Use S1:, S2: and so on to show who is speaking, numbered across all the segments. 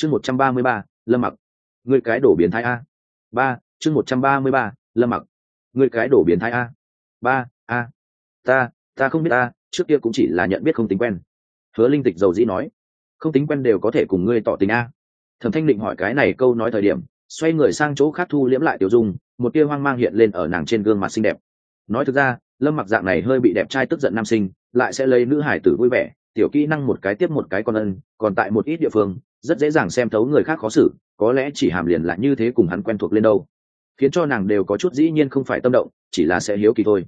S1: chương một trăm ba mươi ba, lâm mặc. Người cái đổ biến thái a. Ba, chương một trăm ba mươi ba, lâm mặc. Người cái đổ biến thái a. Ba, a. Ta ta không biết ta trước kia cũng chỉ là nhận biết không tính quen. Hứa linh tịch dầu dĩ nói, không tính quen đều có thể cùng ngươi tỏ tình a. Thẩm thanh định hỏi cái này câu nói thời điểm, xoay người sang chỗ khác thu liễm lại tiểu dung, một tia hoang mang hiện lên ở nàng trên gương mặt xinh đẹp. Nói thực ra, lâm mặc dạng này hơi bị đẹp trai tức giận nam sinh, lại sẽ lấy nữ hải tử vui vẻ, tiểu kỹ năng một cái tiếp một cái con ân, còn tại một ít địa phương rất dễ dàng xem thấu người khác khó xử, có lẽ chỉ hàm liền lại như thế cùng hắn quen thuộc lên đâu. Khiến cho nàng đều có chút dĩ nhiên không phải tâm động, chỉ là sẽ hiếu kỳ thôi.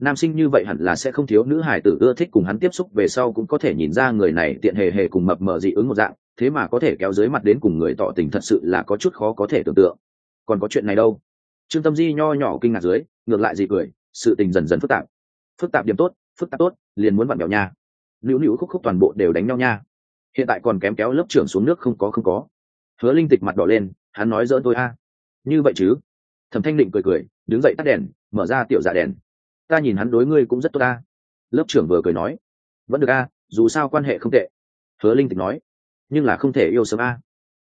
S1: Nam sinh như vậy hẳn là sẽ không thiếu nữ hải tử ưa thích cùng hắn tiếp xúc, về sau cũng có thể nhìn ra người này tiện hề hề cùng mập mờ dị ứng một dạng, thế mà có thể kéo dưới mặt đến cùng người tỏ tình thật sự là có chút khó có thể tưởng tượng. Còn có chuyện này đâu? Trương tâm di nho nhỏ kinh ngạc dưới, ngược lại gì cười, sự tình dần dần phức tạp. Phức tạp điểm tốt, phức tạp tốt, liền muốn vặn bèo nha. Nữu nữu khúc khúc toàn bộ đều đánh nhau nha hiện tại còn kém kéo lớp trưởng xuống nước không có không có. Hứa linh tịch mặt đỏ lên, hắn nói dỡ tôi a. Như vậy chứ? Thẩm thanh định cười cười, đứng dậy tắt đèn, mở ra tiểu dạ đèn. Ta nhìn hắn đối ngươi cũng rất tốt ta lớp trưởng vừa cười nói, vẫn được a, dù sao quan hệ không tệ. Hứa linh tịch nói, nhưng là không thể yêu sớm a.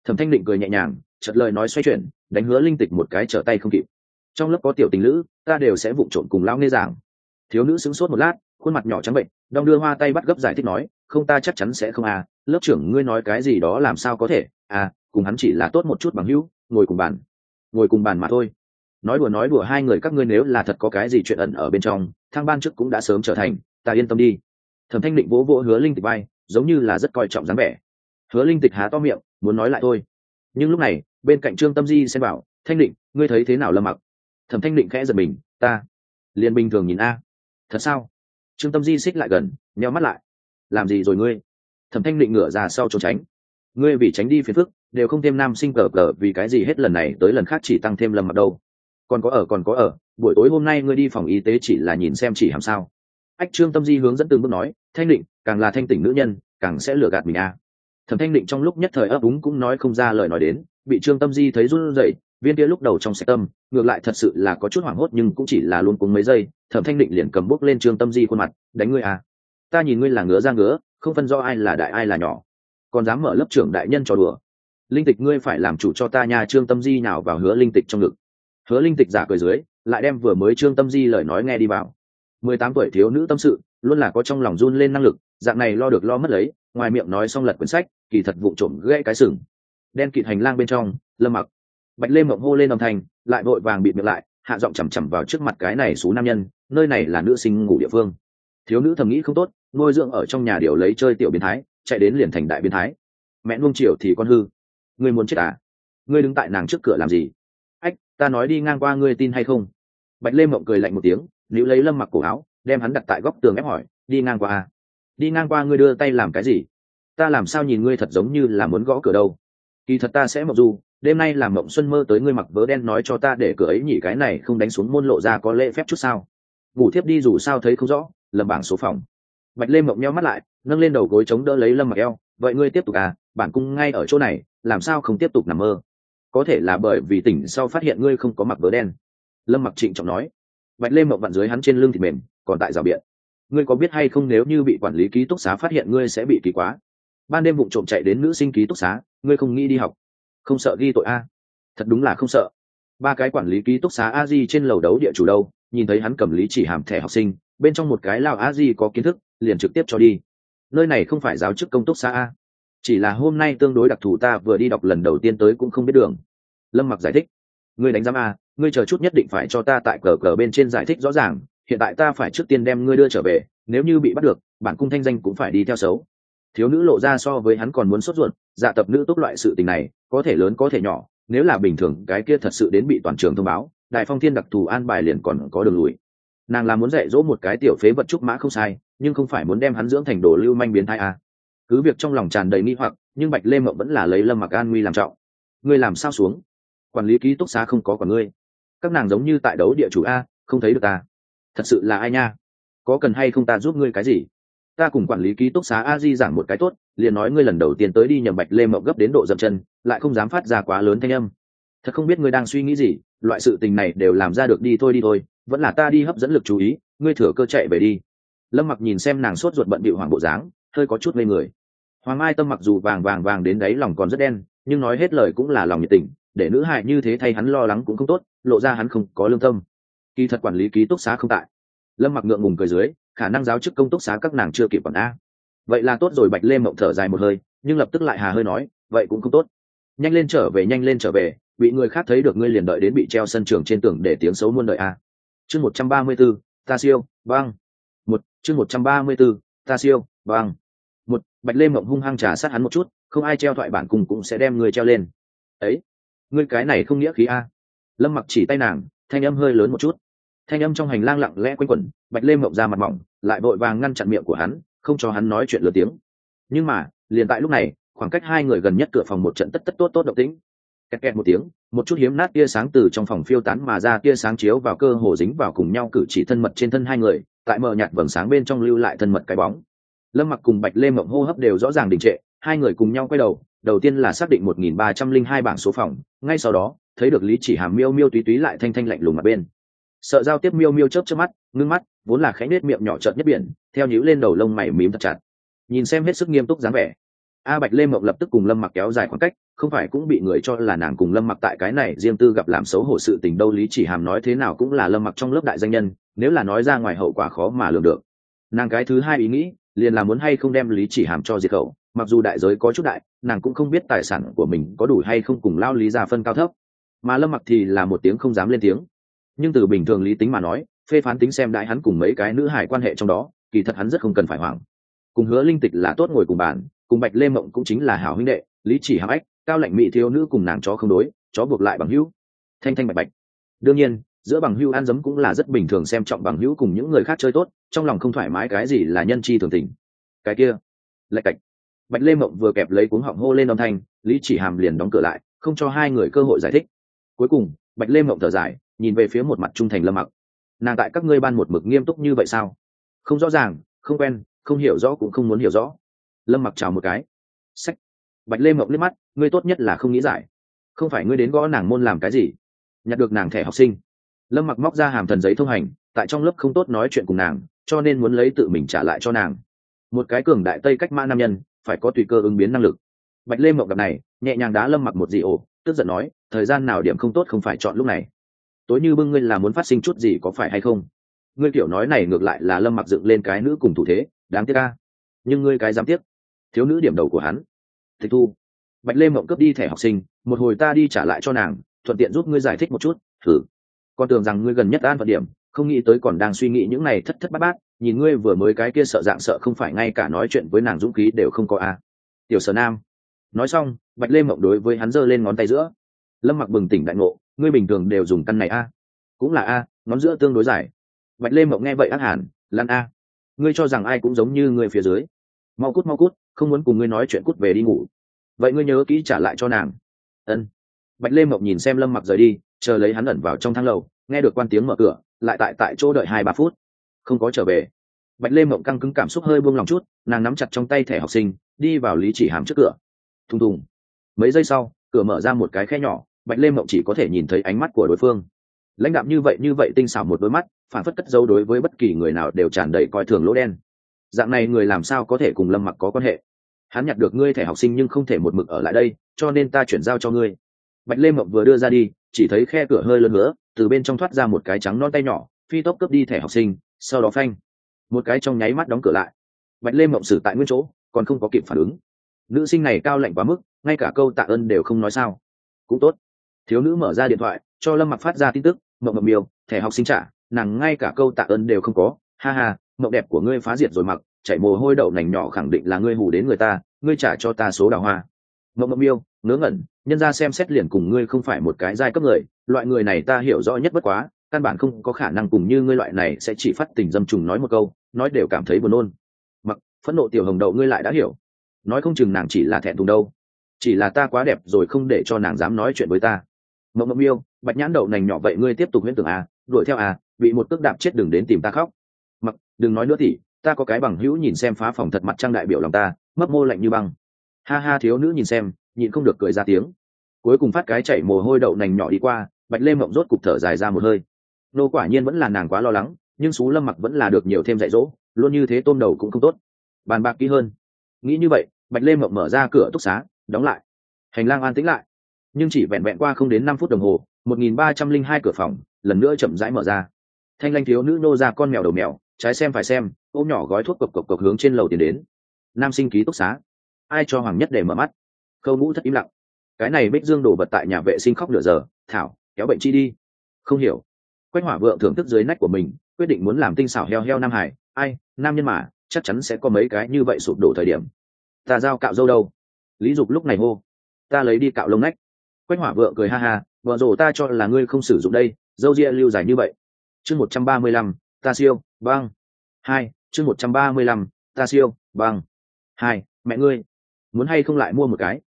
S1: Thẩm thanh định cười nhẹ nhàng chật lời nói xoay chuyển, đánh hứa linh tịch một cái trở tay không kịp. Trong lớp có tiểu tình nữ ta đều sẽ vụng trộn cùng lão nghe giảng. Thiếu nữ sững sốt một lát, khuôn mặt nhỏ trắng bệnh, đong đưa hoa tay bắt gấp giải thích nói không ta chắc chắn sẽ không à lớp trưởng ngươi nói cái gì đó làm sao có thể à cùng hắn chỉ là tốt một chút bằng hữu, ngồi cùng bàn. Ngồi cùng bàn mà thôi. Nói đùa nói đùa hai người các ngươi nếu là thật có cái gì chuyện ẩn ở bên trong thang ban trước cũng đã sớm trở thành, ta yên tâm đi. Thẩm thanh định vỗ vỗ hứa linh tịch bay giống như là rất coi trọng dáng vẻ. Hứa linh tịch há to miệng, muốn nói lại thôi. Nhưng lúc này, bên cạnh trương tâm di xem bảo thanh định, ngươi thấy thế nào lâm mặc? Thẩm thanh định khẽ giật mình, ta, liền bình thường nhìn a. Thật sao? Trương tâm di xích lại gần, nheo mắt lại làm gì rồi ngươi? Thẩm thanh định ngửa ra sau trốn tránh. Ngươi vì tránh đi phiền phức, đều không thêm nam sinh cờ cờ, vì cái gì hết lần này tới lần khác chỉ tăng thêm lầm mặt đâu? Còn có ở, còn có ở, buổi tối hôm nay ngươi đi phòng y tế chỉ là nhìn xem chỉ hàm sao. Ách trương tâm di hướng dẫn từng bước nói, thanh định, càng là thanh tỉnh nữ nhân, càng sẽ lừa gạt mình a. Thẩm thanh định trong lúc nhất thời ấp úng cũng nói không ra lời nói đến, bị trương tâm di thấy run rẩy, viên kia lúc đầu trong sạch tâm, ngược lại thật sự là có chút hoảng hốt nhưng cũng chỉ là luôn cuống mấy giây, thẩm thanh định liền cầm bút lên trương tâm di khuôn mặt, đánh ngươi à ta nhìn ngươi là ngứa ra ngứa, không phân do ai là đại ai là nhỏ. Còn dám mở lớp trưởng đại nhân trò đùa. Linh tịch ngươi phải làm chủ cho ta nhà trương tâm di nào vào hứa linh tịch trong ngực. Hứa linh tịch giả cười dưới, lại đem vừa mới trương tâm di lời nói nghe đi vào. Mười tám tuổi thiếu nữ tâm sự, luôn là có trong lòng run lên năng lực, dạng này lo được lo mất lấy, ngoài miệng nói xong lật quyển sách, kỳ thật vụ trộm gãy cái sừng. Đen kịt hành lang bên trong, lâm mặc. Bạch lê mộng hô lên âm thanh, lại vội vàng bịt miệng lại, hạ giọng chằm chằm vào trước mặt cái này số nam nhân, nơi này là nữ sinh ngủ địa phương thiếu nữ thầm nghĩ không tốt, nuôi dưỡng ở trong nhà điều lấy chơi tiểu biến thái, chạy đến liền thành đại biến thái. Mẹ nuông chiều thì con hư. Ngươi muốn chết à? Ngươi đứng tại nàng trước cửa làm gì? Ách, ta nói đi ngang qua ngươi tin hay không? Bạch lê mộng cười lạnh một tiếng nữ lấy lâm mặc cổ áo, đem hắn đặt tại góc tường ép hỏi, đi ngang qua à? Đi ngang qua ngươi đưa tay làm cái gì? Ta làm sao nhìn ngươi thật giống như là muốn gõ cửa đâu? Kỳ thật ta sẽ mộng du, đêm nay làm mộng xuân mơ tới ngươi mặc vớ đen nói cho ta để cửa ấy nhỉ, cái này không đánh xuống môn lộ ra có lễ phép chút sao? Ngủ thiếp đi dù sao thấy không rõ lầm bảng số phòng. Bạch lê mộng nheo mắt lại, nâng lên đầu gối chống đỡ lấy lâm mặc eo. Vậy ngươi tiếp tục à bản cung ngay ở chỗ này, làm sao không tiếp tục nằm mơ? Có thể là bởi vì tỉnh sau phát hiện ngươi không có mặc vớ đen. Lâm mặc trịnh trọng nói. Bạch lê mộng vặn dưới hắn trên lưng thì mềm, còn tại rào biện. Ngươi có biết hay không nếu như bị quản lý ký túc xá phát hiện ngươi sẽ bị kỳ quá? Ban đêm vụ trộm chạy đến nữ sinh ký túc xá, ngươi không nghĩ đi học. Không sợ ghi tội a? Thật đúng là không sợ. Ba cái quản lý ký túc xá a di trên lầu đấu địa chủ đâu, nhìn thấy hắn cầm lý chỉ hàm thẻ học sinh bên trong một cái lao a di có kiến thức, liền trực tiếp cho đi. Nơi này không phải giáo chức công túc xã a. Chỉ là hôm nay tương đối đặc thù ta vừa đi đọc lần đầu tiên tới cũng không biết đường. Lâm mặc giải thích. Ngươi đánh giám a, ngươi chờ chút nhất định phải cho ta tại cờ cờ bên trên giải thích rõ ràng, hiện tại ta phải trước tiên đem ngươi đưa trở về, nếu như bị bắt được, bản cung thanh danh cũng phải đi theo xấu. Thiếu nữ lộ ra so với hắn còn muốn sốt ruột dạ tập nữ tốt loại sự tình này, có thể lớn có thể nhỏ, nếu là bình thường, cái kia thật sự đến bị toàn trường thông báo, đại phong thiên đặc thù an bài liền còn có đường lùi nàng là muốn dạy dỗ một cái tiểu phế vật trúc mã không sai, nhưng không phải muốn đem hắn dưỡng thành đồ lưu manh biến thai à. cứ việc trong lòng tràn đầy nghi hoặc, nhưng bạch lê mộng vẫn là lấy lâm mặc an nguy làm trọng. Ngươi làm sao xuống? Quản lý ký túc xá không có còn ngươi. Các nàng giống như tại đấu địa chủ a, không thấy được ta. Thật sự là ai nha? Có cần hay không ta giúp ngươi cái gì? Ta cùng quản lý ký túc xá a di giảng một cái tốt, liền nói ngươi lần đầu tiên tới đi nhầm bạch lê mộng gấp đến độ dậm chân, lại không dám phát ra quá lớn thanh âm. Thật không biết ngươi đang suy nghĩ gì, loại sự tình này đều làm ra được đi thôi đi thôi vẫn là ta đi hấp dẫn lực chú ý, ngươi thừa cơ chạy về đi. Lâm mặc nhìn xem nàng sốt ruột bận bịu hoàng bộ dáng, hơi có chút lên người. Hoàng mai tâm mặc dù vàng vàng vàng đến đấy lòng còn rất đen, nhưng nói hết lời cũng là lòng nhiệt tình, để nữ hại như thế thay hắn lo lắng cũng không tốt, lộ ra hắn không có lương tâm. Kỳ thật quản lý ký túc xá không tại. Lâm mặc ngượng ngùng cười dưới, khả năng giáo chức công túc xá các nàng chưa kịp quản a. Vậy là tốt rồi, bạch lê mộng thở dài một hơi, nhưng lập tức lại hà hơi nói, vậy cũng không tốt. Nhanh lên trở về, nhanh lên trở về, bị người khác thấy được ngươi liền đợi đến bị treo sân trường trên tường để tiếng xấu muôn đời a chương một trăm ba mươi b ố ta siêu băng một, chương một trăm ba mươi b ố ta siêu băng một, bạch lê mộng hung hăng trả sát hắn một chút, không ai treo thoại bản cùng cũng sẽ đem người treo lên. Ấy, ngươi cái này không nghĩa khí a. Lâm mặc chỉ tay nàng, thanh âm hơi lớn một chút. Thanh âm trong hành lang lặng lẽ quanh quẩn, bạch lê mộng ra mặt mỏng, lại vội vàng ngăn chặn miệng của hắn, không cho hắn nói chuyện lớn tiếng. Nhưng mà, liền tại lúc này, khoảng cách hai người gần nhất cửa phòng một trận tất tất tốt tốt động tĩnh kẹt kẹt một tiếng, một chút hiếm nát tia sáng từ trong phòng phiêu tán mà ra, tia sáng chiếu vào cơ hồ dính vào cùng nhau cử chỉ thân mật trên thân hai người, tại mờ nhạt vầng sáng bên trong lưu lại thân mật cái bóng. Lâm mặc cùng bạch lê mộng hô hấp đều rõ ràng đình trệ, hai người cùng nhau quay đầu đầu tiên là xác định một nghìn ba trăm linh hai bảng số phòng, ngay sau đó, thấy được lý chỉ hàm miêu miêu túy túy lại thanh thanh lạnh lùng mặt bên. Sợ giao tiếp miêu miêu chớp chớp mắt, ngưng mắt, vốn là khẽ nết miệng nhỏ trợn nhất biển, theo nhíu lên đầu lông mày mím thật chặt. Nhìn xem hết sức nghiêm túc dáng vẻ. A bạch lê mộng lập tức cùng lâm mặc kéo dài khoảng cách không phải cũng bị người cho là nàng cùng lâm mặc tại cái này riêng tư gặp làm xấu hổ sự tình đâu, lý chỉ hàm nói thế nào cũng là lâm mặc trong lớp đại danh nhân, nếu là nói ra ngoài hậu quả khó mà lường được. Nàng cái thứ hai ý nghĩ, liền là muốn hay không đem lý chỉ hàm cho diệt khẩu, mặc dù đại giới có chút đại, nàng cũng không biết tài sản của mình có đủ hay không cùng lao lý ra phân cao thấp. Mà lâm mặc thì là một tiếng không dám lên tiếng. Nhưng từ bình thường lý tính mà nói, phê phán tính xem đại hắn cùng mấy cái nữ hải quan hệ trong đó, kỳ thật hắn rất không cần phải hoảng. Cùng hứa linh tịch là tốt ngồi cùng bàn, cùng bạch lê mộng cũng chính là hảo huynh đệ, lý chỉ hàm ách cao lạnh mỹ thiếu nữ cùng nàng chó không đối, chó buộc lại bằng hữu. Thanh thanh bạch bạch. Đương nhiên, giữa bằng hữu ăn dấm cũng là rất bình thường xem trọng bằng hữu cùng những người khác chơi tốt, trong lòng không thoải mái cái gì là nhân chi thường tình. Cái kia lại cạch. Bạch lê mộng vừa kẹp lấy cuống họng hô lên âm thanh, lý chỉ hàm liền đóng cửa lại, không cho hai người cơ hội giải thích. Cuối cùng, bạch lê mộng thở dài, nhìn về phía một mặt trung thành lâm mặc. Nàng tại các ngươi ban một mực nghiêm túc như vậy sao? Không rõ ràng, không quen, không hiểu rõ cũng không muốn hiểu rõ. Lâm mặc chào một cái. Sách. Bạch lê mộng liếc mắt ngươi tốt nhất là không nghĩ giải. Không phải ngươi đến gõ nàng môn làm cái gì? Nhặt được nàng thẻ học sinh. Lâm mặc móc ra hàm thần giấy thông hành, tại trong lớp không tốt nói chuyện cùng nàng, cho nên muốn lấy tự mình trả lại cho nàng. Một cái cường đại tây cách mã nam nhân, phải có tùy cơ ứng biến năng lực. Bạch lê mộng gặp này, nhẹ nhàng đá lâm mặc một dị ổ, tức giận nói, thời gian nào điểm không tốt không phải chọn lúc này. Tối như bưng ngươi là muốn phát sinh chút gì có phải hay không? Ngươi kiểu nói này ngược lại là lâm mặc dựng lên cái nữ cùng thủ thế, đáng tiếc ca nhưng ngươi cái dám tiếc. Thiếu nữ điểm đầu của hắn. Tịch thu bạch lê mộng cướp đi thẻ học sinh, một hồi ta đi trả lại cho nàng, thuận tiện giúp ngươi giải thích một chút, thử. Con tưởng rằng ngươi gần nhất an phận điểm, không nghĩ tới còn đang suy nghĩ những này thất thất bát bát, nhìn ngươi vừa mới cái kia sợ dạng sợ không phải ngay cả nói chuyện với nàng dũng khí đều không có a tiểu sở nam. Nói xong, bạch lê mộng đối với hắn giơ lên ngón tay giữa. Lâm mặc bừng tỉnh đại ngộ, ngươi bình thường đều dùng căn này a. Cũng là a, ngón giữa tương đối dài. Bạch lê mộng nghe vậy ác hẳn lan a. Ngươi cho rằng ai cũng giống như ngươi phía dưới. Mau cút mau cút, không muốn cùng ngươi nói chuyện cút về đi ngủ vậy ngươi nhớ kỹ trả lại cho nàng. Ân. Bạch lê mộng nhìn xem lâm mặc rời đi, chờ lấy hắn ẩn vào trong thang lầu, nghe được quan tiếng mở cửa, lại tại tại chỗ đợi hai ba phút. Không có trở về. Bạch lê mộng căng cứng cảm xúc hơi buông lòng chút, nàng nắm chặt trong tay thẻ học sinh, đi vào lý chỉ hàm trước cửa. Thùng thùng. Mấy giây sau, cửa mở ra một cái khe nhỏ, bạch lê mộng chỉ có thể nhìn thấy ánh mắt của đối phương. Lãnh đạm như vậy như vậy tinh xảo một đôi mắt, phản phất cất dấu đối với bất kỳ người nào đều tràn đầy coi thường lỗ đen. Dạng này người làm sao có thể cùng lâm mặc có quan hệ? Hắn nhặt được ngươi thẻ học sinh nhưng không thể một mực ở lại đây, cho nên ta chuyển giao cho ngươi. Bạch lê mộng vừa đưa ra đi, chỉ thấy khe cửa hơi lớn nữa từ bên trong thoát ra một cái trắng non tay nhỏ, phi tốc cướp đi thẻ học sinh, sau đó phanh. Một cái trong nháy mắt đóng cửa lại. Bạch lê mộng xử tại nguyên chỗ, còn không có kịp phản ứng. Nữ sinh này cao lạnh quá mức, ngay cả câu tạ ơn đều không nói sao. Cũng tốt. Thiếu nữ mở ra điện thoại, cho lâm mặc phát ra tin tức, mộng mộng miêu, thẻ học sinh trả, nàng ngay cả câu tạ ơn đều không có. Ha ha, mộng đẹp của ngươi phá diệt rồi mặc chảy mồ hôi đậu nành nhỏ khẳng định là ngươi hù đến người ta, ngươi trả cho ta số đào hoa. Mộng mộng miêu, ngớ ngẩn, nhân ra xem xét liền cùng ngươi không phải một cái giai cấp người, loại người này ta hiểu rõ nhất bất quá, căn bản không có khả năng cùng như ngươi loại này sẽ chỉ phát tình dâm trùng nói một câu, nói đều cảm thấy buồn nôn. Mặc, phẫn nộ tiểu hồng đậu ngươi lại đã hiểu. Nói không chừng nàng chỉ là thẹn thùng đâu. Chỉ là ta quá đẹp rồi không để cho nàng dám nói chuyện với ta. Mộng mộng yêu bạch nhãn đậu nành nhỏ vậy ngươi tiếp tục huyễn tưởng à đuổi theo à bị một cước đạp chết đừng đến tìm ta khóc. Mặc, đừng nói nữa thì ta có cái bằng hữu nhìn xem phá phòng thật mặt trăng đại biểu lòng ta, mấp mô lạnh như băng. Ha ha, thiếu nữ nhìn xem, nhịn không được cười ra tiếng. Cuối cùng phát cái chảy mồ hôi đậu nành nhỏ đi qua, bạch lê mộng rốt cục thở dài ra một hơi. Nô quả nhiên vẫn là nàng quá lo lắng, nhưng xú lâm mặc vẫn là được nhiều thêm dạy dỗ, luôn như thế tôm đầu cũng không tốt. Bàn bạc kỹ hơn. Nghĩ như vậy, bạch lê mộng mở ra cửa túc xá, đóng lại. Hành lang an tĩnh lại. Nhưng chỉ vẹn vẹn qua không đến năm phút đồng hồ, một nghìn ba trăm linh hai cửa phòng lần nữa chậm rãi mở ra. Thanh lanh thiếu nữ nô ra con mèo đầu mèo, trái xem phải xem ôm nhỏ gói thuốc cộc cộc cộc hướng trên lầu tiến đến. Nam sinh ký túc xá. Ai cho hoàng nhất để mở mắt? Khâu ngũ thất im lặng. Cái này bích dương đổ vật tại nhà vệ sinh khóc nửa giờ. Thảo, kéo bệnh chi đi. Không hiểu. Quách hỏa vượng thưởng thức dưới nách của mình, quyết định muốn làm tinh xảo heo heo nam hải. Ai, nam nhân mà, chắc chắn sẽ có mấy cái như vậy sụp đổ thời điểm. Ta giao cạo dâu đâu? Lý dục lúc này hô. Ta lấy đi cạo lông nách. Quách hỏa vượng cười ha ha. Vợ rồ ta cho là ngươi không sử dụng đây. Dâu ria lưu dài như vậy. Chương một trăm ba mươi lăm, ta siêu. Băng hai chương một trăm ba mươi lăm, ta siêu, bằng. Hai, mẹ ngươi, muốn hay không lại mua một cái?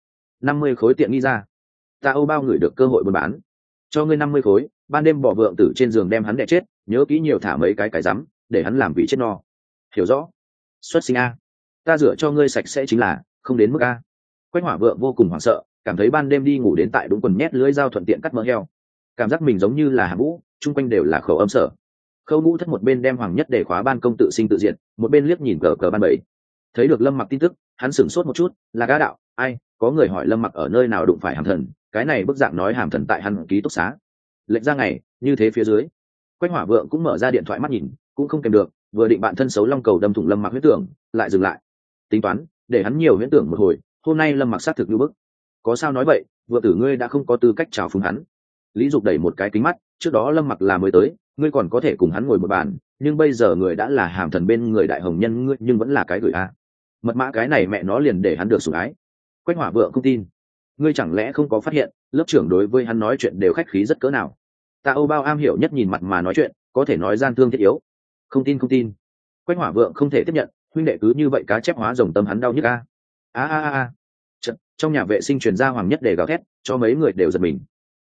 S1: Năm mươi khối tiện nghi ra. Ta âu bao người được cơ hội buôn bán. Cho ngươi năm mươi khối, ban đêm bỏ vượng tử trên giường đem hắn đẻ chết, nhớ kỹ nhiều thả mấy cái cái rắm, để hắn làm vị chết no. Hiểu rõ. Xuất sinh a. Ta rửa cho ngươi sạch sẽ chính là, không đến mức a. Quách hỏa vượng vô cùng hoảng sợ, cảm thấy ban đêm đi ngủ đến tại đúng quần nhét lưới dao thuận tiện cắt mỡ heo. Cảm giác mình giống như là hạ vũ, chung quanh đều là khẩu âm sở khâu ngũ thất một bên đem hoàng nhất để khóa ban công tự sinh tự diện một bên liếc nhìn cờ cờ ban bảy. Thấy được lâm mặc tin tức, hắn sửng sốt một chút, là gã đạo, ai, có người hỏi lâm mặc ở nơi nào đụng phải hàm thần, cái này bức dạng nói hàm thần tại hắn ký túc xá. Lệnh ra ngày, như thế phía dưới, quách hỏa vượng cũng mở ra điện thoại mắt nhìn, cũng không kèm được, vừa định bạn thân xấu long cầu đâm thủng lâm mặc huyết tưởng, lại dừng lại. Tính toán, để hắn nhiều huyễn tưởng một hồi, hôm nay lâm mặc xác thực như bức. Có sao nói vậy, vợ tử ngươi đã không có tư cách chào phúng hắn. Lý dục đẩy một cái kính mắt, trước đó lâm mặc là mới tới ngươi còn có thể cùng hắn ngồi một bàn, nhưng bây giờ người đã là hàm thần bên người đại hồng nhân ngươi, nhưng vẫn là cái gửi a. Mật mã cái này mẹ nó liền để hắn được sủng ái. Quách hỏa vượng không tin. Ngươi chẳng lẽ không có phát hiện, lớp trưởng đối với hắn nói chuyện đều khách khí rất cỡ nào? Ta âu bao am hiểu nhất nhìn mặt mà nói chuyện, có thể nói gian thương thiết yếu. Không tin không tin. Quách hỏa vượng không thể tiếp nhận, huynh đệ cứ như vậy cá chép hóa rồng tâm hắn đau nhức a. A a a trong nhà vệ sinh truyền ra hoàng nhất để gào thét, cho mấy người đều giật mình.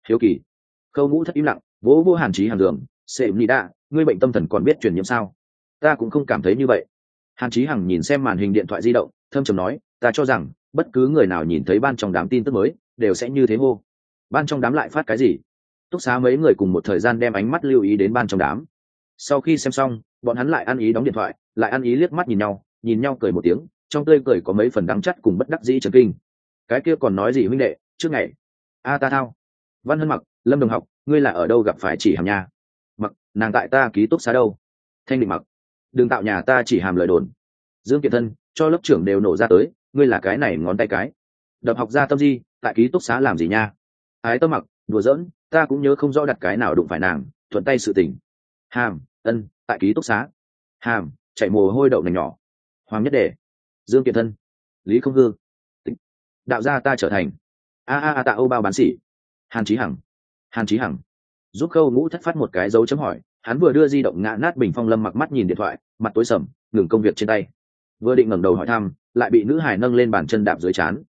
S1: Hiếu kỳ. Khâu ngũ thất im lặng, vỗ vô hàn trí hàn đường sệ nị đạ, ngươi bệnh tâm thần còn biết truyền nhiễm sao? Ta cũng không cảm thấy như vậy. Hàn Chí hằng nhìn xem màn hình điện thoại di động thâm trầm nói ta cho rằng bất cứ người nào nhìn thấy ban trong đám tin tức mới đều sẽ như thế hô. Ban trong đám lại phát cái gì? Túc xá mấy người cùng một thời gian đem ánh mắt lưu ý đến ban trong đám. Sau khi xem xong bọn hắn lại ăn ý đóng điện thoại lại ăn ý liếc mắt nhìn nhau nhìn nhau cười một tiếng trong tươi cười có mấy phần đắng chắt cùng bất đắc dĩ trần kinh. Cái kia còn nói gì huynh đệ trước ngày? A ta thao. Văn hân mặc lâm đồng học ngươi là ở đâu gặp phải chỉ hàm nha? Nàng tại ta ký túc xá đâu? Thanh định mặc, đừng tạo nhà ta chỉ hàm lời đồn. Dương kiệt thân, cho lớp trưởng đều nổ ra tới, ngươi là cái này ngón tay cái. Đập học ra tâm di, tại ký túc xá làm gì nha? Ái tâm mặc, đùa giỡn, ta cũng nhớ không rõ đặt cái nào đụng phải nàng, thuận tay sự tình. Hàm, ân, tại ký túc xá. Hàm chạy mồ hôi đậu nành nhỏ. Hoàng nhất đề dương kiệt thân, lý không hương đạo gia ta trở thành. A a a, tạ âu bao bán xỉ hàn trí hằng. Hàn trí hằng giúp khâu ngũ thất phát một cái dấu chấm hỏi, hắn vừa đưa di động ngã nát bình phong lâm mặc mắt nhìn điện thoại, mặt tối sầm, ngừng công việc trên tay. Vừa định ngẩng đầu hỏi thăm, lại bị nữ hải nâng lên bàn chân đạp dưới chán.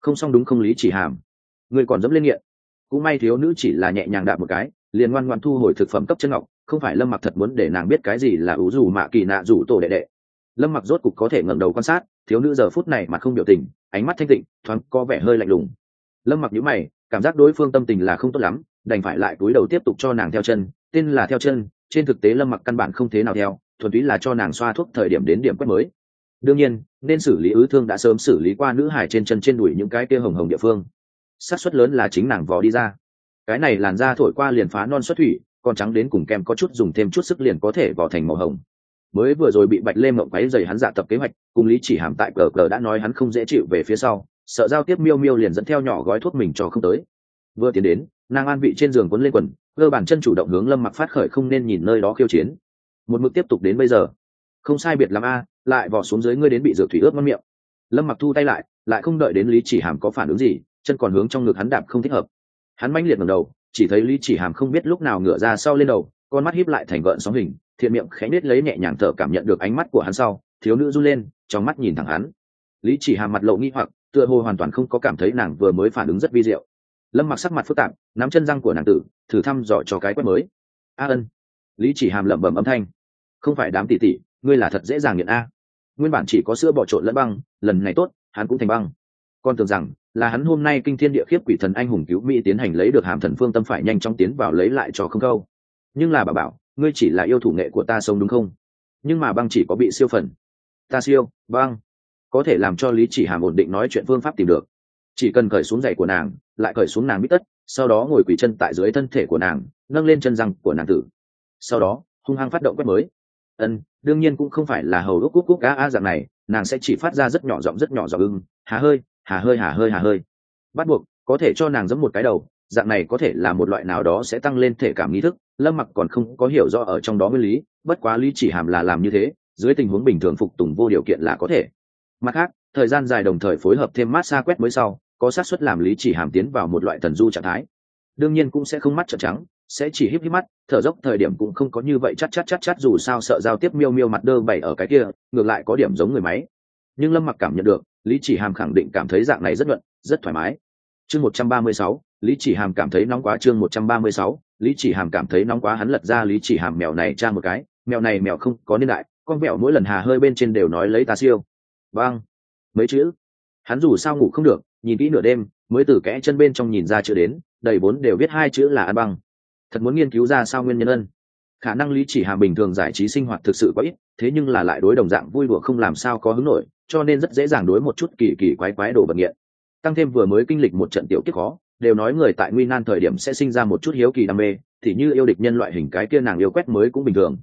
S1: Không xong đúng không lý chỉ hàm. Người còn dẫm lên nghiện. Cũng may thiếu nữ chỉ là nhẹ nhàng đạp một cái, liền ngoan ngoan thu hồi thực phẩm cấp chân ngọc, không phải lâm mặc thật muốn để nàng biết cái gì là ủ dù mạ kỳ nạ rủ tổ đệ đệ. Lâm mặc rốt cục có thể ngẩng đầu quan sát, thiếu nữ giờ phút này mà không biểu tình, ánh mắt thanh tịnh, thoáng có vẻ hơi lạnh lùng. Lâm mặc nhíu mày, cảm giác đối phương tâm tình là không tốt lắm đành phải lại túi đầu tiếp tục cho nàng theo chân, tên là theo chân, trên thực tế lâm mặc căn bản không thế nào theo, thuần túy là cho nàng xoa thuốc thời điểm đến điểm quét mới. Đương nhiên, nên xử lý ứ thương đã sớm xử lý qua nữ hải trên chân trên đùi những cái kia hồng hồng địa phương. Xác suất lớn là chính nàng vò đi ra. Cái này làn da thổi qua liền phá non xuất thủy, còn trắng đến cùng kem có chút dùng thêm chút sức liền có thể vò thành màu hồng. Mới vừa rồi bị bạch lê mộng quáy dày hắn dạ tập kế hoạch, cùng lý chỉ hàm tại cờ cờ đã nói hắn không dễ chịu về phía sau, sợ giao tiếp miêu miêu liền dẫn theo nhỏ gói thuốc mình cho không tới. Vừa tiến đến nàng an vị trên giường quấn lên quần, cơ bản chân chủ động hướng lâm mặc phát khởi không nên nhìn nơi đó khiêu chiến. Một mực tiếp tục đến bây giờ. Không sai biệt làm a, lại vò xuống dưới ngươi đến bị dược thủy ướt mất miệng. Lâm mặc thu tay lại lại không đợi đến lý chỉ hàm có phản ứng gì, chân còn hướng trong ngực hắn đạp không thích hợp. Hắn manh liệt ngầm đầu, chỉ thấy lý chỉ hàm không biết lúc nào ngửa ra sau lên đầu, con mắt híp lại thành gợn sóng hình, thiện miệng khẽ nết lấy nhẹ nhàng thở cảm nhận được ánh mắt của hắn sau, thiếu nữ run lên, trong mắt nhìn thẳng hắn. Lý chỉ hàm mặt lộ nghi hoặc, tựa hồ hoàn toàn không có cảm thấy nàng vừa mới phản ứng rất vi diệu lâm mặc sắc mặt phức tạp, nắm chân răng của nàng tử, thử thăm dò cho cái quét mới. A ân. Lý chỉ hàm lẩm bẩm âm thanh. Không phải đám tỷ tỷ, ngươi là thật dễ dàng nhận a. Nguyên bản chỉ có sữa bỏ trộn lẫn băng, lần này tốt, hắn cũng thành băng. Con tưởng rằng, là hắn hôm nay kinh thiên địa khiếp quỷ thần anh hùng cứu mỹ tiến hành lấy được hàm thần phương tâm phải nhanh chóng tiến vào lấy lại cho không câu. Nhưng là bà bảo, ngươi chỉ là yêu thủ nghệ của ta sống đúng không? Nhưng mà băng chỉ có bị siêu phần. Ta siêu, băng. Có thể làm cho lý chỉ hàm ổn định nói chuyện phương pháp tìm được. Chỉ cần cởi xuống giày của nàng lại cởi xuống nàng bít tất, sau đó ngồi quỳ chân tại dưới thân thể của nàng, nâng lên chân răng của nàng tử. Sau đó, hung hăng phát động quét mới. Ân, đương nhiên cũng không phải là hầu úc cúc cúc cá a dạng này, nàng sẽ chỉ phát ra rất nhỏ giọng rất nhỏ giọng ưng, hà hơi hà hơi hà hơi hà hơi. Bắt buộc, có thể cho nàng giẫm một cái đầu, dạng này có thể là một loại nào đó sẽ tăng lên thể cảm nghi thức, lâm mặc còn không có hiểu rõ ở trong đó nguyên lý, bất quá lý chỉ hàm là làm như thế, dưới tình huống bình thường phục tùng vô điều kiện là có thể. Mặt khác, thời gian dài đồng thời phối hợp thêm mát xa quét mới sau có xác suất làm lý chỉ hàm tiến vào một loại thần du trạng thái. Đương nhiên cũng sẽ không mắt trợn trắng, sẽ chỉ híp híp mắt, thở dốc thời điểm cũng không có như vậy chắc chắc chắc chắc dù sao sợ giao tiếp miêu miêu mặt đơ bày ở cái kia, ngược lại có điểm giống người máy. Nhưng lâm mặc cảm nhận được, lý chỉ hàm khẳng định cảm thấy dạng này rất luận rất thoải mái. Chương một trăm ba mươi sáu, lý chỉ hàm cảm thấy nóng quá, chương một trăm ba mươi sáu, lý chỉ hàm cảm thấy nóng quá, hắn lật ra lý chỉ hàm mèo này tra một cái, mèo này mèo không có niên đại, con mèo mỗi lần hà hơi bên trên đều nói lấy ta siêu. Vâng mấy chữ? Hắn dù sao ngủ không được nhìn kỹ nửa đêm, mới từ kẽ chân bên trong nhìn ra chữ đến, đầy bốn đều viết hai chữ là ăn băng. Thật muốn nghiên cứu ra sao nguyên nhân ân. Khả năng lý chỉ hàm bình thường giải trí sinh hoạt thực sự có ít, thế nhưng là lại đối đồng dạng vui đùa không làm sao có hứng nổi, cho nên rất dễ dàng đối một chút kỳ kỳ quái quái đồ vật nghiện. Tăng thêm vừa mới kinh lịch một trận tiểu kiếp khó, đều nói người tại nguy nan thời điểm sẽ sinh ra một chút hiếu kỳ đam mê, thì như yêu địch nhân loại hình cái kia nàng yêu quét mới cũng bình thường.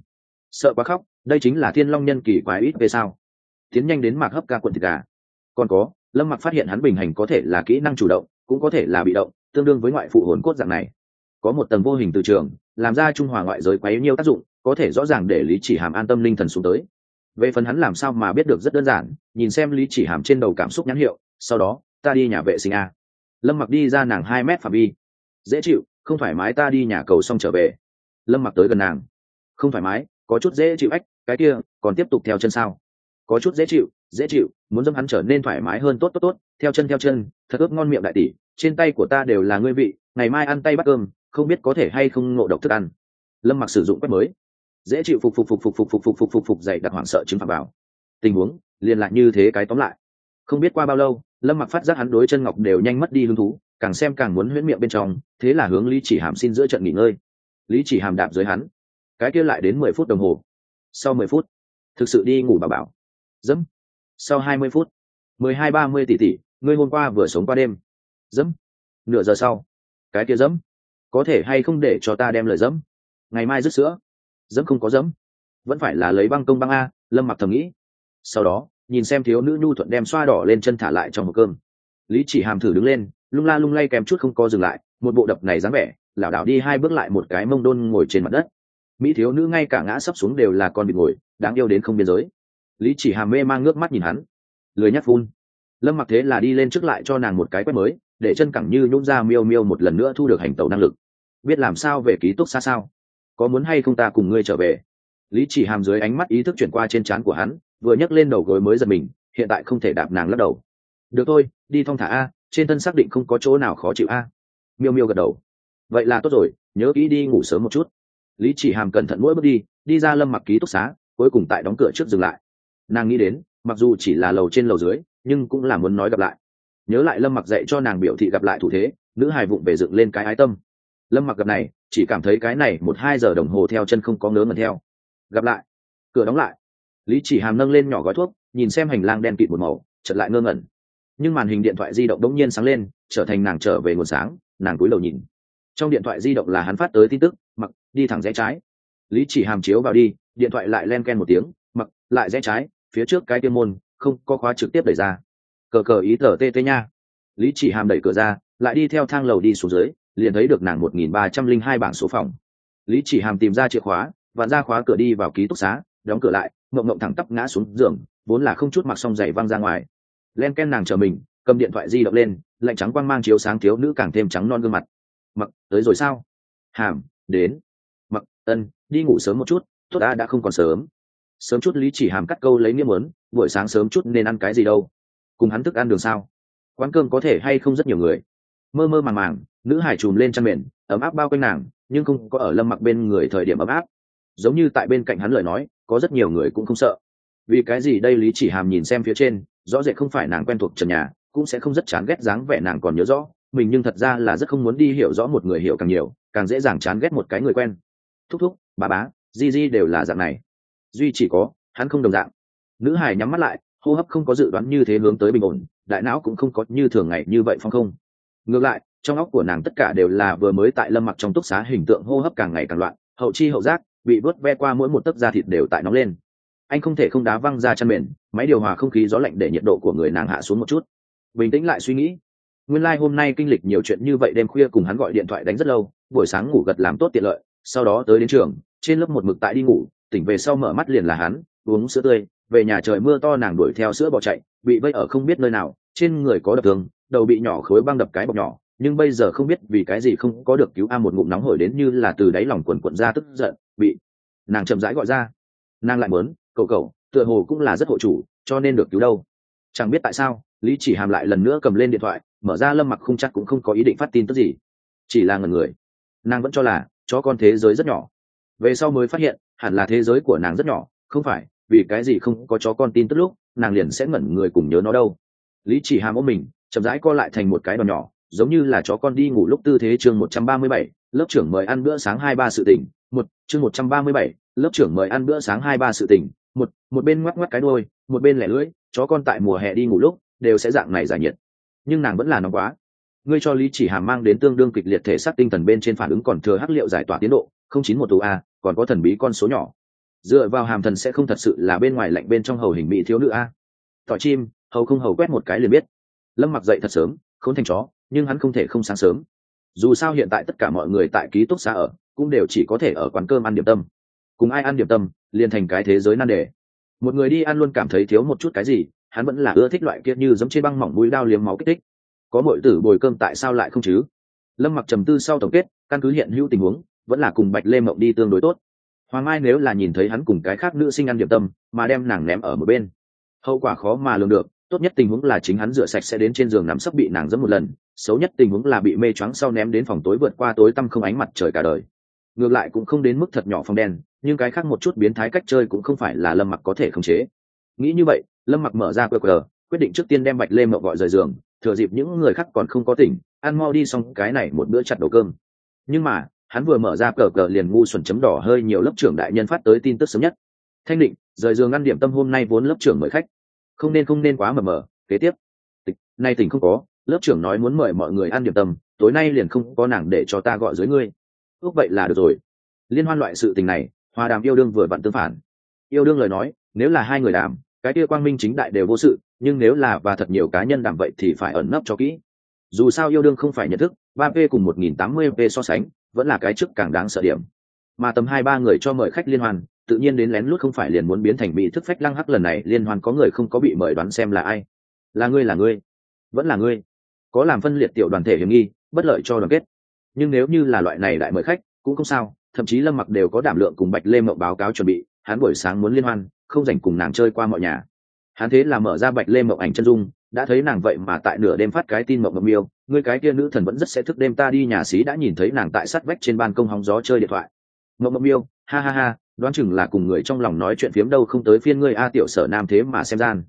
S1: Sợ quá khóc, đây chính là thiên long nhân kỳ quái ít về sao? Tiến nhanh đến mạc hấp ca quận thịt gà. Còn có lâm mặc phát hiện hắn bình hành có thể là kỹ năng chủ động, cũng có thể là bị động, tương đương với ngoại phụ hồn cốt dạng này. Có một tầng vô hình từ trường, làm ra trung hòa ngoại giới yếu nhiều tác dụng, có thể rõ ràng để lý chỉ hàm an tâm linh thần xuống tới. Về phần hắn làm sao mà biết được rất đơn giản, nhìn xem lý chỉ hàm trên đầu cảm xúc nhãn hiệu, sau đó, ta đi nhà vệ sinh a. Lâm mặc đi ra nàng hai mét phạm vi. Dễ chịu, không thoải mái ta đi nhà cầu xong trở về. Lâm mặc tới gần nàng. Không thoải mái, có chút dễ chịu ách, cái kia, còn tiếp tục theo chân sao? Có chút dễ chịu dễ chịu muốn dâm hắn trở nên thoải mái hơn tốt tốt tốt theo chân theo chân thật ướp ngon miệng đại tỷ trên tay của ta đều là ngươi vị ngày mai ăn tay bắt cơm không biết có thể hay không ngộ độc thức ăn lâm mặc sử dụng quét mới dễ chịu phục phục phục phục phục phục phục phục phục phục dày đặc hoảng sợ chứng phạm vào tình huống liền lại như thế cái tóm lại không biết qua bao lâu lâm mặc phát giác hắn đối chân ngọc đều nhanh mất đi hứng thú càng xem càng muốn huyễn miệng bên trong thế là hướng lý chỉ hàm xin giữa trận nghỉ ngơi lý chỉ hàm đạp dưới hắn cái kia lại đến mười phút đồng hồ sau mười phút thực sự đi ngủ bà bảo dẫm sau hai mươi phút, mười hai ba mươi tỷ tỷ, ngươi hôm qua vừa sống qua đêm. Dẫm. Nửa giờ sau. Cái kia dẫm. Có thể hay không để cho ta đem lời dẫm? Ngày mai rứt sữa. Dẫm không có dẫm. Vẫn phải là lấy băng công băng a, lâm mặc thầm nghĩ. Sau đó, nhìn xem thiếu nữ nhu thuận đem xoa đỏ lên chân thả lại trong hộp cơm. Lý chỉ hàm thử đứng lên, lung la lung lay kèm chút không co dừng lại, một bộ đập này dáng vẻ, lảo đảo đi hai bước lại một cái mông đôn ngồi trên mặt đất. Mỹ thiếu nữ ngay cả ngã sắp xuống đều là con bị ngồi, đáng yêu đến không biên giới lý chỉ hàm mê mang nước mắt nhìn hắn. Lười nhắc phun. Lâm mặc thế là đi lên trước lại cho nàng một cái quét mới, để chân cẳng như nhún ra miêu miêu một lần nữa thu được hành tàu năng lực. Biết làm sao về ký túc xa sao? Có muốn hay không ta cùng ngươi trở về? Lý chỉ hàm dưới ánh mắt ý thức chuyển qua trên trán của hắn, vừa nhấc lên đầu gối mới giật mình, hiện tại không thể đạp nàng lắc đầu. Được thôi, đi thong thả a, trên thân xác định không có chỗ nào khó chịu a. Miêu miêu gật đầu. Vậy là tốt rồi, nhớ kỹ đi ngủ sớm một chút. Lý chỉ hàm cẩn thận mỗi bước đi đi ra lâm mặc ký túc xá, cuối cùng tại đóng cửa trước dừng lại nàng nghĩ đến, mặc dù chỉ là lầu trên lầu dưới, nhưng cũng là muốn nói gặp lại. Nhớ lại lâm mặc dạy cho nàng biểu thị gặp lại thủ thế, nữ hài vụng về dựng lên cái ái tâm. Lâm mặc gặp này, chỉ cảm thấy cái này một hai giờ đồng hồ theo chân không có ngớ ngẩn theo. Gặp lại. Cửa đóng lại. Lý chỉ hàm nâng lên nhỏ gói thuốc, nhìn xem hành lang đen kịt một màu, chợt lại ngơ ngẩn. Nhưng màn hình điện thoại di động đống nhiên sáng lên, trở thành nàng trở về nguồn sáng, nàng cúi đầu nhìn. Trong điện thoại di động là hắn phát tới tin tức, mặc, đi thẳng rẽ trái. Lý chỉ hàm chiếu vào đi, điện thoại lại len ken một tiếng, mặc, lại rẽ trái phía trước cái tiêm môn, không có khóa trực tiếp đẩy ra. Cờ cờ ý tờ tê tê nha. Lý chỉ hàm đẩy cửa ra, lại đi theo thang lầu đi xuống dưới, liền thấy được nàng một nghìn ba trăm linh hai bảng số phòng. Lý chỉ hàm tìm ra chìa khóa và ra khóa cửa đi vào ký túc xá, đóng cửa lại, mộng mộng thẳng tắp ngã xuống giường, vốn là không chút mặc xong giày văng ra ngoài. Len ken nàng chờ mình, cầm điện thoại di động lên, lạnh trắng quang mang chiếu sáng thiếu nữ càng thêm trắng non gương mặt. Mặc, tới rồi sao? Hàm, đến. Mặc, ân, đi ngủ sớm một chút, tốt đã đã không còn sớm sớm chút lý chỉ hàm cắt câu lấy nghĩa muốn, buổi sáng sớm chút nên ăn cái gì đâu? Cùng hắn thức ăn đường sao? Quán cơm có thể hay không rất nhiều người? Mơ mơ màng màng, nữ hải chùm lên chăn mền, ấm áp bao quanh nàng, nhưng không có ở lâm mặc bên người thời điểm ấm áp. Giống như tại bên cạnh hắn lời nói, có rất nhiều người cũng không sợ. Vì cái gì đây lý chỉ hàm nhìn xem phía trên, rõ rệt không phải nàng quen thuộc trần nhà, cũng sẽ không rất chán ghét dáng vẻ nàng còn nhớ rõ. Mình nhưng thật ra là rất không muốn đi hiểu rõ một người hiểu càng nhiều, càng dễ dàng chán ghét một cái người quen. Thúc thúc, bà bá, di di đều là dạng này duy chỉ có, hắn không đồng dạng. Nữ hải nhắm mắt lại, hô hấp không có dự đoán như thế hướng tới bình ổn, đại não cũng không có như thường ngày như vậy phong không. Ngược lại, trong óc của nàng tất cả đều là vừa mới tại lâm mặc trong túc xá hình tượng hô hấp càng ngày càng loạn, hậu chi hậu giác, bị vớt ve qua mỗi một tấc da thịt đều tại nóng lên. Anh không thể không đá văng ra chăn mền, máy điều hòa không khí gió lạnh để nhiệt độ của người nàng hạ xuống một chút. Bình tĩnh lại suy nghĩ. Nguyên lai、like、hôm nay kinh lịch nhiều chuyện như vậy, đêm khuya cùng hắn gọi điện thoại đánh rất lâu, buổi sáng ngủ gật làm tốt tiện lợi, sau đó tới đến trường, trên lớp một mực tại đi ngủ tỉnh về sau mở mắt liền là hắn, uống sữa tươi, về nhà trời mưa to nàng đuổi theo sữa bỏ chạy, bị vây ở không biết nơi nào, trên người có đập tường đầu bị nhỏ khối băng đập cái bọc nhỏ, nhưng bây giờ không biết vì cái gì không có được cứu a một ngụm nóng hổi đến như là từ đáy lòng quần quận ra tức giận, bị nàng chậm rãi gọi ra. Nàng lại muốn, cậu cậu, tựa hồ cũng là rất hộ chủ, cho nên được cứu đâu? Chẳng biết tại sao, lý chỉ hàm lại lần nữa cầm lên điện thoại, mở ra lâm mặc không chắc cũng không có ý định phát tin tức gì, chỉ là ngần người. Nàng vẫn cho là, chó con thế giới rất nhỏ về sau mới phát hiện, hẳn là thế giới của nàng rất nhỏ, không phải, vì cái gì không có chó con tin tức lúc, nàng liền sẽ ngẩn người cùng nhớ nó đâu. Lý chỉ hàm ôm mình, chậm rãi co lại thành một cái đòn nhỏ, giống như là chó con đi ngủ lúc tư thế chương một trăm ba mươi bảy, lớp trưởng mời ăn bữa sáng hai ba sự tỉnh một, chương một trăm ba mươi bảy, lớp trưởng mời ăn bữa sáng hai ba sự tỉnh một một bên ngoắc ngoắc cái đôi một bên lẻ lưỡi, chó con tại mùa hè đi ngủ lúc, đều sẽ dạng này giải nhiệt. Nhưng nàng vẫn là nóng quá. Ngươi cho lý chỉ hàm mang đến tương đương kịch liệt thể xác tinh thần bên trên phản ứng còn thừa hắc liệu giải tỏa tiến độ, không chín một tù a còn có thần bí con số nhỏ. Dựa vào hàm thần sẽ không thật sự là bên ngoài lạnh bên trong hầu hình bị thiếu nữ a. Tỏi chim, hầu không hầu quét một cái liền biết. Lâm mặc dậy thật sớm, khốn thành chó, nhưng hắn không thể không sáng sớm. Dù sao hiện tại tất cả mọi người tại ký túc xá ở, cũng đều chỉ có thể ở quán cơm ăn điểm tâm. Cùng ai ăn điểm tâm, liền thành cái thế giới nan đề. Một người đi ăn luôn cảm thấy thiếu một chút cái gì, hắn vẫn là ưa thích loại kia như giống trên băng mỏng mũi đao liếm máu kích thích. Có mọi tử bồi cơm tại sao lại không chứ? Lâm mặc trầm tư sau tổng kết, căn cứ hiện hữu tình huống vẫn là cùng bạch lê mộng đi tương đối tốt. Hoàng mai nếu là nhìn thấy hắn cùng cái khác nữ sinh ăn điểm tâm, mà đem nàng ném ở một bên, hậu quả khó mà lường được. Tốt nhất tình huống là chính hắn rửa sạch sẽ đến trên giường nằm sấp bị nàng dẫm một lần, xấu nhất tình huống là bị mê choáng sau ném đến phòng tối vượt qua tối tăm không ánh mặt trời cả đời. Ngược lại cũng không đến mức thật nhỏ phòng đen, nhưng cái khác một chút biến thái cách chơi cũng không phải là lâm mặc có thể khống chế. Nghĩ như vậy, lâm mặc mở ra qr, quyết định trước tiên đem bạch lê mậu gọi rời giường, thừa dịp những người khác còn không có tỉnh, ăn mau đi xong cái này một bữa chặt đầu cơm. Nhưng mà hắn vừa mở ra cờ cờ liền ngu xuẩn chấm đỏ hơi nhiều lớp trưởng đại nhân phát tới tin tức sớm nhất. Thanh định, rời giường ăn điểm tâm hôm nay vốn lớp trưởng mời khách. Không nên không nên quá mờ mờ, kế tiếp. Tịch, nay tỉnh không có, lớp trưởng nói muốn mời mọi người ăn điểm tâm, tối nay liền không có nàng để cho ta gọi dưới ngươi. Ước vậy là được rồi. Liên hoan loại sự tình này hòa đàm yêu đương vừa vặn tương phản. Yêu đương lời nói, nếu là hai người đàm, cái kia quang minh chính đại đều vô sự, nhưng nếu là và thật nhiều cá nhân đàm vậy thì phải ẩn nấp cho kỹ. Dù sao yêu đương không phải nhận thức, ba p cùng một nghìn tám mươi p so sánh vẫn là cái trước càng đáng sợ điểm. Mà tầm hai ba người cho mời khách liên hoan, tự nhiên đến lén lút không phải liền muốn biến thành bị thức phách lăng hắc lần này, liên hoan có người không có bị mời đoán xem là ai. Là ngươi là ngươi. Vẫn là ngươi. Có làm phân liệt tiểu đoàn thể hiểm nghi, bất lợi cho đoàn kết. Nhưng nếu như là loại này lại mời khách, cũng không sao, thậm chí lâm mặc đều có đảm lượng cùng bạch lê mậu báo cáo chuẩn bị, hắn buổi sáng muốn liên hoan, không dành cùng nàng chơi qua mọi nhà hắn thế là mở ra bạch lê mộng ảnh chân dung, đã thấy nàng vậy mà tại nửa đêm phát cái tin mộng mộng miêu người cái kia nữ thần vẫn rất sẽ thức đêm ta đi nhà xí đã nhìn thấy nàng tại sát vách trên ban công hóng gió chơi điện thoại. Mộng mộng miêu, ha ha ha, đoán chừng là cùng người trong lòng nói chuyện phiếm đâu không tới phiên ngươi a tiểu sở nam thế mà xem gian.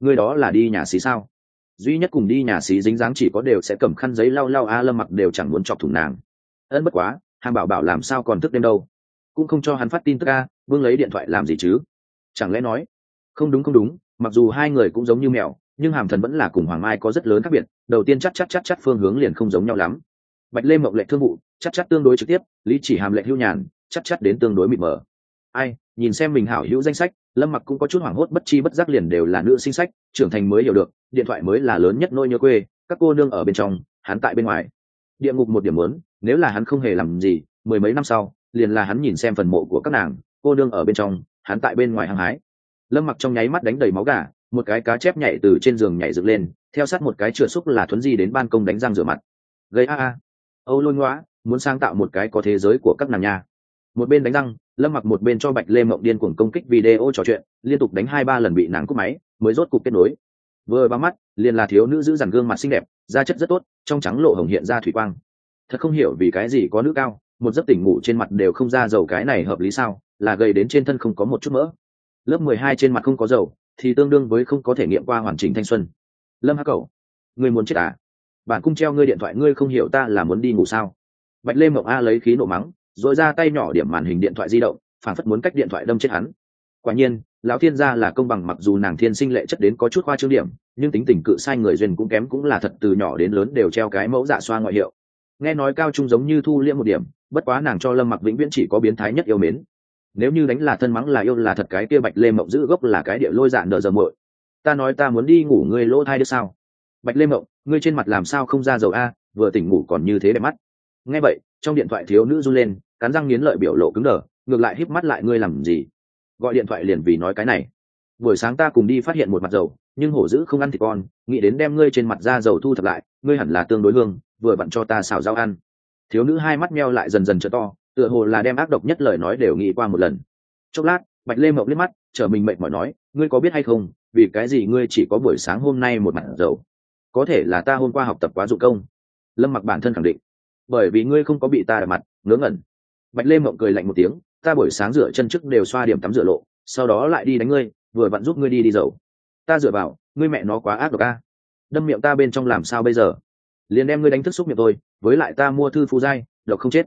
S1: Ngươi đó là đi nhà xí sao? Duy nhất cùng đi nhà xí dính dáng chỉ có đều sẽ cầm khăn giấy lau lau a lâm mặc đều chẳng muốn chọc thủng nàng. Ân bất quá hàng bảo bảo làm sao còn thức đêm đâu? Cũng không cho hắn phát tin tức a, vương lấy điện thoại làm gì chứ? Chẳng lẽ nói? Không đúng không đúng mặc dù hai người cũng giống như mèo, nhưng hàm thần vẫn là cùng hoàng mai có rất lớn khác biệt, đầu tiên chắc chắc chắc chắc phương hướng liền không giống nhau lắm. Bạch lê mộng lệ thương vụ, chắc chắc tương đối trực tiếp, lý chỉ hàm lệ hưu nhàn, chắc chắc đến tương đối mịt mờ. Ai, nhìn xem mình hảo hữu danh sách, lâm mặc cũng có chút hoảng hốt, bất chi bất giác liền đều là nữ sinh sách, trưởng thành mới hiểu được, điện thoại mới là lớn nhất nôi nhớ quê, các cô nương ở bên trong, hắn tại bên ngoài. Địa ngục một điểm lớn nếu là hắn không hề làm gì, mười mấy năm sau, liền là hắn nhìn xem phần mộ của các nàng, cô nương ở bên trong, hắn tại bên ngoài hăng hái lâm mặc trong nháy mắt đánh đầy máu gà, một cái cá chép nhảy từ trên giường nhảy dựng lên, theo sát một cái chửa xúc là thuấn di đến ban công đánh răng rửa mặt. Gây a a. Âu lôi ngoã muốn sáng tạo một cái có thế giới của các nàng nhà một bên đánh răng, lâm mặc một bên cho bạch lê mộng điên cuồng công kích video trò chuyện, liên tục đánh hai ba lần bị nàng cúp máy, mới rốt cục kết nối. Vừa ba mắt, liền là thiếu nữ giữ dằn gương mặt xinh đẹp, da chất rất tốt, trong trắng lộ hồng hiện ra thủy quang. Thật không hiểu vì cái gì có nữ cao, một giấc tỉnh ngủ trên mặt đều không ra dầu cái này hợp lý sao, là gây đến trên thân không có một chút mỡ lớp mười hai trên mặt không có dầu, thì tương đương với không có thể nghiệm qua hoàn chỉnh thanh xuân. Lâm hắc cầu ngươi muốn chết à? Bản cung treo ngươi điện thoại, ngươi không hiểu ta là muốn đi ngủ sao? Bạch lê mộng a lấy khí nộ mắng, rồi ra tay nhỏ điểm màn hình điện thoại di động, phản phất muốn cách điện thoại đâm chết hắn. Quả nhiên, lão thiên gia là công bằng mặc dù nàng thiên sinh lệ chất đến có chút khoa trương điểm, nhưng tính tình cự sai người duyên cũng kém cũng là thật từ nhỏ đến lớn đều treo cái mẫu dạ xoa ngoại hiệu. Nghe nói cao trung giống như thu liễm một điểm, bất quá nàng cho lâm mặc vĩnh viễn chỉ có biến thái nhất yêu mến nếu như đánh là thân mắng là yêu là thật cái kia bạch lê mộng giữ gốc là cái địa lôi dạ nợ giờ muội. Ta nói ta muốn đi ngủ ngươi lỗ thai được sao? Bạch lê mộng, ngươi trên mặt làm sao không ra dầu a, vừa tỉnh ngủ còn như thế đẹp mắt. Nghe vậy, trong điện thoại thiếu nữ run lên, cắn răng nghiến lợi biểu lộ cứng đờ, ngược lại híp mắt lại ngươi làm gì? Gọi điện thoại liền vì nói cái này. Buổi sáng ta cùng đi phát hiện một mặt dầu, nhưng hổ dữ không ăn thịt con, nghĩ đến đem ngươi trên mặt da dầu thu thập lại, ngươi hẳn là tương đối hương, vừa vặn cho ta xào rau ăn. Thiếu nữ hai mắt meo lại dần dần trở to tựa hồ là đem ác độc nhất lời nói đều nghĩ qua một lần. Chốc lát, bạch lê mộng liếc mắt chờ mình mệt mỏi nói, ngươi có biết hay không, vì cái gì ngươi chỉ có buổi sáng hôm nay một mặt dầu? Có thể là ta hôm qua học tập quá dụng công. Lâm mặc bản thân khẳng định, bởi vì ngươi không có bị ta đập mặt, ngớ ngẩn. Bạch lê mộng cười lạnh một tiếng, ta buổi sáng rửa chân trước đều xoa điểm tắm rửa lộ, sau đó lại đi đánh ngươi, vừa vặn giúp ngươi đi đi dầu. Ta dựa vào, ngươi mẹ nó quá ác độc a. Đâm miệng ta bên trong làm sao bây giờ? Liền đem ngươi đánh thức xúc miệng tôi, với lại ta mua thư phu giai độc không chết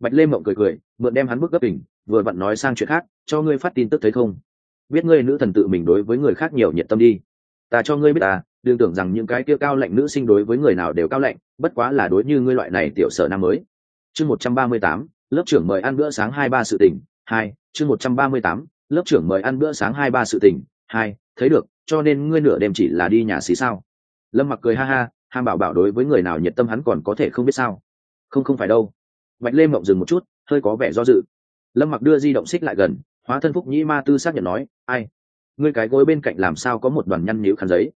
S1: bạch lê mộng cười cười mượn đem hắn bức gấp tỉnh, vừa vặn nói sang chuyện khác cho ngươi phát tin tức thấy không? Biết ngươi nữ thần tự mình đối với người khác nhiều nhiệt tâm đi. Ta cho ngươi biết ta đừng tưởng rằng những cái kia cao lạnh nữ sinh đối với người nào đều cao lạnh bất quá là đối như ngươi loại này tiểu sở năm mới. Chương một trăm ba mươi tám lớp trưởng mời ăn bữa sáng hai ba sự tỉnh hai chương một trăm ba mươi tám lớp trưởng mời ăn bữa sáng hai ba sự tỉnh hai thấy được cho nên ngươi nửa đêm chỉ là đi nhà xí sao? Lâm mặc cười ha ha ham bảo bảo đối với người nào nhiệt tâm hắn còn có thể không biết sao? Không không phải đâu bạch lê mộng dừng một chút, hơi có vẻ do dự. Lâm mặc đưa di động xích lại gần, hóa thân phúc nhĩ ma tư xác nhận nói, ai? Ngươi cái gối bên cạnh làm sao có một đoàn nhăn nhíu khăn giấy?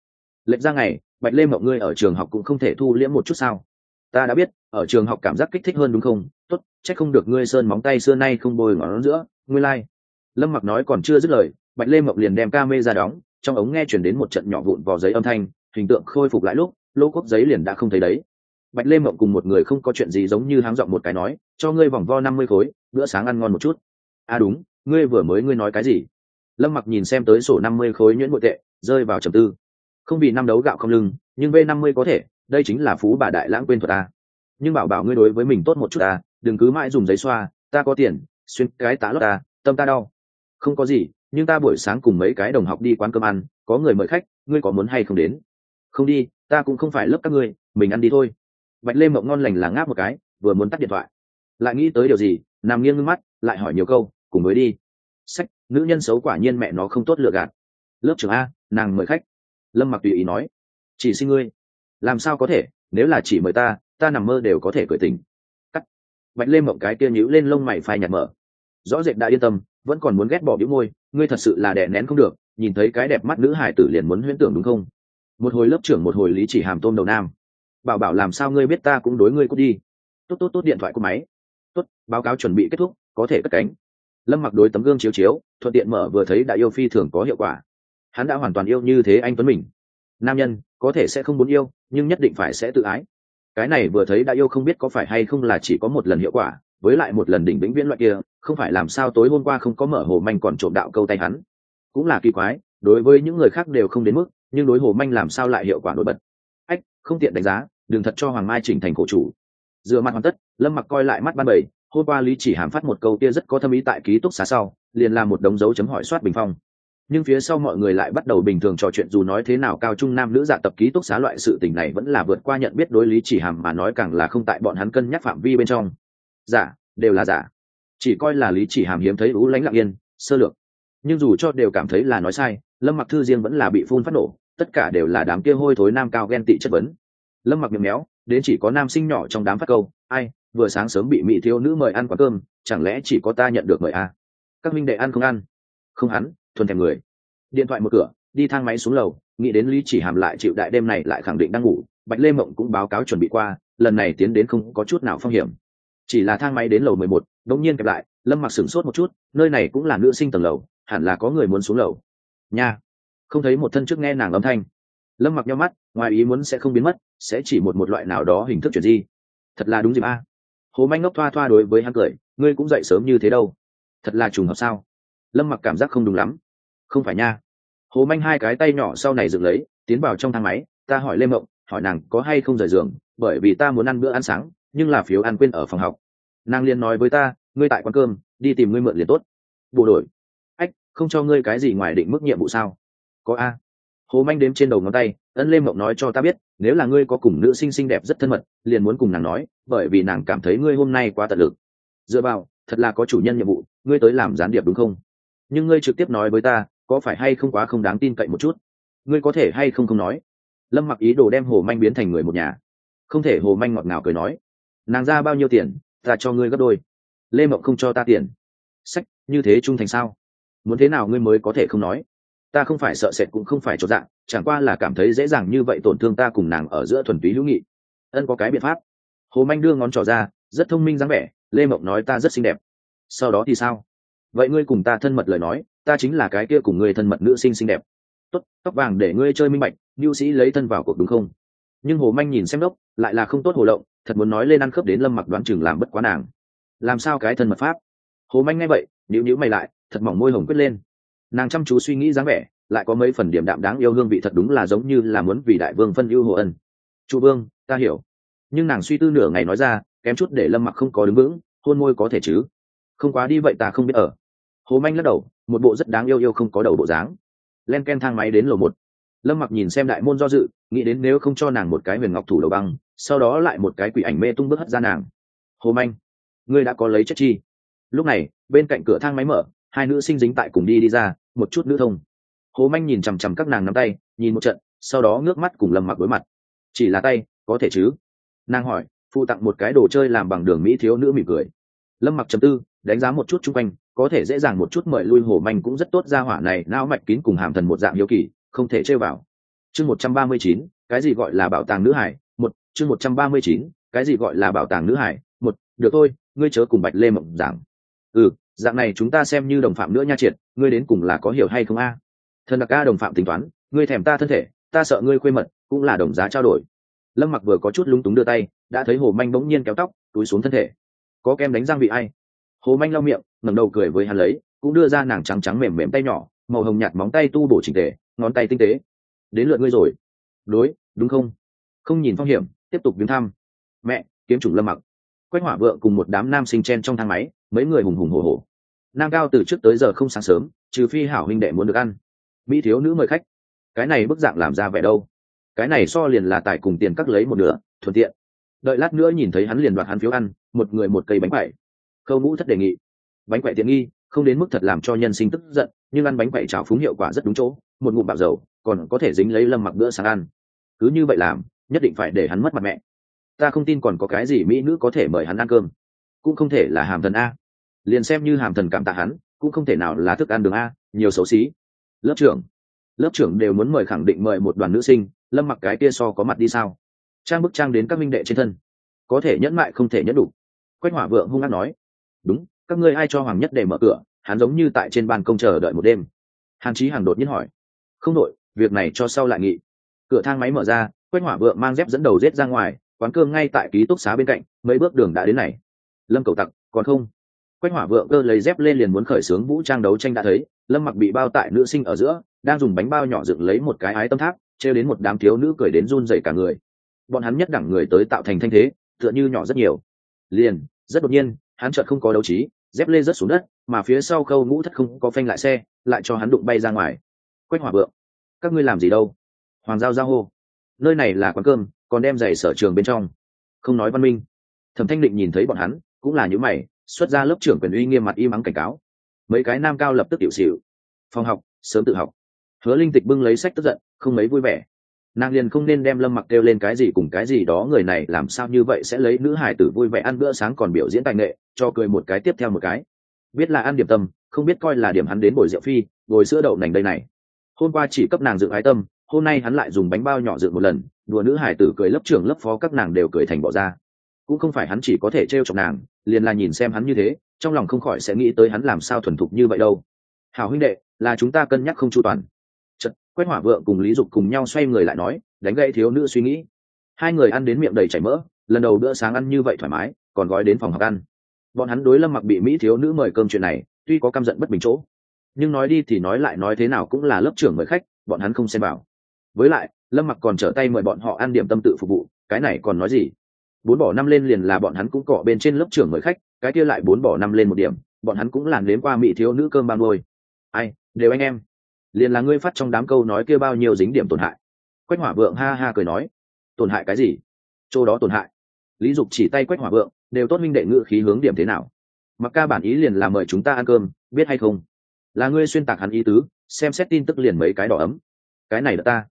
S1: Lệnh ra ngày bạch lê mộng ngươi ở trường học cũng không thể thu liễm một chút sao? Ta đã biết, ở trường học cảm giác kích thích hơn đúng không? Tốt, chắc không được ngươi sơn móng tay xưa nay không bôi ngón giữa, ngươi lai、like. lâm mặc nói còn chưa dứt lời bạch lê mộng liền đem ca mê ra đóng, trong ống nghe chuyển đến một trận nhỏ vụn vào giấy âm thanh, hình tượng khôi phục lại lúc, lô quốc giấy liền đã không thấy đấy bạch lê mộng cùng một người không có chuyện gì giống như háng giọng một cái nói, cho ngươi vòng vo năm mươi khối, bữa sáng ăn ngon một chút. À đúng, ngươi vừa mới ngươi nói cái gì? Lâm mặc nhìn xem tới sổ năm mươi khối nhuyễn bội tệ, rơi vào trầm tư. Không vì năm đấu gạo không lưng, nhưng v năm mươi có thể, đây chính là phú bà đại lãng quên thuật ta. Nhưng bảo bảo ngươi đối với mình tốt một chút ta, đừng cứ mãi dùng giấy xoa, ta có tiền, xuyên cái tá lót ta, tâm ta đau. Không có gì, nhưng ta buổi sáng cùng mấy cái đồng học đi quán cơm ăn, có người mời khách, ngươi có muốn hay không đến? Không đi, ta cũng không phải lớp các ngươi, mình ăn đi thôi bạch lê mộng ngon lành là ngáp một cái, vừa muốn tắt điện thoại. Lại nghĩ tới điều gì nằm nghiêng ngưng mắt, lại hỏi nhiều câu, cùng mới đi. Sách, nữ nhân xấu quả nhiên mẹ nó không tốt lựa gạt. Lớp trưởng a, nàng mời khách. Lâm mặc tùy ý nói. Chỉ xin ngươi. Làm sao có thể, nếu là chỉ mời ta ta nằm mơ đều có thể cởi tình cắt. Bạch lê mộng cái kia nhíu lên lông mày phai nhạt mở. Rõ rệt đã yên tâm, vẫn còn muốn ghét bỏ bĩu môi, ngươi thật sự là đẻ nén không được, nhìn thấy cái đẹp mắt nữ hải tử liền muốn huyễn tưởng đúng không? Một hồi lớp trưởng một hồi lý chỉ hàm tôm đầu nam bảo bảo làm sao ngươi biết ta cũng đối ngươi cút đi. Tốt tốt tốt, điện thoại của máy. Tốt, báo cáo chuẩn bị kết thúc, có thể cất cánh. Lâm mặc đối tấm gương chiếu chiếu, thuận tiện mở vừa thấy đại yêu phi thường có hiệu quả. Hắn đã hoàn toàn yêu như thế anh tuấn mình. Nam nhân, có thể sẽ không muốn yêu, nhưng nhất định phải sẽ tự ái. Cái này vừa thấy đã yêu không biết có phải hay không là chỉ có một lần hiệu quả, với lại một lần đỉnh vĩnh viễn loại kia, không phải làm sao tối hôm qua không có mở hồ manh còn trộm đạo câu tay hắn. Cũng là kỳ quái, đối với những người khác đều không đến mức, nhưng đối hồ manh làm sao lại hiệu quả nổi bật. Ách, không tiện đánh giá đừng thật cho hoàng mai chỉnh thành cổ chủ. Dựa mặt hoàn tất lâm mặc coi lại mắt ban bảy hôm qua lý chỉ hàm phát một câu kia rất có thâm ý tại ký túc xá sau liền làm một đống dấu chấm hỏi soát bình phong. Nhưng phía sau mọi người lại bắt đầu bình thường trò chuyện dù nói thế nào cao trung nam nữ dạ tập ký túc xá loại sự tình này vẫn là vượt qua nhận biết đối lý chỉ hàm mà nói càng là không tại bọn hắn cân nhắc phạm vi bên trong. Giả dạ, đều là giả chỉ coi là lý chỉ hàm hiếm thấy ú lánh lặng yên sơ lược. Nhưng dù cho đều cảm thấy là nói sai lâm mặc thư riêng vẫn là bị phun phát nổ tất cả đều là đám kia hôi thối nam cao ghen tị chất vấn lâm mặc miệng méo, đến chỉ có nam sinh nhỏ trong đám phát câu, ai, vừa sáng sớm bị mỹ thiếu nữ mời ăn quán cơm, chẳng lẽ chỉ có ta nhận được mời à? các minh đệ ăn không ăn? Không hắn, thuần thèm người. Điện thoại một cửa, đi thang máy xuống lầu, nghĩ đến lý chỉ hàm lại chịu đại đêm này lại khẳng định đang ngủ, bạch lê mộng cũng báo cáo chuẩn bị qua, lần này tiến đến không có chút nào phong hiểm. Chỉ là thang máy đến lầu mười một, đống nhiên kẹp lại, lâm mặc sửng sốt một chút, nơi này cũng là nữ sinh tầng lầu, hẳn là có người muốn xuống lầu. Nha. Không thấy một thân trước nghe nàng âm thanh lâm mặc nhau mắt, ngoài ý muốn sẽ không biến mất, sẽ chỉ một một loại nào đó hình thức chuyển di. Thật là đúng dịp a. Hồ manh ngốc thoa thoa đối với hắn cười, ngươi cũng dậy sớm như thế đâu. Thật là trùng hợp sao? Lâm mặc cảm giác không đúng lắm. Không phải nha. Hồ manh hai cái tay nhỏ sau này dựng lấy, tiến vào trong thang máy, ta hỏi lê mộng, hỏi nàng có hay không rời giường, bởi vì ta muốn ăn bữa ăn sáng, nhưng là phiếu ăn quên ở phòng học. Nàng liền nói với ta, ngươi tại quán cơm, đi tìm ngươi mượn liền tốt. Bộ đổi. Ách, không cho ngươi cái gì ngoài định mức nhiệm vụ sao? Có a hồ manh đếm trên đầu ngón tay, ân lê mộng nói cho ta biết, nếu là ngươi có cùng nữ sinh xinh đẹp rất thân mật, liền muốn cùng nàng nói, bởi vì nàng cảm thấy ngươi hôm nay quá tận lực. Dựa vào, thật là có chủ nhân nhiệm vụ, ngươi tới làm gián điệp đúng không? Nhưng ngươi trực tiếp nói với ta, có phải hay không quá không đáng tin cậy một chút? Ngươi có thể hay không không nói? Lâm mặc ý đồ đem hồ manh biến thành người một nhà. Không thể, hồ manh ngọt ngào cười nói, nàng ra bao nhiêu tiền, ta cho ngươi gấp đôi. Lê mộng không cho ta tiền. Sách, như thế trung thành sao? Muốn thế nào ngươi mới có thể không nói? Ta không phải sợ sệt cũng không phải cho dạng chẳng qua là cảm thấy dễ dàng như vậy tổn thương ta cùng nàng ở giữa thuần túy hữu nghị. Ân có cái biện pháp. Hồ manh đưa ngón trỏ ra, rất thông minh dáng vẻ, lê mộng nói ta rất xinh đẹp. Sau đó thì sao? Vậy ngươi cùng ta thân mật lời nói, ta chính là cái kia cùng ngươi thân mật nữ sinh xinh đẹp. Tốt, tóc vàng để ngươi chơi minh bạch mưu sĩ lấy thân vào cuộc đúng không? Nhưng hồ manh nhìn xem đốc, lại là không tốt hồ lộng, thật muốn nói lên ăn khớp đến lâm mặc đoán chừng làm bất quá nàng. Làm sao cái thân mật pháp? Hồ manh nghe vậy nhữ nhữ mày lại, thật mỏng môi hồng quyết lên nàng chăm chú suy nghĩ dáng vẻ, lại có mấy phần điểm đạm đáng yêu hương vị thật đúng là giống như là muốn vì đại vương phân ưu hồ ân. Chu vương, ta hiểu. Nhưng nàng suy tư nửa ngày nói ra, kém chút để lâm mặc không có đứng vững, hôn môi có thể chứ? Không quá đi vậy ta không biết ở. Hồ manh lắc đầu, một bộ rất đáng yêu yêu không có đầu bộ dáng. Len ken thang máy đến lầu một. Lâm mặc nhìn xem đại môn do dự, nghĩ đến nếu không cho nàng một cái huyền ngọc thủ đầu băng, sau đó lại một cái quỷ ảnh mê tung bước hất ra nàng. Hồ manh, ngươi đã có lấy chất chi? Lúc này, bên cạnh cửa thang máy mở hai nữ sinh dính tại cùng đi đi ra, một chút nữ thông. Hồ manh nhìn chằm chằm các nàng nắm tay, nhìn một trận, sau đó ngước mắt cùng lâm mặc đối mặt. Chỉ là tay, có thể chứ? Nàng hỏi, phụ tặng một cái đồ chơi làm bằng đường mỹ thiếu nữ mỉm cười. Lâm mặc chấm tư, đánh giá một chút chung quanh, có thể dễ dàng một chút mời lui hồ manh cũng rất tốt ra hỏa này, não mạch kín cùng hàm thần một dạng hiếu kỳ, không thể chơi vào. Chương một trăm ba mươi chín, cái gì gọi là bảo tàng nữ hải? Một, chương một trăm ba mươi chín, cái gì gọi là bảo tàng nữ hải? Một, được thôi, ngươi chớ cùng bạch lê mộng giảng. Ừ dạng này chúng ta xem như đồng phạm nữa nha triệt, ngươi đến cùng là có hiểu hay không a? Thần đặc ca đồng phạm tính toán, ngươi thèm ta thân thể, ta sợ ngươi quê mật, cũng là đồng giá trao đổi. Lâm mặc vừa có chút lúng túng đưa tay, đã thấy hồ manh bỗng nhiên kéo tóc, túi xuống thân thể. Có kem đánh răng vị ai? Hồ manh lau miệng, ngẩng đầu cười với hắn lấy, cũng đưa ra nàng trắng trắng mềm mềm tay nhỏ, màu hồng nhạt móng tay tu bổ chỉnh tề, ngón tay tinh tế. Đến lượt ngươi rồi. Đối, đúng không? Không nhìn phong hiểm, tiếp tục viếng thăm. Mẹ, kiếm chủng lâm mặc. Quách hỏa vợ cùng một đám nam sinh chen trong thang máy mấy người hùng hùng hồ hồ nam cao từ trước tới giờ không sáng sớm, trừ phi hảo huynh đệ muốn được ăn. Mỹ thiếu nữ mời khách. Cái này bức dạng làm ra vẻ đâu? Cái này so liền là tài cùng tiền cắt lấy một nửa, thuận tiện. Đợi lát nữa nhìn thấy hắn liền đoạt hắn phiếu ăn, một người một cây bánh quậy. Khâu ngũ thất đề nghị. Bánh quậy tiện nghi, không đến mức thật làm cho nhân sinh tức giận, nhưng ăn bánh quậy trào phúng hiệu quả rất đúng chỗ, một ngụm bạo dầu, còn có thể dính lấy lâm mặc bữa sáng ăn. Cứ như vậy làm, nhất định phải để hắn mất mặt mẹ. Ta không tin còn có cái gì mỹ nữ có thể mời hắn ăn cơm cũng không thể là hàm thần a. Liền xem như hàm thần cảm tạ hắn, cũng không thể nào là thức ăn đường a, nhiều xấu xí. Lớp trưởng lớp trưởng đều muốn mời khẳng định mời một đoàn nữ sinh, lâm mặc cái kia so có mặt đi sao? Trang bức trang đến các minh đệ trên thân. Có thể nhẫn mại không thể nhẫn đủ. Quách hỏa vượng hung hăng nói. Đúng, các ngươi ai cho hoàng nhất để mở cửa, hắn giống như tại trên ban công chờ đợi một đêm. Hàn chí hàng đột nhiên hỏi. Không đội việc này cho sau lại nghị. Cửa thang máy mở ra, quách hỏa vượng mang dép dẫn đầu rết ra ngoài, quán cơm ngay tại ký túc xá bên cạnh, mấy bước đường đã đến này lâm cầu tặc, còn không? Quách hỏa vượng cơ lấy dép lên liền muốn khởi xướng vũ trang đấu tranh đã thấy, lâm mặc bị bao tại nữ sinh ở giữa, đang dùng bánh bao nhỏ dựng lấy một cái ái tâm tháp treo đến một đám thiếu nữ cười đến run dày cả người. Bọn hắn nhất đẳng người tới tạo thành thanh thế, tựa như nhỏ rất nhiều. Liền, rất đột nhiên, hắn chợt không có đấu trí, dép lê rớt xuống đất, mà phía sau khâu ngũ thất không có phanh lại xe, lại cho hắn đụng bay ra ngoài. Quách hỏa vượng, các ngươi làm gì đâu? Hoàng giao giao hô, nơi này là quán cơm, còn đem giày sở trường bên trong. Không nói văn minh. Thẩm thanh định nhìn thấy bọn hắn cũng là những mày, xuất ra lớp trưởng quyền uy nghiêm mặt im mắng cảnh cáo. Mấy cái nam cao lập tức tiểu xỉu. Phòng học, sớm tự học. Hứa linh tịch bưng lấy sách tức giận, không mấy vui vẻ. Nàng liền không nên đem lâm mặc kêu lên cái gì cùng cái gì đó, người này làm sao như vậy sẽ lấy nữ hải tử vui vẻ ăn bữa sáng còn biểu diễn tài nghệ, cho cười một cái tiếp theo một cái. Biết là ăn điểm tâm, không biết coi là điểm hắn đến bồi rượu phi, ngồi sữa đậu nành đây này. Hôm qua chỉ cấp nàng dự ái tâm, hôm nay hắn lại dùng bánh bao nhỏ dự một lần, đùa nữ hải tử cười lớp trưởng lớp phó các nàng đều cười thành bỏ ra cũng không phải hắn chỉ có thể t r e o chọc nàng liền là nhìn xem hắn như thế trong lòng không khỏi sẽ nghĩ tới hắn làm sao thuần thục như vậy đâu. Hảo huynh đệ là chúng ta cân nhắc không chu toàn. Chật, quét hỏa vượng cùng lý dục cùng nhau xoay người lại nói đánh gậy thiếu nữ suy nghĩ. Hai người ăn đến miệng đầy chảy mỡ lần đầu bữa sáng ăn như vậy thoải mái còn gói đến phòng học ăn. Bọn hắn đối lâm mặc bị mỹ thiếu nữ mời cơm chuyện này tuy có căm giận bất bình chỗ nhưng nói đi thì nói lại nói thế nào cũng là lớp trưởng mời khách bọn hắn không xem bảo với lại lâm mặc còn trở tay mời bọn họ ăn điểm tâm tự phục vụ cái này còn nói gì? Bốn bỏ năm lên liền là bọn hắn cũng cọ bên trên lớp trưởng mời khách, cái kia lại bốn bỏ năm lên một điểm, bọn hắn cũng làn đến qua mỹ thiếu nữ cơm ban ngôi ai, đều anh em. Liền là ngươi phát trong đám câu nói kia bao nhiêu dính điểm tổn hại. Quách hỏa vượng ha ha cười nói. Tổn hại cái gì? Chỗ đó tổn hại. Lý dục chỉ tay quách hỏa vượng, đều tốt minh đệ ngự khí hướng điểm thế nào. Mặc ca bản ý liền là mời chúng ta ăn cơm, biết hay không? Là ngươi xuyên tạc hắn ý tứ, xem xét tin tức liền mấy cái đỏ ấm. Cái này là ta.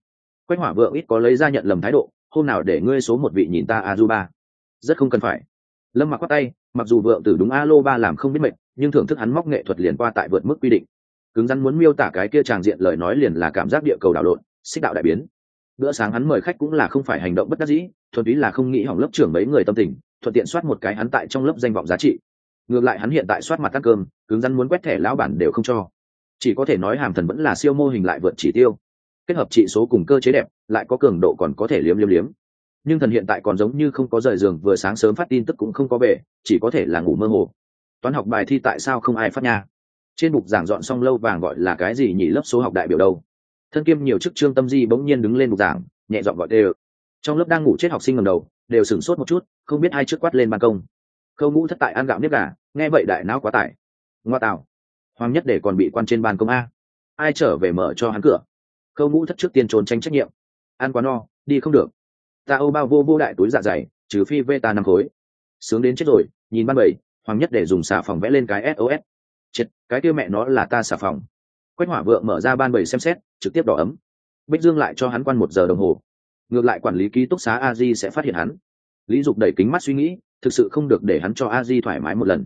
S1: Quách hỏa vượng ít có lấy ra nhận lầm thái độ, hôm nào để ngươi số một vị nhìn ta a du ba rất không cần phải. Lâm mặc quát tay, mặc dù vượng tử đúng a lô ba làm không biết mệnh, nhưng thưởng thức hắn móc nghệ thuật liền qua tại vượt mức quy định. Cứng rắn muốn miêu tả cái kia tràng diện lời nói liền là cảm giác địa cầu đảo lộn, xích đạo đại biến. Bữa sáng hắn mời khách cũng là không phải hành động bất đắc dĩ, thuần túy là không nghĩ hỏng lớp trưởng mấy người tâm tình, thuận tiện soát một cái hắn tại trong lớp danh vọng giá trị. Ngược lại hắn hiện tại soát mặt ăn cơm, cứng rắn muốn quét thẻ lão bản đều không cho. Chỉ có thể nói hàm thần vẫn là siêu mô hình lại vượt chỉ tiêu. Kết hợp trị số cùng cơ chế đẹp, lại có cường độ còn có thể liếm liếm liếm nhưng thần hiện tại còn giống như không có rời giường, vừa sáng sớm phát tin tức cũng không có về, chỉ có thể là ngủ mơ hồ. Toán học bài thi tại sao không ai phát nha? Trên bục giảng dọn xong lâu vàng gọi là cái gì nhỉ, lớp số học đại biểu đâu? Thân kiêm nhiều chức trương tâm di bỗng nhiên đứng lên bục giảng, nhẹ dọn gọi đều trong lớp đang ngủ chết học sinh ngầm đầu, đều sửng sốt một chút, không biết ai trước quát lên ban công. Khâu ngũ thất tại ăn gạo nếp gà, nghe vậy đại não quá tải. Ngoa tạo hoàng nhất để còn bị quan trên ban công a. Ai trở về mở cho hắn cửa? Khâu ngũ thất trước tiên trốn tránh trách nhiệm. Ăn quá no, đi không được ta âu bao vô vô đại túi dạ dày, trừ phi vê ta năm khối. Sướng đến chết rồi, nhìn ban bảy hoàng nhất để dùng xà phòng vẽ lên cái sos chết, cái kia mẹ nó là ta xà phòng. Quách hỏa vượng mở ra ban bảy xem xét, trực tiếp đỏ ấm. Bích dương lại cho hắn quan một giờ đồng hồ. Ngược lại quản lý ký túc xá a di sẽ phát hiện hắn. Lý dục đẩy kính mắt suy nghĩ, thực sự không được để hắn cho a di thoải mái một lần.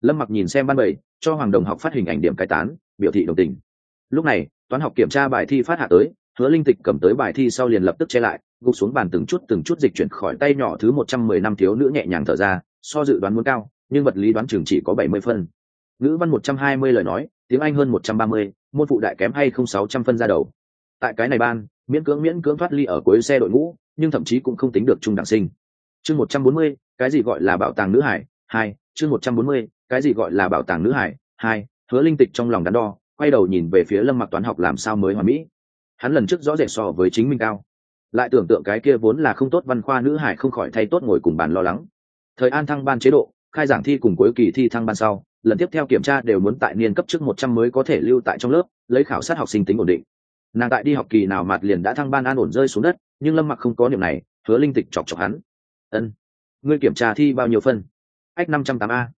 S1: Lâm mặc nhìn xem ban bảy cho hoàng đồng học phát hình ảnh điểm cải tán, biểu thị đồng tình. Lúc này, toán học kiểm tra bài thi phát hạ tới hứa linh tịch cầm tới bài thi sau liền lập tức che lại, gục xuống bàn từng chút từng chút dịch chuyển khỏi tay nhỏ thứ một trăm mười năm thiếu nữ nhẹ nhàng thở ra, so dự đoán muốn cao, nhưng vật lý đoán chừng chỉ có bảy mươi phân. Ngữ văn một trăm hai mươi lời nói, tiếng anh hơn một trăm ba mươi, môn phụ đại kém hay không sáu trăm phân ra đầu. Tại cái này ban, miễn cưỡng miễn cưỡng thoát ly ở cuối xe đội ngũ, nhưng thậm chí cũng không tính được trung đẳng sinh. Chương một trăm bốn mươi, cái gì gọi là bảo tàng nữ hải? Hai, chương một trăm bốn mươi, cái gì gọi là bảo tàng nữ hải? Hai, hứa linh tịch trong lòng đắn đo, quay đầu nhìn về phía lâm mặc toán học làm sao mới hoàn mỹ hắn lần trước rõ rệt so với chính mình cao. Lại tưởng tượng cái kia vốn là không tốt văn khoa nữ hải không khỏi thay tốt ngồi cùng bàn lo lắng. Thời an thăng ban chế độ, khai giảng thi cùng cuối kỳ thi thăng ban sau, lần tiếp theo kiểm tra đều muốn tại niên cấp trước một trăm mới có thể lưu tại trong lớp, lấy khảo sát học sinh tính ổn định. Nàng tại đi học kỳ nào mạt liền đã thăng ban an ổn rơi xuống đất, nhưng lâm mặc không có niệm này, hứa linh tịch chọc chọc hắn. Ân, ngươi kiểm tra thi bao nhiêu phân? Ách, năm trăm tám a.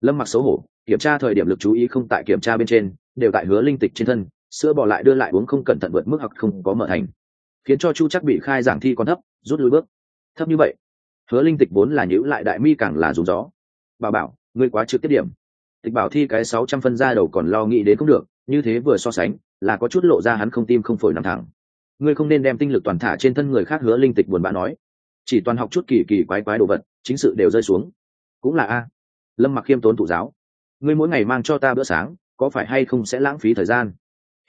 S1: Lâm mặc xấu hổ, kiểm tra thời điểm lực chú ý không tại kiểm tra bên trên, đều tại hứa linh tịch trên thân sữa bỏ lại đưa lại uống không cẩn thận vượt mức hoặc không có mở thành. Khiến cho chu chắc bị khai giảng thi còn thấp, rút lui bước. Thấp như vậy, hứa linh tịch vốn là nhữ lại đại mi càng là dùng gió. Bà bảo, ngươi quá trực tiếp điểm. Tịch bảo thi cái sáu trăm phân ra đầu còn lo nghĩ đến không được, như thế vừa so sánh, là có chút lộ ra hắn không tim không phổi nằm thẳng. Ngươi không nên đem tinh lực toàn thả trên thân người khác, hứa linh tịch buồn bã nói. Chỉ toàn học chút kỳ kỳ quái quái đồ vật, chính sự đều rơi xuống. Cũng là a. Lâm mặc khiêm tốn thụ giáo. Ngươi mỗi ngày mang cho ta bữa sáng, có phải hay không sẽ lãng phí thời gian?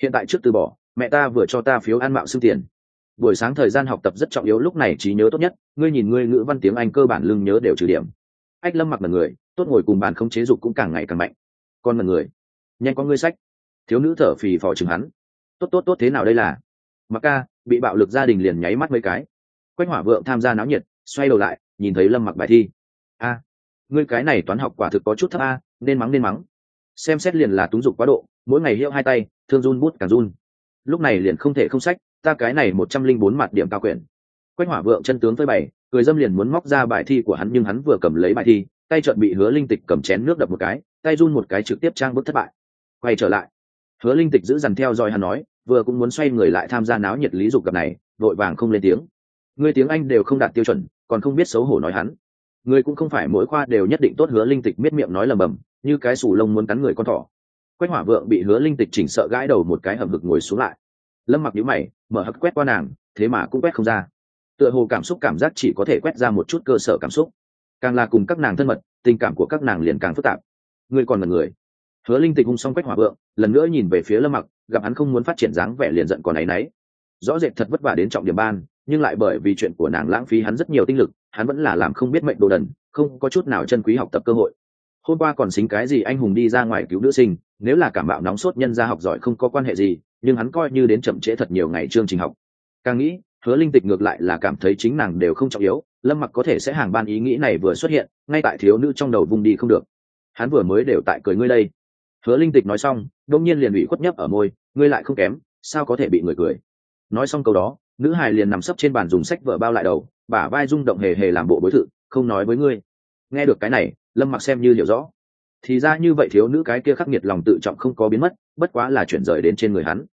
S1: Hiện tại trước từ bỏ, mẹ ta vừa cho ta phiếu ăn mạo xương tiền. Buổi sáng thời gian học tập rất trọng yếu, lúc này trí nhớ tốt nhất, ngươi nhìn ngươi ngữ văn tiếng anh cơ bản lưng nhớ đều trừ điểm. Ách lâm mặc là người, tốt ngồi cùng bàn không chế dục cũng càng ngày càng mạnh. Con là người, nhanh có ngươi sách. Thiếu nữ thở phì phò chừng hắn. Tốt tốt tốt, thế nào đây là? Mặc ca, bị bạo lực gia đình liền nháy mắt mấy cái. Quách hỏa vượng tham gia náo nhiệt, xoay đầu lại, nhìn thấy lâm mặc bài thi. A, ngươi cái này toán học quả thực có chút thấp a, nên mắng nên mắng. Xem xét liền là túng dục quá độ, mỗi ngày hiệu hai tay thương run bút càng run. Lúc này liền không thể không sách, ta cái này một trăm linh bốn mặt điểm cao quyển. Quách hỏa vượng chân tướng phơi bảy cười dâm liền muốn móc ra bài thi của hắn nhưng hắn vừa cầm lấy bài thi, tay chợt bị hứa linh tịch cầm chén nước đập một cái, tay run một cái trực tiếp trang bức thất bại. Quay trở lại. Hứa linh tịch giữ dằn theo dõi hắn nói, vừa cũng muốn xoay người lại tham gia náo nhiệt lý dục gặp này, vội vàng không lên tiếng. Người tiếng anh đều không đạt tiêu chuẩn, còn không biết xấu hổ nói hắn. Người cũng không phải mỗi khoa đều nhất định tốt, hứa linh tịch miết miệng nói lầm bầm, như cái sủ lông muốn cắn người con thỏ quách hỏa vượng bị hứa linh tịch chỉnh sợ gãi đầu một cái hầm hực ngồi xuống lại. Lâm mặc nhữ mày, mở hất quét qua nàng, thế mà cũng quét không ra. Tựa hồ cảm xúc cảm giác chỉ có thể quét ra một chút cơ sở cảm xúc. Càng là cùng các nàng thân mật, tình cảm của các nàng liền càng phức tạp. Ngươi còn là người. Hứa linh tịch hung xong quách hỏa vượng, lần nữa nhìn về phía lâm mặc, gặp hắn không muốn phát triển dáng vẻ liền giận còn áy náy. Rõ rệt thật vất vả đến trọng điểm ban, nhưng lại bởi vì chuyện của nàng lãng phí hắn rất nhiều tinh lực, hắn vẫn là làm không biết mệnh đồ đần, không có chút nào chân quý học tập cơ hội. Hôm qua còn xính cái gì anh hùng đi ra ngoài cứu nữ sinh nếu là cảm bạo nóng sốt nhân ra học giỏi không có quan hệ gì, nhưng hắn coi như đến chậm trễ thật nhiều ngày chương trình học. Càng nghĩ, hứa linh tịch ngược lại là cảm thấy chính nàng đều không trọng yếu, lâm mặc có thể sẽ hàng ban ý nghĩ này vừa xuất hiện, ngay tại thiếu nữ trong đầu vùng đi không được. Hắn vừa mới đều tại cười ngươi đây. Hứa linh tịch nói xong đông nhiên liền ủy khuất nhấp ở môi, ngươi lại không kém, sao có thể bị người cười? Nói xong câu đó, nữ hài liền nằm sấp trên bàn dùng sách vở bao lại đầu, bả vai rung động hề hề làm bộ bối thự, không nói với ngươi. Nghe được cái này, lâm mặc xem như hiểu rõ thì ra như vậy thiếu nữ cái kia khắc nghiệt lòng tự trọng không có biến mất, bất quá là chuyển rời đến trên người hắn.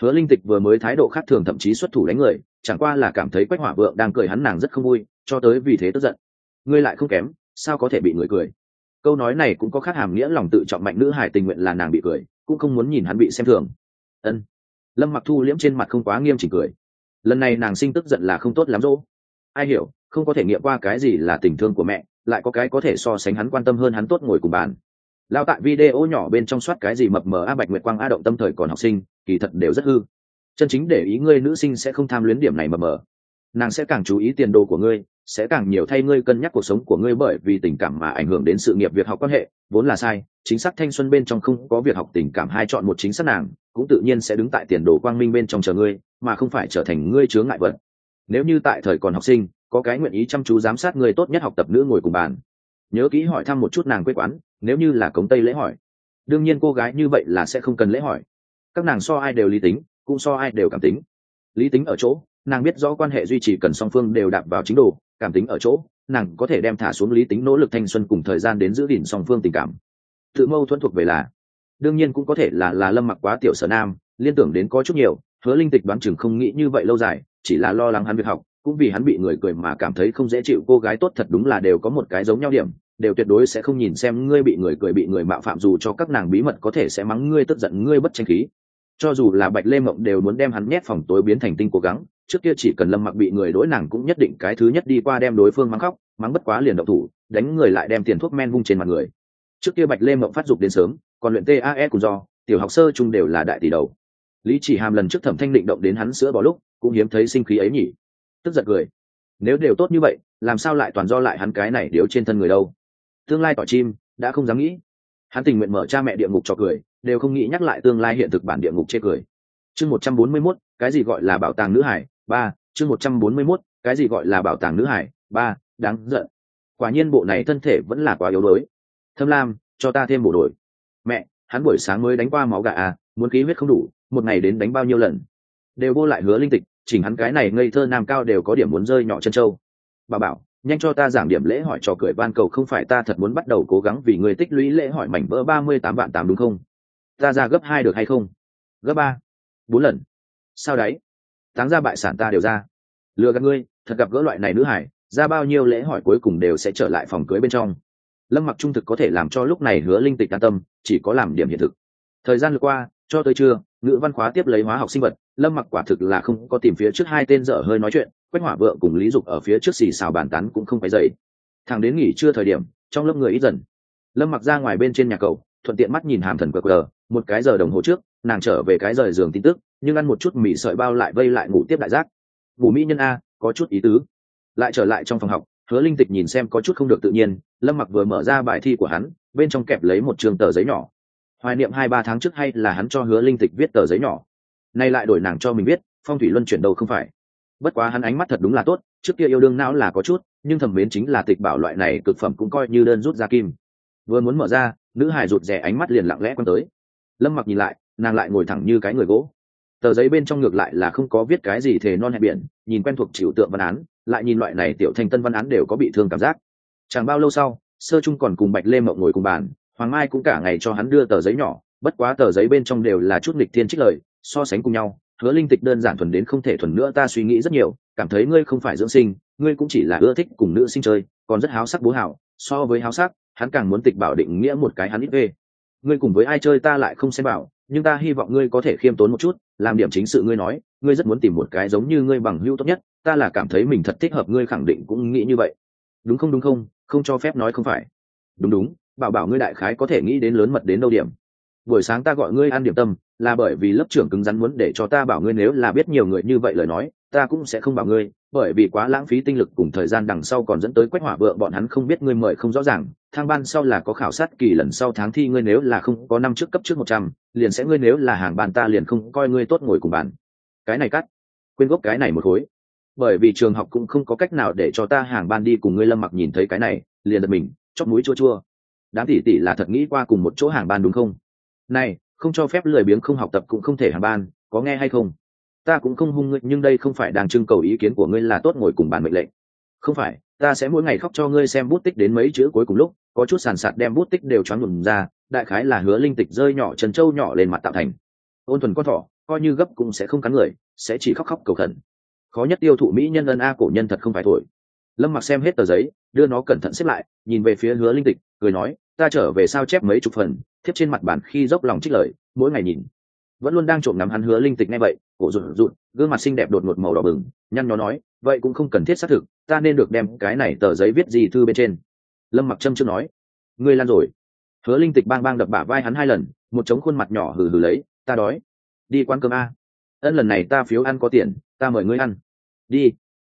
S1: Hứa linh tịch vừa mới thái độ khác thường thậm chí xuất thủ đánh người, chẳng qua là cảm thấy quách hỏa vượng đang cười hắn nàng rất không vui, cho tới vì thế tức giận. Ngươi lại không kém, sao có thể bị người cười? Câu nói này cũng có khác hàm nghĩa lòng tự trọng mạnh nữ hải tình nguyện là nàng bị cười, cũng không muốn nhìn hắn bị xem thường. Ân. Lâm mặc thu liễm trên mặt không quá nghiêm chỉnh cười. Lần này nàng sinh tức giận là không tốt lắm dỗ. Ai hiểu, không có thể nghiệm qua cái gì là tình thương của mẹ, lại có cái có thể so sánh hắn quan tâm hơn hắn tốt ngồi cùng bàn lao tại video nhỏ bên trong soát cái gì mập mờ a bạch nguyệt quang a động tâm thời còn học sinh, kỳ thật đều rất hư. Chân chính để ý ngươi nữ sinh sẽ không tham luyến điểm này mập mờ. Nàng sẽ càng chú ý tiền đồ của ngươi, sẽ càng nhiều thay ngươi cân nhắc cuộc sống của ngươi bởi vì tình cảm mà ảnh hưởng đến sự nghiệp, việc học quan hệ, vốn là sai, chính xác thanh xuân bên trong không có việc học tình cảm, hai chọn một chính xác nàng, cũng tự nhiên sẽ đứng tại tiền đồ quang minh bên trong chờ ngươi, mà không phải trở thành ngươi chướng ngại vật. Nếu như tại thời còn học sinh, có cái nguyện ý chăm chú giám sát người tốt nhất học tập nữ ngồi cùng bàn. Nhớ kỹ hỏi thăm một chút nàng quê quán nếu như là cống tây lễ hỏi. Đương nhiên cô gái như vậy là sẽ không cần lễ hỏi. Các nàng so ai đều lý tính, cũng so ai đều cảm tính. Lý tính ở chỗ, nàng biết rõ quan hệ duy trì cần song phương đều đạp vào chính đồ, cảm tính ở chỗ, nàng có thể đem thả xuống lý tính nỗ lực thanh xuân cùng thời gian đến giữ gìn song phương tình cảm. Tự mâu thuẫn thuộc về là, đương nhiên cũng có thể là là lâm mặc quá tiểu sở nam, liên tưởng đến có chút nhiều, hứa linh tịch đoán chừng không nghĩ như vậy lâu dài, chỉ là lo lắng hắn việc học, cũng vì hắn bị người cười mà cảm thấy không dễ chịu, cô gái tốt thật đúng là đều có một cái giống nhau điểm đều tuyệt đối sẽ không nhìn xem ngươi bị người cười bị người mạo phạm dù cho các nàng bí mật có thể sẽ mắng ngươi tức giận ngươi bất tranh khí. Cho dù là bạch lê mộng đều muốn đem hắn nhét phòng tối biến thành tinh cố gắng, trước kia chỉ cần lâm mặc bị người đối nàng cũng nhất định cái thứ nhất đi qua đem đối phương mắng khóc, mắng bất quá liền động thủ, đánh người lại đem tiền thuốc men vung trên mặt người. Trước kia bạch lê mộng phát dục đến sớm, còn luyện tae cùng do, tiểu học sơ chung đều là đại tỷ đầu. Lý chỉ hàm lần trước thẩm thanh định động đến hắn sữa bỏ lúc, cũng hiếm thấy sinh khí ấy nhỉ. Tức giật cười. Nếu đều tốt như vậy, làm sao lại toàn do lại hắn cái này điếu trên thân người đâu? Tương lai tỏ chim, đã không dám nghĩ. Hắn tình nguyện mở cha mẹ địa ngục cho cười, đều không nghĩ nhắc lại tương lai hiện thực bản địa ngục chê cười. Chương một trăm bốn mươi mốt, cái gì gọi là bảo tàng nữ hải? Ba, chương một trăm bốn mươi mốt, cái gì gọi là bảo tàng nữ hải? Ba, đáng giận. Quả nhiên bộ này thân thể vẫn là quá yếu đuối. Thâm lam, cho ta thêm bộ đội mẹ, hắn buổi sáng mới đánh qua máu gà à muốn khí huyết không đủ, một ngày đến đánh bao nhiêu lần? Đều vô lại hứa linh tịch, chỉnh hắn cái này ngây thơ nam cao đều có điểm muốn rơi nhỏ chân trâu bà bảo nhanh cho ta giảng điểm lễ hỏi trò cười ban cầu không phải ta thật muốn bắt đầu cố gắng vì người tích lũy lễ hỏi mảnh vỡ ba mươi tám vạn tám đúng không? Ta ra gấp hai được hay không? Gấp ba. Bốn lần. Sao đấy? Táng ra bại sản ta đều ra. Lừa gạt ngươi, thật gặp gỡ loại này nữ hải, ra bao nhiêu lễ hỏi cuối cùng đều sẽ trở lại phòng cưới bên trong. Lâm mặc trung thực có thể làm cho lúc này hứa linh tịch an tâm, chỉ có làm điểm hiện thực. Thời gian vừa qua, cho tới trưa ngữ văn khóa tiếp lấy hóa học sinh vật, lâm mặc quả thực là không có tìm phía trước hai tên dở hơi nói chuyện, quách hỏa vợ cùng lý dục ở phía trước xì xào bàn tán cũng không phải dậy. Thằng đến nghỉ trưa thời điểm, trong lớp người ít dần. Lâm mặc ra ngoài bên trên nhà cầu thuận tiện mắt nhìn hàm thần cờ cờ một cái giờ đồng hồ trước, nàng trở về cái rời giường tin tức, nhưng ăn một chút mì sợi bao lại vây lại ngủ tiếp đại giác. Ngủ mỹ nhân a, có chút ý tứ. Lại trở lại trong phòng học, hứa linh tịch nhìn xem có chút không được tự nhiên, lâm mặc vừa mở ra bài thi của hắn, bên trong kẹp lấy một trường tờ giấy nhỏ hoài niệm hai ba tháng trước hay là hắn cho hứa linh tịch viết tờ giấy nhỏ. Nay lại đổi nàng cho mình viết, phong thủy luân chuyển đầu không phải. Bất quá hắn ánh mắt thật đúng là tốt, trước kia yêu đương não là có chút, nhưng thẩm mến chính là tịch bảo loại này cực phẩm cũng coi như đơn rút ra kim. Vừa muốn mở ra, nữ hải rụt rè ánh mắt liền lặng lẽ quan tới. Lâm mặc nhìn lại, nàng lại ngồi thẳng như cái người gỗ. Tờ giấy bên trong ngược lại là không có viết cái gì thề non hẹn biển, nhìn quen thuộc chịu tượng văn án, lại nhìn loại này tiểu thanh tân văn án đều có bị thương cảm giác. Chẳng bao lâu sau, sơ trung còn cùng bạch lê mộng ngồi cùng bàn hoàng mai cũng cả ngày cho hắn đưa tờ giấy nhỏ, bất quá tờ giấy bên trong đều là chút nghịch thiên trích lời, so sánh cùng nhau, hứa linh tịch đơn giản thuần đến không thể thuần nữa, ta suy nghĩ rất nhiều, cảm thấy ngươi không phải dưỡng sinh, ngươi cũng chỉ là ưa thích cùng nữ sinh chơi, còn rất háo sắc bố hảo, so với háo sắc, hắn càng muốn tịch bảo định nghĩa một cái hắn ít về ngươi cùng với ai chơi ta lại không xem bảo, nhưng ta hy vọng ngươi có thể khiêm tốn một chút, làm điểm chính sự ngươi nói, ngươi rất muốn tìm một cái giống như ngươi bằng hữu tốt nhất, ta là cảm thấy mình thật thích hợp ngươi khẳng định cũng nghĩ như vậy. Đúng không đúng không không cho phép nói không phải. Đúng đúng bảo bảo ngươi đại khái có thể nghĩ đến lớn mật đến đâu điểm. Buổi sáng ta gọi ngươi ăn điểm tâm, là bởi vì lớp trưởng cứng rắn muốn để cho ta bảo ngươi nếu là biết nhiều người như vậy lời nói, ta cũng sẽ không bảo ngươi, bởi vì quá lãng phí tinh lực cùng thời gian đằng sau còn dẫn tới quách hỏa vợ bọn hắn không biết ngươi mời không rõ ràng. Thang ban sau là có khảo sát kỳ lần sau tháng thi ngươi nếu là không có năm trước cấp trước một trăm, liền sẽ ngươi nếu là hàng bàn ta liền không coi ngươi tốt ngồi cùng bàn. Cái này cắt. Quên gốc cái này một khối. Bởi vì trường học cũng không có cách nào để cho ta hàng ban đi cùng ngươi lâm mặc nhìn thấy cái này, liền giật mình chót mũi chua chua đám tỷ tỷ là thật nghĩ qua cùng một chỗ hàng ban đúng không? Này, không cho phép lười biếng không học tập cũng không thể hàng ban, có nghe hay không? Ta cũng không hung ngươi, nhưng đây không phải đang trưng cầu ý kiến của ngươi là tốt ngồi cùng bàn mệnh lệnh. Không phải, ta sẽ mỗi ngày khóc cho ngươi xem bút tích đến mấy chữ cuối cùng lúc, có chút sàn sạt đem bút tích đều choáng ngừng ra, đại khái là hứa linh tịch rơi nhỏ trần trâu nhỏ lên mặt tạo thành. Ôn thuần con thỏ, coi như gấp cũng sẽ không cắn người, sẽ chỉ khóc khóc cầu khẩn. Khó nhất tiêu thụ mỹ nhân ân a cổ nhân thật không phải thổi. Lâm mặc xem hết tờ giấy, đưa nó cẩn thận xếp lại, nhìn về phía hứa linh tịch cười nói, ta trở về sao chép mấy chục phần, thiếp trên mặt bàn khi dốc lòng trích lời, mỗi ngày nhìn. Vẫn luôn đang trộm ngắm hắn hứa linh tịch ngay vậy, cổ rụt rụt, gương mặt xinh đẹp đột ngột màu đỏ bừng, nhăn nhó nói, vậy cũng không cần thiết xác thực, ta nên được đem cái này tờ giấy viết gì thư bên trên. Lâm mặc trâm chưa nói, ngươi lan rồi. Hứa linh tịch bang bang đập bả vai hắn hai lần, một trống khuôn mặt nhỏ hừ hừ lấy, ta đói, đi quán cơm a. Ân lần này ta phiếu ăn có tiền, ta mời ngươi ăn. Đi.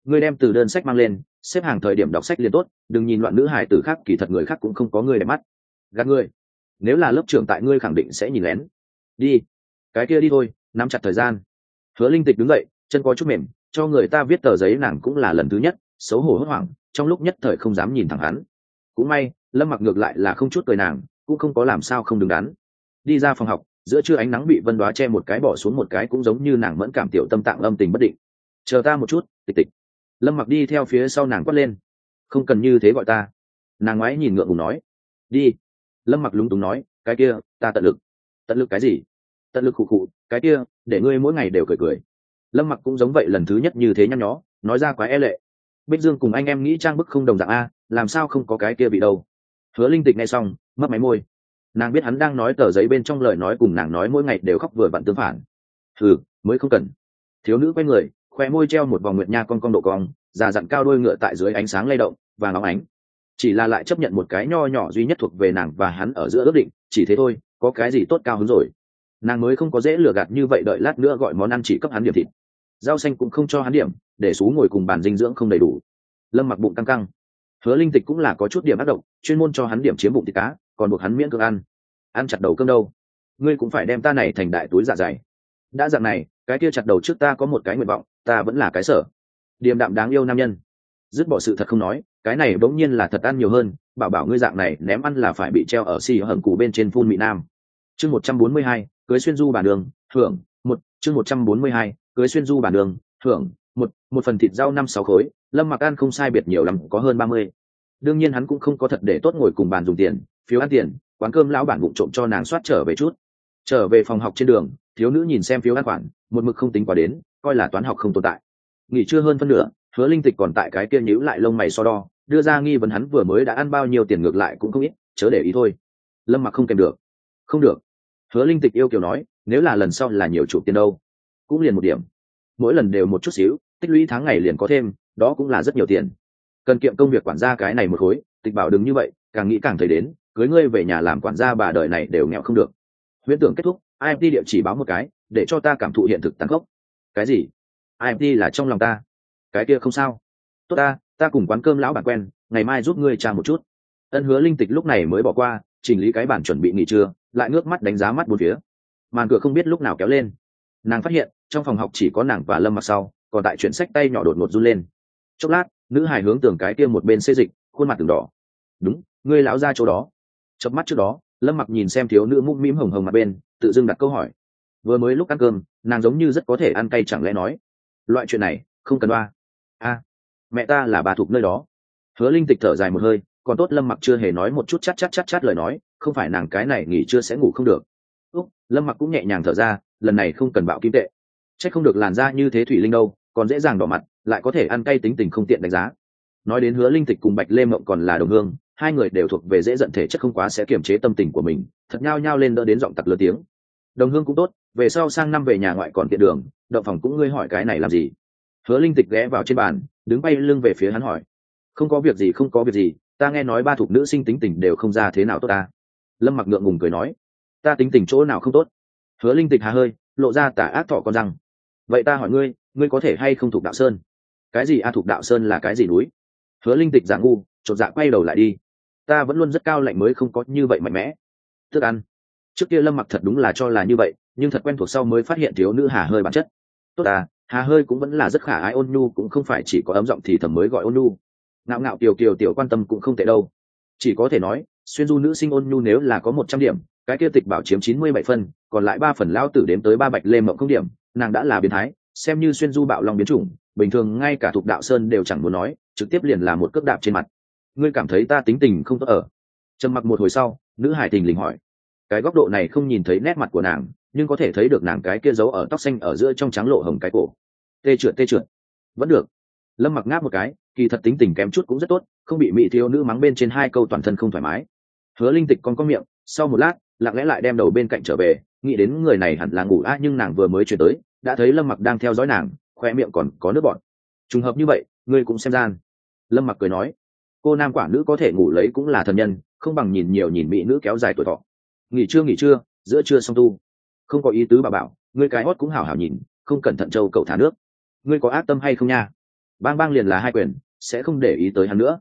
S1: Ngươi đem từ đơn sách mang lên xếp hàng thời điểm đọc sách liền tốt, đừng nhìn loạn nữ hài tử khác, kỳ thật người khác cũng không có người đẹp mắt. Gạt ngươi nếu là lớp trưởng tại ngươi khẳng định sẽ nhìn lén. Đi. Cái kia đi thôi, nắm chặt thời gian. Hứa linh tịch đứng dậy, chân có chút mềm, cho người ta viết tờ giấy nàng cũng là lần thứ nhất, xấu hổ hốt hoảng, trong lúc nhất thời không dám nhìn thẳng hắn. Cũng may, lâm mặc ngược lại là không chút cười nàng, cũng không có làm sao không đứng đắn. Đi ra phòng học, giữa trưa ánh nắng bị vân đoá che một cái bỏ xuống một cái cũng giống như nàng mẫn cảm tiểu tâm tạng âm tình bất định. Chờ ta một chút, tịch tịch lâm mặc đi theo phía sau nàng quát lên. Không cần như thế gọi ta. Nàng ngoái nhìn ngượng ngùng nói. Đi. Lâm mặc lúng túng nói, cái kia, ta tận lực. Tận lực cái gì? Tận lực khụ khụ, cái kia, để ngươi mỗi ngày đều cười cười. Lâm mặc cũng giống vậy lần thứ nhất như thế nhăn nhó, nói ra quá e lệ. Bích dương cùng anh em nghĩ trang bức không đồng dạng a, làm sao không có cái kia bị đâu. Hứa linh tịch nghe xong mất máy môi. Nàng biết hắn đang nói tờ giấy bên trong lời nói cùng nàng nói mỗi ngày đều khóc vừa vặn tương phản. Ừ mới không cần. Thiếu nữ quay người khoe môi treo một vòng nguyệt nha con con độ cong, già dặn cao đôi ngựa tại dưới ánh sáng lay động và nóng ánh. Chỉ là lại chấp nhận một cái nho nhỏ duy nhất thuộc về nàng và hắn ở giữa ước định, chỉ thế thôi, có cái gì tốt cao hứng rồi. Nàng mới không có dễ lừa gạt như vậy đợi lát nữa gọi món ăn chỉ cấp hắn điểm thịt. Rau xanh cũng không cho hắn điểm, để xú ngồi cùng bàn dinh dưỡng không đầy đủ. Lâm mặc bụng căng căng. Hứa linh tịch cũng là có chút điểm ác động chuyên môn cho hắn điểm chiếm bụng thịt cá, còn buộc hắn miễn cưỡng ăn. Ăn chặt đầu cơm đâu? Ngươi cũng phải đem ta này thành đại túi dạ dày. Đã dạng này, cái kia chặt đầu trước ta có một cái nguyện vọng ta vẫn là cái sở. Điềm đạm đáng yêu nam nhân. Dứt bỏ sự thật không nói, cái này bỗng nhiên là thật ăn nhiều hơn, bảo bảo ngươi dạng này ném ăn là phải bị treo ở xì hởn cù bên trên phun mỹ nam. Chương một trăm bốn mươi hai, cưới xuyên du bản đường, thưởng, một, chương một trăm bốn mươi hai, cưới xuyên du bản đường, thưởng, một một phần thịt rau năm sáu khối, lâm mặc ăn không sai biệt nhiều lắm, có hơn ba mươi. Đương nhiên hắn cũng không có thật để tốt ngồi cùng bàn dùng tiền, phiếu ăn tiền, quán cơm lão bản bụng trộm cho nàng soát trở về chút trở về phòng học trên đường, thiếu nữ nhìn xem phiếu ăn khoản, một mực không tính quá đến, coi là toán học không tồn tại. Nghỉ chưa hơn phân nửa, hứa linh tịch còn tại cái kia nhíu lại lông mày so đo, đưa ra nghi vấn hắn vừa mới đã ăn bao nhiêu tiền ngược lại cũng không ít, chớ để ý thôi. Lâm mặc không kèm được. Không được. Hứa linh tịch yêu kiều nói, nếu là lần sau là nhiều chủ tiền đâu, cũng liền một điểm. Mỗi lần đều một chút xíu, tích lũy tháng ngày liền có thêm, đó cũng là rất nhiều tiền. Cần kiệm công việc quản gia cái này một khối, tịch bảo đừng như vậy, càng nghĩ càng thấy đến, cưới ngươi về nhà làm quản gia bà đời này đều nghèo không được huyễn tưởng kết thúc imt địa chỉ báo một cái, để cho ta cảm thụ hiện thực tàn khốc. Cái gì? Imt là trong lòng ta. Cái kia không sao. Tốt ta ta cùng quán cơm lão bản quen, ngày mai giúp ngươi tra một chút. Ân hứa linh tịch lúc này mới bỏ qua, chỉnh lý cái bản chuẩn bị nghỉ trưa, lại ngước mắt đánh giá mắt bốn phía. Màn cửa không biết lúc nào kéo lên. Nàng phát hiện, trong phòng học chỉ có nàng và lâm mặc sau, còn tại chuyện sách tay nhỏ đột ngột run lên. Chốc lát, nữ hài hướng tường cái kia một bên xê dịch, khuôn mặt từng đỏ. Đúng, ngươi lão ra chỗ đó. Chớp mắt trước đó lâm mặc nhìn xem thiếu nữ mũm mĩm hồng hồng mặt bên, tự dưng đặt câu hỏi. Vừa mới lúc ăn cơm, nàng giống như rất có thể ăn cay chẳng lẽ nói, loại chuyện này, không cần đoa. A, mẹ ta là bà thuộc nơi đó. Hứa linh tịch thở dài một hơi, còn tốt lâm mặc chưa hề nói một chút chát chát chát chát lời nói, không phải nàng cái này nghỉ chưa sẽ ngủ không được. Úc, lâm mặc cũng nhẹ nhàng thở ra, lần này không cần bạo kim tệ. C h ắ c không được làn da như thế thủy linh đâu, còn dễ dàng đỏ mặt, lại có thể ăn cay tính tình không tiện đánh giá. Nói đến hứa linh tịch cùng bạch lê mộng còn là đồng hương hai người đều thuộc về dễ giận thể chất không quá sẽ kiềm chế tâm tình của mình, thật nhao nhao lên đỡ đến giọng tặc lớn tiếng. Đồng hương cũng tốt, về sau sang năm về nhà ngoại còn tiện đường, động phòng cũng ngươi hỏi cái này làm gì? Hứa linh tịch ghé vào trên bàn, đứng bay lưng về phía hắn hỏi. Không có việc gì, không có việc gì, ta nghe nói ba thuộc nữ sinh tính tình đều không ra thế nào tốt ta. Lâm mặc ngượng ngùng cười nói. Ta tính tình chỗ nào không tốt? Hứa linh tịch hà hơi, lộ ra tả ác thọ con răng. Vậy ta hỏi ngươi ngươi có thể hay không thuộc đạo sơn? Cái gì a, thuộc đạo sơn là cái gì núi? Hứa linh tịch giả ngu, chột dạ quay đầu lại đi ta vẫn luôn rất cao lạnh mới không có như vậy mạnh mẽ. Thức ăn. Trước kia lâm mặc thật đúng là cho là như vậy, nhưng thật quen thuộc sau mới phát hiện thiếu nữ hà hơi bản chất. Tốt à hà hơi cũng vẫn là rất khả ái ôn nhu, cũng không phải chỉ có ấm giọng thì thầm mới gọi ôn nhu. Ngạo ngạo tiểu kiều tiểu quan tâm cũng không tệ đâu. Chỉ có thể nói, xuyên du nữ sinh ôn nhu nếu là có một trăm điểm, cái kia tịch bảo chiếm chín mươi bảy phân còn lại ba phần lao tử đếm tới ba bạch lê mộng không điểm, nàng đã là biến thái, xem như xuyên du bạo long biến chủng, bình thường ngay cả thuộc đạo sơn đều chẳng muốn nói, trực tiếp liền là một cước đạp trên mặt ngươi cảm thấy ta tính tình không tốt ở? Trầm mặc một hồi sau, nữ hải tình lình hỏi. Cái góc độ này không nhìn thấy nét mặt của nàng, nhưng có thể thấy được nàng cái kia giấu ở tóc xanh ở giữa trong trắng lộ hồng cái cổ. Tê trượt tê trượt. Vẫn được. Lâm mặc ngáp một cái, kỳ thật tính tình kém chút cũng rất tốt, không bị mỹ thiếu nữ mắng bên trên hai câu toàn thân không thoải mái. Hứa linh tịch con có miệng, sau một lát, lặng lẽ lại đem đầu bên cạnh trở về, nghĩ đến người này hẳn là ngủ a, nhưng nàng vừa mới chuyển tới, đã thấy lâm mặc đang theo dõi nàng, khoe miệng còn có nước bọn trùng hợp như vậy, ngươi cũng xem gian. Lâm mặc cười nói cô nam quả nữ có thể ngủ lấy cũng là thần nhân, không bằng nhìn nhiều nhìn mỹ nữ kéo dài tuổi thọ. Nghỉ trưa nghỉ trưa, giữa trưa xong tu. Không có ý tứ bà bảo, ngươi cái hót cũng hảo hảo nhìn, không cẩn thận châu cậu thả nước. Ngươi có ác tâm hay không nha? Bang bang liền là hai quyền, sẽ không để ý tới hắn nữa.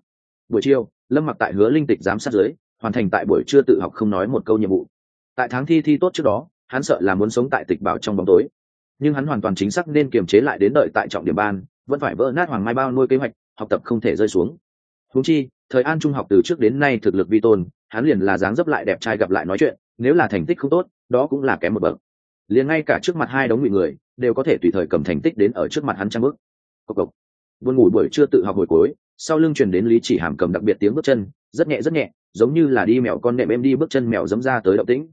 S1: Buổi chiều, lâm mặc tại hứa linh tịch giám sát dưới, hoàn thành tại buổi trưa tự học không nói một câu nhiệm vụ. Tại tháng thi thi tốt trước đó, hắn sợ là muốn sống tại tịch bảo trong bóng tối. Nhưng hắn hoàn toàn chính xác nên kiềm chế lại đến đợi tại trọng điểm ban, vẫn phải vỡ nát hoàng mai bao nuôi kế hoạch, học tập không thể rơi xuống húng chi, thời an trung học từ trước đến nay thực lực vi tôn, hắn liền là dáng dấp lại đẹp trai gặp lại nói chuyện, nếu là thành tích không tốt, đó cũng là kém một bậc. Liền ngay cả trước mặt hai đống ngụy người, đều có thể tùy thời cầm thành tích đến ở trước mặt hắn trang bước cộc cộc. Buồn ngủ buổi trưa tự học hồi cuối, sau lưng truyền đến lý chỉ hàm cầm đặc biệt tiếng bước chân, rất nhẹ rất nhẹ, giống như là đi mèo con nệm em đi bước chân mèo dấm ra tới động tĩnh.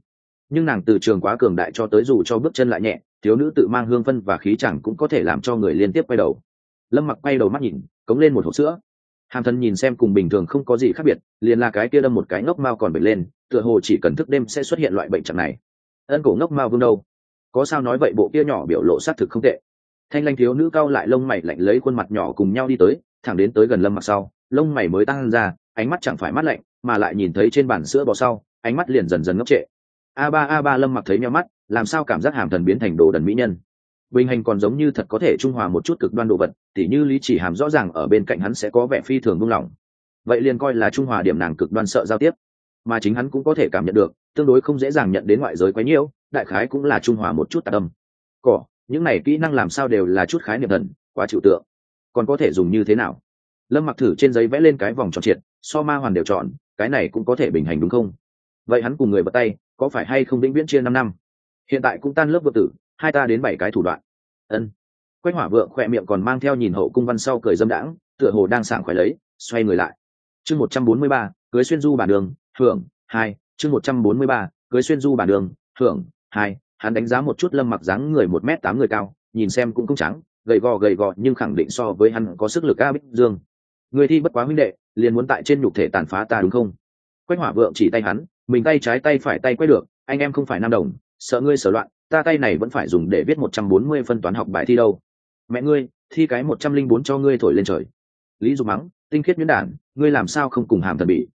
S1: Nhưng nàng từ trường quá cường đại cho tới dù cho bước chân lại nhẹ, thiếu nữ tự mang hương phân và khí chẳng cũng có thể làm cho người liên tiếp quay đầu. Lâm mặc quay đầu mắt nhìn, cống lên một hộp sữa hàm thần nhìn xem cùng bình thường không có gì khác biệt, liền là cái kia đâm một cái ngốc mao còn bệnh lên, tựa hồ chỉ cần thức đêm sẽ xuất hiện loại bệnh trạng này. Ân cổ ngốc mao vương đâu? Có sao nói vậy bộ kia nhỏ biểu lộ xác thực không tệ. Thanh lanh thiếu nữ cao lại lông mày lạnh lấy khuôn mặt nhỏ cùng nhau đi tới, thẳng đến tới gần lâm mặc sau, lông mày mới tăng ra, ánh mắt chẳng phải mắt lạnh, mà lại nhìn thấy trên bàn sữa bò sau, ánh mắt liền dần dần ngốc trệ. A ba a ba, lâm mặc thấy nhau mắt, làm sao cảm giác hàm thần biến thành đồ đần mỹ nhân? Bình hành còn giống như thật có thể trung hòa một chút cực đoan đồ vật, tỉ như lý chỉ hàm rõ ràng ở bên cạnh hắn sẽ có vẻ phi thường buông lỏng. Vậy liền coi là trung hòa điểm nàng cực đoan sợ giao tiếp. Mà chính hắn cũng có thể cảm nhận được, tương đối không dễ dàng nhận đến ngoại giới quá nhiễu đại khái cũng là trung hòa một chút tạc tâm cỏ, những này kỹ năng làm sao đều là chút khái niệm thần, quá chịu tượng. Còn có thể dùng như thế nào? Lâm mặc thử trên giấy vẽ lên cái vòng tròn triệt, so ma hoàn đều chọn, cái này cũng có thể bình hành đúng không? Vậy hắn cùng người bật tay, có phải hay không vĩnh viễn chia năm năm? Hiện tại cũng tan lớp vợ tử hai ta đến bảy cái thủ đoạn. Ân. Quách hỏa vượng khỏe miệng còn mang theo nhìn hậu cung văn sau cười dâm đãng, tựa hồ đang sảng khỏe lấy, xoay người lại. Chương một trăm bốn mươi ba, cưới xuyên du bản đường hưởng hai. Chương một trăm bốn mươi ba, cưới xuyên du bản đường hưởng hai. Hắn đánh giá một chút lâm mặc dáng người một m tám người cao, nhìn xem cũng không trắng, gầy gò gầy gò nhưng khẳng định so với hắn có sức lực a bích dương. Người thi bất quá huynh đệ, liền muốn tại trên nhục thể tàn phá ta đúng không? Quách hỏa vượng chỉ tay hắn, mình tay trái tay phải tay quay được, anh em không phải nam đồng, sợ ngươi sở loạn ta tay này vẫn phải dùng để viết một trăm bốn mươi phân toán học bài thi đâu. Mẹ ngươi, thi cái một trăm linh bốn cho ngươi thổi lên trời. Lý dục mắng, tinh khiết nhuyễn đản, ngươi làm sao không cùng hàm thần bị?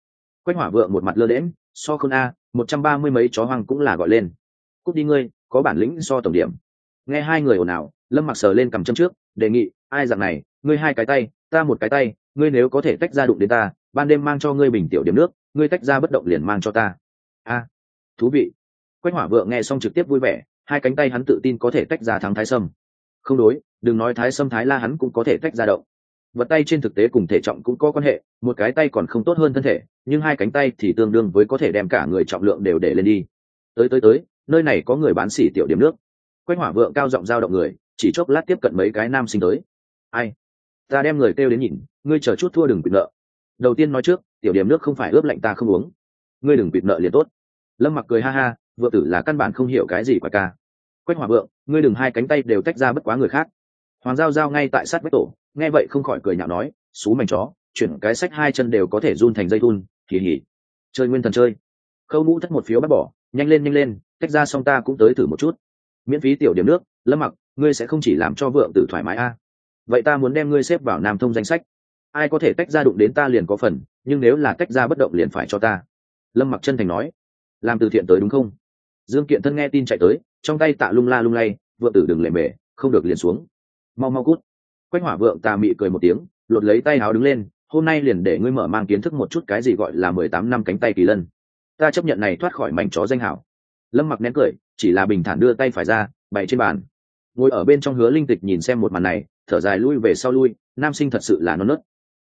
S1: Quách hỏa vượng một mặt lơ đễm so khôn a, một trăm ba mươi mấy chó hoang cũng là gọi lên. Cút đi ngươi, có bản lĩnh so tổng điểm. Nghe hai người ồn ào, lâm mặc sờ lên cầm châm trước, đề nghị, ai dạng này, ngươi hai cái tay, ta một cái tay, ngươi nếu có thể tách ra đụng đến ta, ban đêm mang cho ngươi bình tiểu điểm nước, ngươi tách ra bất động liền mang cho ta. A, thú vị. Quách hỏa vượng nghe xong trực tiếp vui vẻ hai cánh tay hắn tự tin có thể tách ra thắng thái sâm. Không đối, đừng nói thái sâm, thái la hắn cũng có thể tách ra động. Vật tay trên thực tế cùng thể trọng cũng có quan hệ, một cái tay còn không tốt hơn thân thể, nhưng hai cánh tay thì tương đương với có thể đem cả người trọng lượng đều để lên đi. Tới tới tới, nơi này có người bán xỉ tiểu điểm nước. Quách hỏa vượng cao giọng giao động người, chỉ chốc lát tiếp cận mấy cái nam sinh tới. Ai? Ta đem người kêu đến nhìn, ngươi chờ chút thua đừng quỵt nợ. Đầu tiên nói trước, tiểu điểm nước không phải ướp lạnh ta không uống. Ngươi đừng quỵt nợ liền tốt. Lâm mặc cười ha ha Vượng tử là căn bản không hiểu cái gì quả ca. Quách hòa vượng, ngươi đừng hai cánh tay đều tách ra bất quá người khác. Hoàng giao giao ngay tại sát vách tổ, nghe vậy không khỏi cười nhạo nói, xú mảnh chó, chuyển cái sách hai chân đều có thể run thành dây thun kỳ hỉ chơi nguyên thần chơi. Khâu mũ thất một phiếu bắt bỏ, nhanh lên nhanh lên, tách ra xong ta cũng tới thử một chút. Miễn phí tiểu điểm nước, lâm mặc, ngươi sẽ không chỉ làm cho vượng tử thoải mái a. Vậy ta muốn đem ngươi xếp vào nam thông danh sách. Ai có thể tách ra đụng đến ta liền có phần, nhưng nếu là tách ra bất động liền phải cho ta. Lâm mặc chân thành nói, làm từ thiện tới đúng không? Dương kiện thân nghe tin chạy tới, trong tay tạ lung la lung lay, vượng tử đừng lệ mề, không được liền xuống. Mau mau cút. Quách hỏa vượng tà mị cười một tiếng, lột lấy tay áo đứng lên, hôm nay liền để ngươi mở mang kiến thức một chút cái gì gọi là mười tám năm cánh tay kỳ lân. Ta chấp nhận này thoát khỏi mảnh chó danh hảo. Lâm mặc nén cười, chỉ là bình thản đưa tay phải ra, bày trên bàn. Ngồi ở bên trong hứa linh tịch nhìn xem một màn này, thở dài lui về sau lui, nam sinh thật sự là non nớt.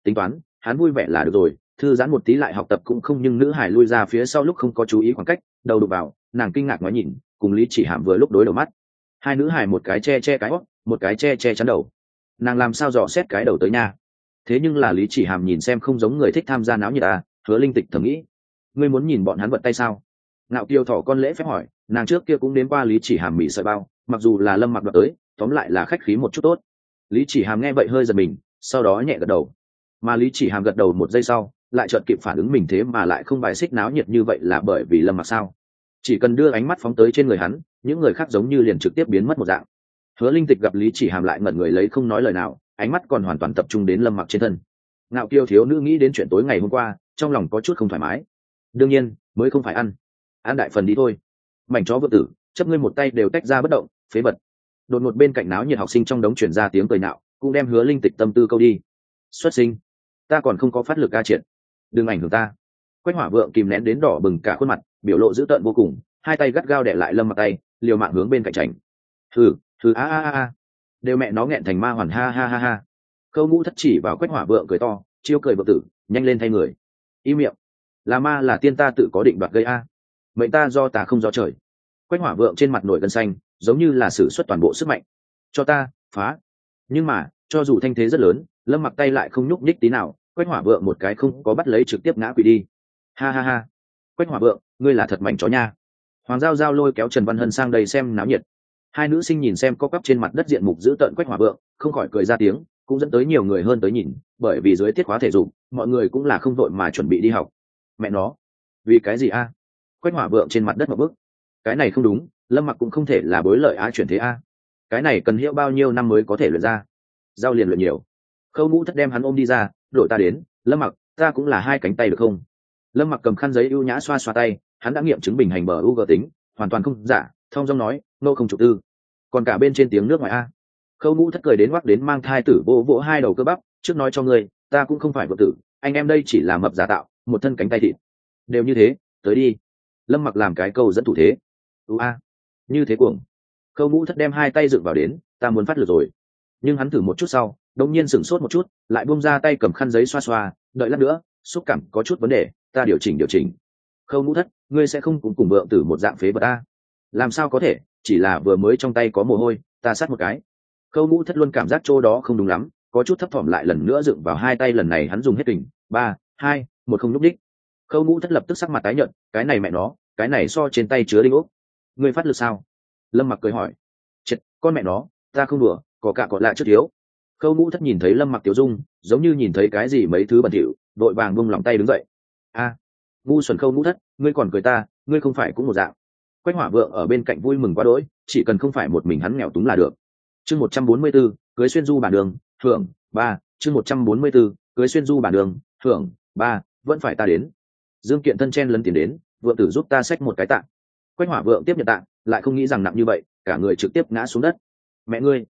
S1: Tính toán, hắn vui vẻ là được rồi, thư giãn một tí lại học tập cũng không, nhưng nữ hải lui ra phía sau lúc không có chú ý khoảng cách, đầu đục vào nàng kinh ngạc nói nhìn, cùng lý chỉ hàm vừa lúc đối đầu mắt. Hai nữ hài một cái che che cái hót một cái che che chắn đầu. Nàng làm sao dò xét cái đầu tới nha? Thế nhưng là lý chỉ hàm nhìn xem không giống người thích tham gia náo như ta à, hứa linh tịch thầm nghĩ. Ngươi muốn nhìn bọn hắn vận tay sao? Ngạo kiều thỏ con lễ phép hỏi, nàng trước kia cũng đến qua lý chỉ hàm mỹ sợi bao, mặc dù là lâm mặc đoạt tới, tóm lại là khách khí một chút tốt. Lý chỉ hàm nghe vậy hơi giật mình, sau đó nhẹ gật đầu. Mà lý chỉ hàm gật đầu một giây sau, lại chợt kịp phản ứng mình thế mà lại không bài xích náo nhiệt như vậy là bởi vì lâm mặc sao? Chỉ cần đưa ánh mắt phóng tới trên người hắn, những người khác giống như liền trực tiếp biến mất một dạng. Hứa linh tịch gặp lý chỉ hàm lại ngẩn người lấy không nói lời nào, ánh mắt còn hoàn toàn tập trung đến lâm mặc trên thân. Ngạo kiêu thiếu nữ nghĩ đến chuyện tối ngày hôm qua, trong lòng có chút không thoải mái. Đương nhiên, mới không phải ăn. Ăn đại phần đi thôi. Mảnh chó vợ tử, chấp ngươi một tay đều tách ra bất động, phế vật. Đột ngột bên cạnh náo nhiệt học sinh trong đống chuyển ra tiếng cười nạo, cũng đem hứa linh tịch tâm tư câu đi. Xuất sinh, ta còn không có phát lực ca triển đừng ảnh hưởng ta quách hỏa vượng kìm nén đến đỏ bừng cả khuôn mặt, biểu lộ dữ tợn vô cùng, hai tay gắt gao để lại lâm mặt tay, liều mạng hướng bên cạnh tránh thử thử a a a đều mẹ nó nghẹn thành ma hoàn, ha ha ha ha. Câu ngũ thất chỉ vào quách hỏa vượng cười to, chiêu cười vượng tử, nhanh lên thay người. Y miệng. Là ma là tiên ta tự có định đoạt gây a. Mệnh ta do ta không do trời. Quách hỏa vượng trên mặt nổi gân xanh, giống như là sử xuất toàn bộ sức mạnh. Cho ta, phá. Nhưng mà, cho dù thanh thế rất lớn, lâm mặc tay lại không nhúc nhích tí nào, quách hỏa vượng một cái không có bắt lấy trực tiếp ngã quỵ đi ha ha ha. Quách hỏa vượng, ngươi là thật mạnh chó nha. Hoàng giao giao lôi kéo trần văn hân sang đây xem náo nhiệt. Hai nữ sinh nhìn xem có cắp trên mặt đất diện mục giữ tợn quách hỏa vượng, không khỏi cười ra tiếng, cũng dẫn tới nhiều người hơn tới nhìn, bởi vì dưới tiết khóa thể dục, mọi người cũng là không vội mà chuẩn bị đi học. Mẹ nó, vì cái gì a? Quách hỏa vượng trên mặt đất một bước. Cái này không đúng, lâm mặc cũng không thể là bối lợi á chuyển thế a. Cái này cần hiệu bao nhiêu năm mới có thể luyện ra? Giao liền luyện nhiều. Khâu ngũ thất đem hắn ôm đi ra đội ta đến, lâm mặc, ta cũng là hai cánh tay được không? Lâm mặc cầm khăn giấy ưu nhã xoa xoa tay, hắn đã nghiệm chứng bình hành bờ u g tính, hoàn toàn không giả thong dong nói nô không trục tư. Còn cả bên trên tiếng nước ngoài a. Khâu ngũ thất cười đến ngoắc đến mang thai tử vỗ vỗ hai đầu cơ bắp, trước nói cho ngươi, ta cũng không phải vợ tử, anh em đây chỉ là mập giả tạo, một thân cánh tay thịt. Đều như thế, tới đi. Lâm mặc làm cái câu dẫn thủ thế. Ưu a, như thế cuồng. Khâu ngũ thất đem hai tay dựng vào đến, ta muốn phát lửa rồi. Nhưng hắn thử một chút sau đông nhiên sửng sốt một chút, lại bung ra tay cầm khăn giấy xoa xoa, đợi lát nữa, xúc cảm có chút vấn đề ta điều chỉnh điều chỉnh. Khâu ngũ thất, ngươi sẽ không cùng cùng vợ từ một dạng phế vật ta. Làm sao có thể? Chỉ là vừa mới trong tay có mồ hôi, ta sát một cái. Khâu ngũ thất luôn cảm giác chỗ đó không đúng lắm, có chút thấp thỏm lại lần nữa dựng vào hai tay lần này hắn dùng hết kình. Ba, hai, một không n ú c đích khâu ngũ thất lập tức sắc mặt tái nhận cái này mẹ nó, cái này so trên tay chứa đinh ốc. Ngươi phát lực sao? Lâm mặc cười hỏi. Chết con mẹ nó, ta không đùa, có cả còn lại trước thiếu. Khâu ngũ thất nhìn thấy lâm mặc tiểu dung, giống như nhìn thấy cái gì mấy thứ bẩn thỉu đội vàng bung lòng tay đứng dậy a ngu xuẩn khâu ngũ thất, ngươi còn cười ta, ngươi không phải cũng một dạng. Quách hỏa vượng ở bên cạnh vui mừng quá đỗi, chỉ cần không phải một mình hắn nghèo túng là được. Chương một trăm bốn mươi b cưới xuyên du bản đường, thưởng, ba. Chương một trăm bốn mươi b cưới xuyên du bản đường, thưởng, ba. Vẫn phải ta đến. Dương kiện thân chen lấn tiền đến, vượng tử giúp ta xách một cái tạng quách hỏa vượng tiếp nhận tạng lại không nghĩ rằng nặng như vậy, cả người trực tiếp ngã xuống đất. Mẹ ngươi,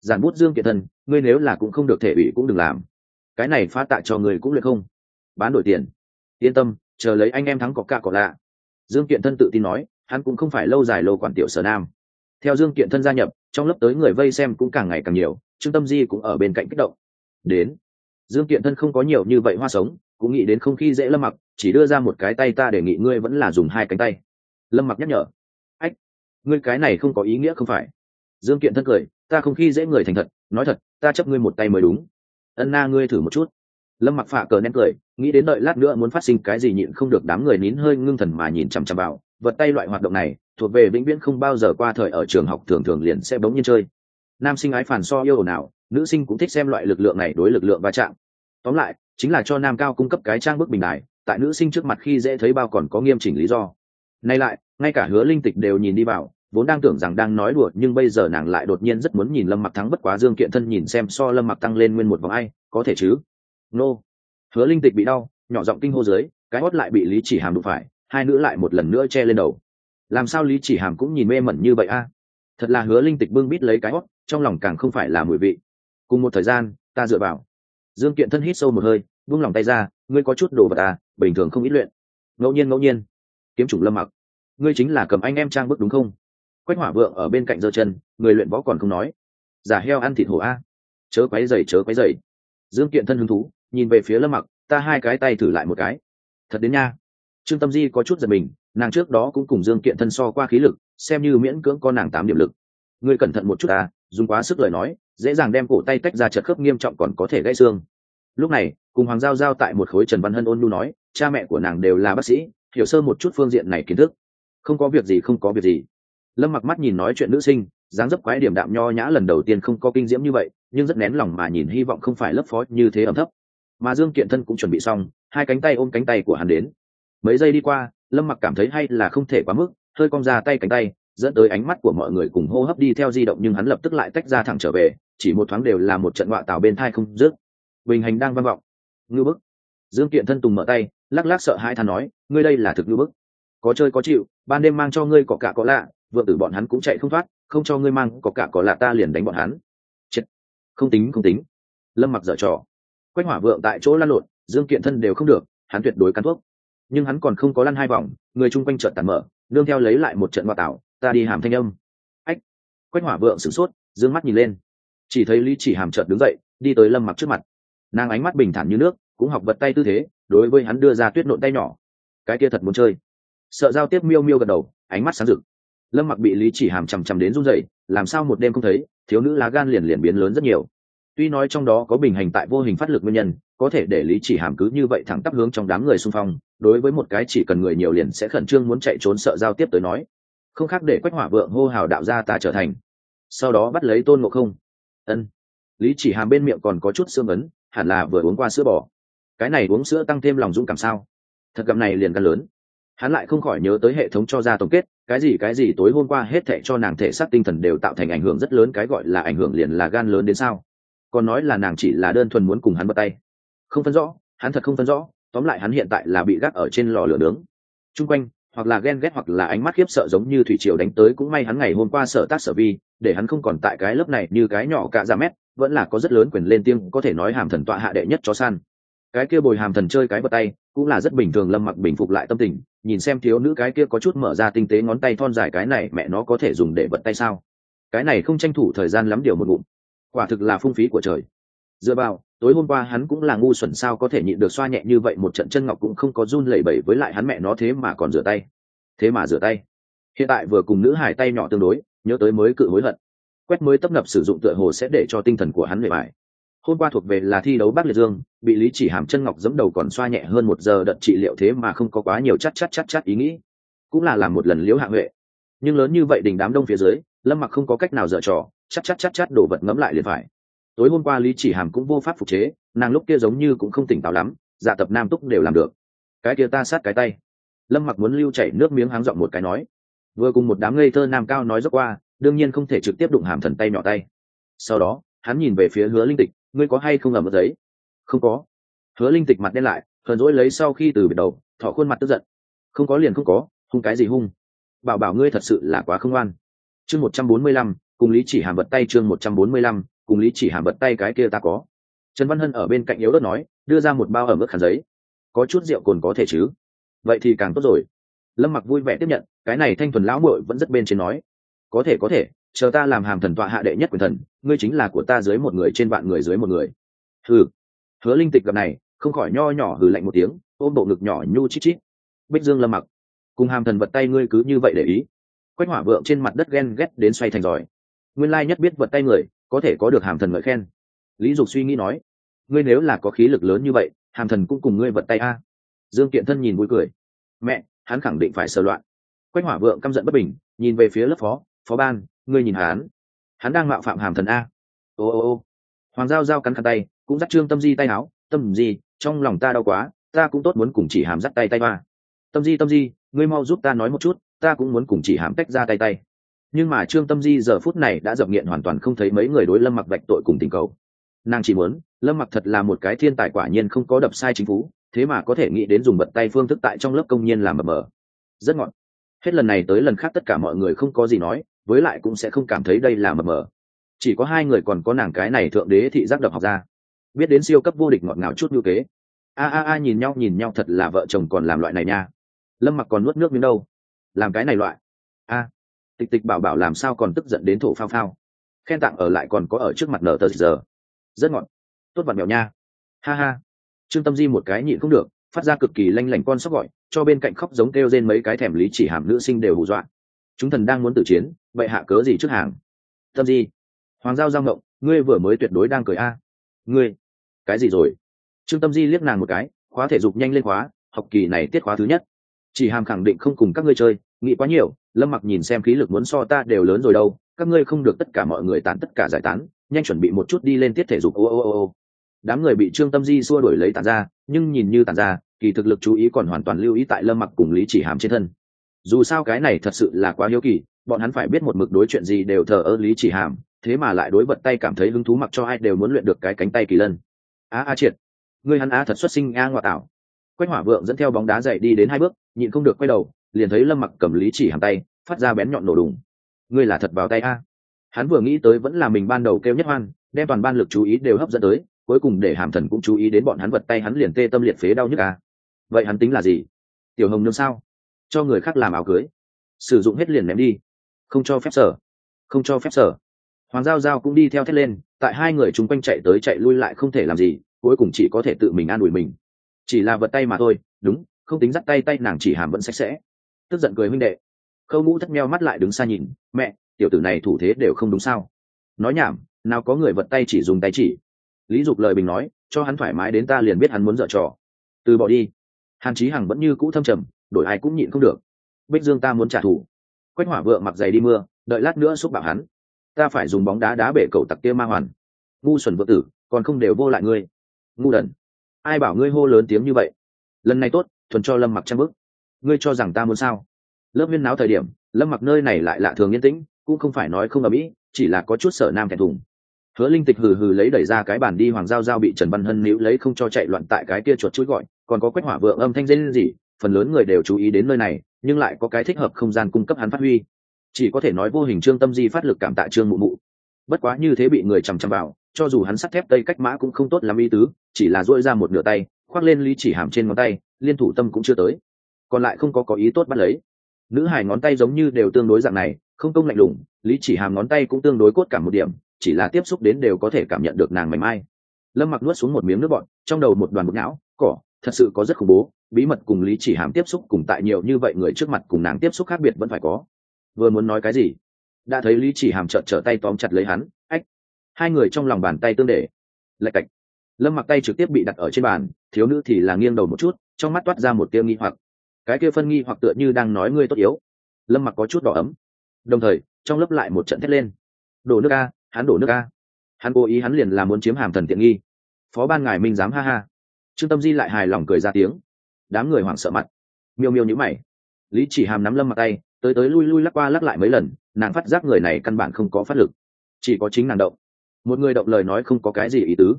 S1: giản bút dương kiện thân, ngươi nếu là cũng không được thể ủy cũng đừng làm. Cái này phá tạ cho người cũng được không? Bán đổi tiền yên tâm, chờ lấy anh em thắng có cả có lạ. Dương kiện thân tự tin nói, hắn cũng không phải lâu dài lâu quản tiểu sở nam. Theo dương kiện thân gia nhập, trong lớp tới người vây xem cũng càng ngày càng nhiều, trương tâm di cũng ở bên cạnh kích động. Đến. Dương kiện thân không có nhiều như vậy hoa sống, cũng nghĩ đến không khi dễ lâm mặc, chỉ đưa ra một cái tay ta đề nghị ngươi vẫn là dùng hai cánh tay. Lâm mặc nhắc nhở. Ách, ngươi cái này không có ý nghĩa không phải. Dương kiện thân cười, ta không khi dễ người thành thật, nói thật, ta chấp ngươi một tay mới đúng. Ân na ngươi thử một chút lâm mặc phạ cờ nén cười, nghĩ đến đợi lát nữa muốn phát sinh cái gì nhịn không được đám người nín hơi ngưng thần mà nhìn chằm chằm vào vật tay loại hoạt động này, thuộc về vĩnh viễn không bao giờ qua thời ở trường học thường thường liền sẽ bỗng nhiên chơi. Nam sinh ái phản so yêu nào nữ sinh cũng thích xem loại lực lượng này đối lực lượng va chạm. Tóm lại, chính là cho nam cao cung cấp cái trang bức bình đài, tại nữ sinh trước mặt khi dễ thấy bao còn có nghiêm chỉnh lý do. Nay lại, ngay cả hứa linh tịch đều nhìn đi vào, vốn đang tưởng rằng đang nói đùa, nhưng bây giờ nàng lại đột nhiên rất muốn nhìn lâm mặc thắng bất quá dương kiện thân nhìn xem so lâm mặc tăng lên nguyên một vòng ai, có thể chứ? Nô. Hứa linh tịch bị đau, nhỏ giọng kinh hô dưới, cái hót lại bị lý chỉ hàm đụng phải, hai nữ lại một lần nữa che lên đầu. Làm sao lý chỉ hàm cũng nhìn mê mẩn như vậy a? Thật là hứa linh tịch bưng bít lấy cái hót trong lòng càng không phải là mùi vị. Cùng một thời gian, ta dựa vào. Dương kiện thân hít sâu một hơi, buông lòng tay ra, ngươi có chút đồ vật à bình thường không ít luyện. Ngẫu nhiên ngẫu nhiên. Kiếm chủng lâm mặc. Ngươi chính là cầm anh em trang bức đúng không? Quách hỏa vượng ở bên cạnh giơ chân, người luyện võ còn không nói. Giả heo ăn thịt hổ a. Chớ quấy dày chớ quấy dày dương kiện thân hứng thú nhìn về phía lâm mặc, ta hai cái tay thử lại một cái. Thật đến nha. Trương tâm di có chút giật mình, nàng trước đó cũng cùng dương kiện thân so qua khí lực, xem như miễn cưỡng con nàng tám điểm lực. Ngươi cẩn thận một chút à dùng quá sức lời nói, dễ dàng đem cổ tay tách ra chật khớp nghiêm trọng còn có thể gãy xương. Lúc này, cùng hoàng giao giao tại một khối trần văn hân ôn nhu nói, cha mẹ của nàng đều là bác sĩ, hiểu sơ một chút phương diện này kiến thức. Không có việc gì, không có việc gì. Lâm mặc mắt nhìn nói chuyện nữ sinh, dáng dấp quái điểm đạm nho nhã lần đầu tiên không có kinh diễm như vậy, nhưng rất nén lòng mà nhìn hy vọng không phải lớp phó như thế ẩm thấp mà dương kiện thân cũng chuẩn bị xong, hai cánh tay ôm cánh tay của hắn đến. Mấy giây đi qua, lâm mặc cảm thấy hay là không thể quá mức, hơi cong ra tay cánh tay, dẫn tới ánh mắt của mọi người cùng hô hấp đi theo di động nhưng hắn lập tức lại tách ra thẳng trở về, chỉ một thoáng đều là một trận họa tào bên thai không dứt. Bình hành đang vang vọng. Ngư bức. Dương kiện thân tùng mở tay, lắc lắc sợ hai than nói, ngươi đây là thực ngư bức. Có chơi có chịu, ban đêm mang cho ngươi có cả có lạ vợ tử bọn hắn cũng chạy không thoát, không cho ngươi mang có cả có lạ ta liền đánh bọn hắn. Chết. Không tính không tính. Lâm mặc dở trò quách hỏa vượng tại chỗ lăn lộn, dương kiện thân đều không được, hắn tuyệt đối cắn thuốc. Nhưng hắn còn không có lăn hai vòng, người chung quanh trợn tàn mở, nương theo lấy lại một trận hoa tảo, ta đi hàm thanh âm. Ách! Quách hỏa vượng sửng sốt d ư ơ n g mắt nhìn lên. Chỉ thấy lý chỉ hàm trợt đứng dậy, đi tới lâm mặc trước mặt. Nàng ánh mắt bình thản như nước, cũng học vật tay tư thế, đối với hắn đưa ra tuyết nộn tay nhỏ. Cái kia thật muốn chơi. Sợ giao tiếp miêu miêu gật đầu, ánh mắt sáng rực. Lâm mặc bị lý chỉ hàm chằm chằm đến run dậy làm sao một đêm không thấy, thiếu nữ lá gan liền liền biến lớn rất nhiều tuy nói trong đó có bình hành tại vô hình phát lực nguyên nhân, có thể để lý chỉ hàm cứ như vậy thẳng tắp hướng trong đám người xung phong, đối với một cái chỉ cần người nhiều liền sẽ khẩn trương muốn chạy trốn sợ giao tiếp tới nói. Không khác để quách hỏa vượng hô hào đạo ra ta trở thành. Sau đó bắt lấy tôn ngộ không. Ân. Lý chỉ hàm bên miệng còn có chút xương ấn, hẳn là vừa uống qua sữa bò. Cái này uống sữa tăng thêm lòng dũng cảm sao? Thật gặp này liền gan lớn. Hắn lại không khỏi nhớ tới hệ thống cho ra tổng kết, cái gì cái gì tối hôm qua hết thệ cho nàng thể xác tinh thần đều tạo thành ảnh hưởng rất lớn, cái gọi là ảnh hưởng liền là gan lớn đến sao? Còn nói là nàng chỉ là đơn thuần muốn cùng hắn bắt tay. Không phân rõ, hắn thật không phân rõ, tóm lại hắn hiện tại là bị gác ở trên lò lửa nướng. T r u n g quanh, hoặc là ghen ghét hoặc là ánh mắt khiếp sợ giống như thủy triều đánh tới cũng may hắn ngày hôm qua sở tác sở vi, để hắn không còn tại cái lớp này như cái nhỏ cạ ra mét, vẫn là có rất lớn quyền lên tiếng, có thể nói hàm thần tọa hạ đệ nhất chó săn. Cái kia bồi hàm thần chơi cái bật tay, cũng là rất bình thường lâm mặc bình phục lại tâm tình, nhìn xem thiếu nữ cái kia có chút mở ra tinh tế ngón tay thon dài cái này mẹ nó có thể dùng để bật tay sao? Cái này không tranh thủ thời gian lắm điều một bụng quả thực là phung phí của trời. Dựa vào, tối hôm qua hắn cũng là ngu xuẩn sao có thể nhịn được xoa nhẹ như vậy một trận chân ngọc cũng không có run lẩy bẩy với lại hắn mẹ nó thế mà còn rửa tay. Thế mà rửa tay. Hiện tại vừa cùng nữ hải tay nhỏ tương đối, nhớ tới mới cự hối hận. Quét mới tấp nập sử dụng tựa hồ sẽ để cho tinh thần của hắn lệ bài hôm qua thuộc về là thi đấu bắc liệt dương, bị lý chỉ hàm chân ngọc dẫm đầu còn xoa nhẹ hơn một giờ đợt trị liệu thế mà không có quá nhiều chắc chắc chắc chắc ý nghĩ. Cũng là làm một lần liễu hạ huệ. Nhưng lớn như vậy đình đám đông phía dưới, lâm mặc không có cách nào dở trò chắc chắc chắc chắc đổ vật ngấm lại liền phải. Tối hôm qua lý chỉ hàm cũng vô pháp phục chế, nàng lúc kia giống như cũng không tỉnh táo lắm dạ tập nam túc đều làm được. Cái kia ta sát cái tay. Lâm mặc muốn lưu chảy nước miếng háng giọng một cái nói. Vừa cùng một đám ngây thơ nam cao nói dốc qua, đương nhiên không thể trực tiếp đụng hàm thần tay nhỏ tay. Sau đó, hắn nhìn về phía hứa linh tịch, ngươi có hay không ở một giấy? Không có. Hứa linh tịch mặt đen lại, hờn dỗi lấy sau khi từ biệt đầu thọ khuôn mặt tức giận. Không có liền không có, hung cái gì hung? Bảo bảo ngươi thật sự là quá không ngoan chương một trăm bốn mươi lăm cùng lý chỉ hàm vật tay chương một trăm bốn mươi lăm, cùng lý chỉ hàm vật tay cái kia ta có. Trần văn hân ở bên cạnh yếu đất nói, đưa ra một bao ở mức khăn giấy. Có chút rượu cồn có thể chứ? Vậy thì càng tốt rồi. Lâm mặc vui vẻ tiếp nhận, cái này thanh thuần lão muội vẫn rất bên trên nói. Có thể có thể, chờ ta làm hàm thần tọa hạ đệ nhất quyền thần, ngươi chính là của ta dưới một người trên vạn người dưới một người. Hừ. Hứa linh tịch gặp này, không khỏi nho nhỏ hừ lạnh một tiếng, ôm bộ ngực nhỏ nhu chít chít. Bích dương lâm mặc, cùng hàm thần vật tay ngươi cứ như vậy để ý. Quách hỏa vượng trên mặt đất ghen ghét đến xoay thành giỏi nguyên lai nhất biết vật tay người, có thể có được hàm thần ngợi khen. Lý dục suy nghĩ nói, ngươi nếu là có khí lực lớn như vậy, hàm thần cũng cùng ngươi vật tay a. Dương kiện thân nhìn vui cười. Mẹ, hắn khẳng định phải sờ loạn. Quách hỏa vượng căm giận bất bình, nhìn về phía lớp phó phó ban, ngươi nhìn hắn. Hắn đang mạo phạm hàm thần a. Ô ô ô. Hoàng giao giao cắn khăn tay, cũng dắt trương tâm di tay áo, tâm di, trong lòng ta đau quá, ta cũng tốt muốn cùng chỉ hàm dắt tay tay hoa. tâm di tâm di, ngươi mau giúp ta nói một chút, ta cũng muốn cùng chỉ hàm tách ra tay tay nhưng mà trương tâm di giờ phút này đã dập nghiện hoàn toàn không thấy mấy người đối lâm mặc bạch tội cùng tình cầu. Nàng chỉ muốn, lâm mặc thật là một cái thiên tài quả nhiên không có đập sai chính phủ, thế mà có thể nghĩ đến dùng bật tay phương thức tại trong lớp công nhân làm mờ mờ. Rất ngọt. Hết lần này tới lần khác tất cả mọi người không có gì nói, với lại cũng sẽ không cảm thấy đây là mờ mờ. Chỉ có hai người còn có nàng cái này thượng đế thị giác đập học ra. Biết đến siêu cấp vô địch ngọt ngào chút như kế a a a nhìn nhau nhìn nhau thật là vợ chồng còn làm loại này nha. Lâm mặc còn nuốt nước miếng đâu? Làm cái này loại. A tịch tịch bảo bảo làm sao còn tức giận đến thổ phao phao. Khen tặng ở lại còn có ở trước mặt nở tờ giờ. Rất ngọn tốt vật mèo nha. Ha ha. Trương tâm di một cái nhịn không được, phát ra cực kỳ lanh lảnh con sóc gọi, cho bên cạnh khóc giống kêu trên mấy cái thèm lý chỉ hàm nữ sinh đều hù dọa. Chúng thần đang muốn tử chiến, vậy hạ cớ gì trước hàng? Tâm di. Hoàng giao giao ngộng, ngươi vừa mới tuyệt đối đang cười a. Ngươi. Cái gì rồi? Trương tâm di liếc nàng một cái, khóa thể dục nhanh lên khóa, học kỳ này tiết khóa thứ nhất. Chỉ hàm khẳng định không cùng các ngươi chơi nghĩ quá nhiều, lâm mặc nhìn xem khí lực muốn so ta đều lớn rồi đâu, các ngươi không được tất cả mọi người tán, tất cả giải tán, nhanh chuẩn bị một chút đi lên tiết thể dục, ô ô ô ô. Đám người bị trương tâm di xua đuổi lấy tàn ra, nhưng nhìn như tàn ra, kỳ thực lực chú ý còn hoàn toàn lưu ý tại lâm mặc cùng lý chỉ hàm trên thân. Dù sao cái này thật sự là quá hiếu kỳ, bọn hắn phải biết một mực đối chuyện gì đều thờ ơ lý chỉ hàm, thế mà lại đối vật tay cảm thấy hứng thú mặc cho ai đều muốn luyện được cái cánh tay kỳ lân. A a triệt người hắn a thật xuất sinh a ngoại tảo. Quách hỏa vượng dẫn theo bóng đá dậy đi đến hai bước, nhịn không được quay đầu liền thấy lâm mặc cầm lý chỉ hàm tay, phát ra bén nhọn nổ đùng. Ngươi là thật vào tay a. Hắn vừa nghĩ tới vẫn là mình ban đầu kêu nhất hoan, đem toàn ban lực chú ý đều hấp dẫn tới, cuối cùng để hàm thần cũng chú ý đến bọn hắn vật tay hắn liền tê tâm liệt phế đau nhức a. Vậy hắn tính là gì? Tiểu hồng nương sao? Cho người khác làm áo cưới. Sử dụng hết liền ném đi. Không cho phép sở. Không cho phép sở. Hoàng giao giao cũng đi theo thét lên, tại hai người chung quanh chạy tới chạy lui lại không thể làm gì, cuối cùng chỉ có thể tự mình an ủi mình. Chỉ là vật tay mà thôi, đúng, không tính dắt tay tay nàng chỉ hàm vẫn sạch sẽ tức giận cười huynh đệ. Khâu ngũ thất meo mắt lại đứng xa nhìn, mẹ, tiểu tử này thủ thế đều không đúng sao? Nói nhảm, nào có người vật tay chỉ dùng tay chỉ. Lý dục lời bình nói, cho hắn thoải mái đến ta liền biết hắn muốn dở trò. Từ bỏ đi. Hàn chí hằng vẫn như cũ thâm trầm, đổi ai cũng nhịn không được. Bích dương ta muốn trả thù. Quách hỏa vượng mặc giày đi mưa, đợi lát nữa xúc bảo hắn. Ta phải dùng bóng đá đá bể cầu tặc kia ma hoàn. Ngu xuẩn vợ tử, còn không đều vô lại ngươi. Ngu đần. Ai bảo ngươi hô lớn tiếng như vậy? Lần này tốt, thuần cho lâm mặc trang bức ngươi cho rằng ta muốn sao? Lớp viên náo thời điểm, lâm mặc nơi này lại lạ thường yên tĩnh, cũng không phải nói không ở mỹ chỉ là có chút sợ nam thẹn thùng. Hứa linh tịch hừ hừ lấy đẩy ra cái bàn đi hoàng giao giao bị trần văn hân níu lấy không cho chạy loạn tại cái kia chuột chuỗi gọi, còn có quét hỏa vượng âm thanh dên gì phần lớn người đều chú ý đến nơi này, nhưng lại có cái thích hợp không gian cung cấp hắn phát huy. Chỉ có thể nói vô hình trương tâm di phát lực cảm tạ trương mụ mụ. Bất quá như thế bị người chằm chằm vào, cho dù hắn sắt thép tây cách mã cũng không tốt làm y tứ, chỉ là dỗi ra một nửa tay, khoác lên lý chỉ hàm trên ngón tay, liên thủ tâm cũng chưa tới còn lại không có có ý tốt bắt lấy. Nữ hải ngón tay giống như đều tương đối dạng này, không công lạnh lùng, lý chỉ hàm ngón tay cũng tương đối cốt cả một điểm, chỉ là tiếp xúc đến đều có thể cảm nhận được nàng mảnh mai. Lâm mặc nuốt xuống một miếng nước bọn trong đầu một đoàn bột não, cỏ, thật sự có rất khủng bố, bí mật cùng lý chỉ hàm tiếp xúc cùng tại nhiều như vậy người trước mặt cùng nàng tiếp xúc khác biệt vẫn phải có. Vừa muốn nói cái gì? Đã thấy lý chỉ hàm trợn trở tay tóm chặt lấy hắn, ách, hai người trong lòng bàn tay tương để. Lạch cạch. Lâm mặc tay trực tiếp bị đặt ở trên bàn, thiếu nữ thì là nghiêng đầu một chút, trong mắt toát ra một tiêu nghi hoặc cái kia phân nghi hoặc tựa như đang nói ngươi tốt yếu. Lâm mặc có chút đỏ ấm. Đồng thời, trong lớp lại một trận thét lên. Đổ nước a, hắn đổ nước a. Hắn cố ý hắn liền là muốn chiếm hàm thần tiện nghi. Phó ban ngài minh dám ha ha. Trương tâm di lại hài lòng cười ra tiếng. Đám người hoảng sợ mặt. Miêu miêu nhữ mày. Lý chỉ hàm nắm lâm mặt tay, tới tới lui lui lắc qua lắc lại mấy lần, nàng phát giác người này căn bản không có phát lực. Chỉ có chính nàng động. Một người động lời nói không có cái gì ý tứ.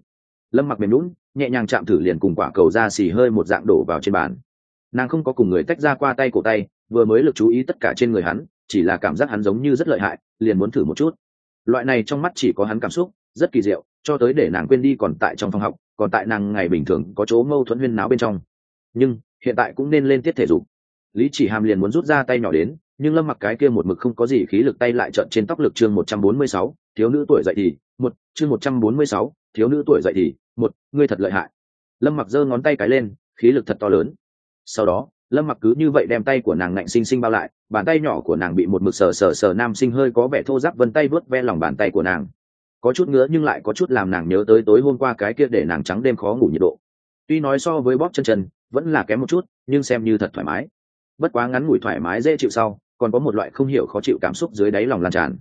S1: Lâm mặc mềm lún nhẹ nhàng chạm thử liền cùng quả cầu ra xì hơi một dạng đổ vào trên bàn nàng không có cùng người tách ra qua tay cổ tay, vừa mới lực chú ý tất cả trên người hắn, chỉ là cảm giác hắn giống như rất lợi hại, liền muốn thử một chút. Loại này trong mắt chỉ có hắn cảm xúc, rất kỳ diệu, cho tới để nàng quên đi còn tại trong phòng học, còn tại nàng ngày bình thường có chỗ mâu thuẫn huyên náo bên trong. Nhưng, hiện tại cũng nên lên tiết thể dục. Lý chỉ hàm liền muốn rút ra tay nhỏ đến, nhưng lâm mặc cái kia một mực không có gì khí lực tay lại trợn trên tóc lực chương một trăm bốn mươi sáu, thiếu nữ tuổi dậy thì, một, chương một trăm bốn mươi sáu, thiếu nữ tuổi dậy thì, một, ngươi thật lợi hại. Lâm mặc giơ ngón tay cái lên, khí lực thật to lớn sau đó, lâm mặc cứ như vậy đem tay của nàng ngạnh xinh xinh bao lại, bàn tay nhỏ của nàng bị một mực sờ sờ sờ nam sinh hơi có vẻ thô giáp vân tay vớt ve lòng bàn tay của nàng. Có chút ngứa nhưng lại có chút làm nàng nhớ tới tối hôm qua cái kia để nàng trắng đêm khó ngủ nhiệt độ. Tuy nói so với bóp chân chân, vẫn là kém một chút, nhưng xem như thật thoải mái. Bất quá ngắn ngủi thoải mái dễ chịu sau, còn có một loại không hiểu khó chịu cảm xúc dưới đáy lòng lan tràn.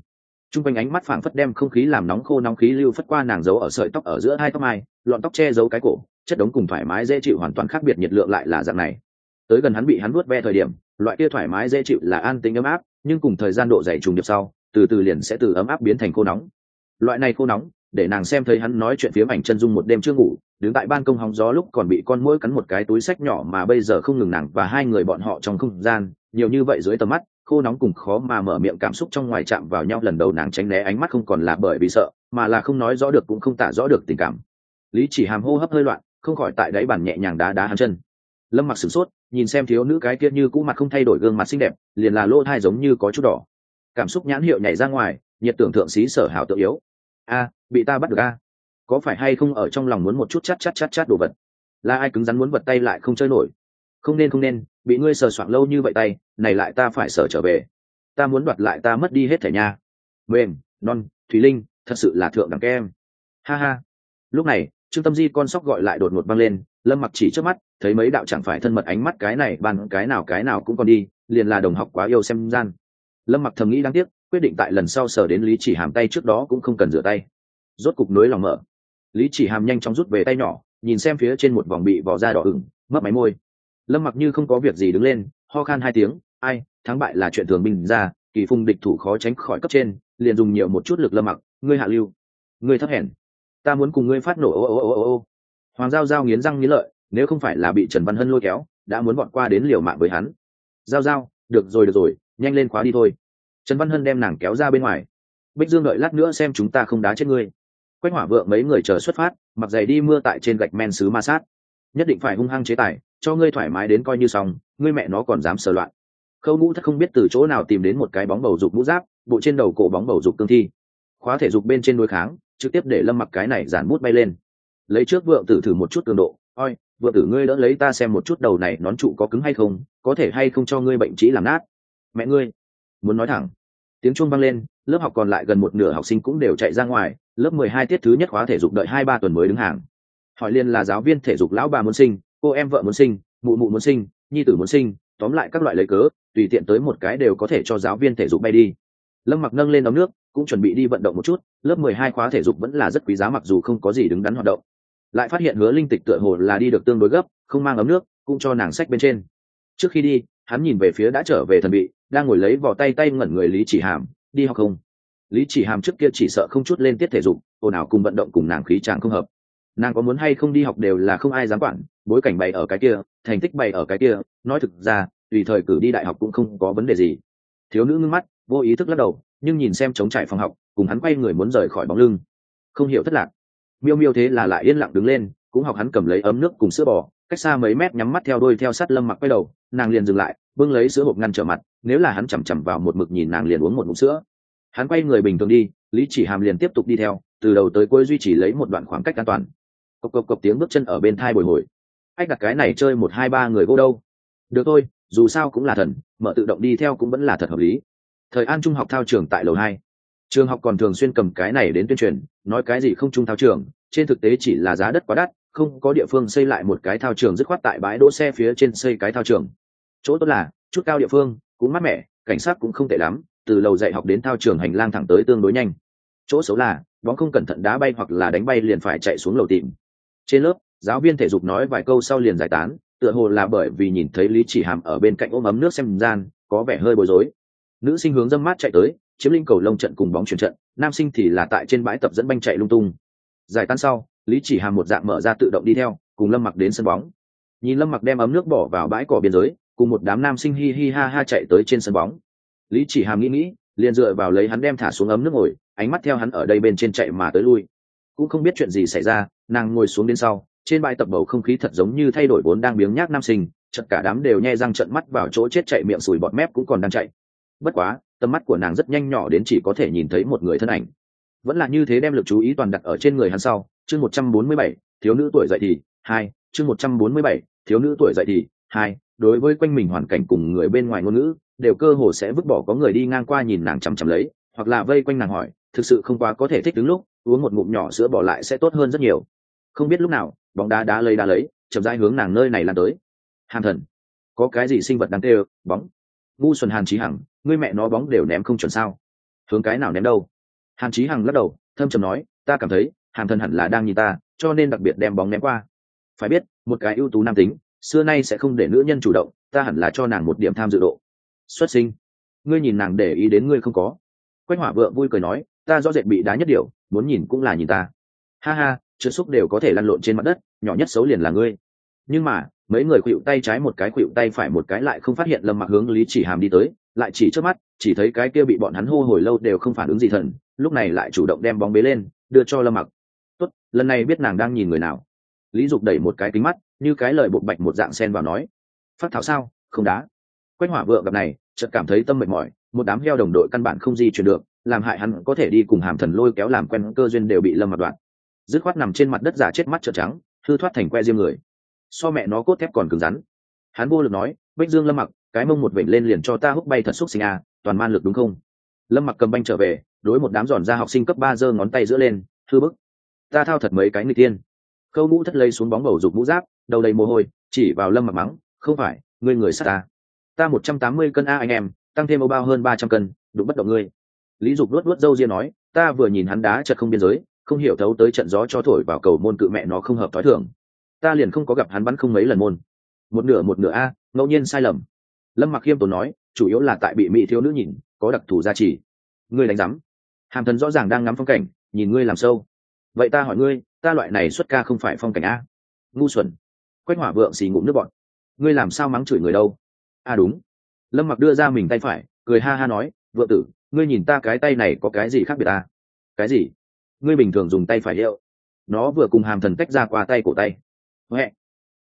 S1: T r u n g quanh ánh mắt phảng phất đem không khí làm nóng khô nóng khí lưu phất qua nàng giấu ở sợi tóc ở giữa hai tóc mai, lọn tóc che giấu cái cổ, chất đống cùng thoải mái dễ chịu hoàn toàn khác biệt nhiệt lượng lại là dạng này tới gần hắn bị hắn vuốt ve thời điểm, loại kia thoải mái dễ chịu là an tính ấm áp, nhưng cùng thời gian độ dày trùng điệp sau, từ từ liền sẽ từ ấm áp biến thành khô nóng. Loại này khô nóng, để nàng xem thấy hắn nói chuyện phía ảnh chân dung một đêm chưa ngủ, đứng tại ban công hóng gió lúc còn bị con mũi cắn một cái túi sách nhỏ mà bây giờ không ngừng nàng và hai người bọn họ trong không gian, nhiều như vậy dưới tầm mắt, khô nóng cùng khó mà mở miệng cảm xúc trong ngoài chạm vào nhau lần đầu nàng tránh né ánh mắt không còn là bởi vì sợ, mà là không nói rõ được cũng không tả rõ được tình cảm. Lý chỉ hàm hô hấp hơi loạn, không khỏi tại đáy bàn nhẹ nhàng đá đá hắn chân. Lâm mặc sửng sốt nhìn xem thiếu nữ cái kia như cũ mặt không thay đổi gương mặt xinh đẹp, liền là lỗ thai giống như có chút đỏ. Cảm xúc nhãn hiệu nhảy ra ngoài, nhiệt tưởng thượng xí sở hảo tự yếu. A, bị ta bắt được a? Có phải hay không ở trong lòng muốn một chút chát chát chát chát đồ vật? Là ai cứng rắn muốn vật tay lại không chơi nổi? Không nên không nên, bị ngươi sờ soạn lâu như vậy tay, này lại ta phải sờ trở về. Ta muốn đoạt lại ta mất đi hết thẻ nha. Mềm, non, thùy linh, thật sự là thượng đẳng kem. Ha ha. Lúc này trương tâm di con sóc gọi lại đột ngột văng lên, lâm mặc chỉ trước mắt, thấy mấy đạo chẳng phải thân mật ánh mắt cái này bàn, cái nào cái nào cũng còn đi, liền là đồng học quá yêu xem gian. Lâm mặc thầm nghĩ đáng tiếc, quyết định tại lần sau sở đến lý chỉ hàm tay trước đó cũng không cần rửa tay. Rốt cục nối lòng mở. Lý chỉ hàm nhanh chóng rút về tay nhỏ, nhìn xem phía trên một vòng bị vỏ da đỏ ửng mất máy môi. Lâm mặc như không có việc gì đứng lên, ho khan hai tiếng, ai, thắng bại là chuyện thường bình ra, kỳ phung địch thủ khó tránh khỏi cấp trên, liền dùng nhiều một chút lực lâm mặc, ngươi hạ lưu, ngươi thấp hèn ta muốn cùng ngươi phát nổ ô ô ô ô ô. Hoàng giao giao nghiến răng nghiến lợi, nếu không phải là bị trần văn hân lôi kéo, đã muốn bọn qua đến liều mạng với hắn. Giao giao, được rồi được rồi, nhanh lên khóa đi thôi. Trần văn hân đem nàng kéo ra bên ngoài. Bích dương đợi lát nữa xem chúng ta không đá chết ngươi. Quách hỏa vượng mấy người chờ xuất phát, mặc giày đi mưa tại trên gạch men xứ ma sát. Nhất định phải hung hăng chế tài, cho ngươi thoải mái đến coi như xong, ngươi mẹ nó còn dám sờ loạn. Khâu ngũ thất không biết từ chỗ nào tìm đến một cái bóng bầu dục mũ giáp, bộ trên đầu cổ bóng bầu dục cương thi. Khóa thể dục bên trên đối kháng trực tiếp để lâm mặc cái này giản bút bay lên. Lấy trước vượng tử thử một chút cường độ oi vượng tử ngươi đỡ lấy ta xem một chút đầu này nón trụ có cứng hay không, có thể hay không cho ngươi bệnh trí làm nát. Mẹ ngươi, muốn nói thẳng. Tiếng chuông vang lên, lớp học còn lại gần một nửa học sinh cũng đều chạy ra ngoài, lớp mười hai tiết thứ nhất khóa thể dục đợi hai ba tuần mới đứng hàng. Hỏi liên là giáo viên thể dục lão bà muốn sinh, cô em vợ muốn sinh, mụ mụ muốn sinh, nhi tử muốn sinh, tóm lại các loại lấy cớ, tùy tiện tới một cái đều có thể cho giáo viên thể dục bay đi. Lâm mặc nâng lên ống nước cũng chuẩn bị đi vận động một chút, lớp mười hai khóa thể dục vẫn là rất quý giá mặc dù không có gì đứng đắn hoạt động. Lại phát hiện hứa linh tịch tựa hồ là đi được tương đối gấp, không mang ấm nước, cũng cho nàng sách bên trên. Trước khi đi, hắn nhìn về phía đã trở về thần bị, đang ngồi lấy vỏ tay tay ngẩn người lý chỉ hàm, đi học không? Lý chỉ hàm trước kia chỉ sợ không chút lên tiết thể dục, ồn ào cùng vận động cùng nàng khí tràng không hợp. Nàng có muốn hay không đi học đều là không ai dám quản, bối cảnh bày ở cái kia, thành tích bày ở cái kia, nói thực ra, tùy thời cử đi đại học cũng không có vấn đề gì. Thiếu nữ ngưng mắt, vô ý thức lắc đầu nhưng nhìn xem chống trải phòng học, cùng hắn quay người muốn rời khỏi bóng lưng. Không hiểu thất lạc. Miêu miêu thế là lại yên lặng đứng lên, cũng học hắn cầm lấy ấm nước cùng sữa bò, cách xa mấy mét nhắm mắt theo đôi theo sát lâm mặc quay đầu, nàng liền dừng lại, bưng lấy sữa hộp ngăn trở mặt, nếu là hắn chằm chằm vào một mực nhìn nàng liền uống một mụn sữa. Hắn quay người bình thường đi, lý chỉ hàm liền tiếp tục đi theo, từ đầu tới cuối duy trì lấy một đoạn khoảng cách an toàn. Cộc cộc cộc tiếng bước chân ở bên thai bồi hồi. Ách đặt cái này chơi một hai ba người vô đâu? Được thôi, dù sao cũng là thần, mở tự động đi theo cũng vẫn là thật hợp lý thời an trung học thao trường tại lầu hai. Trường học còn thường xuyên cầm cái này đến tuyên truyền, nói cái gì không trung thao trường, trên thực tế chỉ là giá đất quá đắt, không có địa phương xây lại một cái thao trường dứt khoát tại bãi đỗ xe phía trên xây cái thao trường. Chỗ tốt là, chút cao địa phương, cũng mát mẻ, cảnh sát cũng không tệ lắm, từ lầu dạy học đến thao trường hành lang thẳng tới tương đối nhanh. Chỗ xấu là, bóng không cẩn thận đá bay hoặc là đánh bay liền phải chạy xuống lầu tìm. Trên lớp, giáo viên thể dục nói vài câu sau liền giải tán, tựa hồ là bởi vì nhìn thấy lý chỉ hàm ở bên cạnh ôm ấm nước xem gian, có vẻ hơi bối rối nữ sinh hướng dâm mát chạy tới, chiếm linh cầu lông trận cùng bóng chuyển trận, nam sinh thì là tại trên bãi tập dẫn banh chạy lung tung. Giải tan sau, lý chỉ hàm một dạng mở ra tự động đi theo, cùng lâm mặc đến sân bóng. Nhìn lâm mặc đem ấm nước bỏ vào bãi cỏ biên giới, cùng một đám nam sinh hi hi ha ha chạy tới trên sân bóng. Lý chỉ hàm nghĩ nghĩ, liền dựa vào lấy hắn đem thả xuống ấm nước ngồi, ánh mắt theo hắn ở đây bên trên chạy mà tới lui. Cũng không biết chuyện gì xảy ra, nàng ngồi xuống đến sau, trên bãi tập bầu không khí thật giống như thay đổi vốn đang biếng nhác nam sinh chật cả đám đều nhe răng trận mắt vào chỗ chết chạy miệng sùi bọt mép cũng còn đang chạy bất quá, tầm mắt của nàng rất nhanh nhỏ đến chỉ có thể nhìn thấy một người thân ảnh. Vẫn là như thế đem lực chú ý toàn đặt ở trên người hắn sau, chương một trăm bốn mươi bảy, thiếu nữ tuổi dậy thì, hai, chương một trăm bốn mươi bảy, thiếu nữ tuổi dậy thì, hai, đối với quanh mình hoàn cảnh cùng người bên ngoài ngôn ngữ, đều cơ hồ sẽ vứt bỏ có người đi ngang qua nhìn nàng chằm chằm lấy, hoặc là vây quanh nàng hỏi, thực sự không quá có thể thích đứng lúc, uống một ngụm nhỏ sữa bỏ lại sẽ tốt hơn rất nhiều. Không biết lúc nào, bóng đá đá lấy đá lấy, chậm rãi hướng nàng nơi này lan tới. Hàn thần, có cái gì sinh vật đáng tê bóng ngu xuân hàn trí hằng, ngươi mẹ nó bóng đều ném không chuẩn sao? Hướng cái nào ném đâu? Hàn trí hằng lắc đầu, thâm trầm nói, ta cảm thấy, hàn thần hẳn là đang nhìn ta, cho nên đặc biệt đem bóng ném qua. Phải biết, một cái ưu tú nam tính, xưa nay sẽ không để nữ nhân chủ động, ta hẳn là cho nàng một điểm tham dự độ. Xuất sinh. Ngươi nhìn nàng để ý đến ngươi không có. Quách hỏa vợ vui cười nói, ta do dệt bị đá nhất điều, muốn nhìn cũng là nhìn ta. Ha ha, trượt xúc đều có thể lăn lộn trên mặt đất, nhỏ nhất xấu liền là ngươi nhưng mà, mấy người khuỵu tay trái một cái khuỵu tay phải một cái lại không phát hiện lâm mặc hướng lý chỉ hàm đi tới, lại chỉ trước mắt, chỉ thấy cái kia bị bọn hắn hô hồi lâu đều không phản ứng gì thần, lúc này lại chủ động đem bóng bế lên, đưa cho lâm mặc. Tốt, lần này biết nàng đang nhìn người nào. Lý dục đẩy một cái kính mắt, như cái lời bột bạch một dạng sen vào nói, phát thảo sao? Không đá. Quách hỏa vợ gặp này, chợt cảm thấy tâm mệt mỏi, một đám heo đồng đội căn bản không di chuyển được, làm hại hắn có thể đi cùng hàm thần lôi kéo làm quen cơ duyên đều bị lâm mặt đoạn. Dứt khoát nằm trên mặt đất giả chết mắt trợn trắng thư thoát thành que riêng người so mẹ nó cốt thép còn cứng rắn. Hắn vô lực nói bách dương lâm mặc, cái mông một vểnh lên liền cho ta húc bay thật xúc sinh à toàn man lực đúng không? Lâm mặc cầm banh trở về, đối một đám giòn ra học sinh cấp ba giơ ngón tay giữa lên, thư bức, ta thao thật mấy cái người tiên khâu mũ thất lây xuống bóng bầu dục mũ giáp, đầu đầy mồ hôi, chỉ vào lâm mặc mắng, không phải, ngươi người sát ta. Ta một trăm tám mươi cân a anh em, tăng thêm ô bao hơn ba trăm cân, đụng bất động ngươi. Lý dục luốt luốt dâu ria nói, ta vừa nhìn hắn đá chật không biên giới, không hiểu thấu tới trận gió cho thổi vào cầu môn cự mẹ nó không hợp thói thường ta liền không có gặp hắn bắn không mấy lần môn. Một nửa một nửa a, ngẫu nhiên sai lầm. Lâm mặc khiêm tốn nói, chủ yếu là tại bị mỹ thiếu nữ nhìn, có đặc thù gia trì. Ngươi đánh giám. Hàm thần rõ ràng đang ngắm phong cảnh, nhìn ngươi làm sâu. Vậy ta hỏi ngươi, ta loại này xuất ca không phải phong cảnh a? Ngu xuẩn. Quách hỏa vượng xì ngụm nước bọn ngươi làm sao mắng chửi người đâu? À đúng. Lâm mặc đưa ra mình tay phải, cười ha ha nói vợ tử, ngươi nhìn ta cái tay này có cái gì khác biệt ta cái gì? Ngươi bình thường dùng tay phải liệu. Nó vừa cùng hàm thần tách ra qua tay cổ tay huệ.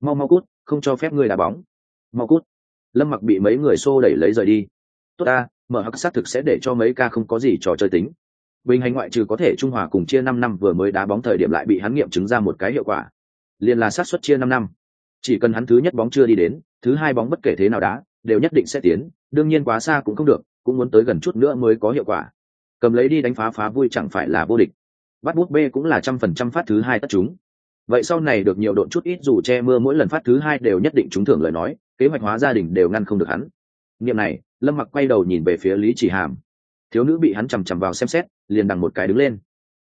S1: Mau mau cút, không cho phép ngươi đá bóng. Mau cút. Lâm mặc bị mấy người xô đẩy lấy rời đi. Tốt ta, mở hắc xác thực sẽ để cho mấy ca không có gì trò chơi tính. Bình hành ngoại trừ có thể trung hòa cùng chia năm năm vừa mới đá bóng thời điểm lại bị hắn nghiệm chứng ra một cái hiệu quả. Liền là sát suất chia năm năm. Chỉ cần hắn thứ nhất bóng chưa đi đến, thứ hai bóng bất kể thế nào đá, đều nhất định sẽ tiến, đương nhiên quá xa cũng không được, cũng muốn tới gần chút nữa mới có hiệu quả. Cầm lấy đi đánh phá phá vui chẳng phải là vô địch. Bắt bút b cũng là trăm phần trăm phát thứ hai tất chúng vậy sau này được nhiều độn chút ít dù che mưa mỗi lần phát thứ hai đều nhất định trúng thưởng lời nói, kế hoạch hóa gia đình đều ngăn không được hắn. Niệm này, lâm mặc quay đầu nhìn về phía lý chỉ hàm. Thiếu nữ bị hắn chằm chằm vào xem xét, liền đằng một cái đứng lên.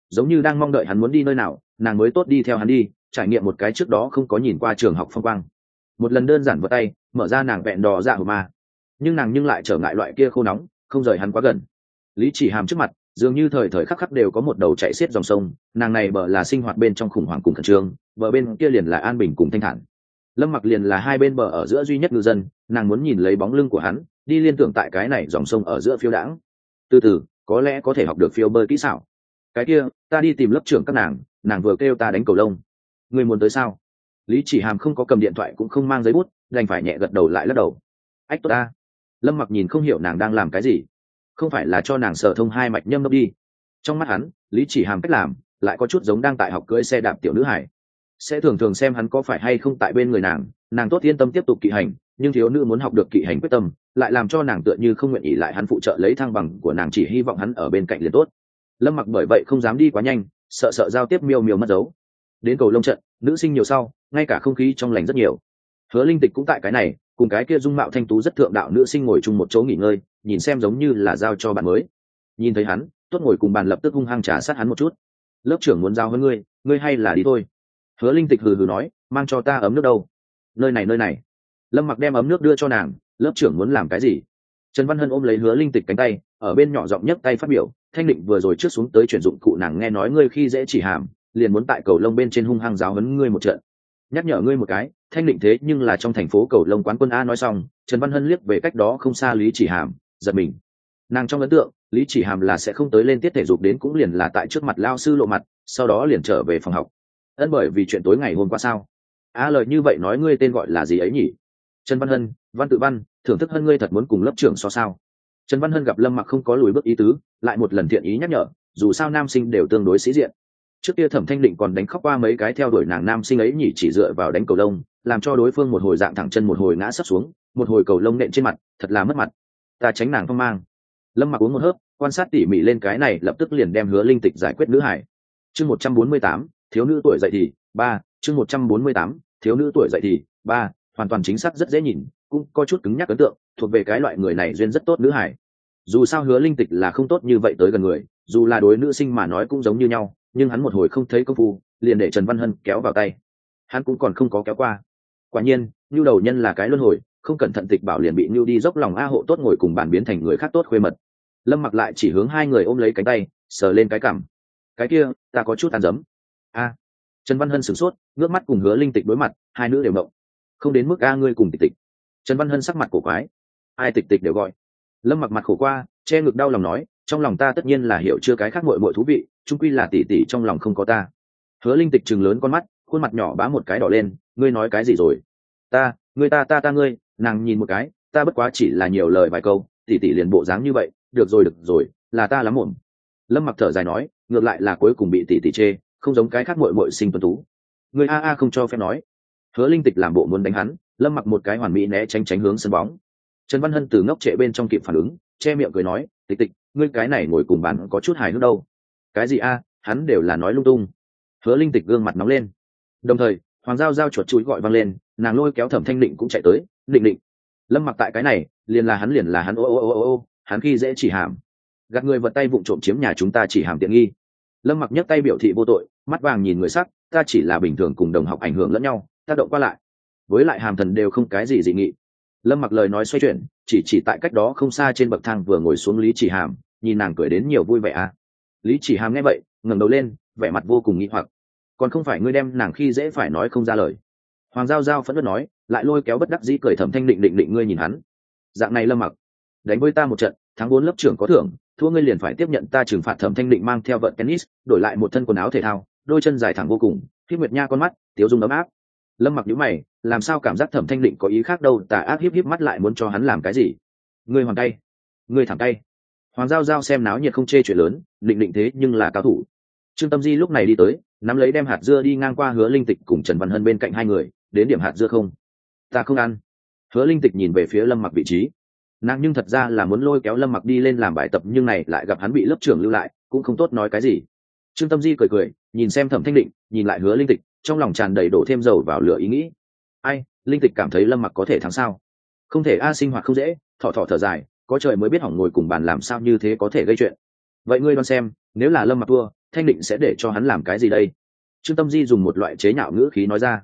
S1: Giống như đang mong đợi hắn muốn đi nơi nào, nàng mới tốt đi theo hắn đi, trải nghiệm một cái trước đó không có nhìn qua trường học phong quang. Một lần đơn giản vào tay, mở ra nàng vẹn đò dạ hồ ma. Nhưng nàng nhưng lại trở ngại loại kia khô nóng, không rời hắn quá gần. Lý chỉ hàm trước mặt dường như thời thời khắc khắc đều có một đầu chạy xiết dòng sông, nàng này bờ là sinh hoạt bên trong khủng hoảng cùng khẩn trương, bờ bên kia liền là an bình cùng thanh thản. Lâm mặc liền là hai bên bờ ở giữa duy nhất ngư dân, nàng muốn nhìn lấy bóng lưng của hắn, đi liên tưởng tại cái này dòng sông ở giữa phiêu đãng. Từ từ, có lẽ có thể học được phiêu bơi kỹ xảo. Cái kia, ta đi tìm lớp trưởng các nàng nàng vừa kêu ta đánh cầu lông. Người muốn tới sao? Lý chỉ hàm không có cầm điện thoại cũng không mang giấy bút, đành phải nhẹ gật đầu lại lắc đầu. Ách, tốt ta. Lâm mặc nhìn không hiểu nàng đang làm cái gì không phải là cho nàng sở thông hai mạch nhâm đốc đi. Trong mắt hắn, lý chỉ hàm cách làm, lại có chút giống đang tại học cưỡi xe đạp tiểu nữ hải. Sẽ thường thường xem hắn có phải hay không tại bên người nàng nàng tốt yên tâm tiếp tục kỵ hành, nhưng thiếu nữ muốn học được kỵ hành quyết tâm, lại làm cho nàng tựa như không nguyện ý lại hắn phụ trợ lấy thăng bằng của nàng chỉ hy vọng hắn ở bên cạnh liền tốt. Lâm mặc bởi vậy không dám đi quá nhanh, sợ sợ giao tiếp miêu miêu mất dấu. Đến cầu lông trận, nữ sinh nhiều sau, ngay cả không khí trong lành rất nhiều. Hứa linh tịch cũng tại cái này cùng cái kia dung mạo thanh tú rất thượng đạo nữ sinh ngồi chung một chỗ nghỉ ngơi, nhìn xem giống như là giao cho bạn mới. Nhìn thấy hắn, tốt ngồi cùng bàn lập tức hung hăng trả sát hắn một chút. Lớp trưởng muốn giao hơn ngươi ngươi hay là đi thôi. Hứa linh tịch hừ hừ nói, mang cho ta ấm nước đâu? Nơi này nơi này. Lâm mặc đem ấm nước đưa cho nàng, lớp trưởng muốn làm cái gì? Trần văn hân ôm lấy hứa linh tịch cánh tay, ở bên nhỏ giọng nhấc tay phát biểu, thanh định vừa rồi trước xuống tới chuyển dụng cụ nàng nghe nói ngươi khi dễ chỉ hàm, liền muốn tại cầu lông bên trên hung hăng giáo hấn ngươi một trận nhắc nhở ngươi một cái, thanh định thế nhưng là trong thành phố cầu lông quán quân a nói xong, trần văn hân liếc về cách đó không xa lý chỉ hàm, giật mình. Nàng trong ấn tượng, lý chỉ hàm là sẽ không tới lên tiết thể dục đến cũng liền là tại trước mặt lao sư lộ mặt, sau đó liền trở về phòng học. Ân bởi vì chuyện tối ngày hôm qua sao? A lời như vậy nói ngươi tên gọi là gì ấy nhỉ? Trần văn hân, văn tự văn, thưởng thức hơn ngươi thật muốn cùng lớp trưởng so sao? Trần văn hân gặp lâm mặc không có lùi bước ý tứ, lại một lần thiện ý nhắc nhở, dù sao nam sinh đều tương đối sĩ diện trước kia thẩm thanh định còn đánh khóc qua mấy cái theo đuổi nàng nam sinh ấy nhỉ, chỉ dựa vào đánh cầu lông, làm cho đối phương một hồi dạng thẳng chân một hồi ngã sấp xuống, một hồi cầu lông nện trên mặt, thật là mất mặt. Ta tránh nàng phong mang. Lâm mặc uống một hớp, quan sát tỉ mỉ lên cái này, lập tức liền đem hứa linh tịch giải quyết nữ hải. Chương một trăm bốn mươi tám, thiếu nữ tuổi dậy thì, ba, chương một trăm bốn mươi tám, thiếu nữ tuổi dậy thì, ba, hoàn toàn chính xác rất dễ nhìn, cũng có chút cứng nhắc ấn tượng, thuộc về cái loại người này duyên rất tốt nữ hải. Dù sao hứa linh tịch là không tốt như vậy tới gần người, dù là đối nữ sinh mà nói cũng giống như nhau nhưng hắn một hồi không thấy công phu, liền để trần văn hân kéo vào tay. Hắn cũng còn không có kéo qua. Quả nhiên nhu đầu nhân là cái luân hồi, không cẩn thận tịch bảo liền bị nhu đi dốc lòng a hộ tốt ngồi cùng bàn biến thành người khác tốt khuê mật. Lâm mặc lại chỉ hướng hai người ôm lấy cánh tay, sờ lên cái cảm cái kia, ta có chút tàn dấm. A. Trần văn hân sửng sốt, ngước mắt cùng hứa linh tịch đối mặt, hai nữ đều mộng không đến mức a ngươi cùng tịch tịch. Trần văn hân sắc mặt cổ quái. Ai tịch tịch đều gọi? Lâm mặc mặt khổ qua, che ngực đau lòng nói trong lòng ta tất nhiên là hiểu chưa cái khác mội mội thú vị trung quy là tỉ tỉ trong lòng không có ta. Hứa linh tịch chừng lớn con mắt, khuôn mặt nhỏ bá một cái đỏ lên, ngươi nói cái gì rồi? Ta, ngươi ta ta ta ngươi, nàng nhìn một cái, ta bất quá chỉ là nhiều lời vài câu tỉ tỉ liền bộ dáng như vậy, được rồi được rồi, là ta lắm muộn. Lâm mặc thở dài nói, ngược lại là cuối cùng bị tỉ tỉ chê, không giống cái khác mội mội sinh tuân tú. Người a a không cho phép nói. Hứa linh tịch làm bộ muốn đánh hắn, lâm mặc một cái hoàn mỹ né tránh tránh hướng sân bóng. Trần văn hân từ ngốc trệ bên trong kịp phản ứng, che miệng cười nói, tịch tịch ngươi cái này ngồi cùng bạn có chút hài hước đâu. Cái gì a? Hắn đều là nói lung tung. Hứa linh tịch gương mặt nóng lên. Đồng thời, hoàng giao giao chuột chuối gọi văng lên, nàng lôi kéo thẩm thanh định cũng chạy tới, định định. Lâm mặc tại cái này, liền là hắn liền là hắn, ô ô ô ô ô, hắn khi dễ chỉ hàm. Gạt người vật tay vụng trộm chiếm nhà chúng ta chỉ hàm tiện nghi. Lâm mặc nhấc tay biểu thị vô tội, mắt vàng nhìn người sắc, ta chỉ là bình thường cùng đồng học ảnh hưởng lẫn nhau, tác động qua lại. Với lại hàm thần đều không cái gì dị nghị. Lâm mặc lời nói xoay chuyển chỉ chỉ tại cách đó không xa trên bậc thang vừa ngồi xuống lý chỉ hàm, nhìn nàng cười đến nhiều vui vẻ à. Lý chỉ hàm nghe vậy, ngẩng đầu lên, vẻ mặt vô cùng nghi hoặc. Còn không phải ngươi đem nàng khi dễ phải nói không ra lời. Hoàng giao giao phẫn nộ nói, lại lôi kéo bất đắc dĩ cười thẩm thanh định định định ngươi nhìn hắn. Dạng này lâm mặc, đánh với ta một trận, tháng bốn lớp trưởng có thưởng, thua ngươi liền phải tiếp nhận ta trừng phạt thẩm thanh định mang theo vận tennis, đổi lại một thân quần áo thể thao, đôi chân dài thẳng vô cùng khi nguyệt nha con mắt, tiếu dung ấm áp lâm mặc nhữ mày, làm sao cảm giác thẩm thanh định có ý khác đâu, tà ác hiếp hiếp mắt lại muốn cho hắn làm cái gì? Ngươi hoàng tay ngươi thẳng tay. Hoàng giao giao xem náo nhiệt không chê chuyện lớn, định định thế nhưng là cao thủ. Trương tâm di lúc này đi tới, nắm lấy đem hạt dưa đi ngang qua hứa linh tịch cùng trần văn hân bên cạnh hai người, đến điểm hạt dưa không? Ta không ăn. Hứa linh tịch nhìn về phía lâm mặc vị trí. Nàng nhưng thật ra là muốn lôi kéo lâm mặc đi lên làm bài tập, nhưng này lại gặp hắn bị lớp trưởng lưu lại, cũng không tốt nói cái gì. Trương tâm di cười cười, nhìn xem thẩm thanh định, nhìn lại hứa linh tịch trong lòng tràn đầy đổ thêm dầu vào lửa ý nghĩ. Ai, linh tịch cảm thấy lâm mặc có thể thắng sao? Không thể, a sinh hoạt không dễ, thọ thọ thở dài, có trời mới biết hỏng ngồi cùng bàn làm sao như thế có thể gây chuyện. Vậy ngươi đoán xem, nếu là lâm mặc thua, thanh định sẽ để cho hắn làm cái gì đây? Trương tâm di dùng một loại chế nhạo ngữ khí nói ra.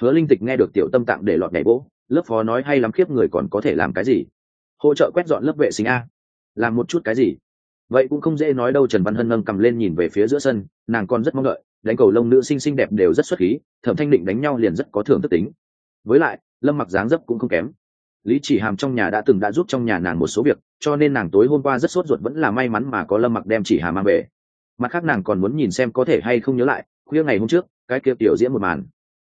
S1: Hứa linh tịch nghe được tiểu tâm tạng để lọt nhảy bỗ lớp phó nói hay lắm khiếp người còn có thể làm cái gì? Hỗ trợ quét dọn lớp vệ sinh a. Làm một chút cái gì? Vậy cũng không dễ nói đâu, trần văn hân nâng cầm lên nhìn về phía giữa sân, nàng còn rất mong đợi đánh cầu lông nữ sinh xinh đẹp đều rất xuất khí, thẩm thanh định đánh nhau liền rất có thưởng thức tính. Với lại, lâm mặc dáng dấp cũng không kém. Lý chỉ hàm trong nhà đã từng đã giúp trong nhà nàng một số việc, cho nên nàng tối hôm qua rất sốt ruột vẫn là may mắn mà có lâm mặc đem chỉ hàm mang về. Mặt khác nàng còn muốn nhìn xem có thể hay không nhớ lại, khuya ngày hôm trước, cái kia tiểu diễn một màn.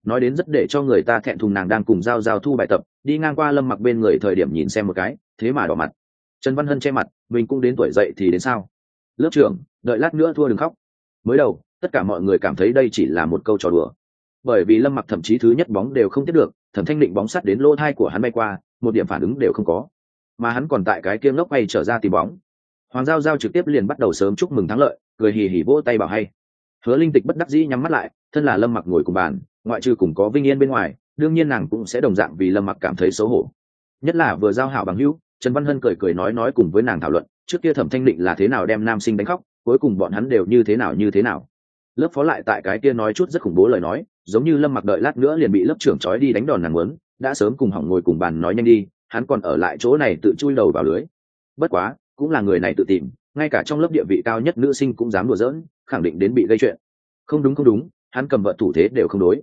S1: Nói đến rất để cho người ta thẹn thùng nàng đang cùng giao giao thu bài tập, đi ngang qua lâm mặc bên người thời điểm nhìn xem một cái, thế mà đỏ mặt. Trần văn hân che mặt, mình cũng đến tuổi dậy thì đến sao? Lớp trưởng, đợi lát nữa thua đừng khóc. Mới đầu tất cả mọi người cảm thấy đây chỉ là một câu trò đùa. Bởi vì lâm mặc thậm chí thứ nhất bóng đều không tiếp được, thẩm thanh định bóng sắt đến lỗ thai của hắn bay qua, một điểm phản ứng đều không có. Mà hắn còn tại cái kia ngốc bay trở ra tìm bóng. Hoàng giao giao trực tiếp liền bắt đầu sớm chúc mừng thắng lợi, cười hì hì vỗ tay bảo hay. Hứa linh tịch bất đắc dĩ nhắm mắt lại, thân là lâm mặc ngồi cùng bàn, ngoại trừ cùng có vinh yên bên ngoài, đương nhiên nàng cũng sẽ đồng dạng vì lâm mặc cảm thấy xấu hổ. Nhất là vừa giao hảo bằng hữu, trần văn hân cười cười nói nói cùng với nàng thảo luận, trước kia thẩm thanh định là thế nào đem nam sinh đánh khóc, cuối cùng bọn hắn đều như thế nào như thế nào lớp phó lại tại cái kia nói chút rất khủng bố lời nói, giống như lâm mặc đợi lát nữa liền bị lớp trưởng trói đi đánh đòn nàng muốn, đã sớm cùng hỏng ngồi cùng bàn nói nhanh đi, hắn còn ở lại chỗ này tự chui đầu vào lưới. Bất quá, cũng là người này tự tìm, ngay cả trong lớp địa vị cao nhất nữ sinh cũng dám đùa giỡn, khẳng định đến bị gây chuyện. Không đúng không đúng, hắn cầm vợ thủ thế đều không đối.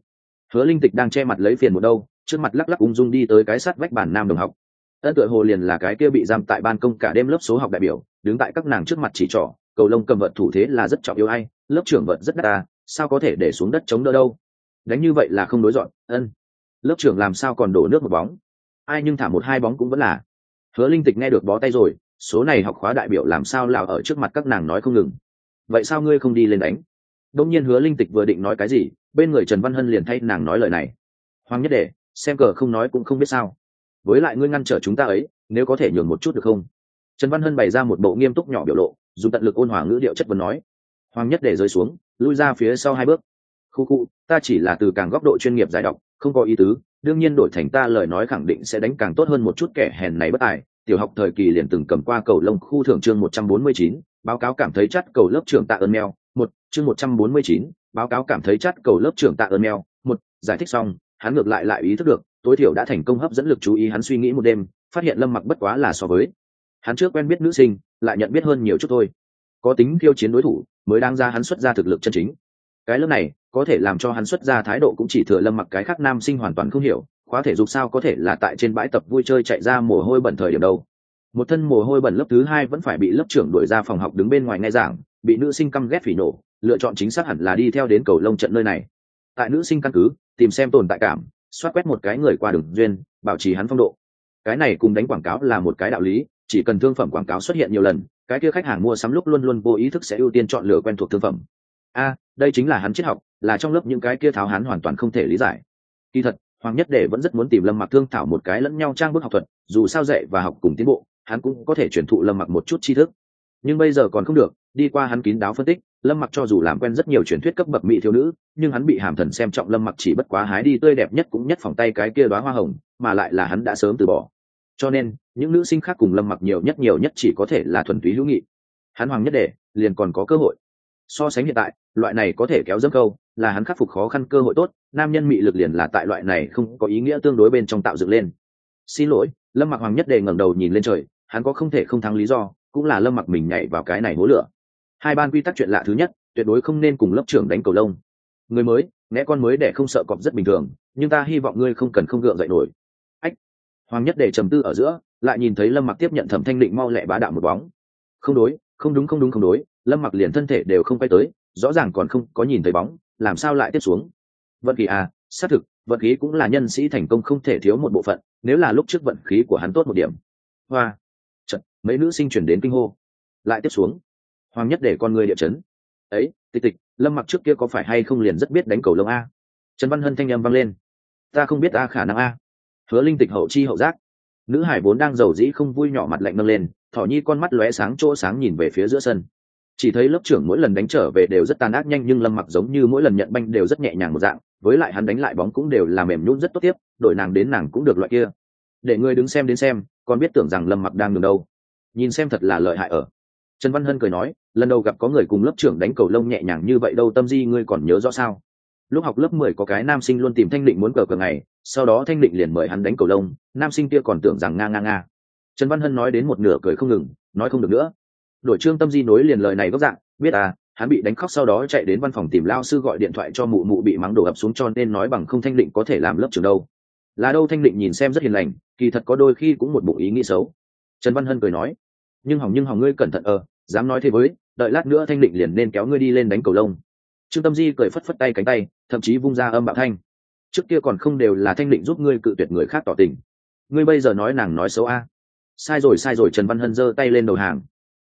S1: Hứa linh tịch đang che mặt lấy phiền một đâu, trước mặt lắc lắc ung dung đi tới cái sắt vách bàn nam đồng học. Ân tựa hồ liền là cái kia bị giam tại ban công cả đêm lớp số học đại biểu, đứng tại các nàng trước mặt chỉ trỏ cầu lông cầm vật thủ thế là rất trọng yêu ai, lớp trưởng vật rất đắt ta, sao có thể để xuống đất chống đỡ đâu? Đánh như vậy là không đối dọn, ân. Lớp trưởng làm sao còn đổ nước một bóng? Ai nhưng thả một hai bóng cũng vẫn là. Hứa linh tịch nghe được bó tay rồi, số này học khóa đại biểu làm sao lào ở trước mặt các nàng nói không ngừng. Vậy sao ngươi không đi lên đánh? Đông nhiên hứa linh tịch vừa định nói cái gì, bên người trần văn hân liền thay nàng nói lời này. Hoàng nhất đệ, xem cờ không nói cũng không biết sao. Với lại ngươi ngăn trở chúng ta ấy, nếu có thể nhường một chút được không? Trần văn hân bày ra một bộ nghiêm túc nhỏ biểu lộ dùng tận lực ôn hòa ngữ điệu chất vấn nói. Hoàng nhất để rơi xuống, lui ra phía sau hai bước. Khu khu, ta chỉ là từ càng góc độ chuyên nghiệp giải đọc không có ý tứ, đương nhiên đổi thành ta lời nói khẳng định sẽ đánh càng tốt hơn một chút kẻ hèn này bất tài. Tiểu học thời kỳ liền từng cầm qua cầu lông khu thưởng chương một trăm bốn mươi chín, báo cáo cảm thấy chắt cầu lớp trưởng tạ ơn mèo. Một, chương một trăm bốn mươi chín, báo cáo cảm thấy chắt cầu lớp trưởng tạ ơn mèo. Một, giải thích xong, hắn ngược lại lại ý thức được, tối thiểu đã thành công hấp dẫn lực chú ý hắn suy nghĩ một đêm, phát hiện lâm mặc bất quá là so với. Hắn trước quen biết nữ sinh lại nhận biết hơn nhiều chút thôi. Có tính khiêu chiến đối thủ mới đang ra hắn xuất ra thực lực chân chính. Cái lớp này có thể làm cho hắn xuất ra thái độ cũng chỉ thừa lâm mặc cái khác nam sinh hoàn toàn không hiểu, khóa thể dục sao có thể là tại trên bãi tập vui chơi chạy ra mồ hôi bẩn thời điểm đâu. Một thân mồ hôi bẩn lớp thứ hai vẫn phải bị lớp trưởng đuổi ra phòng học đứng bên ngoài nghe giảng, bị nữ sinh căm ghét phỉ nổ lựa chọn chính xác hẳn là đi theo đến cầu lông trận nơi này. Tại nữ sinh căn cứ, tìm xem tồn tại cảm xoát quét một cái người qua đường duyên, bảo trì hắn phong độ. Cái này cùng đánh quảng cáo là một cái đạo lý chỉ cần thương phẩm quảng cáo xuất hiện nhiều lần, cái kia khách hàng mua sắm lúc luôn luôn vô ý thức sẽ ưu tiên chọn lựa quen thuộc thương phẩm. A, đây chính là hắn triết học, là trong lớp những cái kia tháo hắn hoàn toàn không thể lý giải. Kỳ thật, hoàng nhất đệ vẫn rất muốn tìm lâm mặc thương thảo một cái lẫn nhau trang bức học thuật, dù sao dạy và học cùng tiến bộ, hắn cũng có thể truyền thụ lâm mặc một chút tri thức. Nhưng bây giờ còn không được, đi qua hắn kín đáo phân tích, lâm mặc cho dù làm quen rất nhiều truyền thuyết cấp bậc mỹ thiếu nữ, nhưng hắn bị hàm thần xem trọng lâm mặc chỉ bất quá hái đi tươi đẹp nhất cũng nhất phòng tay cái kia đoá hoa hồng, mà lại là hắn đã sớm từ bỏ. Cho nên những nữ sinh khác cùng lâm mặc nhiều nhất nhiều nhất chỉ có thể là thuần túy hữu nghị. Hắn hoàng nhất để liền còn có cơ hội. So sánh hiện tại, loại này có thể kéo dâm câu, là hắn khắc phục khó khăn cơ hội tốt, nam nhân mị lực liền là tại loại này không có ý nghĩa tương đối bên trong tạo dựng lên. Xin lỗi, lâm mặc hoàng nhất đề ngẩng đầu nhìn lên trời, hắn có không thể không thắng lý do, cũng là lâm mặc mình nhảy vào cái này hố lửa. Hai ban quy tắc chuyện lạ thứ nhất, tuyệt đối không nên cùng lớp trưởng đánh cầu lông. Người mới, nghe con mới để không sợ cọp rất bình thường, nhưng ta hy vọng ngươi không cần không gượng dậy nổi. Ách, hoàng nhất đề trầm tư ở giữa lại nhìn thấy lâm mặc tiếp nhận thẩm thanh định mau lẹ bá đạo một bóng. Không đối, không đúng không đúng, không đối, lâm mặc liền thân thể đều không quay tới, rõ ràng còn không có nhìn thấy bóng, làm sao lại tiếp xuống? Vận khí à xác thực, vận khí cũng là nhân sĩ thành công không thể thiếu một bộ phận, nếu là lúc trước vận khí của hắn tốt một điểm. Hoa chật mấy nữ sinh chuyển đến kinh hô. Lại tiếp xuống. Hoàng nhất để con người địa chấn. Ấy, tịch tịch, lâm mặc trước kia có phải hay không liền rất biết đánh cầu lông a? Trần văn hân thanh â m vang lên. Ta không biết a khả năng a. Hứa linh tịch hậu chi hậu giác nữ hải vốn đang giàu dĩ không vui nhỏ mặt lạnh nâng lên, thỏ nhi con mắt lóe sáng chỗ sáng nhìn về phía giữa sân. Chỉ thấy lớp trưởng mỗi lần đánh trở về đều rất tàn ác nhanh nhưng lâm mặc giống như mỗi lần nhận banh đều rất nhẹ nhàng một dạng, với lại hắn đánh lại bóng cũng đều là mềm nhún rất tốt tiếp, đội nàng đến nàng cũng được loại kia. Để người đứng xem đến xem còn biết tưởng rằng lâm mặc đang đường đâu. Nhìn xem thật là lợi hại ở. Trần văn hân cười nói, lần đầu gặp có người cùng lớp trưởng đánh cầu lông nhẹ nhàng như vậy đâu, tâm di ngươi còn nhớ rõ sao? Lúc học lớp mười có cái nam sinh luôn tìm thanh định muốn cờ cờ ngày, sau đó thanh định liền mời hắn đánh cầu lông, nam sinh kia còn tưởng rằng nga nga nga. Trần văn hân nói đến một nửa cười không ngừng, nói không được nữa. Đổi trương tâm di nối liền lời này góc dạng, biết à hắn bị đánh khóc sau đó chạy đến văn phòng tìm lao sư gọi điện thoại cho mụ mụ bị mắng đổ ập xuống cho nên nói bằng không thanh định có thể làm lớp trường đâu. Là đâu thanh định nhìn xem rất hiền lành, kỳ thật có đôi khi cũng một bụng ý nghĩ xấu. Trần văn hân cười nói, nhưng hỏng nhưng hỏng ngươi cẩn thận ờ dám nói thế với, đợi lát nữa thanh định liền nên kéo ngươi đi lên đánh cầu lông. Trương tâm di cười phất phất tay cánh tay thậm chí vung ra âm bạo thanh. Trước kia còn không đều là thanh định giúp ngươi cự tuyệt người khác tỏ tình. Ngươi bây giờ nói nàng nói xấu a. Sai rồi sai rồi, trần văn hân giơ tay lên đầu hàng.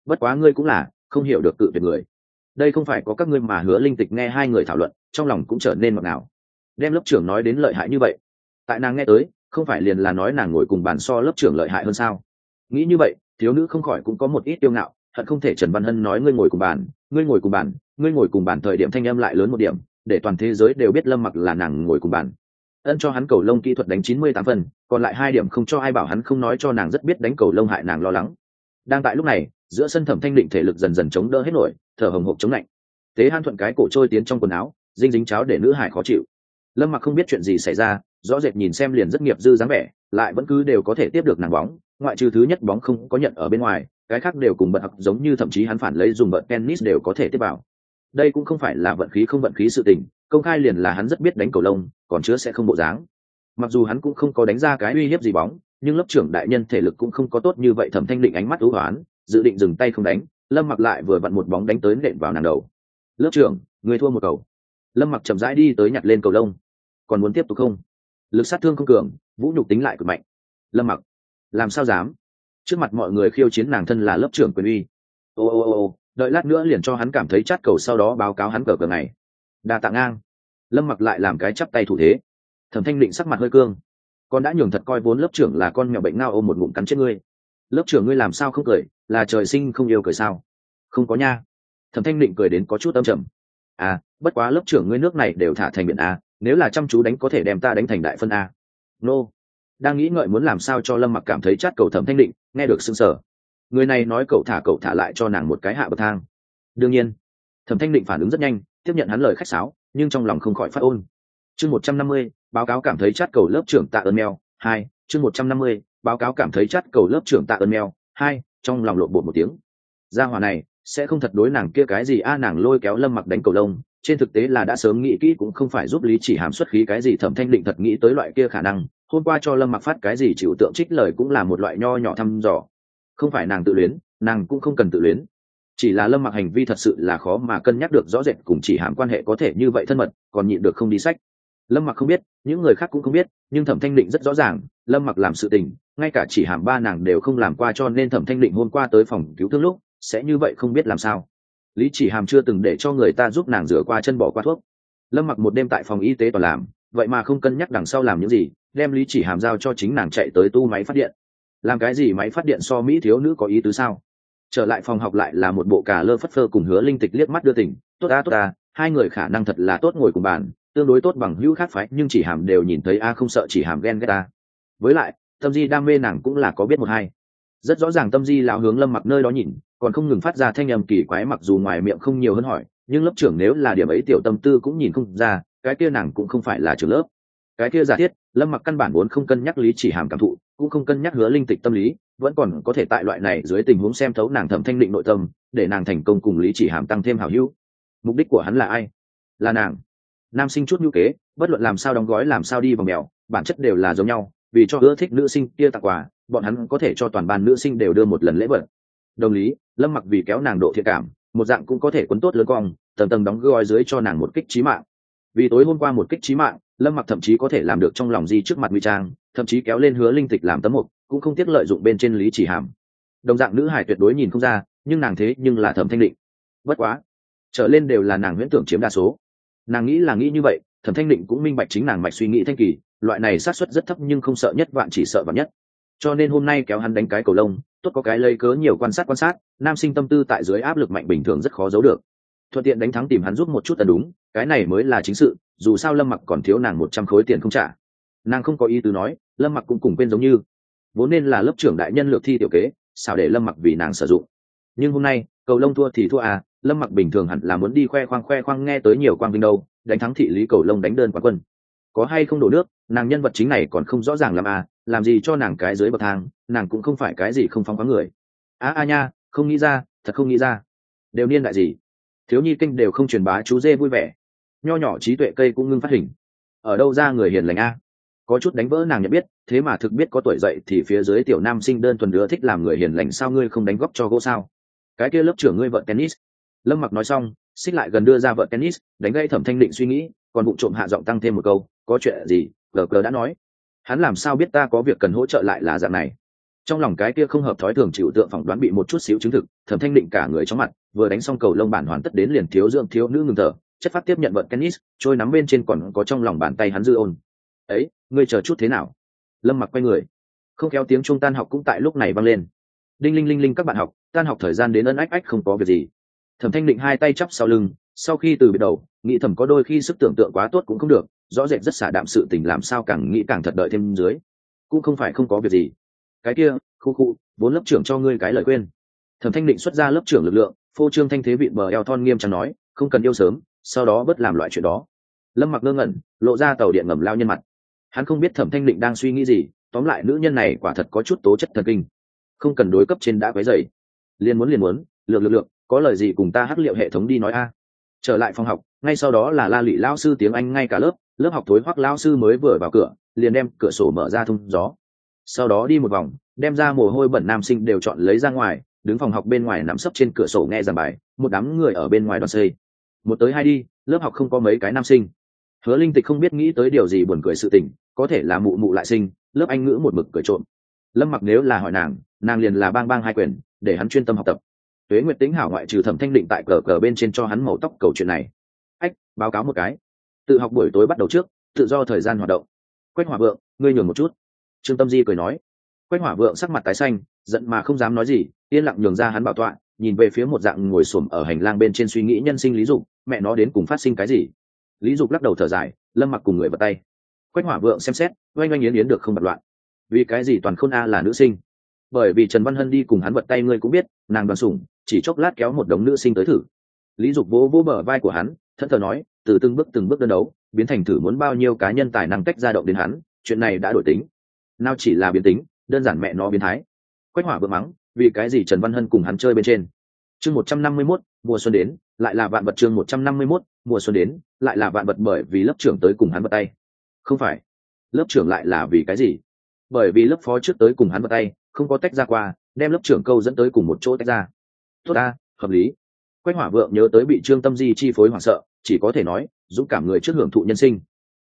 S1: Bất quá ngươi cũng là, không hiểu được cự tuyệt người. Đây không phải có các ngươi mà hứa linh tịch nghe hai người thảo luận, trong lòng cũng trở nên mặc nào đem lớp trưởng nói đến lợi hại như vậy. Tại nàng nghe tới, không phải liền là nói nàng ngồi cùng bàn so lớp trưởng lợi hại hơn sao? Nghĩ như vậy, thiếu nữ không khỏi cũng có một ít tiêu ngạo hận không thể trần văn hân nói ngươi ngồi cùng bàn, ngươi ngồi cùng bàn, ngươi ngồi cùng bàn thời điểm thanh âm lại lớn một điểm để toàn thế giới đều biết lâm mặc là nàng ngồi cùng bàn ân cho hắn cầu lông kỹ thuật đánh chín mươi tám phần, còn lại hai điểm không cho ai bảo hắn không nói cho nàng rất biết đánh cầu lông hại nàng lo lắng. Đang tại lúc này, giữa sân thẩm thanh định thể lực dần dần chống đỡ hết nổi, thở hồng hộc chống lạnh. Tế han thuận cái cổ trôi tiến trong quần áo, dinh dính cháo để nữ hải khó chịu. Lâm mặc không biết chuyện gì xảy ra, rõ rệt nhìn xem liền rất nghiệp dư dáng vẻ, lại vẫn cứ đều có thể tiếp được nàng bóng, ngoại trừ thứ nhất bóng không có nhận ở bên ngoài, cái khác đều cùng bận học giống như thậm chí hắn phản lấy dùng bận tennis đều có thể tiếp vào đây cũng không phải là vận khí không vận khí sự tình, công khai liền là hắn rất biết đánh cầu lông, còn chứa sẽ không bộ dáng. Mặc dù hắn cũng không có đánh ra cái uy hiếp gì bóng, nhưng lớp trưởng đại nhân thể lực cũng không có tốt như vậy thẩm thanh định ánh mắt ưu hoán, dự định dừng tay không đánh, lâm mặc lại vừa vặn một bóng đánh tới nện vào nàng đầu. Lớp trưởng, người thua một cầu. Lâm mặc chậm rãi đi tới nhặt lên cầu lông. Còn muốn tiếp tục không? Lực sát thương không cường, vũ nhục tính lại cực mạnh. Lâm mặc, làm sao dám? Trước mặt mọi người khiêu chiến nàng thân là lớp trưởng quyền uy. Ô ô ô ô đợi lát nữa liền cho hắn cảm thấy chát cầu sau đó báo cáo hắn cờ cờ này đa tạ ngang. Lâm mặc lại làm cái chắp tay thủ thế. Thẩm thanh định sắc mặt hơi cương. Con đã nhường thật coi vốn lớp trưởng là con mèo bệnh ngao ôm một ngụm cắn chết ngươi. Lớp trưởng ngươi làm sao không cười, là trời sinh không yêu cười sao? Không có nha. Thẩm thanh định cười đến có chút âm trầm. À bất quá lớp trưởng ngươi nước này đều thả thành biển a, nếu là chăm chú đánh có thể đem ta đánh thành đại phân a. Nô. Đang nghĩ ngợi muốn làm sao cho lâm mặc cảm thấy chát cầu thẩm thanh định, nghe được xưng sở người này nói cậu thả cậu thả lại cho nàng một cái hạ bậc thang. Đương nhiên, thẩm thanh định phản ứng rất nhanh, tiếp nhận hắn lời khách sáo, nhưng trong lòng không khỏi phát ôn. Chương một trăm năm mươi, báo cáo cảm thấy chát cầu lớp trưởng tạ ơn mèo, hai, chương một trăm năm mươi, báo cáo cảm thấy chát cầu lớp trưởng tạ ơn mèo, hai, trong lòng lộn bột một tiếng. Gia hỏa này sẽ không thật đối nàng kia cái gì, a, nàng lôi kéo lâm mặc đánh cầu lông. Trên thực tế là đã sớm nghĩ kỹ cũng không phải giúp lý chỉ hàm xuất khí cái gì, thẩm thanh định thật nghĩ tới loại kia khả năng. Hôm qua cho lâm mặc phát cái gì chịu tượng trích lời cũng là một loại nho nhỏ thăm dò không phải nàng tự luyến, nàng cũng không cần tự luyến. Chỉ là lâm mặc hành vi thật sự là khó mà cân nhắc được rõ rệt cùng chỉ hàm quan hệ có thể như vậy thân mật, còn nhịn được không đi sách. Lâm mặc không biết, những người khác cũng không biết, nhưng thẩm thanh định rất rõ ràng, lâm mặc làm sự tình, ngay cả chỉ hàm ba nàng đều không làm qua cho nên thẩm thanh định hôm qua tới phòng cứu thương lúc, sẽ như vậy không biết làm sao. Lý chỉ hàm chưa từng để cho người ta giúp nàng rửa qua chân bỏ qua thuốc. Lâm mặc một đêm tại phòng y tế toàn làm, vậy mà không cân nhắc đằng sau làm những gì, đem lý chỉ hàm giao cho chính nàng chạy tới tu máy phát điện làm cái gì máy phát điện so mỹ thiếu nữ có ý tứ sao? Trở lại phòng học lại là một bộ cà lơ phất phơ cùng hứa linh tịch liếc mắt đưa tỉnh tốt ta tốt ta, hai người khả năng thật là tốt ngồi cùng bàn, tương đối tốt bằng hữu khác phái, nhưng chỉ hàm đều nhìn thấy a, không sợ chỉ hàm ghen ghét ta. Với lại, tâm di đam mê nàng cũng là có biết một hai. Rất rõ ràng tâm di lão hướng lâm mặc nơi đó nhìn, còn không ngừng phát ra thanh âm kỳ quái mặc dù ngoài miệng không nhiều hơn hỏi, nhưng lớp trưởng nếu là điểm ấy tiểu tâm tư cũng nhìn không ra, cái kia nàng cũng không phải là trường lớp cái kia giả thiết, lâm mặc căn bản vốn không cân nhắc lý chỉ hàm cảm thụ, cũng không cân nhắc hứa linh tịch tâm lý, vẫn còn có thể tại loại này dưới tình huống xem thấu nàng thẩm thanh định nội tâm, để nàng thành công cùng lý chỉ hàm tăng thêm hảo hữu. Mục đích của hắn là ai? Là nàng. Nam sinh chút nhu kế, bất luận làm sao đóng gói, làm sao đi vào mèo, bản chất đều là giống nhau, vì cho ưa thích nữ sinh kia tặng quà, bọn hắn có thể cho toàn ban nữ sinh đều đưa một lần lễ vật. Đồng lý, lâm mặc vì kéo nàng độ thiện cảm, một dạng cũng có thể quấn tốt lớn cong, tầng tầng đóng gói dưới cho nàng một kích trí mạng. Vì tối hôm qua một kích trí mạng lâm mặc thậm chí có thể làm được trong lòng di trước mặt nguy trang, thậm chí kéo lên hứa linh tịch làm tấm mục, cũng không tiếc lợi dụng bên trên lý chỉ hàm. Đồng dạng nữ hải tuyệt đối nhìn không ra, nhưng nàng thế nhưng là thẩm thanh định. Bất quá, trở lên đều là nàng huyễn tưởng chiếm đa số. Nàng nghĩ là nghĩ như vậy, thẩm thanh định cũng minh bạch chính nàng mạch suy nghĩ thanh kỳ, loại này sát xuất rất thấp nhưng không sợ nhất vạn chỉ sợ vạn nhất. Cho nên hôm nay kéo hắn đánh cái cầu lông, tốt có cái lấy cớ nhiều quan sát quan sát, nam sinh tâm tư tại dưới áp lực mạnh bình thường rất khó giấu được. Thuận tiện đánh thắng tìm hắn giúp một chút tần đúng, cái này mới là chính sự dù sao lâm mặc còn thiếu nàng một trăm khối tiền không trả. Nàng không có ý tứ nói, lâm mặc cũng cùng quên giống như. Vốn nên là lớp trưởng đại nhân lược thi tiểu kế, xảo để lâm mặc vì nàng sử dụng. Nhưng hôm nay, cầu lông thua thì thua à lâm mặc bình thường hẳn là muốn đi khoe khoang khoe khoang nghe tới nhiều quang vinh đâu, đánh thắng thị lý cầu lông đánh đơn quán quân. Có hay không đổ nước, nàng nhân vật chính này còn không rõ ràng làm à làm gì cho nàng cái dưới bậc thang, nàng cũng không phải cái gì không phóng khoáng người. A a nha, không nghĩ ra, thật không nghĩ ra. Đều niên đại gì? Thiếu nhi kinh đều không truyền bá chú dê vui vẻ nho nhỏ trí tuệ cây cũng ngưng phát hình. Ở đâu ra người hiền lành a? Có chút đánh vỡ nàng nhận biết, thế mà thực biết có tuổi dậy thì phía dưới tiểu nam sinh đơn thuần đứa thích làm người hiền lành sao ngươi không đánh góp cho gỗ sao? Cái kia lớp trưởng ngươi vợ tennis. Lâm mặc nói xong, xích lại gần đưa ra vợ tennis, đánh gây thẩm thanh định suy nghĩ, còn vụ trộm hạ giọng tăng thêm một câu, có chuyện gì? Gờ gờ đã nói. Hắn làm sao biết ta có việc cần hỗ trợ lại là dạng này? Trong lòng cái kia không hợp thói thường chịu tượng phỏng đoán bị một chút xíu chứng thực, thẩm thanh định cả người trong mặt, vừa đánh xong cầu lông bản hoàn tất đến liền thiếu dưỡng, thiếu nữ ngừng thở chất phát tiếp nhận vận tennis, trôi nắm bên trên còn có trong lòng bàn tay hắn dư ôn. Ấy, ngươi chờ chút thế nào? Lâm mặc quay người. Không kéo tiếng trung tan học cũng tại lúc này vang lên. Đinh linh linh linh, các bạn học, tan học thời gian đến ân ách ách không có việc gì. Thẩm thanh định hai tay chắp sau lưng, sau khi từ biệt đầu, nghĩ thẩm có đôi khi sức tưởng tượng quá tốt cũng không được, rõ rệt rất xả đạm sự tình làm sao càng nghĩ càng thật đợi thêm dưới. Cũng không phải không có việc gì. Cái kia, khu khu, vốn lớp trưởng cho ngươi cái lời khuyên. Thẩm thanh định xuất ra lớp trưởng lực lượng, phô trương thanh thế vị bờ eo thon nghiêm trọng nói, không cần yêu sớm sau đó bớt làm loại chuyện đó. Lâm mặc ngơ ngẩn, lộ ra tàu điện ngầm lao nhân mặt. Hắn không biết thẩm thanh định đang suy nghĩ gì, tóm lại nữ nhân này quả thật có chút tố chất thần kinh. Không cần đối cấp trên đã quấy dày liền muốn liền muốn lượng lực lượng có lời gì cùng ta hắc liệu hệ thống đi nói a. Trở lại phòng học, ngay sau đó là la lụy lao sư tiếng anh ngay cả lớp lớp học thối hoắc lao sư mới vừa vào cửa, liền đem cửa sổ mở ra thông gió. Sau đó đi một vòng, đem ra mồ hôi bẩn nam sinh đều chọn lấy ra ngoài, đứng phòng học bên ngoài nắm sấp trên cửa sổ nghe giảng bài, một đám người ở bên ngoài đoàn xây một tới hai đi, lớp học không có mấy cái nam sinh. Hứa linh tịch không biết nghĩ tới điều gì buồn cười sự tình, có thể là mụ mụ lại sinh, lớp anh ngữ một mực cười trộm. Lâm mặc nếu là hỏi nàng nàng liền là bang bang hai quyền, để hắn chuyên tâm học tập. Tuế nguyệt tính hảo ngoại trừ thẩm thanh định tại cờ cờ bên trên cho hắn màu tóc cầu chuyện này. Ách, báo cáo một cái. Tự học buổi tối bắt đầu trước, tự do thời gian hoạt động. Quách hỏa vượng, ngươi nhường một chút. Trương tâm di cười nói. Quách hỏa vượng sắc mặt tái xanh, giận mà không dám nói gì, yên lặng nhường ra hắn bảo tọa nhìn về phía một dạng ngồi xổm ở hành lang bên trên suy nghĩ nhân sinh lý dục, mẹ nó đến cùng phát sinh cái gì? Lý dục lắc đầu thở dài, lâm mặc cùng người vật tay. Quách hỏa vượng xem xét, oanh oanh yến yến được không bật loạn. Vì cái gì toàn khôn a là nữ sinh? Bởi vì trần văn hân đi cùng hắn vật tay ngươi cũng biết, nàng đoàn sủng, chỉ chốc lát kéo một đống nữ sinh tới thử. Lý dục vỗ vỗ bờ vai của hắn, thẫn thờ nói, từ từng bước từng bước đơn đấu, biến thành thử muốn bao nhiêu cá nhân tài năng cách ra động đến hắn, chuyện này đã đổi tính. Nào chỉ là biến tính, đơn giản mẹ nó biến thái. Quách hỏa vượng mắng vì cái gì trần văn hân cùng hắn chơi bên trên? Chương một trăm năm mươi mốt, mùa xuân đến, lại là vạn vật chương một trăm năm mươi mốt, mùa xuân đến, lại là vạn vật bởi vì lớp trưởng tới cùng hắn vật tay. Không phải, lớp trưởng lại là vì cái gì? Bởi vì lớp phó trước tới cùng hắn vật tay, không có tách ra qua, đem lớp trưởng câu dẫn tới cùng một chỗ tách ra. Tốt ta, hợp lý. Quách hỏa vượng nhớ tới bị trương tâm di chi phối hoảng sợ, chỉ có thể nói, dũng cảm người trước hưởng thụ nhân sinh.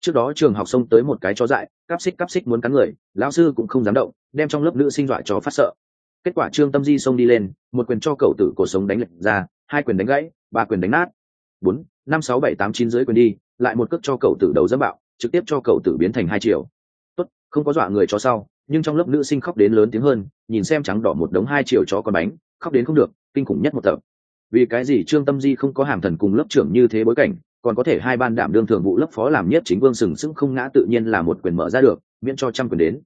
S1: Trước đó trường học xông tới một cái chó dại, cắp xích cắp xích muốn cắn người, lão sư cũng không dám động, đem trong lớp nữ sinh dọa cho phát sợ kết quả trương tâm di xông đi lên, một quyền cho cậu tử cổ sống đánh lệch ra, hai quyền đánh gãy, ba quyền đánh nát. Bốn, năm, sáu, bảy, tám, chín dưới quyền đi, lại một cước cho cậu tử đầu dẫm bạo, trực tiếp cho cậu tử biến thành hai triệu tốt, không có dọa người cho sau, nhưng trong lớp nữ sinh khóc đến lớn tiếng hơn, nhìn xem trắng đỏ một đống hai triệu cho con bánh, khóc đến không được, kinh khủng nhất một tập. Vì cái gì trương tâm di không có hàm thần cùng lớp trưởng như thế bối cảnh, còn có thể hai ban đảm đương thường vụ lớp phó làm nhất chính vương sừng sững không ngã tự nhiên là một quyền mở ra được, miễn cho trăm quyền đến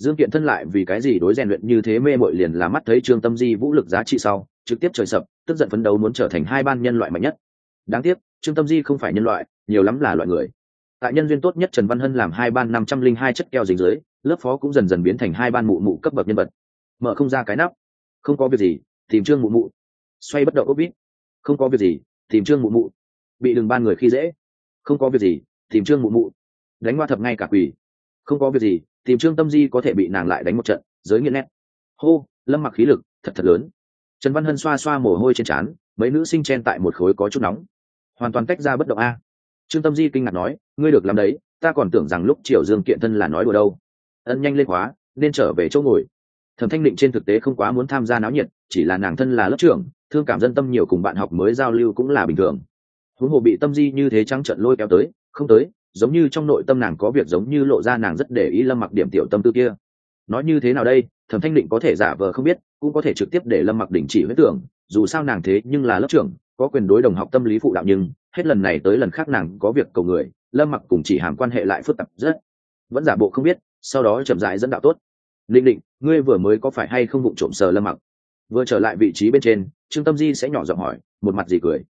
S1: dương kiện thân lại vì cái gì đối rèn luyện như thế mê mội liền là mắt thấy trương tâm di vũ lực giá trị sau, trực tiếp trời sập, tức giận phấn đấu muốn trở thành hai ban nhân loại mạnh nhất. Đáng tiếc, trương tâm di không phải nhân loại, nhiều lắm là loại người. Tại nhân duyên tốt nhất trần văn hân làm hai ban năm trăm linh hai chất keo dính dưới, lớp phó cũng dần dần biến thành hai ban mụ mụ cấp bậc nhân vật. Mở không ra cái nắp. Không có việc gì, tìm trương mụ mụ. Xoay bất động ốc vít không có việc gì, tìm trương mụ mụ. Bị đừng ban người khi dễ. Không có việc gì, tìm trương mụ mụ. Đánh hoa thập ngay cả quỳ. Không có việc gì tìm trương tâm di có thể bị nàng lại đánh một trận, giới nghiện nét. Hô, lâm mặc khí lực, thật thật lớn. Trần văn hân xoa xoa mồ hôi trên trán, mấy nữ sinh chen tại một khối có chút nóng. Hoàn toàn tách ra bất động a. Trương tâm di kinh ngạc nói, ngươi được làm đấy, ta còn tưởng rằng lúc triều dương kiện thân là nói đùa đâu. Ân nhanh lên khóa nên trở về chỗ ngồi. Thẩm thanh định trên thực tế không quá muốn tham gia náo nhiệt, chỉ là nàng thân là lớp trưởng, thương cảm dân tâm nhiều cùng bạn học mới giao lưu cũng là bình thường. Huống hồ bị tâm di như thế trắng trận lôi kéo tới, không tới giống như trong nội tâm nàng có việc giống như lộ ra nàng rất để ý lâm mặc điểm tiểu tâm tư kia. Nói như thế nào đây, thẩm thanh định có thể giả vờ không biết, cũng có thể trực tiếp để lâm mặc đình chỉ huyết tưởng, dù sao nàng thế nhưng là lớp trưởng, có quyền đối đồng học tâm lý phụ đạo nhưng, hết lần này tới lần khác nàng có việc cầu người, lâm mặc cùng chỉ hàm quan hệ lại phức tạp rất. Vẫn giả bộ không biết, sau đó chậm rãi dẫn đạo tốt. Định định ngươi vừa mới có phải hay không vụng trộm sờ lâm mặc? Vừa trở lại vị trí bên trên, trương tâm di sẽ nhỏ giọng hỏi, một mặt gì cười.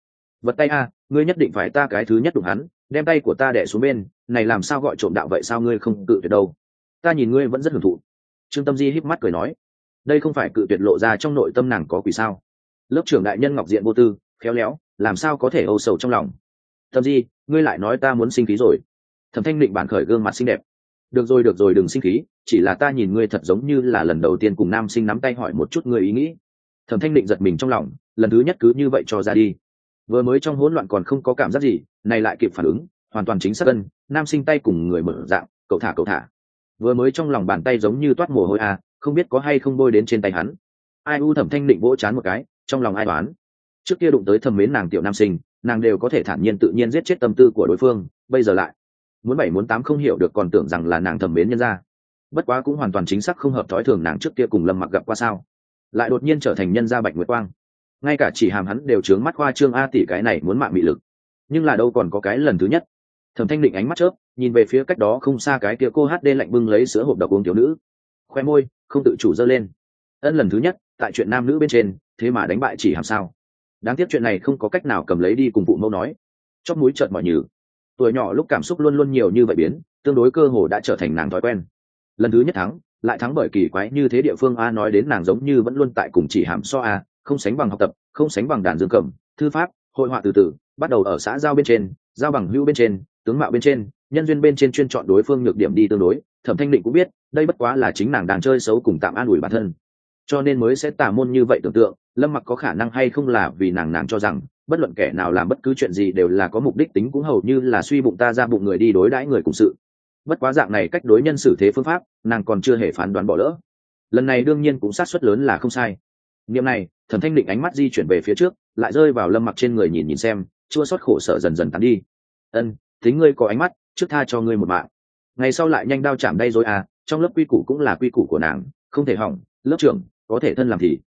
S1: Vật tay a, ngươi nhất định phải ta cái thứ nhất đụng hắn đem tay của ta đẻ xuống bên, này làm sao gọi trộm đạo vậy sao ngươi không cự tuyệt đâu? Ta nhìn ngươi vẫn rất hưởng thụ. Trương tâm di híp mắt cười nói, đây không phải cự tuyệt lộ ra trong nội tâm nàng có quỷ sao? Lớp trưởng đại nhân ngọc diện vô tư, khéo léo, làm sao có thể âu sầu trong lòng? Tâm di, ngươi lại nói ta muốn sinh khí rồi. Thẩm thanh định bản khởi gương mặt xinh đẹp. Được rồi được rồi, đừng sinh khí, chỉ là ta nhìn ngươi thật giống như là lần đầu tiên cùng nam sinh nắm tay hỏi một chút ngươi ý nghĩ. Thẩm thanh định giật mình trong lòng, lần thứ nhất cứ như vậy cho ra đi vừa mới trong hỗn loạn còn không có cảm giác gì, này lại kịp phản ứng, hoàn toàn chính xác cân nam sinh tay cùng người mở dạng, cậu thả cậu thả. Vừa mới trong lòng bàn tay giống như toát mồ hôi à không biết có hay không bôi đến trên tay hắn. Ai u thẩm thanh định vỗ chán một cái, trong lòng ai đoán. Trước kia đụng tới thầm mến nàng tiểu nam sinh, nàng đều có thể thản nhiên tự nhiên giết chết tâm tư của đối phương, bây giờ lại muốn bảy, muốn tám không hiểu được còn tưởng rằng là nàng thầm mến nhân ra bất quá cũng hoàn toàn chính xác không hợp thói thường nàng trước kia cùng lâm mặc gặp qua sao. Lại đột nhiên trở thành nhân gia bạch nguyệt quang ngay cả chỉ hàm hắn đều trướng mắt khoa trương a tỷ cái này muốn mạng bị lực. Nhưng là đâu còn có cái lần thứ nhất. Thẩm thanh định ánh mắt chớp, nhìn về phía cách đó không xa cái kia cô hát đê lạnh bưng lấy sữa hộp độc uống thiếu nữ. Khoe môi, không tự chủ dơ lên. Ân lần thứ nhất, tại chuyện nam nữ bên trên, thế mà đánh bại chỉ hàm sao? Đáng tiếc chuyện này không có cách nào cầm lấy đi cùng phụ mẫu nói. Chót mũi trợn mọi nhừ. Tuổi nhỏ lúc cảm xúc luôn luôn nhiều như vậy biến, tương đối cơ hồ đã trở thành nàng thói quen. Lần thứ nhất thắng, lại thắng bởi kỳ quái như thế địa phương a nói đến nàng giống như vẫn luôn tại cùng chỉ hàm so a không sánh bằng học tập, không sánh bằng đàn dương cầm, thư pháp, hội họa từ từ, bắt đầu ở xã giao bên trên, giao bằng hữu bên trên, tướng mạo bên trên, nhân duyên bên trên chuyên chọn đối phương nhược điểm đi tương đối. Thẩm thanh định cũng biết, đây bất quá là chính nàng đang chơi xấu cùng tạm an ủi bản thân. Cho nên mới sẽ tả môn như vậy tưởng tượng, lâm mặc có khả năng hay không là vì nàng nàng cho rằng, bất luận kẻ nào làm bất cứ chuyện gì đều là có mục đích tính cũng hầu như là suy bụng ta ra bụng người đi đối đãi người cùng sự. Bất quá dạng này cách đối nhân xử thế phương pháp, nàng còn chưa hề phán đoán bỏ lỡ. Lần này đương nhiên cũng sát suất lớn là không sai niệm này, thần thanh định ánh mắt di chuyển về phía trước, lại rơi vào lâm mặc trên người nhìn nhìn xem, chua xót khổ sở dần dần tắn đi. Ân tính ngươi có ánh mắt, trước tha cho ngươi một mạng. Ngày sau lại nhanh đao chạm đây rồi à trong lớp quy củ cũng là quy củ của nàng, không thể hỏng, lớp trưởng, có thể thân làm thì.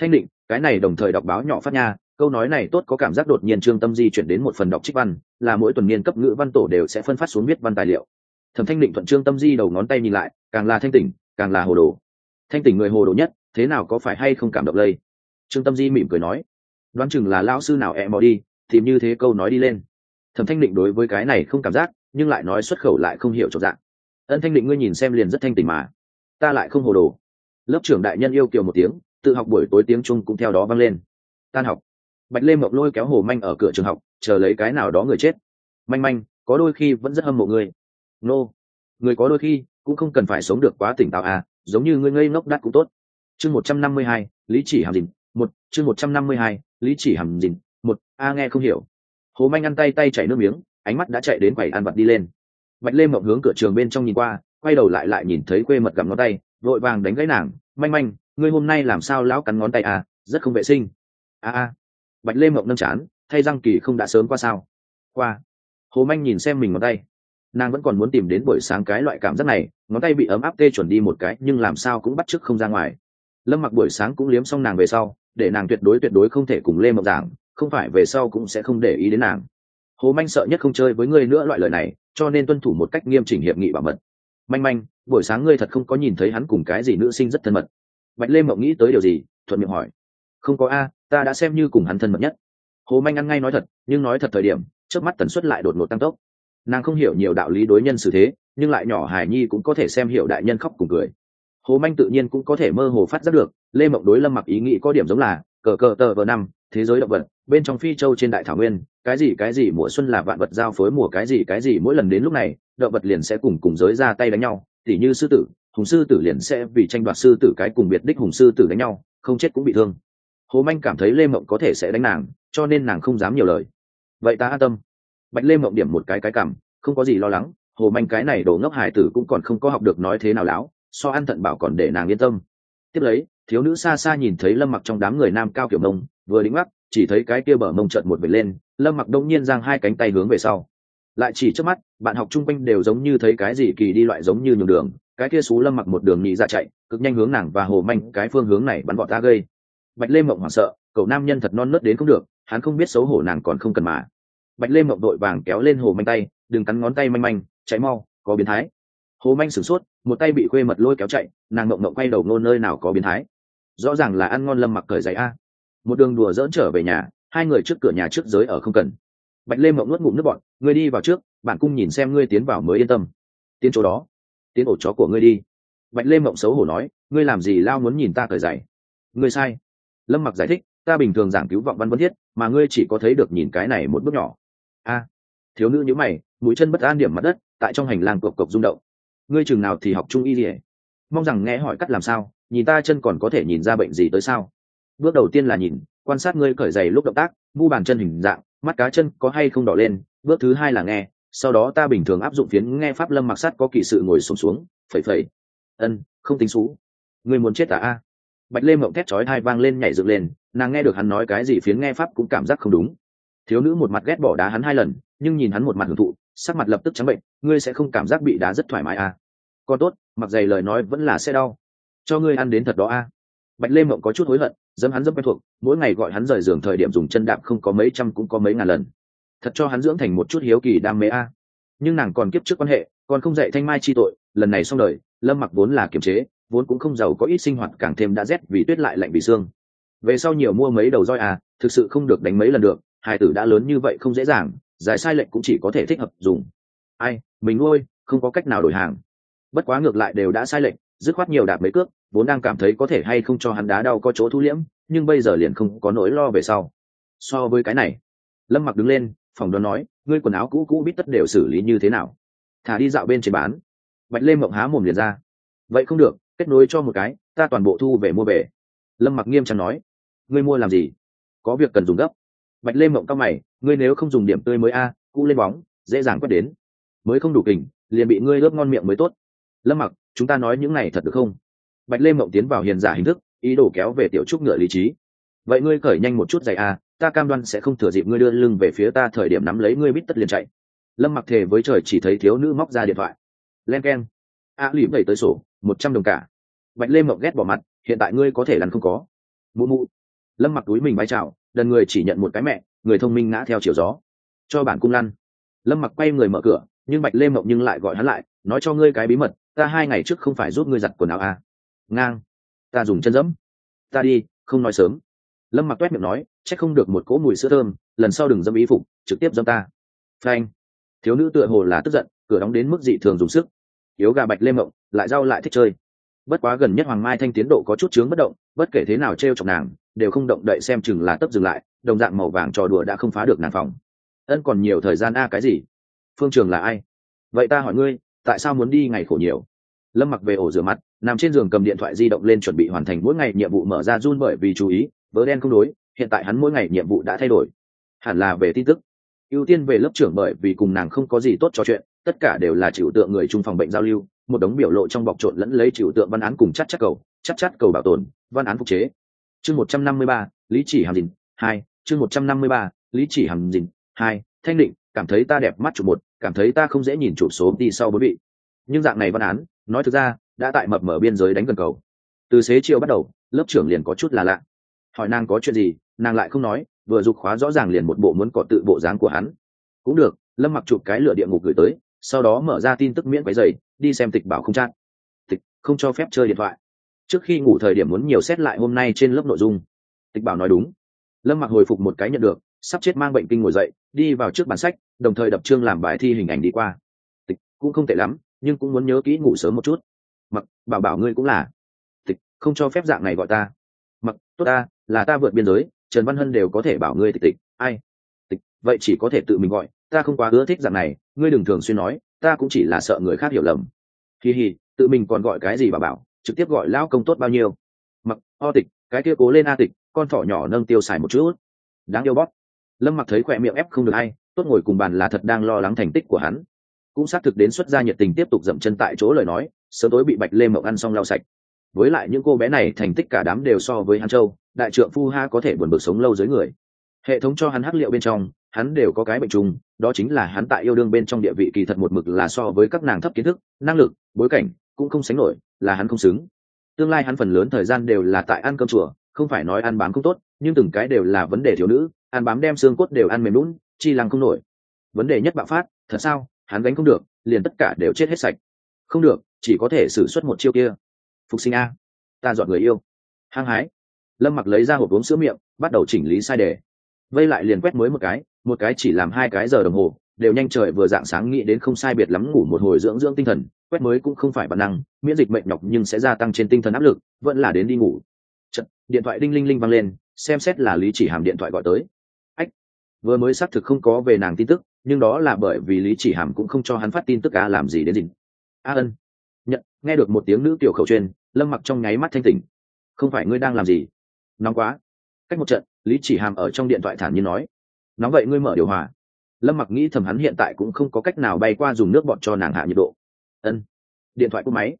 S1: Thanh định, cái này đồng thời đọc báo nhỏ phát nha, câu nói này tốt có cảm giác đột nhiên trương tâm di chuyển đến một phần đọc trích văn, là mỗi tuần niên cấp ngữ văn tổ đều sẽ phân phát xuống viết văn tài liệu. Thẩm thanh định thuận trương tâm di đầu ngón tay nhìn lại, càng là thanh tỉnh, càng là hồ đồ. Thanh tỉnh người hồ đồ nhất thế nào có phải hay không cảm động lây? Trương tâm di mỉm cười nói, đoán chừng là lão sư nào e mò đi tìm như thế câu nói đi lên. Thẩm thanh định đối với cái này không cảm giác, nhưng lại nói xuất khẩu lại không hiểu trọn dạng. Ân thanh định ngươi nhìn xem liền rất thanh tình mà. Ta lại không hồ đồ. Lớp trưởng đại nhân yêu kiều một tiếng, tự học buổi tối tiếng trung cũng theo đó vang lên. Tan học. Bạch lê mộc lôi kéo hồ manh ở cửa trường học, chờ lấy cái nào đó người chết. Manh manh, có đôi khi vẫn rất hâm mộ ngươi. Nô. Người có đôi khi cũng không cần phải sống được quá tỉnh táo à giống như ngươi ngây ngốc đắt cũng tốt chương một trăm năm mươi hai, lý chỉ hàm dìn, một, chương một trăm năm mươi hai, lý chỉ hàm dìn, một, a nghe không hiểu. Hồ manh ăn tay tay chảy nước miếng, ánh mắt đã chạy đến quầy ăn vặt đi lên. Bạch lê mộng hướng cửa trường bên trong nhìn qua, quay đầu lại lại nhìn thấy quê mật gặm ngón tay, vội vàng đánh gãy nàng, manh manh, ngươi hôm nay làm sao lão cắn ngón tay à rất không vệ sinh. A a. Bạch lê mộng nâng chán, thay răng kỳ không đã sớm qua sao? Qua. Hồ manh nhìn xem mình ngón tay. Nàng vẫn còn muốn tìm đến buổi sáng cái loại cảm giác này, ngón tay bị ấm áp tê chuẩn đi một cái, nhưng làm sao cũng bắt chước không ra ngoài lâm mặc buổi sáng cũng liếm xong nàng về sau, để nàng tuyệt đối tuyệt đối không thể cùng lê mộng giảng, không phải về sau cũng sẽ không để ý đến nàng. Hồ manh sợ nhất không chơi với ngươi nữa loại lời này, cho nên tuân thủ một cách nghiêm chỉnh hiệp nghị bảo mật. Manh manh, buổi sáng ngươi thật không có nhìn thấy hắn cùng cái gì nữ sinh rất thân mật. Bạch lê mộng nghĩ tới điều gì, thuận miệng hỏi. Không có a, ta đã xem như cùng hắn thân mật nhất. Hồ manh ăn ngay nói thật, nhưng nói thật thời điểm trước mắt tần suất lại đột ngột tăng tốc. Nàng không hiểu nhiều đạo lý đối nhân xử thế, nhưng lại nhỏ hài nhi cũng có thể xem hiểu đại nhân khóc cùng cười hồ manh tự nhiên cũng có thể mơ hồ phát giác được, lê mộng đối lâm mặc ý nghĩ có điểm giống là, cờ cờ tờ vờ năm, thế giới động vật, bên trong phi châu trên đại thảo nguyên, cái gì cái gì mùa xuân là vạn vật giao phối mùa cái gì cái gì, mỗi lần đến lúc này, động vật liền sẽ cùng cùng giới ra tay đánh nhau, tỉ như sư tử, hùng sư tử liền sẽ vì tranh đoạt sư tử cái cùng biệt đích hùng sư tử đánh nhau, không chết cũng bị thương. Hồ manh cảm thấy lê mộng có thể sẽ đánh nàng, cho nên nàng không dám nhiều lời. Vậy ta an tâm. Bạch lê mộng điểm một cái cái cảm, không có gì lo lắng, hồ manh cái này đổ ngốc hải tử cũng còn không có học được nói thế nào láo so ăn thận bảo còn để nàng yên tâm. Tiếp lấy, thiếu nữ xa xa nhìn thấy lâm mặc trong đám người nam cao kiểu mông, vừa đính mắt chỉ thấy cái kia bờ mông trợn một vệt lên, lâm mặc đông nhiên giang hai cánh tay hướng về sau. Lại chỉ trước mắt, bạn học chung quanh đều giống như thấy cái gì kỳ đi loại giống như nhường đường, cái kia xú lâm mặc một đường nhị ra chạy, cực nhanh hướng nàng và hồ manh, cái phương hướng này bắn gọn ta gây. Bạch lê mộng hoảng sợ, cậu nam nhân thật non nớt đến không được, hắn không biết xấu hổ nàng còn không cần mà. Bạch lê mộng đội vàng kéo lên hồ manh tay, đừng cắn ngón tay manh manh cháy mau, có biến thái hồ manh sửng sốt, một tay bị khuê mật lôi kéo chạy, nàng ngộng ngộng quay đầu nôn nơi nào có biến thái. Rõ ràng là ăn ngon lâm mặc cởi giày a. Một đường đùa dỡn trở về nhà, hai người trước cửa nhà trước giới ở không cần. Bạch lê mộng nuốt ngụm nước bọn ngươi đi vào trước bản cung nhìn xem ngươi tiến vào mới yên tâm. Tiến chỗ đó, tiến ổ chó của ngươi đi. Bạch lê mộng xấu hổ nói, ngươi làm gì lao muốn nhìn ta cởi giày? Ngươi sai. Lâm mặc giải thích, ta bình thường giảng cứu vọng văn vân thiết, mà ngươi chỉ có thấy được nhìn cái này một bước nhỏ. A. Thiếu nữ nhữ mày, mũi chân bất an điểm mặt đất, tại trong hành lang cộc cộc rung động ngươi chừng nào thì học trung y gì mong rằng nghe hỏi cắt làm sao nhìn ta chân còn có thể nhìn ra bệnh gì tới sao. Bước đầu tiên là nhìn quan sát ngươi cởi giày lúc động tác mu bàn chân hình dạng mắt cá chân có hay không đỏ lên. Bước thứ hai là nghe sau đó ta bình thường áp dụng phiến nghe pháp lâm mặc sắt có kỳ sự ngồi sùng xuống, xuống phẩy phẩy. Ân không tính xú. Ngươi muốn chết à a? Bạch lê mộng thét chói hai vang lên nhảy dựng lên nàng nghe được hắn nói cái gì phiến nghe pháp cũng cảm giác không đúng. Thiếu nữ một mặt ghét bỏ đá hắn hai lần nhưng nhìn hắn một mặt hưởng thụ sắc mặt lập tức trắng bệnh, ngươi sẽ không cảm giác bị đá rất thoải mái à? Còn tốt, mặc dày lời nói vẫn là sẽ đau. Cho ngươi ăn đến thật đó à? bạch lê mộng có chút hối hận, dẫm hắn dẫm quen thuộc, mỗi ngày gọi hắn rời giường thời điểm dùng chân đạp không có mấy trăm cũng có mấy ngàn lần. Thật cho hắn dưỡng thành một chút hiếu kỳ đam mê a nhưng nàng còn kiếp trước quan hệ, còn không dạy thanh mai chi tội, lần này xong đời, lâm mặc vốn là kiềm chế, vốn cũng không giàu có ít sinh hoạt, càng thêm đã rét vì tuyết lại lạnh vì xương. Về sau nhiều mua mấy đầu roi à thực sự không được đánh mấy lần được hải tử đã lớn như vậy không dễ dàng giải sai lệnh cũng chỉ có thể thích hợp dùng. Ai, mình nuôi, không có cách nào đổi hàng. Bất quá ngược lại đều đã sai lệnh dứt khoát nhiều đạp mấy cước, vốn đang cảm thấy có thể hay không cho hắn đá đau có chỗ thu liễm, nhưng bây giờ liền không có nỗi lo về sau. So với cái này, lâm mặc đứng lên phòng đoán nói, ngươi quần áo cũ cũ biết tất đều xử lý như thế nào? Thả đi dạo bên trên bán. Bạch lê mộng há mồm liền ra. Vậy không được, kết nối cho một cái, ta toàn bộ thu về mua về. Lâm mặc nghiêm trọng nói, ngươi mua làm gì? Có việc cần dùng gấp bạch lê mộng cao mày, ngươi nếu không dùng điểm tươi mới a, cũ lên bóng, dễ dàng quét đến. Mới không đủ kình, liền bị ngươi ướp ngon miệng mới tốt. Lâm mặc, chúng ta nói những này thật được không? Bạch lê mộng tiến vào hiền giả hình thức, ý đồ kéo về tiểu trúc ngựa lý trí. Vậy ngươi cởi nhanh một chút giày a, ta cam đoan sẽ không thừa dịp ngươi đưa lưng về phía ta thời điểm nắm lấy ngươi bít tất liền chạy. Lâm mặc thề với trời chỉ thấy thiếu nữ móc ra điện thoại. Len k e n a lì đẩy tới sổ, một trăm đồng cả. Bạch lê mộng ghét bỏ mặt, hiện tại ngươi có thể lăn không có. Mụ mụ. Lâm mặc túi mình bay chào đần người chỉ nhận một cái mẹ, người thông minh ngã theo chiều gió. Cho bản cung lăn. Lâm mặc quay người mở cửa, nhưng bạch lê mộng nhưng lại gọi hắn lại, nói cho ngươi cái bí mật, ta hai ngày trước không phải giúp ngươi giặt quần áo à. ngang. Ta dùng chân dẫm ta đi, không nói sớm. Lâm mặc toét miệng nói c h ắ c không được một cỗ mùi sữa thơm, lần sau đừng dâm ý phục, trực tiếp dâm ta. Phanh. Thiếu nữ tựa hồ là tức giận, cửa đóng đến mức dị thường dùng sức. Yếu gà bạch lê mộng, lại rau lại thích chơi bất quá gần nhất hoàng mai thanh tiến độ có chút chướng bất động, bất kể thế nào t r e o chọc nàng, đều không động đậy xem chừng là tấp dừng lại, đồng dạng màu vàng trò đùa đã không phá được nàng phòng. Ân còn nhiều thời gian a, cái gì? Phương trường là ai? Vậy ta hỏi ngươi, tại sao muốn đi ngày khổ nhiều? Lâm mặc về ổ rửa mặt, nằm trên giường cầm điện thoại di động lên chuẩn bị hoàn thành mỗi ngày nhiệm vụ mở ra run bởi vì chú ý, vớ đen không đối, hiện tại hắn mỗi ngày nhiệm vụ đã thay đổi. Hẳn là về tin tức. Ưu tiên về lớp trưởng bởi vì cùng nàng không có gì tốt trò chuyện, tất cả đều là chịu tượng người chung phòng bệnh giao lưu một đống biểu lộ trong bọc trộn lẫn lấy chịu tượng văn án cùng chắc chắc cầu chắc chắc cầu bảo tồn, văn án phục chế. Chương một trăm năm mươi ba, lý chỉ hàm dìn hai, chương một trăm năm mươi ba, lý chỉ hàm dìn hai, thanh định, cảm thấy ta đẹp mắt chụp một, cảm thấy ta không dễ nhìn chụp số đi sau bốn vị. Nhưng dạng này văn án, nói thực ra, đã tại mập mở biên giới đánh gần cầu. Từ xế chiều bắt đầu, lớp trưởng liền có chút là lạ. Hỏi nàng có chuyện gì, nàng lại không nói, vừa dục khóa rõ ràng liền một bộ muốn cọ tự bộ dáng của hắn. Cũng được, lâm mặc chụp cái lửa địa ngục gửi tới sau đó mở ra tin tức miễn quấy dày đi xem tịch bảo không chát. Tịch, không cho phép chơi điện thoại. Trước khi ngủ thời điểm muốn nhiều xét lại hôm nay trên lớp nội dung. Tịch bảo nói đúng. Lâm mặc hồi phục một cái nhận được, sắp chết mang bệnh kinh ngồi dậy, đi vào trước bản sách, đồng thời đập chương làm bài thi hình ảnh đi qua. Tịch, cũng không tệ lắm, nhưng cũng muốn nhớ kỹ ngủ sớm một chút. Mặc, bảo bảo ngươi cũng là. Tịch, không cho phép dạng này gọi ta. Mặc, tốt ta, là ta vượt biên giới, trần văn hân đều có thể bảo ngươi tịch tịch. Ai? Tịch, vậy chỉ có thể tự mình gọi ta không quá ưa thích dạng này, ngươi đừng thường xuyên nói, ta cũng chỉ là sợ người khác hiểu lầm. Kỳ hì, tự mình còn gọi cái gì bà bảo, trực tiếp gọi lão công tốt bao nhiêu? Mặc, o tịch, cái kia cố lên a tịch, con thỏ nhỏ nâng tiêu xài một chút. Đáng yêu bóp. Lâm mặc thấy khỏe miệng ép không được hay tốt ngồi cùng bàn là thật đang lo lắng thành tích của hắn. Cũng xác thực đến xuất gia nhiệt tình tiếp tục dậm chân tại chỗ lời nói, sớm tối bị bạch lê mộng ăn xong lau sạch. Với lại những cô bé này thành tích cả đám đều so với hắn châu, đại trượng phu ha có thể buồn bực sống lâu dưới người hệ thống cho hắn hắc liệu bên trong, hắn đều có cái bệnh chung đó chính là hắn tại yêu đương bên trong địa vị kỳ thật một mực là so với các nàng thấp kiến thức, năng lực, bối cảnh, cũng không sánh nổi, là hắn không xứng. Tương lai hắn phần lớn thời gian đều là tại ăn cơm chùa, không phải nói ăn bám không tốt, nhưng từng cái đều là vấn đề thiếu nữ, ăn bám đem xương cốt đều ăn mềm lún, chi lăng không nổi. Vấn đề nhất bạo phát, thật sao, hắn gánh không được, liền tất cả đều chết hết sạch. Không được, chỉ có thể xử suất một chiêu kia. Phục sinh a. Ta dọn người yêu. Hăng hái. Lâm mặc lấy ra hộp uống sữa miệng, bắt đầu chỉnh lý sai đề vây lại liền quét mới một cái một cái chỉ làm hai cái giờ đồng hồ đều nhanh trời vừa dạng sáng nghĩ đến không sai biệt lắm ngủ một hồi dưỡng dưỡng tinh thần quét mới cũng không phải bản năng miễn dịch mệnh nhọc nhưng sẽ gia tăng trên tinh thần áp lực vẫn là đến đi ngủ. Chật, điện thoại đinh linh linh vang lên xem xét là lý chỉ hàm điện thoại gọi tới. Ách vừa mới xác thực không có về nàng tin tức nhưng đó là bởi vì lý chỉ hàm cũng không cho hắn phát tin tức a làm gì đến gì. A ân nhận nghe được một tiếng nữ tiểu khẩu truyền lâm mặc trong nháy mắt thanh tỉnh. Không phải ngươi đang làm gì? Nóng quá cách một trận, lý chỉ hàm ở trong điện thoại thản nhiên nói. Nóng vậy ngươi mở điều hòa. Lâm mặc nghĩ thầm hắn hiện tại cũng không có cách nào bay qua dùng nước bọt cho nàng hạ nhiệt độ. Ân. Điện thoại cúp máy.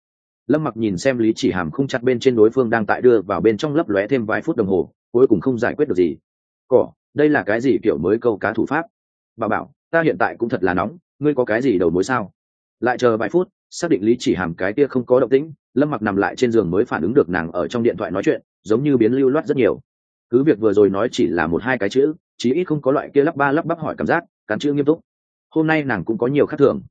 S1: Lâm mặc nhìn xem lý chỉ hàm không chặt bên trên đối phương đang tại đưa vào bên trong lấp lóe thêm vài phút đồng hồ, cuối cùng không giải quyết được gì. Cỏ, đây là cái gì kiểu mới câu cá thủ pháp? Bà bảo, ta hiện tại cũng thật là nóng, ngươi có cái gì đầu mối sao? Lại chờ vài phút, xác định lý chỉ hàm cái kia không có động tĩnh, lâm mặc nằm lại trên giường mới phản ứng được nàng ở trong điện thoại nói chuyện, giống như biến lưu loát rất nhiều cứ việc vừa rồi nói chỉ là một hai cái chữ, chí ít không có loại kia lắp ba lắp bắp hỏi cảm giác, cắn chữ nghiêm túc. Hôm nay nàng cũng có nhiều khác thường.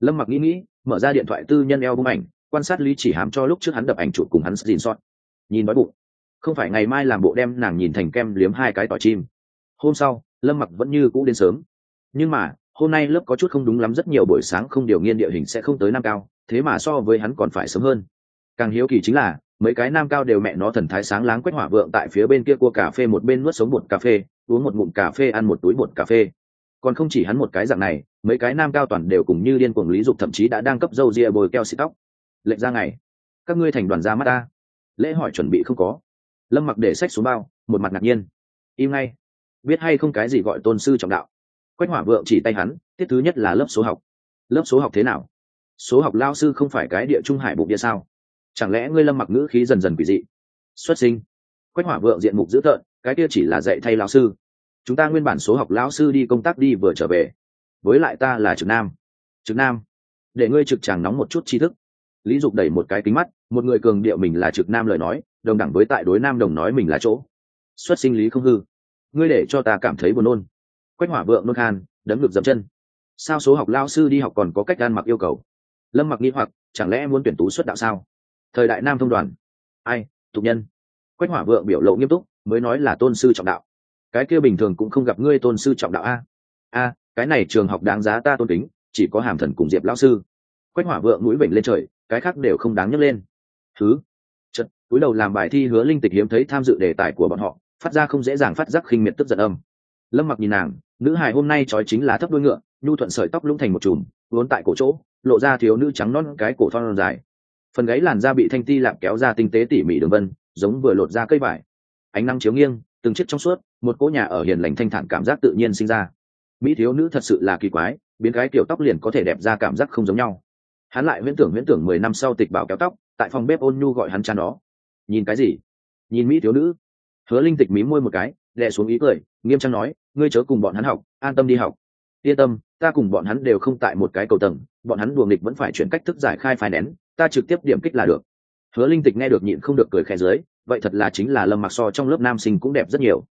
S1: Lâm mặc nghĩ nghĩ, mở ra điện thoại tư nhân eo bung ảnh, quan sát lý chỉ hàm cho lúc trước hắn đập ảnh chụp cùng hắn dìn sót. Nhìn nói bụng. Không phải ngày mai làm bộ đem nàng nhìn thành kem liếm hai cái tỏi chim. Hôm sau, lâm mặc vẫn như cũ đến sớm. Nhưng mà, hôm nay lớp có chút không đúng lắm, rất nhiều buổi sáng không điều nghiên địa hình sẽ không tới năm cao, thế mà so với hắn còn phải sớm hơn. Càng hiếu kỳ chính là mấy cái nam cao đều mẹ nó thần thái sáng láng quét hỏa vượng tại phía bên kia cua cà phê một bên nuốt sống bột cà phê, uống một ngụm cà phê, ăn một túi bột cà phê. Còn không chỉ hắn một cái dạng này, mấy cái nam cao toàn đều cùng như điên cuồng lý dục thậm chí đã đang cấp dâu ria bồi keo xịt tóc. Lệnh ra ngày, các ngươi thành đoàn ra mắt ta. Lễ hỏi chuẩn bị không có. Lâm mặc để sách xuống bao, một mặt ngạc nhiên. Im ngay. Biết hay không cái gì gọi tôn sư trọng đạo. Quách hỏa vượng chỉ tay hắn, tiết thứ nhất là lớp số học. Lớp số học thế nào? Số học lao sư không phải cái địa trung hải bụng địa sao? Chẳng lẽ ngươi lâm mặc ngữ khí dần dần quỷ dị? Xuất sinh. Quách hỏa vượng diện mục dữ tợn, cái kia chỉ là dạy thay lão sư. Chúng ta nguyên bản số học lão sư đi công tác đi vừa trở về. Với lại ta là trực nam. Trực nam. Để ngươi trực chàng nóng một chút tri thức. Lý dục đẩy một cái kính mắt, một người cường điệu mình là trực nam lời nói, đồng đẳng với tại đối nam đồng nói mình là chỗ. Xuất sinh lý không hư. Ngươi để cho ta cảm thấy buồn nôn. Quách hỏa vượng nôn khan, đấm ngực dập chân. Sao số học lao sư đi học còn có cách gan mặc yêu cầu? Lâm mặc nghi hoặc, chẳng lẽ muốn tuyển tú xuất đạo sao? Thời đại nam thông đoàn. Ai tục nhân. Quách hỏa vượng biểu lộ nghiêm túc, mới nói là tôn sư trọng đạo. Cái kia bình thường cũng không gặp ngươi tôn sư trọng đạo a. A, cái này trường học đáng giá ta tôn kính, chỉ có hàm thần cùng diệp lão sư. Quách hỏa vượng mũi bệnh lên trời, cái khác đều không đáng nhấc lên. Thứ, chật, túi đầu làm bài thi hứa linh tịch hiếm thấy tham dự đề tài của bọn họ, phát ra không dễ dàng phát giác khinh miệt tức giận âm. Lâm mặc nhìn nàng, nữ hài hôm nay trói chính là thấp đuôi ngựa, nhu thuận sợi tóc lũng thành một chùm, vốn tại cổ chỗ, lộ ra thiếu nữ trắng non cái cổ thon dài phần gáy làn da bị thanh ti lạp kéo ra tinh tế tỉ mỉ đường vân, giống vừa lột ra cây vải. Ánh nắng chiếu nghiêng, từng chiếc trong suốt, một cỗ nhà ở hiền lành thanh thản cảm giác tự nhiên sinh ra. Mỹ thiếu nữ thật sự là kỳ quái, biến cái kiểu tóc liền có thể đẹp ra cảm giác không giống nhau. Hắn lại huyễn tưởng huyễn tưởng mười năm sau tịch bảo kéo tóc, tại phòng bếp ôn nhu gọi hắn cha nó. Nhìn cái gì? Nhìn mỹ thiếu nữ. Hứa linh tịch mí môi một cái, đè xuống ý cười, nghiêm trang nói, ngươi chớ cùng bọn hắn học, an tâm đi học. Yên tâm, ta cùng bọn hắn đều không tại một cái cầu tầng, bọn hắn đùa nghịch vẫn phải chuyển cách thức giải khai phai nén ta trực tiếp điểm kích là được. Hứa linh tịch nghe được nhịn không được cười khẽ dưới, vậy thật là chính là lâm mặc so trong lớp nam sinh cũng đẹp rất nhiều.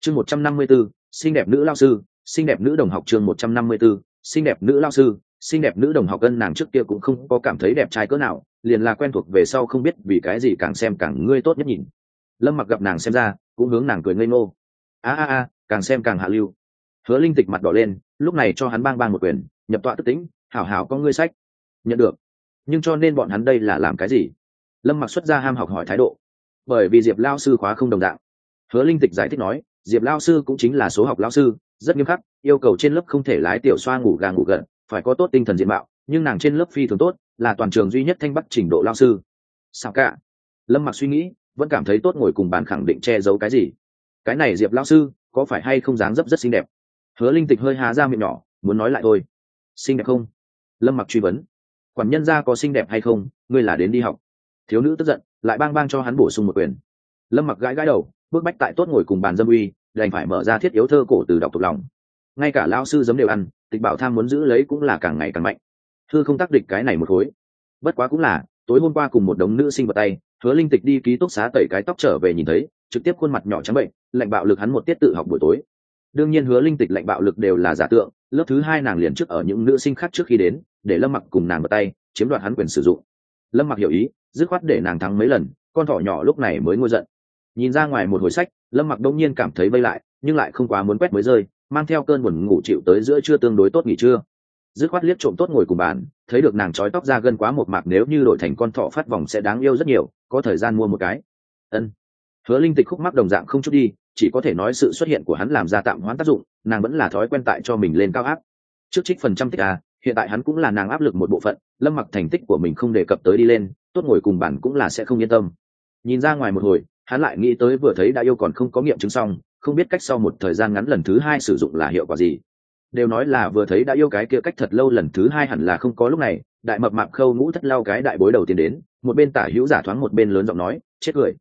S1: Chương một trăm năm mươi b ố xinh đẹp nữ lao sư, xinh đẹp nữ đồng học chương một trăm năm mươi b ố xinh đẹp nữ lao sư, xinh đẹp nữ đồng học ân nàng trước kia cũng không có cảm thấy đẹp trai cỡ nào, liền là quen thuộc về sau không biết vì cái gì càng xem càng ngươi tốt nhất nhìn. Lâm mặc gặp nàng xem ra, cũng hướng nàng cười ngây ngô. A a a, càng xem càng hạ lưu. Hứa linh tịch mặt đỏ lên, lúc này cho hắn bang bang một quyền, nhập tọa tức tĩnh hảo hảo có ngươi sách. Nhận được nhưng cho nên bọn hắn đây là làm cái gì? Lâm mặc xuất ra ham học hỏi thái độ. Bởi vì diệp lao sư khóa không đồng dạng. Hứa linh tịch giải thích nói, diệp lao sư cũng chính là số học lao sư, rất nghiêm khắc, yêu cầu trên lớp không thể lái tiểu xoa ngủ gà ngủ gật, phải có tốt tinh thần diện mạo, nhưng nàng trên lớp phi thường tốt, là toàn trường duy nhất thanh bắc trình độ lao sư. Sao cả. Lâm mặc suy nghĩ, vẫn cảm thấy tốt ngồi cùng bàn khẳng định che giấu cái gì. Cái này diệp lao sư, có phải hay không dáng dấp rất xinh đẹp? Hứa linh tịch hơi há ra miệng nhỏ, muốn nói lại thôi. Xinh đẹp không? Lâm mặc truy vấn quản nhân gia có xinh đẹp hay không, ngươi là đến đi học. Thiếu nữ tức giận, lại bang bang cho hắn bổ sung một quyền. Lâm mặc gãi gãi đầu, bước bách tại tốt ngồi cùng bàn dâm uy, đành phải mở ra thiết yếu thơ cổ từ đọc thuộc lòng. Ngay cả lao sư giấm đều ăn, tịch bảo tham muốn giữ lấy cũng là càng ngày càng mạnh. Thư không tác địch cái này một khối. Bất quá cũng là, tối hôm qua cùng một đống nữ sinh vào tay, hứa linh tịch đi ký túc xá tẩy cái tóc trở về nhìn thấy, trực tiếp khuôn mặt nhỏ trắng bệnh, lạnh bạo lực hắn một tiết tự học buổi tối. Đương nhiên hứa linh tịch lạnh bạo lực đều là giả tượng, lớp thứ hai nàng liền trước ở những nữ sinh khác trước khi đến để lâm mặc cùng nàng vào tay, chiếm đoạt hắn quyền sử dụng. Lâm mặc hiểu ý, dứt khoát để nàng thắng mấy lần, con thỏ nhỏ lúc này mới ngôi giận. Nhìn ra ngoài một hồi sách, lâm mặc đông nhiên cảm thấy vây lại, nhưng lại không quá muốn quét mới rơi, mang theo cơn buồn ngủ chịu tới giữa trưa tương đối tốt nghỉ trưa. Dứt khoát liếc trộm tốt ngồi cùng bàn, thấy được nàng trói tóc ra gân quá một mạc nếu như đổi thành con thỏ phát vòng sẽ đáng yêu rất nhiều, có thời gian mua một cái. Ân. Hứa linh tịch khúc mắc đồng dạng không chút đi, chỉ có thể nói sự xuất hiện của hắn làm ra tạm hoãn tác dụng, nàng vẫn là thói quen tại cho mình lên cao áp. Trước trích phần trăm tích à hiện tại hắn cũng là nàng áp lực một bộ phận, lâm mặc thành tích của mình không đề cập tới đi lên, tốt ngồi cùng bản cũng là sẽ không yên tâm. Nhìn ra ngoài một hồi, hắn lại nghĩ tới vừa thấy đã yêu còn không có nghiệm chứng xong, không biết cách sau một thời gian ngắn lần thứ hai sử dụng là hiệu quả gì. Đều nói là vừa thấy đã yêu cái kia cách thật lâu lần thứ hai hẳn là không có lúc này, đại mập mạp khâu ngũ thất lao cái đại bối đầu tiên đến, một bên tả hữu giả thoáng một bên lớn giọng nói, chết cười.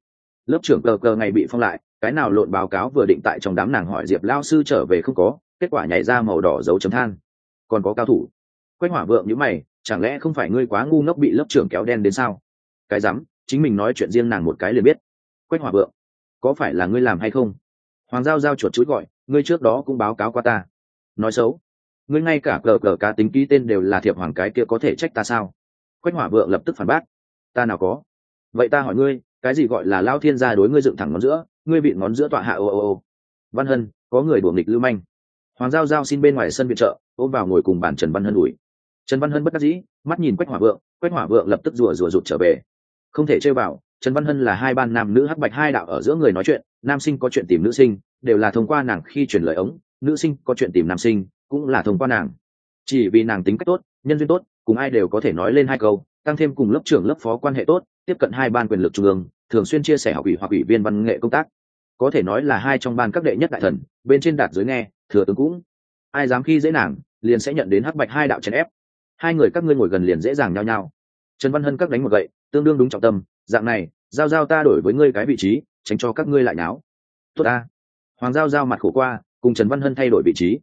S1: Lớp trưởng cờ cờ ngày bị phong lại, cái nào lộn báo cáo vừa định tại trong đám nàng hỏi diệp lao sư trở về không có, kết quả nhảy ra màu đỏ dấu chấm than. Còn có cao thủ quách hỏa vượng như mày, chẳng lẽ không phải ngươi quá ngu ngốc bị lớp trưởng kéo đen đến sao? Cái rắm, chính mình nói chuyện riêng nàng một cái liền biết. Quách hỏa vượng, có phải là ngươi làm hay không? Hoàng giao giao chuột chuỗi gọi, ngươi trước đó cũng báo cáo qua ta. Nói xấu, ngươi ngay cả cờ cờ cá tính ký tên đều là thiệp hoàng cái kia có thể trách ta sao? Quách hỏa vượng lập tức phản bác, ta nào có. Vậy ta hỏi ngươi, cái gì gọi là lao thiên gia đối ngươi dựng thẳng ngón giữa, ngươi bị ngón giữa tọa hạ, ô ô ô. Văn hân, có người đuổi nghịch lưu manh. Hoàng giao giao xin bên ngoài sân viện trợ, ôm vào ngồi cùng bàn trần văn hân đuổi trần văn hân bất đắc dĩ, mắt nhìn quách hỏa vượng, quách hỏa vượng lập tức rùa rùa rụt trở về. Không thể chơi vào, trần văn hân là hai ban nam nữ hắc bạch hai đạo ở giữa người nói chuyện, nam sinh có chuyện tìm nữ sinh, đều là thông qua nàng khi truyền lời ống, nữ sinh có chuyện tìm nam sinh, cũng là thông qua nàng. Chỉ vì nàng tính cách tốt, nhân duyên tốt, cùng ai đều có thể nói lên hai câu, tăng thêm cùng lớp trưởng lớp phó quan hệ tốt, tiếp cận hai ban quyền lực trung ương, thường xuyên chia sẻ học ủy hoặc ủy viên văn nghệ công tác. Có thể nói là hai trong ban các đệ nhất đại thần, bên trên đạt dưới nghe, thừa tướng cũng. Ai dám khi dễ nàng, liền sẽ nhận đến hắc bạch hai đạo chèn ép hai người các ngươi ngồi gần liền dễ dàng nhau nhau trần văn hân các đánh một gậy, tương đương đúng trọng tâm, dạng này, giao giao ta đổi với ngươi cái vị trí, tránh cho các ngươi lại náo tốt ta. Hoàng giao giao mặt khổ qua, cùng trần văn hân thay đổi vị trí.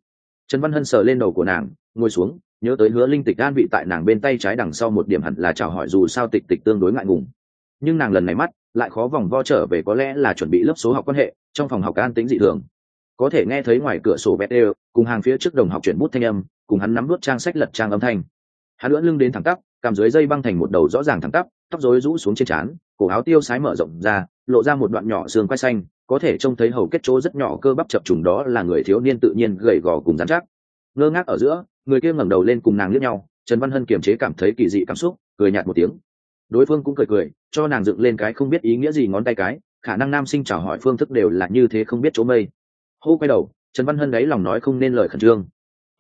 S1: Trần văn hân sờ lên đầu của nàng, ngồi xuống, nhớ tới hứa linh tịch an vị tại nàng bên tay trái đằng sau một điểm hẳn là chào hỏi dù sao tịch tịch tương đối ngại ngùng. Nhưng nàng lần này mắt, lại khó vòng vo trở về có lẽ là chuẩn bị lớp số học quan hệ, trong phòng học an tính dị thường. Có thể nghe thấy ngoài cửa sổ bét đều, cùng hàng phía trước đồng học chuyển bút thanh âm, cùng hắn nắm bút trang sách lật trang âm thanh hắn lưỡn lưng đến thẳng tắp, cằm dưới dây băng thành một đầu rõ ràng thẳng tắp, tóc rối rũ xuống trên trán, cổ áo tiêu sái mở rộng ra, lộ ra một đoạn nhỏ xương quai xanh, có thể trông thấy hầu kết chỗ rất nhỏ cơ bắp chập trùng đó là người thiếu niên tự nhiên gầy gò cùng dán chắc. Ngơ ngác ở giữa, người kia ngẩng đầu lên cùng nàng liếc nhau, trần văn hân kiềm chế cảm thấy kỳ dị cảm xúc, cười nhạt một tiếng. Đối phương cũng cười cười, cho nàng dựng lên cái không biết ý nghĩa gì ngón tay cái, khả năng nam sinh chào hỏi phương thức đều là như thế không biết chỗ mây. Hô quay đầu, trần văn hân đáy lòng nói không nên lời khẩn trương.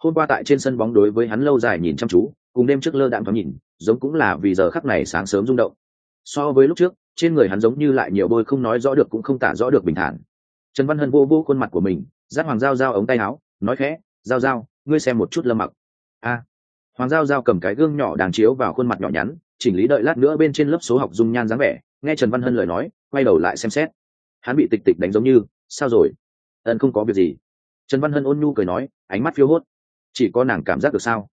S1: Hôm qua tại trên sân bóng đối với hắn lâu dài nhìn chăm chú cùng đêm trước lơ đạm thoáng nhìn, giống cũng là vì giờ khắc này sáng sớm rung động. So với lúc trước, trên người hắn giống như lại nhiều bôi không nói rõ được cũng không tả rõ được bình thản. Trần văn hân vô vô khuôn mặt của mình giáp hoàng giao giao ống tay áo, nói khẽ, giao giao, ngươi xem một chút lâm mặc. A. Hoàng giao giao cầm cái gương nhỏ đàng chiếu vào khuôn mặt nhỏ nhắn, chỉnh lý đợi lát nữa bên trên lớp số học dung nhan dáng vẻ, nghe trần văn hân lời nói, quay đầu lại xem xét. Hắn bị tịch tịch đánh giống như, sao rồi? Ẩn không có việc gì. Trần văn hân ôn nhu cười nói, ánh mắt phiêu hốt. Chỉ có nàng cảm giác được sao?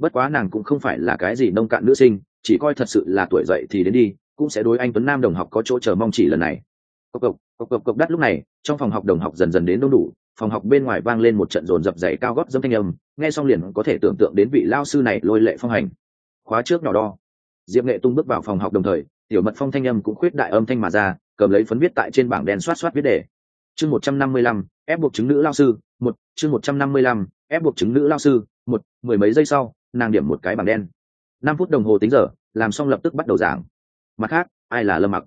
S1: Bất quá nàng cũng không phải là cái gì nông cạn nữ sinh, chỉ coi thật sự là tuổi dậy thì đến đi, cũng sẽ đối anh tuấn nam đồng học có chỗ chờ mong chỉ lần này. Cộc cộc cộc cộc cộc đắt lúc này, trong phòng học đồng học dần dần đến đông đủ, phòng học bên ngoài vang lên một trận rồn dập dày cao gót dâm thanh âm, nghe xong liền có thể tưởng tượng đến vị lao sư này lôi lệ phong hành. Khóa trước nhỏ đo. Diệp nghệ tung bước vào phòng học đồng thời, tiểu mật phong thanh âm cũng khuyết đại âm thanh mà ra, cầm lấy phấn viết tại trên bảng đen xoát xoát viết đề. Chương một trăm năm mươi lăm, ép buộc chứng nữ lao sư, một, chương một trăm năm mươi lăm, ép buộc chứng nữ lao sư, một, mười mấy giây sau nàng điểm một cái bảng đen. Năm phút đồng hồ tính giờ, làm xong lập tức bắt đầu giảng. Mặt khác, ai là lâm mặc?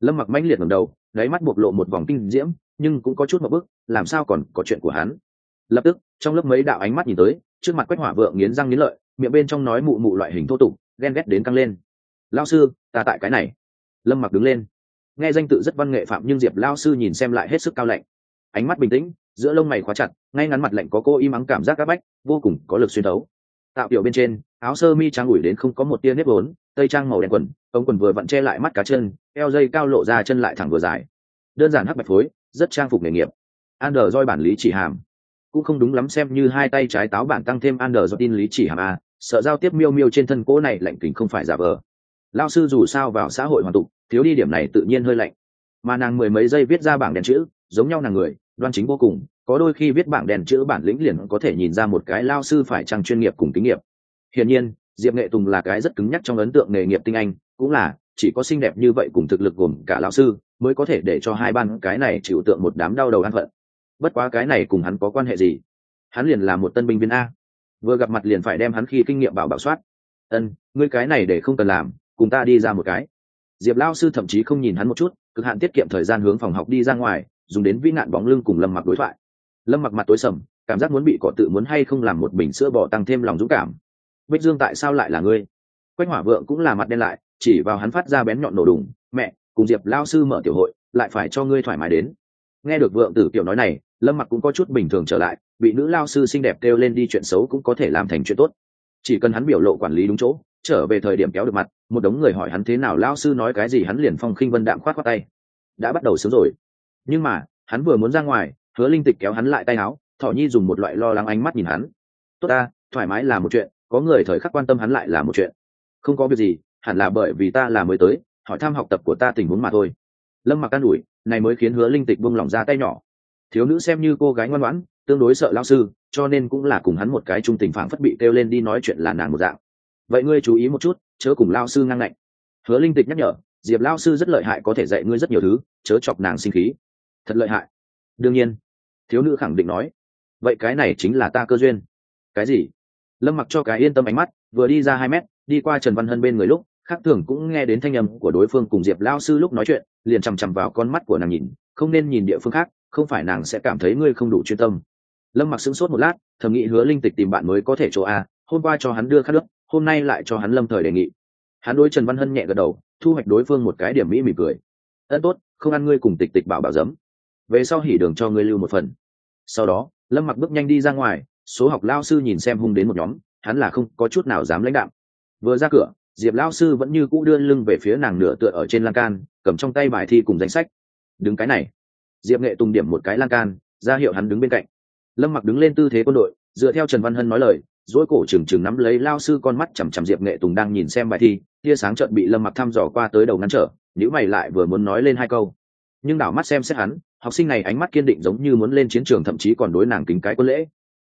S1: Lâm mặc mãnh liệt ngầm đầu, đáy mắt bộc lộ một vòng kinh diễm, nhưng cũng có chút một bức làm sao còn có chuyện của hắn? Lập tức, trong lớp mấy đạo ánh mắt nhìn tới, trước mặt quách hỏa vượng nghiến răng nghiến lợi, miệng bên trong nói mụ mụ loại hình thô tục, ghen ghét đến căng lên. Lao sư, ta tại cái này. Lâm mặc đứng lên. Nghe danh tự rất văn nghệ phạm nhưng diệp lao sư nhìn xem lại hết sức cao lạnh. Ánh mắt bình tĩnh, giữa lông mày khóa chặt, ngay ngắn mặt lạnh có cô im ắng cảm giác áp bách, vô cùng có lực xuyên thấu tạo kiểu bên trên, áo sơ mi trắng ủi đến không có một tia nếp vốn, tây trang màu đen quần, ống quần vừa vặn che lại mắt cá chân, eo dây cao lộ ra chân lại thẳng vừa dài. Đơn giản hắc bạch phối, rất trang phục nghề nghiệp. Ander roi bản lý chỉ hàm. Cũng không đúng lắm xem như hai tay trái táo bản tăng thêm Ander do tin lý chỉ hàm a, sợ giao tiếp miêu miêu trên thân cỗ này lạnh kính không phải giả vờ. Lao sư dù sao vào xã hội hoàn tục, thiếu đi điểm này tự nhiên hơi lạnh. Mà nàng mười mấy giây viết ra bảng đèn chữ, giống nhau nàng người đoan chính vô cùng, có đôi khi viết bảng đèn chữ bản lĩnh liền có thể nhìn ra một cái lao sư phải chăng chuyên nghiệp cùng kinh nghiệm. Hiển nhiên, diệp nghệ tùng là cái rất cứng nhắc trong ấn tượng nghề nghiệp tinh anh, cũng là, chỉ có xinh đẹp như vậy cùng thực lực gồm cả lao sư, mới có thể để cho hai ban cái này chịu tượng một đám đau đầu an phận. Bất quá cái này cùng hắn có quan hệ gì? Hắn liền là một tân binh viên a. Vừa gặp mặt liền phải đem hắn khi kinh nghiệm bảo bảo soát. Ân, ngươi cái này để không cần làm, cùng ta đi ra một cái. Diệp lao sư thậm chí không nhìn hắn một chút, cực hạn tiết kiệm thời gian hướng phòng học đi ra ngoài dùng đến vĩ nạn bóng lưng cùng lâm mặc đối thoại. Lâm mặc mặt tối sầm, cảm giác muốn bị cỏ tự muốn hay không làm một bình sữa bỏ tăng thêm lòng dũng cảm. Bích dương tại sao lại là ngươi? Quách hỏa vượng cũng là mặt đen lại, chỉ vào hắn phát ra bén nhọn nổ đùng, mẹ, cùng diệp lao sư mở tiểu hội, lại phải cho ngươi thoải mái đến. Nghe được vượng tử kiểu nói này, lâm mặc cũng có chút bình thường trở lại, bị nữ lao sư xinh đẹp kêu lên đi chuyện xấu cũng có thể làm thành chuyện tốt. Chỉ cần hắn biểu lộ quản lý đúng chỗ, trở về thời điểm kéo được mặt, một đống người hỏi hắn thế nào lao sư nói cái gì hắn liền phong khinh vân đạm khoát khoát tay. Đã bắt đầu sớm rồi nhưng mà, hắn vừa muốn ra ngoài, hứa linh tịch kéo hắn lại tay áo Thỏ nhi dùng một loại lo lắng ánh mắt nhìn hắn. Tốt ta, thoải mái là một chuyện, có người thời khắc quan tâm hắn lại là một chuyện. Không có việc gì, hẳn là bởi vì ta là mới tới, hỏi thăm học tập của ta tình huống mà thôi. Lâm mặc an ủi, này mới khiến hứa linh tịch buông lỏng ra tay nhỏ. Thiếu nữ xem như cô gái ngoan ngoãn, tương đối sợ lao sư, cho nên cũng là cùng hắn một cái trung tình phản phất bị kêu lên đi nói chuyện là nàng một dạng. Vậy ngươi chú ý một chút, chớ cùng lao sư ngang ngạnh. Hứa linh tịch nhắc nhở, diệp lao sư rất lợi hại có thể dạy ngươi rất nhiều thứ, chớ chọc nàng sinh khí thật lợi hại. Đương nhiên, thiếu nữ khẳng định nói, vậy cái này chính là ta cơ duyên. Cái gì? Lâm mặc cho cái yên tâm ánh mắt, vừa đi ra hai mét, đi qua trần văn hân bên người lúc, khác thường cũng nghe đến thanh âm của đối phương cùng diệp lao sư lúc nói chuyện, liền chằm chằm vào con mắt của nàng nhìn, không nên nhìn địa phương khác, không phải nàng sẽ cảm thấy ngươi không đủ chuyên tâm. Lâm mặc sững sốt một lát, thầm nghĩ hứa linh tịch tìm bạn mới có thể chỗ a, hôm qua cho hắn đưa khát nước hôm nay lại cho hắn lâm thời đề nghị. Hắn đối trần văn hân nhẹ gật đầu, thu hoạch đối phương một cái điểm mỹ mỉm cười. Ân tốt, không ăn ngươi cùng tịch tịch bảo bảo giấm về sau hỉ đường cho ngươi lưu một phần. Sau đó, lâm mặc bước nhanh đi ra ngoài, số học lao sư nhìn xem hung đến một nhóm, hắn là không có chút nào dám lãnh đạo vừa ra cửa, diệp lao sư vẫn như cũ đưa lưng về phía nàng nửa tựa ở trên lan can, cầm trong tay bài thi cùng danh sách. Đứng cái này. Diệp nghệ tùng điểm một cái lan can, ra hiệu hắn đứng bên cạnh. Lâm mặc đứng lên tư thế quân đội, dựa theo trần văn hân nói lời dỗi cổ trừng trừng nắm lấy lao sư con mắt chằm chằm diệp nghệ tùng đang nhìn xem bài thi, tia sáng trợn bị lâm mặc thăm dò qua tới đầu ngăn trở nếu mày lại vừa muốn nói lên hai câu nhưng đảo mắt xem xét hắn, học sinh này ánh mắt kiên định giống như muốn lên chiến trường thậm chí còn đối nàng kính cái quân lễ.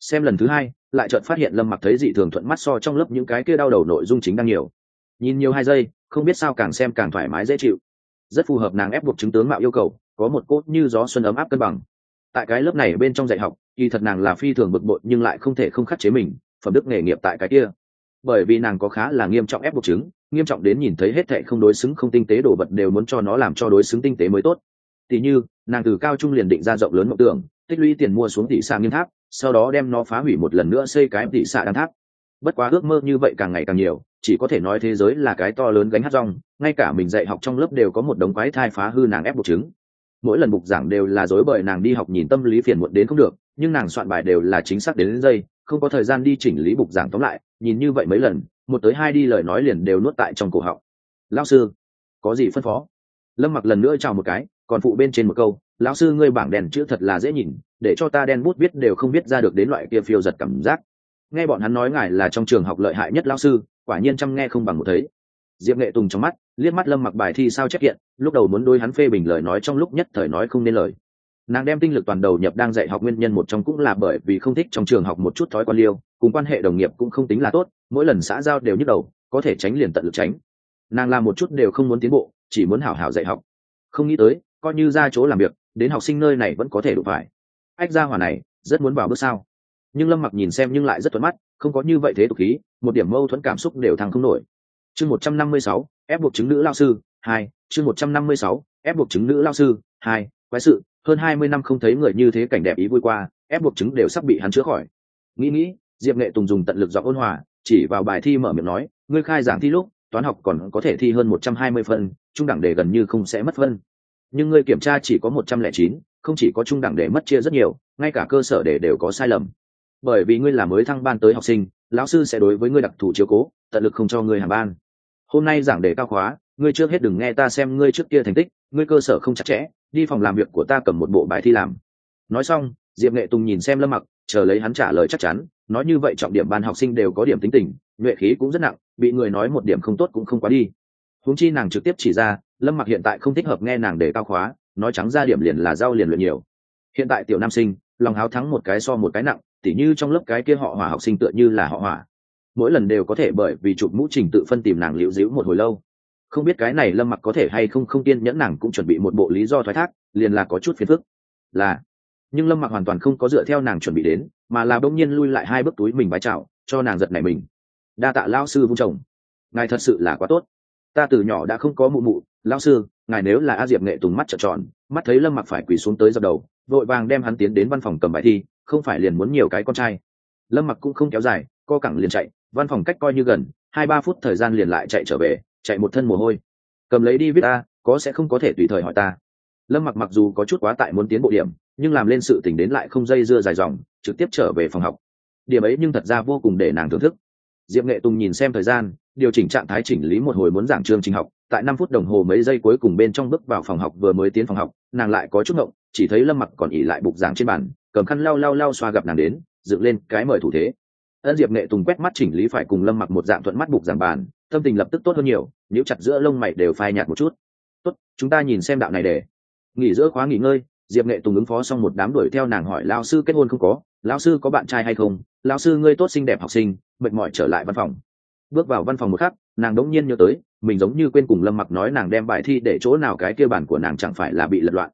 S1: Xem lần thứ hai, lại chợt phát hiện lâm mặc thấy dị thường thuận mắt so trong lớp những cái kia đau đầu nội dung chính đang nhiều. Nhìn nhiều hai giây, không biết sao càng xem càng thoải mái dễ chịu. Rất phù hợp nàng ép buộc chứng tướng mạo yêu cầu, có một cốt như gió xuân ấm áp cân bằng. Tại cái lớp này bên trong dạy học, kỳ thật nàng là phi thường bực bội nhưng lại không thể không khắc chế mình, phẩm đức nghề nghiệp tại cái kia. Bởi vì nàng có khá là nghiêm trọng ép buộc chứng, nghiêm trọng đến nhìn thấy hết thệ không đối xứng, không tinh tế đồ vật đều muốn cho nó làm cho đối xứng tinh tế mới tốt tỉ như nàng từ cao trung liền định ra rộng lớn mộng tưởng tích lũy tiền mua xuống tỷ xạ nghiêm tháp sau đó đem nó phá hủy một lần nữa xây cái tỷ xạ đan tháp. Bất quá ước mơ như vậy càng ngày càng nhiều chỉ có thể nói thế giới là cái to lớn gánh hát rong ngay cả mình dạy học trong lớp đều có một đống quái thai phá hư nàng ép buộc chứng. Mỗi lần mục giảng đều là dối bời nàng đi học nhìn tâm lý phiền muộn đến không được nhưng nàng soạn bài đều là chính xác đến, đến giây không có thời gian đi chỉnh lý bục giảng tóm lại nhìn như vậy mấy lần một tới hai đi lời nói liền đều nuốt tại trong cổ họng. Lao sư có gì phân phó? Lâm mặc lần nữa chào một cái còn phụ bên trên một câu, lão sư ngươi bảng đèn chữ thật là dễ nhìn, để cho ta đen bút viết đều không biết ra được đến loại kia phiêu giật cảm giác. Nghe bọn hắn nói ngài là trong trường học lợi hại nhất lão sư, quả nhiên chăm nghe không bằng một thấy. Diệp nghệ tùng trong mắt, liếc mắt lâm mặc bài thi sao chép hiện lúc đầu muốn đôi hắn phê bình lời nói trong lúc nhất thời nói không nên lời. Nàng đem tinh lực toàn đầu nhập đang dạy học nguyên nhân một trong cũng là bởi vì không thích trong trường học một chút thói quan liêu, cùng quan hệ đồng nghiệp cũng không tính là tốt, mỗi lần xã giao đều nhức đầu, có thể tránh liền tận lực tránh. Nàng làm một chút đều không muốn tiến bộ, chỉ muốn hảo hảo dạy học. Không nghĩ tới coi như ra chỗ làm việc, đến học sinh nơi này vẫn có thể đủ phải. Ách gia hỏa này, rất muốn vào bước sao? Nhưng lâm mặc nhìn xem nhưng lại rất thuận mắt, không có như vậy thế tục khí, một điểm mâu thuẫn cảm xúc đều thăng không nổi. Chương một trăm năm mươi sáu, ép buộc chứng nữ lao sư, hai, chương một trăm năm mươi sáu, ép buộc chứng nữ lao sư, hai, quái sự, hơn hai mươi năm không thấy người như thế cảnh đẹp ý vui qua, ép buộc chứng đều sắp bị hắn chữa khỏi. Nghĩ nghĩ, diệp nghệ tùng dùng tận lực dọc ôn hòa, chỉ vào bài thi mở miệng nói, ngươi khai giảng thi lúc, toán học còn có thể thi hơn một trăm hai mươi phân trung đẳng đề gần như không sẽ mất phân nhưng ngươi kiểm tra chỉ có một trăm lẻ chín, không chỉ có trung đẳng để mất chia rất nhiều, ngay cả cơ sở để đều có sai lầm. Bởi vì ngươi là mới thăng ban tới học sinh, lão sư sẽ đối với ngươi đặc thù chiếu cố, tận lực không cho ngươi hàm ban. Hôm nay giảng đề cao khóa, ngươi trước hết đừng nghe ta xem ngươi trước kia thành tích, ngươi cơ sở không chặt chẽ, đi phòng làm việc của ta cầm một bộ bài thi làm. Nói xong, diệp nghệ tùng nhìn xem lâm mặc, chờ lấy hắn trả lời chắc chắn, nói như vậy trọng điểm ban học sinh đều có điểm tính tình, nhuệ khí cũng rất nặng, bị người nói một điểm không tốt cũng không quá đi. Huống chi nàng trực tiếp chỉ ra lâm mặc hiện tại không thích hợp nghe nàng để cao khóa, nói trắng ra điểm liền là giao liền luyện nhiều. Hiện tại tiểu nam sinh, lòng háo thắng một cái so một cái nặng, tỉ như trong lớp cái kia họ hỏa học sinh tựa như là họ hỏa. Mỗi lần đều có thể bởi vì chụp mũ trình tự phân tìm nàng liễu dĩu một hồi lâu. Không biết cái này lâm mặc có thể hay không không tiên nhẫn nàng cũng chuẩn bị một bộ lý do thoái thác, liền là có chút phiền phức. Là, nhưng lâm mặc hoàn toàn không có dựa theo nàng chuẩn bị đến, mà là bỗng nhiên lui lại hai bước túi mình bái chào, cho nàng giật này mình. Đa tạ lao sư vung chồng. Ngài thật sự là quá tốt. Ta từ nhỏ đã không có mụ mụ Lão sư, ngài nếu là a diệp nghệ tùng mắt trợn tròn, mắt thấy lâm mặc phải quỳ xuống tới dập đầu, vội vàng đem hắn tiến đến văn phòng cầm bài thi, không phải liền muốn nhiều cái con trai. Lâm mặc cũng không kéo dài, co cẳng liền chạy, văn phòng cách coi như gần, hai ba phút thời gian liền lại chạy trở về, chạy một thân mồ hôi. Cầm lấy đi viết ta có sẽ không có thể tùy thời hỏi ta. Lâm mặc mặc dù có chút quá tại muốn tiến bộ điểm, nhưng làm lên sự tỉnh đến lại không dây dưa dài dòng, trực tiếp trở về phòng học. Điểm ấy nhưng thật ra vô cùng để nàng thưởng thức. Diệp nghệ tùng nhìn xem thời gian, điều chỉnh trạng thái chỉnh lý một hồi muốn giảng chương trình học tại năm phút đồng hồ mấy giây cuối cùng bên trong bước vào phòng học vừa mới tiến phòng học, nàng lại có chút ngộng, chỉ thấy lâm mặc còn ỉ lại bục giảng trên bàn, cầm khăn lau lau lau xoa gặp nàng đến, dựng lên cái mời thủ thế. Ân diệp nghệ tùng quét mắt chỉnh lý phải cùng lâm mặc một dạng thuận mắt bục giảng bàn, tâm tình lập tức tốt hơn nhiều nếu chặt giữa lông mày đều phai nhạt một chút. Tốt, chúng ta nhìn xem đạo này để. Nghỉ giữa khóa nghỉ ngơi. Diệp nghệ tùng ứng phó xong một đám đuổi theo nàng hỏi lao sư kết hôn không có? Lao sư có bạn trai hay không? Lao sư ngươi tốt xinh đẹp học sinh, mệt mỏi trở lại văn phòng. Bước vào văn phòng một khắc nàng đống nhiên nhớ tới, mình giống như quên cùng lâm mặc nói nàng đem bài thi để chỗ nào cái kia bản của nàng chẳng phải là bị lật loạn.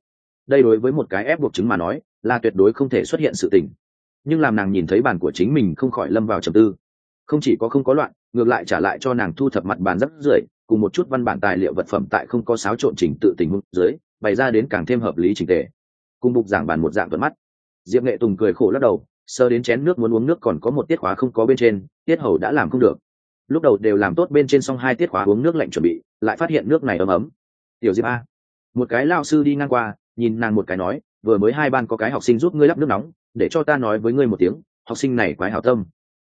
S1: Đây đối với một cái ép buộc chứng mà nói, là tuyệt đối không thể xuất hiện sự tình. Nhưng làm nàng nhìn thấy bản của chính mình không khỏi lâm vào trầm tư. Không chỉ có không có loạn, ngược lại trả lại cho nàng thu thập mặt bàn rất rưởi, cùng một chút văn bản tài liệu vật phẩm tại không có xáo trộn trình tự tình huống dưới, bày ra đến càng thêm hợp lý trình tề. Cùng bục giảng bàn một dạng thuận mắt. Diệp nghệ tùng cười khổ lắc đầu sơ đến chén nước muốn uống nước còn có một tiết khóa không có bên trên, tiết hầu đã làm không được lúc đầu đều làm tốt bên trên xong hai tiết khóa uống nước lạnh chuẩn bị, lại phát hiện nước này ấm ấm. Tiểu diệp a, một cái lao sư đi ngang qua, nhìn nàng một cái nói, vừa mới hai ban có cái học sinh giúp ngươi lắp nước nóng, để cho ta nói với ngươi một tiếng, học sinh này quái hảo tâm.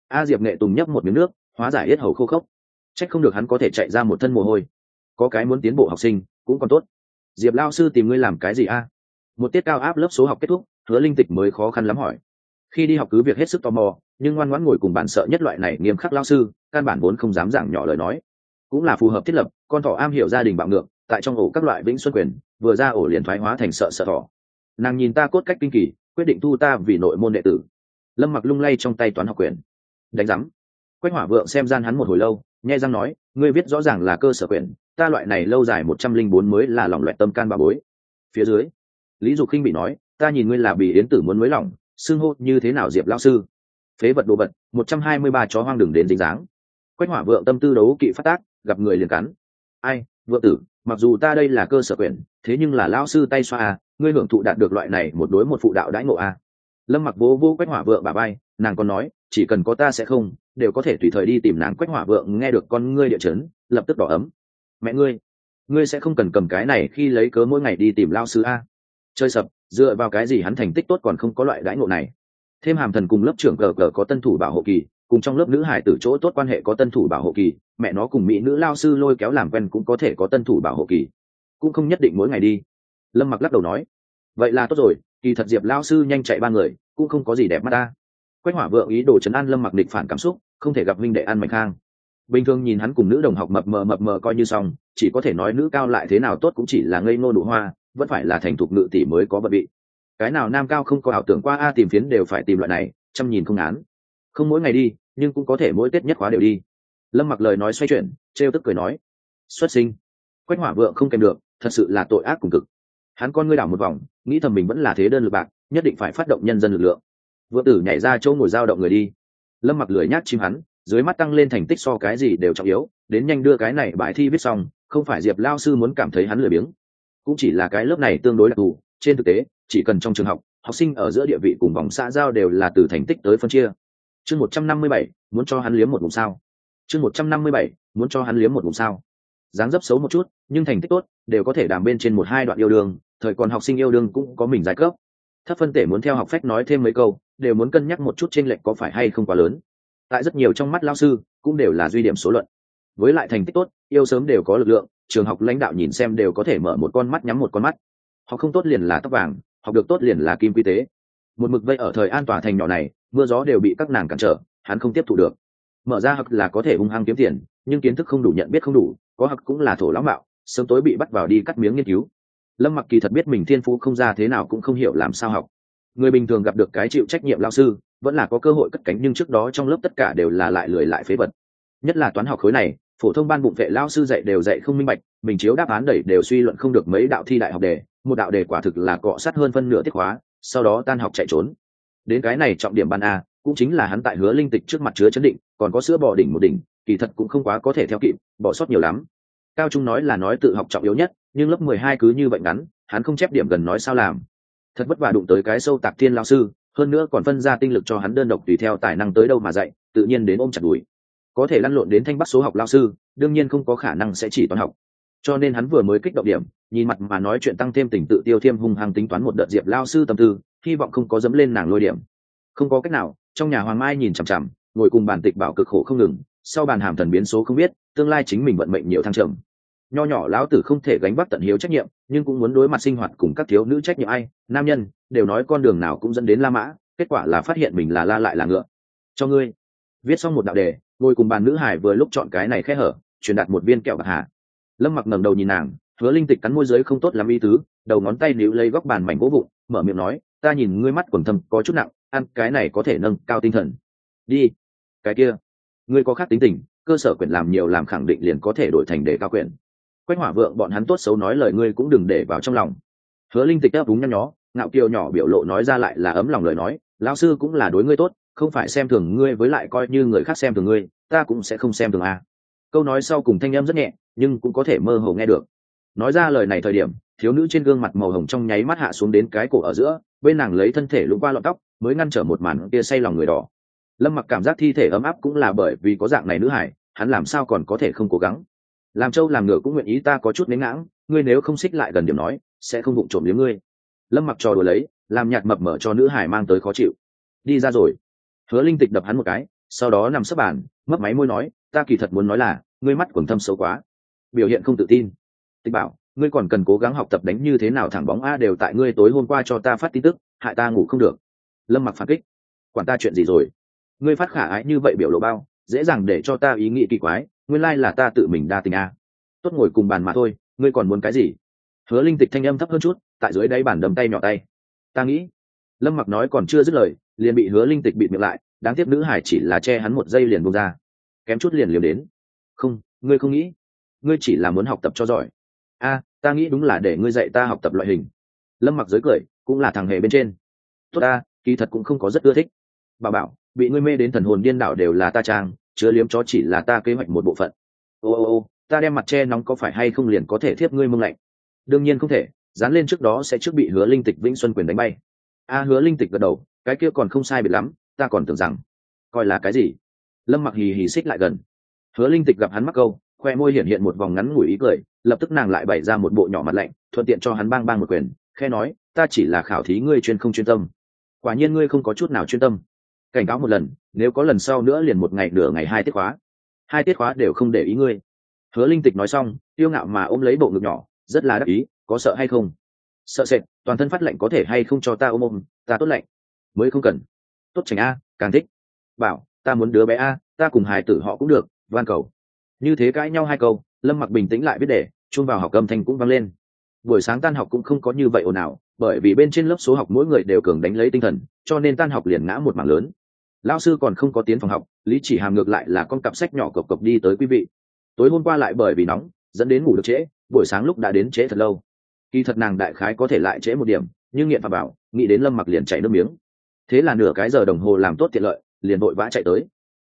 S1: A diệp nghệ tùng nhấp một miếng nước, hóa giải hết hầu khô khốc. Trách không được hắn có thể chạy ra một thân mồ hôi. Có cái muốn tiến bộ học sinh, cũng còn tốt. Diệp lao sư tìm ngươi làm cái gì a? Một tiết cao áp lớp số học kết thúc, hứa linh tịch mới khó khăn lắm hỏi. Khi đi học cứ việc hết sức tò mò nhưng ngoan ngoãn ngồi cùng bản sợ nhất loại này nghiêm khắc lao sư, căn bản vốn không dám giảng nhỏ lời nói. Cũng là phù hợp thiết lập, con thỏ am hiểu gia đình bạo ngược, tại trong ổ các loại vĩnh xuân quyền, vừa ra ổ liền thoái hóa thành sợ sợ thỏ. Nàng nhìn ta cốt cách kinh kỳ, quyết định thu ta vì nội môn đệ tử. Lâm mặc lung lay trong tay toán học quyền. Đánh giám. Quách hỏa vượng xem gian hắn một hồi lâu, nhai răng nói, ngươi viết rõ ràng là cơ sở quyền, ta loại này lâu dài một trăm linh bốn mới là lòng loại tâm can bà bối. Phía dưới, lý dục khinh bị nói, ta nhìn ngươi là bị yến tử muốn mới lỏng, xưng hô như thế nào diệp lao sư? Phế vật đồ vật một trăm hai mươi ba chó hoang đường đến dính dáng. Quách hỏa vượng tâm tư đấu kỵ phát tác gặp người liền cắn. Ai vượng tử mặc dù ta đây là cơ sở quyền thế nhưng là Lão sư tay xoa à, ngươi hưởng thụ đạt được loại này một đối một phụ đạo đãi ngộ à. lâm mặc bố vô quách hỏa vượng bà bay nàng còn nói chỉ cần có ta sẽ không đều có thể tùy thời đi tìm nàng. Quách hỏa vượng nghe được con ngươi địa chấn lập tức đỏ ấm. Mẹ ngươi ngươi sẽ không cần cầm cái này khi lấy cớ mỗi ngày đi tìm lao sư a chơi sập dựa vào cái gì hắn thành tích tốt còn không có loại đãi ngộ này thêm hàm thần cùng lớp trưởng gờ gờ có tân thủ bảo hộ kỳ, cùng trong lớp nữ hải tử chỗ tốt quan hệ có tân thủ bảo hộ kỳ, mẹ nó cùng mỹ nữ lao sư lôi kéo làm quen cũng có thể có tân thủ bảo hộ kỳ. Cũng không nhất định mỗi ngày đi. Lâm mặc lắc đầu nói, vậy là tốt rồi, kỳ thật diệp lao sư nhanh chạy ba người, cũng không có gì đẹp mắt ta. Quách hỏa vợ ý đồ chấn an lâm mặc địch phản cảm xúc, không thể gặp minh đệ an mạnh khang. Bình thường nhìn hắn cùng nữ đồng học mập mờ mập mờ coi như xong, chỉ có thể nói nữ cao lại thế nào tốt cũng chỉ là ngây ngô nụ hoa, vẫn phải là thành thục nữ tỷ mới có bận bị cái nào nam cao không có ảo tưởng qua a tìm phiến đều phải tìm loại này, chăm nhìn không án không mỗi ngày đi, nhưng cũng có thể mỗi tết nhất khóa đều đi. Lâm mặc lời nói xoay chuyển, trêu tức cười nói, xuất sinh, quách hỏa vượng không kèm được, thật sự là tội ác cùng cực. Hắn con ngươi đảo một vòng, nghĩ thầm mình vẫn là thế đơn lực bạc, nhất định phải phát động nhân dân lực lượng. Vượng tử nhảy ra chỗ ngồi dao động người đi. Lâm mặc lười nhát chim hắn, dưới mắt tăng lên thành tích so cái gì đều trọng yếu, đến nhanh đưa cái này bài thi viết xong, không phải diệp lao sư muốn cảm thấy hắn lười biếng. Cũng chỉ là cái lớp này tương đối đặc thù, trên thực tế chỉ cần trong trường học học sinh ở giữa địa vị cùng vòng xã giao đều là từ thành tích tới phân chia. Chương một trăm năm mươi bảy, muốn cho hắn liếm một vùng sao. Chương một trăm năm mươi bảy, muốn cho hắn liếm một vùng sao. Dáng dấp xấu một chút, nhưng thành tích tốt, đều có thể đảm bên trên một hai đoạn yêu đương, thời còn học sinh yêu đương cũng có mình giai cấp. Thấp phân tể muốn theo học phép nói thêm mấy câu, đều muốn cân nhắc một chút trên lệch có phải hay không quá lớn. Tại rất nhiều trong mắt lao sư, cũng đều là duy điểm số luận. Với lại thành tích tốt, yêu sớm đều có lực lượng, trường học lãnh đạo nhìn xem đều có thể mở một con mắt nhắm một con mắt. Học không tốt liền là tóc vàng học được tốt liền là kim quy tế. Một mực vây ở thời an tòa thành nhỏ này, mưa gió đều bị các nàng cản trở, hắn không tiếp thu được. Mở ra học là có thể hung hăng kiếm tiền, nhưng kiến thức không đủ nhận biết không đủ, có học cũng là thổ lão mạo, sớm tối bị bắt vào đi cắt miếng nghiên cứu. Lâm mặc kỳ thật biết mình thiên phú không ra thế nào cũng không hiểu làm sao học. Người bình thường gặp được cái chịu trách nhiệm lao sư, vẫn là có cơ hội cất cánh nhưng trước đó trong lớp tất cả đều là lại lười lại phế vật. Nhất là toán học khối này, phổ thông ban bụng vệ lao sư dạy đều dạy không minh bạch, mình chiếu đáp án đẩy đều suy luận không được mấy đạo thi đại học đề một đạo đề quả thực là cọ sát hơn phân nửa tiết hóa, sau đó tan học chạy trốn. Đến cái này trọng điểm ban a, cũng chính là hắn tại hứa linh tịch trước mặt chứa chấn định, còn có sữa bỏ đỉnh một đỉnh, kỳ thật cũng không quá có thể theo kịp, bỏ sót nhiều lắm. Cao trung nói là nói tự học trọng yếu nhất, nhưng lớp mười hai cứ như vậy ngắn, hắn không chép điểm gần nói sao làm. Thật vất vả đụng tới cái sâu tạc thiên lao sư, hơn nữa còn phân ra tinh lực cho hắn đơn độc tùy theo tài năng tới đâu mà dạy, tự nhiên đến ôm chặt đùi. Có thể lăn lộn đến thanh bắc số học lao sư, đương nhiên không có khả năng sẽ chỉ toán học. Cho nên hắn vừa mới kích động điểm nhìn mặt mà nói chuyện tăng thêm tình tự tiêu thêm hung hăng tính toán một đợt diệp lao sư tâm tư, hy vọng không có dấm lên nàng lôi điểm. Không có cách nào, trong nhà hoàng mai nhìn chằm chằm, ngồi cùng bàn tịch bảo cực khổ không ngừng, sau bàn hàm thần biến số không biết, tương lai chính mình vận mệnh nhiều thăng trầm. Nho nhỏ lão tử không thể gánh vác tận hiếu trách nhiệm, nhưng cũng muốn đối mặt sinh hoạt cùng các thiếu nữ trách nhiệm ai, nam nhân, đều nói con đường nào cũng dẫn đến la mã, kết quả là phát hiện mình là la lại là ngựa. Cho ngươi. Viết xong một đạo đề, ngồi cùng bàn nữ hải vừa lúc chọn cái này khẽ hở, truyền đạt một viên kẹo bạc hà. Lâm mặc ngẩng đầu nhìn nàng hứa linh tịch cắn môi giới không tốt làm y tứ, đầu ngón tay níu lấy góc bàn mảnh gỗ vụn, mở miệng nói, ta nhìn ngươi mắt quần thâm, có chút nặng, ăn cái này có thể nâng cao tinh thần. Đi. Cái kia, ngươi có khác tính tình, cơ sở quyền làm nhiều làm khẳng định liền có thể đổi thành đề cao quyền. Quách hỏa vượng, bọn hắn tốt xấu nói lời ngươi cũng đừng để vào trong lòng. Hứa linh tịch đáp đúng nhăn nhó, ngạo kiều nhỏ biểu lộ nói ra lại là ấm lòng lời nói, lão sư cũng là đối ngươi tốt, không phải xem thường ngươi với lại coi như người khác xem thường ngươi, ta cũng sẽ không xem thường a. À. câu nói sau cùng thanh em rất nhẹ, nhưng cũng có thể mơ hồ nghe được nói ra lời này thời điểm, thiếu nữ trên gương mặt màu hồng trong nháy mắt hạ xuống đến cái cổ ở giữa, bên nàng lấy thân thể lũ qua lọn tóc, mới ngăn trở một màn kia say lòng người đỏ. Lâm mặc cảm giác thi thể ấm áp cũng là bởi vì có dạng này nữ hải, hắn làm sao còn có thể không cố gắng? Làm trâu làm ngựa cũng nguyện ý ta có chút nến ngãng, ngươi nếu không xích lại gần điểm nói, sẽ không vụng trộm liếm ngươi. Lâm mặc trò đùa lấy, làm nhạt mập mở cho nữ hải mang tới khó chịu. Đi ra rồi. Hứa linh tịch đập hắn một cái, sau đó nằm sấp bàn, mấp máy môi nói, ta kỳ thật muốn nói là, ngươi mắt quần thâm xấu quá. Biểu hiện không tự tin tịch bảo, ngươi còn cần cố gắng học tập đánh như thế nào thẳng bóng a đều tại ngươi tối hôm qua cho ta phát tin tức, hại ta ngủ không được. Lâm mặc phản kích. Quản ta chuyện gì rồi? Ngươi phát khả ái như vậy biểu lộ bao, dễ dàng để cho ta ý nghĩ kỳ quái, nguyên lai là ta tự mình đa tình a. Tốt ngồi cùng bàn mà thôi, ngươi còn muốn cái gì? Hứa linh tịch thanh âm thấp hơn chút, tại dưới đáy bàn đầm tay nhỏ tay. Ta nghĩ. Lâm mặc nói còn chưa dứt lời, liền bị hứa linh tịch bịt miệng lại, đáng tiếc nữ hải chỉ là che hắn một giây liền bông ra. Kém chút liền liều đến. Không, ngươi không nghĩ. Ngươi chỉ là muốn học tập cho giỏi a, ta nghĩ đúng là để ngươi dạy ta học tập loại hình. Lâm mặc giới cười, cũng là thằng hề bên trên. Tốt ta, kỳ thật cũng không có rất ưa thích. Bà bảo, bị ngươi mê đến thần hồn điên đảo đều là ta trang, chứa liếm chó chỉ là ta kế hoạch một bộ phận. Ô ô ô, ta đem mặt che nóng có phải hay không liền có thể thiếp ngươi mông lạnh? Đương nhiên không thể, dán lên trước đó sẽ trước bị hứa linh tịch vĩnh xuân quyền đánh bay. A, hứa linh tịch gật đầu, cái kia còn không sai biệt lắm, ta còn tưởng rằng, coi là cái gì? Lâm mặc hì hì xích lại gần. Hứa linh tịch gặp hắn mắc câu khoe môi hiện hiện một vòng ngắn ngủi ý cười, lập tức nàng lại bày ra một bộ nhỏ mặt lạnh, thuận tiện cho hắn bang bang một quyền khe nói, ta chỉ là khảo thí ngươi chuyên không chuyên tâm. Quả nhiên ngươi không có chút nào chuyên tâm. Cảnh cáo một lần, nếu có lần sau nữa liền một ngày nửa ngày hai tiết khóa. Hai tiết khóa đều không để ý ngươi. Hứa linh tịch nói xong, tiêu ngạo mà ôm lấy bộ ngực nhỏ, rất là đắc ý, có sợ hay không? Sợ sệt, toàn thân phát lạnh có thể hay không cho ta ôm ôm, ta tốt lạnh. Mới không cần. Tốt chảnh a, càng thích. Bảo, ta muốn đứa bé a, ta cùng hài tử họ cũng được, van cầu như thế cãi nhau hai câu, lâm mặc bình tĩnh lại biết để chung vào học âm thanh cũng vang lên. Buổi sáng tan học cũng không có như vậy ồn ào, bởi vì bên trên lớp số học mỗi người đều cường đánh lấy tinh thần, cho nên tan học liền ngã một mảng lớn. Lao sư còn không có tiến phòng học, lý chỉ hàm ngược lại là con cặp sách nhỏ cộc cộc đi tới quý vị. Tối hôm qua lại bởi vì nóng, dẫn đến ngủ được trễ, buổi sáng lúc đã đến trễ thật lâu. Kỳ thật nàng đại khái có thể lại trễ một điểm, nhưng nghiện và bảo nghĩ đến lâm mặc liền chạy nước miếng. Thế là nửa cái giờ đồng hồ làm tốt tiện lợi, liền vội vã chạy tới.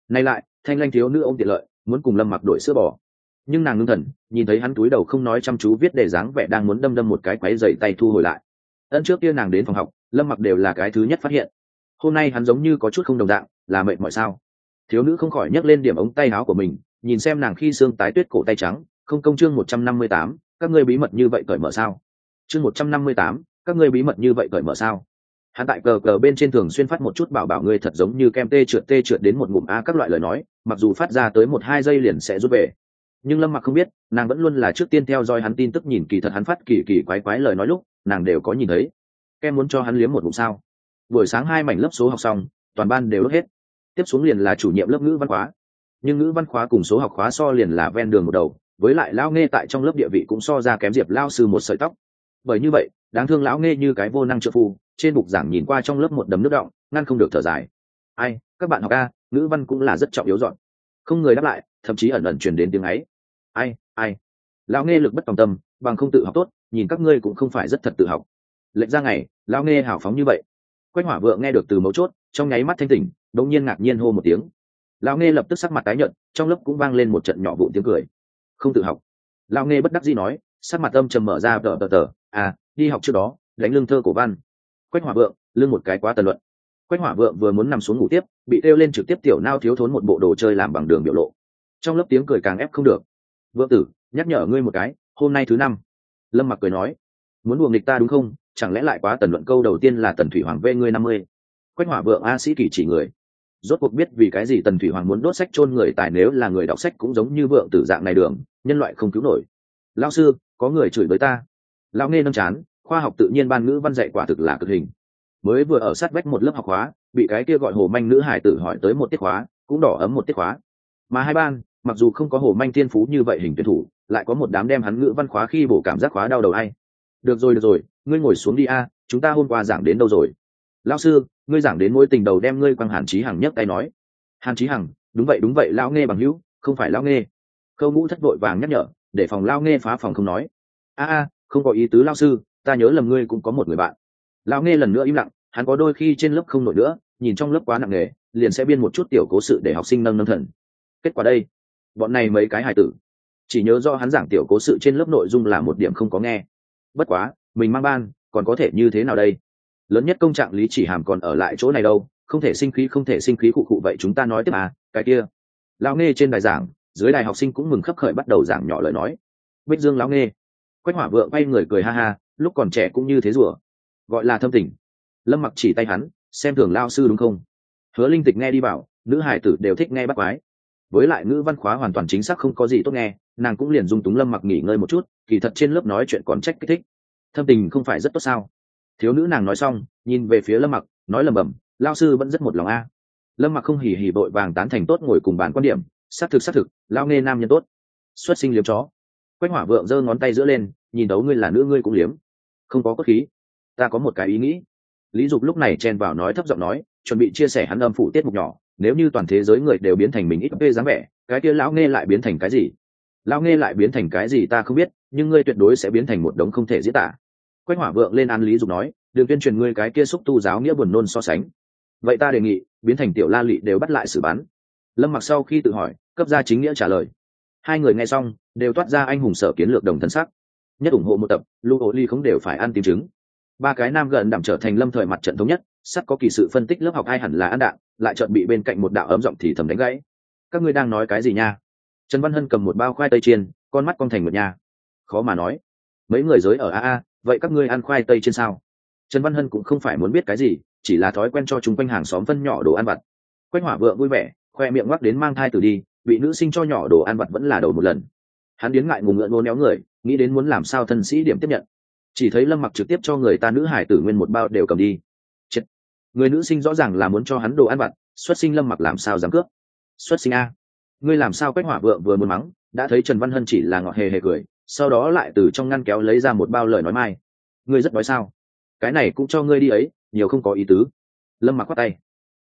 S1: Nay lại, thanh lanh thiếu nữ ô m tiện lợi muốn cùng lâm mặc đổi sữa bò. Nhưng nàng ngưng thần, nhìn thấy hắn túi đầu không nói chăm chú viết để dáng vẻ đang muốn đâm đâm một cái quáy dày tay thu hồi lại. Ân trước kia nàng đến phòng học, lâm mặc đều là cái thứ nhất phát hiện. Hôm nay hắn giống như có chút không đồng dạng, là mệt mọi sao? Thiếu nữ không khỏi nhấc lên điểm ống tay áo của mình, nhìn xem nàng khi xương tái tuyết cổ tay trắng, không công chương một trăm năm mươi tám, các ngươi bí mật như vậy cởi mở sao? Chương một trăm năm mươi tám, các ngươi bí mật như vậy cởi mở sao? Hắn tại cờ cờ bên trên thường xuyên phát một chút bảo bảo ngươi thật giống như kem tê trượt tê trượt đến một ngụm a các loại lời nói, mặc dù phát ra tới một hai giây liền sẽ rút về. Nhưng lâm mặc không biết, nàng vẫn luôn là trước tiên theo dõi hắn tin tức nhìn kỳ thật hắn phát kỳ kỳ quái quái lời nói lúc, nàng đều có nhìn thấy. Kem muốn cho hắn liếm một ngụm sao? Buổi sáng hai mảnh lớp số học xong, toàn ban đều hết. Tiếp xuống liền là chủ nhiệm lớp ngữ văn khóa. Nhưng ngữ văn khóa cùng số học khóa so liền là ven đường một đầu, với lại lao nghe tại trong lớp địa vị cũng so ra kém diệp lao sư một sợi tóc bởi như vậy, đáng thương lão nghe như cái vô năng trợ phu, trên bục giảng nhìn qua trong lớp một đấm nước động ngăn không được thở dài. Ai, các bạn học a, ngữ văn cũng là rất trọng yếu dọn. Không người đáp lại, thậm chí ẩn ẩn truyền đến tiếng ấy. Ai ai? Lão nghe lực bất tòng tâm, bằng không tự học tốt, nhìn các ngươi cũng không phải rất thật tự học. Lệnh ra ngày, lão nghe hào phóng như vậy. Quách hỏa vượng nghe được từ mấu chốt, trong nháy mắt thanh tỉnh, đột nhiên ngạc nhiên hô một tiếng. Lão nghe lập tức sắc mặt tái nhợt, trong lớp cũng vang lên một trận nhỏ vụn tiếng cười. Không tự học. Lão nghe bất đắc dĩ nói, sắc mặt âm trầm mở ra tờ tờ tờ à đi học trước đó, đánh lương thơ cổ văn. Quách hỏa vượng lương một cái quá tần luận. Quách hỏa vượng vừa muốn nằm xuống ngủ tiếp, bị kêu lên trực tiếp tiểu nao thiếu thốn một bộ đồ chơi làm bằng đường biểu lộ. Trong lớp tiếng cười càng ép không được. Vượng tử, nhắc nhở ngươi một cái, hôm nay thứ năm. Lâm mặc cười nói, muốn buồng địch ta đúng không? Chẳng lẽ lại quá tần luận câu đầu tiên là tần thủy hoàng vê ngươi năm mươi? Quách hỏa vượng a sĩ kỳ chỉ người. Rốt cuộc biết vì cái gì tần thủy hoàng muốn đốt sách chôn người tài nếu là người đọc sách cũng giống như vượng tử dạng này đường, nhân loại không cứu nổi. Lao sư, có người chửi với ta lao nghe nâm chán, khoa học tự nhiên ban ngữ văn dạy quả thực là cực hình. Mới vừa ở sát vách một lớp học hóa bị cái kia gọi hồ manh nữ hải tử hỏi tới một tiết hóa cũng đỏ ấm một tiết hóa mà hai ban, mặc dù không có hồ manh thiên phú như vậy hình tuyển thủ, lại có một đám đem hắn ngữ văn khóa khi bổ cảm giác khóa đau đầu ai. Được rồi được rồi, ngươi ngồi xuống đi a, chúng ta hôm qua giảng đến đâu rồi? Lão sư, ngươi giảng đến mối tình đầu đem ngươi quăng hàn trí hằng nhấc tay nói. Hàn trí hằng, đúng vậy đúng vậy, lão nghe bằng hữu, không phải lão nghe khâu ngũ thất vội vàng nhắc nhở, để phòng lao nghe phá phòng không nói. A a không có ý tứ lao sư, ta nhớ lầm ngươi cũng có một người bạn. Lao nghe lần nữa im lặng, hắn có đôi khi trên lớp không nổi nữa, nhìn trong lớp quá nặng nề, liền sẽ biên một chút tiểu cố sự để học sinh nâng nâng thần. Kết quả đây, bọn này mấy cái hài tử. Chỉ nhớ do hắn giảng tiểu cố sự trên lớp nội dung là một điểm không có nghe. Bất quá, mình mang ban, còn có thể như thế nào đây? Lớn nhất công trạng lý chỉ hàm còn ở lại chỗ này đâu, không thể sinh khí, không thể sinh khí cụ cụ vậy chúng ta nói tiếp à cái kia. Lao nghe trên đài giảng, dưới đài học sinh cũng mừng khấp khởi bắt đầu giảng nhỏ lời nói. Bích dương lão nghe quách hỏa vượng quay người cười ha ha, lúc còn trẻ cũng như thế rủa. Gọi là thâm tình. Lâm mặc chỉ tay hắn, xem thường lao sư đúng không? Hứa linh tịch nghe đi bảo, nữ hải tử đều thích nghe bắt quái. Với lại ngữ văn khóa hoàn toàn chính xác không có gì tốt nghe, nàng cũng liền dung túng lâm mặc nghỉ ngơi một chút, kỳ thật trên lớp nói chuyện còn trách kích thích. Thâm tình không phải rất tốt sao? Thiếu nữ nàng nói xong, nhìn về phía lâm mặc, nói lầm bầm lao sư vẫn rất một lòng a. Lâm mặc không hỉ hỉ vội vàng tán thành tốt ngồi cùng bàn quan điểm, xác thực xác thực lao nghe nam nhân tốt. Xuất sinh liếm chó quách hỏa vượng giơ ngón tay giữa lên, nhìn đấu ngươi là nữ ngươi cũng liếm. Không có cốt khí. Ta có một cái ý nghĩ. Lý dục lúc này chen vào nói thấp giọng nói, chuẩn bị chia sẻ hắn âm phủ tiết mục nhỏ. Nếu như toàn thế giới người đều biến thành mình ít phê dáng vẻ, cái kia lão nghe lại biến thành cái gì? Lão nghe lại biến thành cái gì ta không biết, nhưng ngươi tuyệt đối sẽ biến thành một đống không thể diễn tả. Quách hỏa vượng lên án lý dục nói, đừng tuyên truyền ngươi cái kia xúc tu giáo nghĩa buồn nôn so sánh. Vậy ta đề nghị, biến thành tiểu la lị đều bắt lại xử bắn. Lâm mặc sau khi tự hỏi, cấp ra chính nghĩa trả lời. Hai người nghe xong đều toát ra anh hùng sở kiến lược đồng thân sắc. Nhất ủng hộ một tập lưu hộ ly không đều phải ăn tìm chứng. Ba cái nam gần đảm trở thành lâm thời mặt trận thống nhất, sắp có kỳ sự phân tích lớp học ai hẳn là ăn đạn lại chợt bị bên cạnh một đạo ấm giọng thì thầm đánh gãy. Các ngươi đang nói cái gì nha? Trần văn hân cầm một bao khoai tây chiên, con mắt con thành một nhà. Khó mà nói. Mấy người giới ở a a, vậy các ngươi ăn khoai tây trên sao? Trần văn hân cũng không phải muốn biết cái gì, chỉ là thói quen cho chúng quanh hàng xóm phân nhỏ đồ ăn vặt. Quanh hỏa vượng vui vẻ, khoe miệng ngoắc đến mang thai từ đi, bị nữ sinh cho nhỏ đồ ăn vặt vẫn là đầu một lần hắn đến ngại ngùng ngựa nô néo người, nghĩ đến muốn làm sao thân sĩ điểm tiếp nhận. Chỉ thấy lâm mặc trực tiếp cho người ta nữ hải tử nguyên một bao đều cầm đi. Chết. người nữ sinh rõ ràng là muốn cho hắn đồ ăn vặt, xuất sinh lâm mặc làm sao dám cướp? Xuất sinh a. Ngươi làm sao quách hỏa vợ vừa muốn mắng, đã thấy trần văn hân chỉ là ngọt hề hề cười, sau đó lại từ trong ngăn kéo lấy ra một bao lời nói mai. Ngươi rất nói sao? Cái này cũng cho ngươi đi ấy, nhiều không có ý tứ. Lâm mặc quát tay.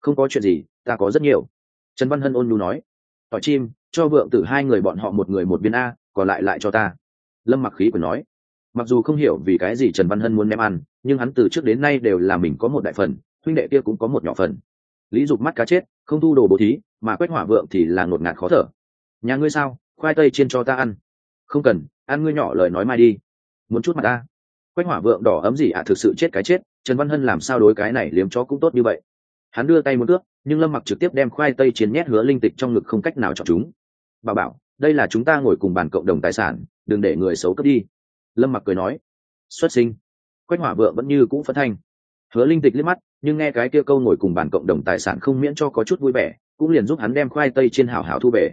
S1: Không có chuyện gì, ta có rất nhiều. Trần văn hân ôn nhu nói tỏi chim, cho vượng tử hai người bọn họ một người một viên a, còn lại lại cho ta. Lâm mặc khí của nói. Mặc dù không hiểu vì cái gì trần văn hân muốn ném ăn, nhưng hắn từ trước đến nay đều là mình có một đại phần, huynh đệ kia cũng có một nhỏ phần. Lý dục mắt cá chết, không thu đồ bố thí, mà quét hỏa vượng thì là ngột ngạt khó thở. Nhà ngươi sao? Khoai tây chiên cho ta ăn. Không cần, ăn ngươi nhỏ lời nói mai đi. Muốn chút mặt ta. Quách hỏa vượng đỏ ấm gì ạ? Thực sự chết cái chết. Trần văn hân làm sao đối cái này liếm chó cũng tốt như vậy hắn đưa tay muốn cướp, nhưng lâm mặc trực tiếp đem khoai tây chiến nhét hứa linh tịch trong ngực không cách nào chọn chúng. Bà bảo, đây là chúng ta ngồi cùng bàn cộng đồng tài sản, đừng để người xấu cướp đi. Lâm mặc cười nói, xuất sinh. Quách hỏa vượng vẫn như cũ phân thanh. Hứa linh tịch liếc mắt, nhưng nghe cái kia câu ngồi cùng bàn cộng đồng tài sản không miễn cho có chút vui vẻ, cũng liền giúp hắn đem khoai tây trên hảo hảo thu về.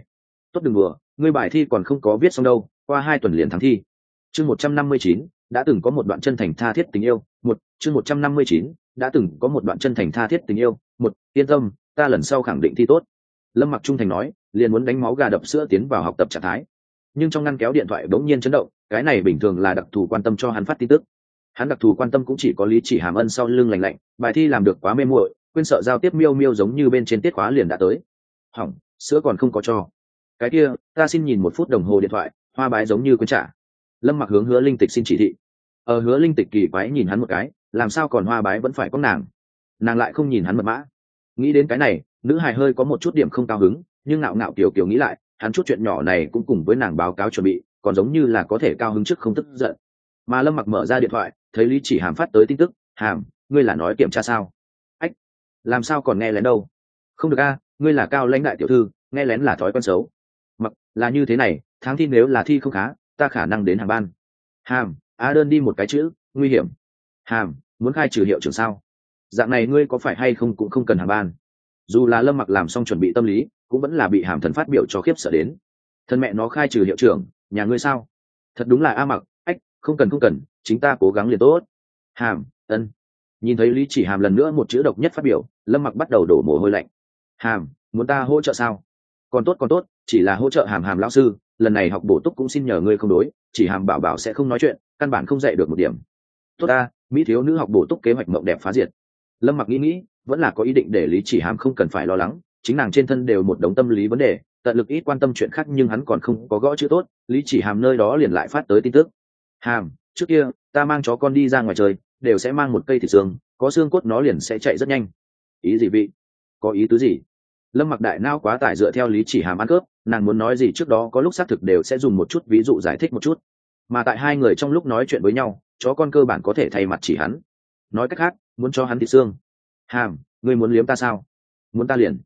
S1: Tốt đừng vừa ngươi bài thi còn không có viết xong đâu, qua hai tuần liền thắng thi. Chương một trăm năm mươi chín, đã từng có một đoạn chân thành tha thiết tình yêu. Một, chương một trăm năm mươi chín đã từng có một đoạn chân thành tha thiết tình yêu, một, yên tâm, ta lần sau khẳng định thi tốt. Lâm mặc trung thành nói, liền muốn đánh máu gà đập sữa tiến vào học tập trạng thái. Nhưng trong ngăn kéo điện thoại bỗng nhiên chấn động, cái này bình thường là đặc thù quan tâm cho hắn phát tin tức. Hắn đặc thù quan tâm cũng chỉ có lý chỉ hàm ân sau lưng lành lạnh, bài thi làm được quá mê muội, quên sợ giao tiếp miêu miêu giống như bên trên tiết khóa liền đã tới. Hỏng, sữa còn không có cho. Cái kia, ta xin nhìn một phút đồng hồ điện thoại, hoa bái giống như quên trả. Lâm mặc hướng hứa linh tịch xin chỉ thị. Ở hứa linh tịch kỳ quái nhìn hắn một cái làm sao còn hoa bái vẫn phải có nàng? Nàng lại không nhìn hắn mật mã. Nghĩ đến cái này, nữ hài hơi có một chút điểm không cao hứng, nhưng ngạo ngạo kiểu kiểu nghĩ lại, hắn chút chuyện nhỏ này cũng cùng với nàng báo cáo chuẩn bị, còn giống như là có thể cao hứng trước không tức giận. Mà lâm mặc mở ra điện thoại, thấy lý chỉ hàm phát tới tin tức, hàm, ngươi là nói kiểm tra sao? Ách, làm sao còn nghe lén đâu? Không được a, ngươi là cao lãnh đại tiểu thư, nghe lén là thói quen xấu. Mặc, là như thế này, tháng thi nếu là thi không khá, ta khả năng đến hàng ban. Hàm a đơn đi một cái chữ, nguy hiểm. Hàm muốn khai trừ hiệu trưởng sao? Dạng này ngươi có phải hay không cũng không cần hàm ban. Dù là lâm mặc làm xong chuẩn bị tâm lý, cũng vẫn là bị hàm thần phát biểu cho khiếp sợ đến. Thân mẹ nó khai trừ hiệu trưởng, nhà ngươi sao? Thật đúng là a mặc, ách, không cần không cần, chính ta cố gắng liền tốt. Hàm, ân. Nhìn thấy lý chỉ hàm lần nữa một chữ độc nhất phát biểu, lâm mặc bắt đầu đổ mồ hôi lạnh. Hàm, muốn ta hỗ trợ sao? Còn tốt còn tốt, chỉ là hỗ trợ hàm hàm lão sư, lần này học bổ túc cũng xin nhờ ngươi không đối, chỉ hàm bảo bảo sẽ không nói chuyện, căn bản không dạy được một điểm. Tốt ta mỹ thiếu nữ học bổ túc kế hoạch mộng đẹp phá diệt. Lâm mặc nghĩ nghĩ, vẫn là có ý định để lý chỉ hàm không cần phải lo lắng, chính nàng trên thân đều một đống tâm lý vấn đề, tận lực ít quan tâm chuyện khác nhưng hắn còn không có gõ chữ tốt, lý chỉ hàm nơi đó liền lại phát tới tin tức. Hàm, trước kia, ta mang chó con đi ra ngoài trời, đều sẽ mang một cây thịt xương, có xương cốt nó liền sẽ chạy rất nhanh. Ý gì vị? Có ý tứ gì? Lâm mặc đại nao quá tải dựa theo lý chỉ hàm ăn cướp, nàng muốn nói gì trước đó có lúc xác thực đều sẽ dùng một chút ví dụ giải thích một chút. Mà tại hai người trong lúc nói chuyện với nhau chó con cơ bản có thể thay mặt chỉ hắn. Nói cách khác, muốn cho hắn thịt xương. Hàm, ngươi muốn liếm ta sao? Muốn ta liền.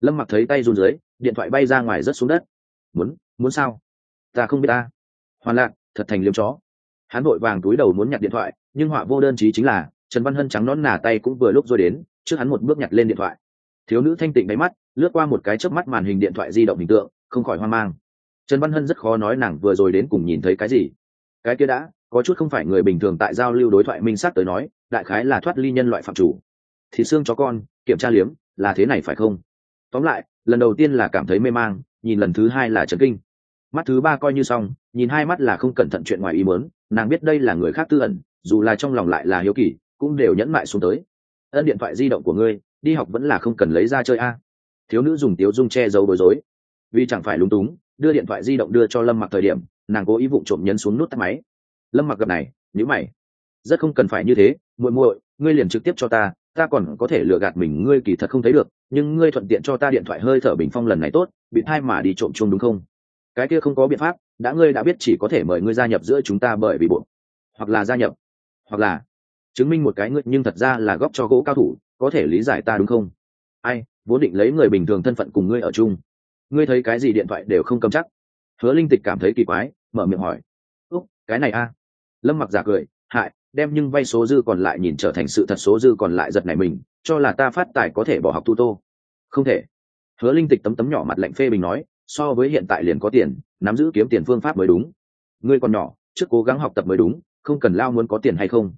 S1: Lâm mặc thấy tay run dưới, điện thoại bay ra ngoài rớt xuống đất. Muốn muốn sao? Ta không biết ta. Hoàn lạc, thật thành liếm chó. Hắn vội vàng túi đầu muốn nhặt điện thoại, nhưng họa vô đơn chí chính là, trần văn hân trắng nón nà tay cũng vừa lúc rồi đến, trước hắn một bước nhặt lên điện thoại. Thiếu nữ thanh tịnh đáy mắt, lướt qua một cái chớp mắt màn hình điện thoại di động hình tượng, không khỏi hoang mang. Trần văn hân rất khó nói nàng vừa rồi đến cùng nhìn thấy cái gì. Cái kia đã có chút không phải người bình thường tại giao lưu đối thoại minh sát tới nói, đại khái là thoát ly nhân loại phạm chủ. Thì xương chó con, kiểm tra liếm, là thế này phải không? Tóm lại, lần đầu tiên là cảm thấy mê mang, nhìn lần thứ hai là trấn kinh. Mắt thứ ba coi như xong, nhìn hai mắt là không cẩn thận chuyện ngoài ý mớn nàng biết đây là người khác tư ẩn, dù là trong lòng lại là hiếu kỳ, cũng đều nhẫn mại xuống tới. Ân điện thoại di động của ngươi, đi học vẫn là không cần lấy ra chơi a. Thiếu nữ dùng tiếu dung che giấu bối rối. Vì chẳng phải lúng túng, đưa điện thoại di động đưa cho lâm mặc thời điểm, nàng cố ý vụ trộm nhấn xuống nút tắt máy lâm mặc gặp này nhữ mày. Rất không cần phải như thế muội muội ngươi liền trực tiếp cho ta ta còn có thể lừa gạt mình ngươi kỳ thật không thấy được nhưng ngươi thuận tiện cho ta điện thoại hơi thở bình phong lần này tốt bị thai mà đi trộm chung đúng không? Cái kia không có biện pháp đã ngươi đã biết chỉ có thể mời ngươi gia nhập giữa chúng ta bởi vì buộc, hoặc là gia nhập. Hoặc là chứng minh một cái ngươi nhưng thật ra là góp cho gỗ cao thủ có thể lý giải ta đúng không? Ai vốn định lấy người bình thường thân phận cùng ngươi ở chung. Ngươi thấy cái gì điện thoại đều không cầm chắc. Hứa linh tịch cảm thấy kỳ quái mở miệng hỏi. Úc cái này a lâm mặc giả cười, hại, đem nhưng vay số dư còn lại nhìn trở thành sự thật số dư còn lại giật này mình, cho là ta phát tài có thể bỏ học tu tô. Không thể. Hứa linh tịch tấm tấm nhỏ mặt lạnh phê bình nói, so với hiện tại liền có tiền, nắm giữ kiếm tiền phương pháp mới đúng. Ngươi còn nhỏ, trước cố gắng học tập mới đúng, không cần lao muốn có tiền hay không.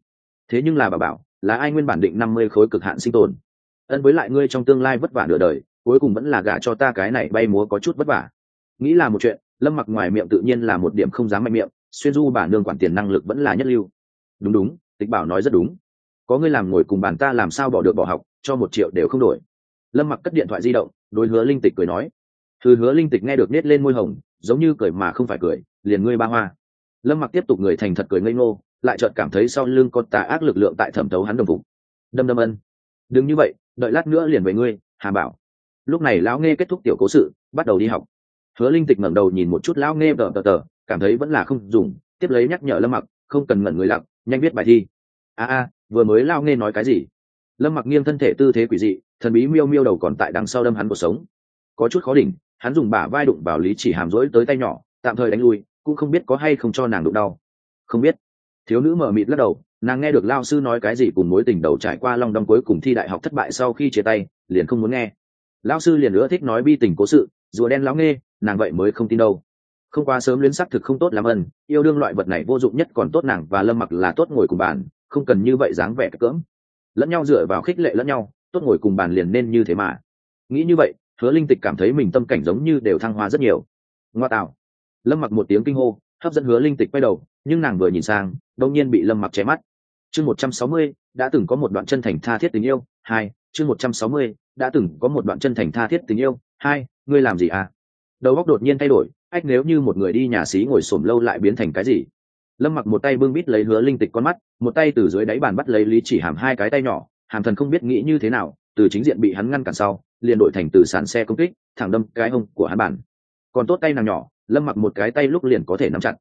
S1: Thế nhưng là bà bảo, là ai nguyên bản định năm mươi khối cực hạn sinh tồn? Ân với lại ngươi trong tương lai vất vả nửa đời, cuối cùng vẫn là gả cho ta cái này bay múa có chút vất vả. Nghĩ là một chuyện, lâm mặc ngoài miệng tự nhiên là một điểm không dám mạnh miệng xuyên du bà nương quản tiền năng lực vẫn là nhất lưu. Đúng đúng, tịch bảo nói rất đúng. Có ngươi làm ngồi cùng bàn ta làm sao bỏ được bỏ học, cho một triệu đều không đổi. Lâm mặc cất điện thoại di động, đối hứa linh tịch cười nói. Thư hứa linh tịch nghe được nết lên môi hồng, giống như cười mà không phải cười, liền ngươi ba hoa. Lâm mặc tiếp tục người thành thật cười ngây ngô, lại chợt cảm thấy sau lưng có tà ác lực lượng tại thẩm thấu hắn đồng phục. Đâm đâm ân. Đừng như vậy, đợi lát nữa liền về ngươi, hà bảo. Lúc này lão nghe kết thúc tiểu cố sự, bắt đầu đi học. Hứa linh tịch ngẩng đầu nhìn một chút lão nghe tờ tờ tờ cảm thấy vẫn là không dùng, tiếp lấy nhắc nhở lâm mặc, không cần ngẩn người lặng, nhanh viết bài thi. A a, vừa mới lao nghe nói cái gì? Lâm mặc nghiêng thân thể tư thế quỷ dị, thần bí miêu miêu đầu còn tại đằng sau đâm hắn cuộc sống. Có chút khó đỉnh, hắn dùng bả vai đụng vào lý chỉ hàm rỗi tới tay nhỏ, tạm thời đánh lui, cũng không biết có hay không cho nàng đụng đau. Không biết. Thiếu nữ mở mịt lắc đầu, nàng nghe được lao sư nói cái gì cùng mối tình đầu trải qua long đong cuối cùng thi đại học thất bại sau khi chia tay, liền không muốn nghe. Lao sư liền nữa thích nói bi tình cố sự, rùa đen láo nghe nàng vậy mới không tin đâu không quá sớm luyến sắc thực không tốt làm ân, yêu đương loại vật này vô dụng nhất còn tốt nàng và lâm mặc là tốt ngồi cùng bàn, không cần như vậy dáng vẻ cưỡng lẫn nhau dựa vào khích lệ lẫn nhau, tốt ngồi cùng bàn liền nên như thế mà. Nghĩ như vậy, hứa linh tịch cảm thấy mình tâm cảnh giống như đều thăng hoa rất nhiều. Ngoa tạo. Lâm mặc một tiếng kinh hô, hấp dẫn hứa linh tịch quay đầu, nhưng nàng vừa nhìn sang đột nhiên bị lâm mặc che mắt. Chương một trăm sáu mươi, đã từng có một đoạn chân thành tha thiết tình yêu, hai, chương một trăm sáu mươi, đã từng có một đoạn chân thành tha thiết tình yêu, hai, ngươi làm gì à? Đầu góc đột nhiên thay đổi ách, nếu như một người đi nhà xí ngồi xổm lâu lại biến thành cái gì? Lâm mặc một tay bưng bít lấy hứa linh tịch con mắt, một tay từ dưới đáy bàn bắt lấy lý chỉ hàm hai cái tay nhỏ, hàm thần không biết nghĩ như thế nào, từ chính diện bị hắn ngăn cản sau, liền đổi thành từ sàn xe công kích, thẳng đâm cái hông của hắn bản còn tốt tay nàng nhỏ, lâm mặc một cái tay lúc liền có thể nắm chặt.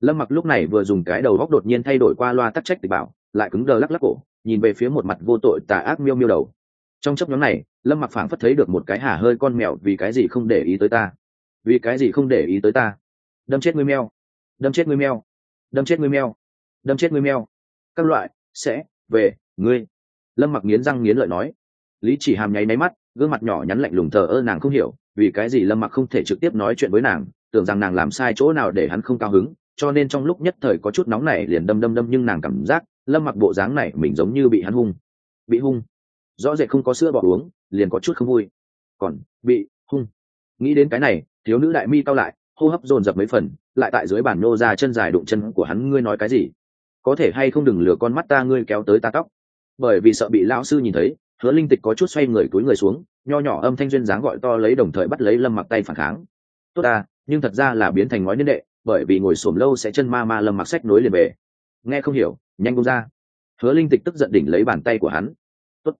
S1: Lâm mặc lúc này vừa dùng cái đầu góc đột nhiên thay đổi qua loa tắc trách tịch bảo, lại cứng đờ lắc lắc cổ, nhìn về phía một mặt vô tội tà ác miêu miêu đầu. Trong chấp nhóm này, lâm mặc phảng phất thấy được một cái hả hơi con mèo vì cái gì không để ý tới ta vì cái gì không để ý tới ta? Đâm chết ngươi meo. Đâm chết ngươi meo. Đâm chết ngươi meo. Đâm chết ngươi meo. Các loại, sẽ, về, ngươi. Lâm mặc nghiến răng nghiến lợi nói. Lý chỉ hàm nháy máy mắt, gương mặt nhỏ nhắn lạnh lùng thờ ơ nàng không hiểu, vì cái gì lâm mặc không thể trực tiếp nói chuyện với nàng, tưởng rằng nàng làm sai chỗ nào để hắn không cao hứng, cho nên trong lúc nhất thời có chút nóng này liền đâm đâm đâm nhưng nàng cảm giác lâm mặc bộ dáng này mình giống như bị hắn hung. Bị hung. Rõ rệt không có sữa bỏ uống, liền có chút không vui. Còn, bị hung. Nghĩ đến cái này thiếu nữ đại mi cao lại, hô hấp dồn dập mấy phần, lại tại dưới bàn nô ra chân dài đụng chân của hắn, ngươi nói cái gì? Có thể hay không đừng lừa con mắt ta, ngươi kéo tới ta tóc. Bởi vì sợ bị lão sư nhìn thấy, hứa linh tịch có chút xoay người túi người xuống, nho nhỏ âm thanh duyên dáng gọi to lấy đồng thời bắt lấy lâm mặc tay phản kháng. Tốt ta, nhưng thật ra là biến thành ngói niên đệ, bởi vì ngồi xổm lâu sẽ chân ma ma lâm mặc sách nối liền về. Nghe không hiểu, nhanh bông ra. Hứa linh tịch tức giận đỉnh lấy bàn tay của hắn. Tốt.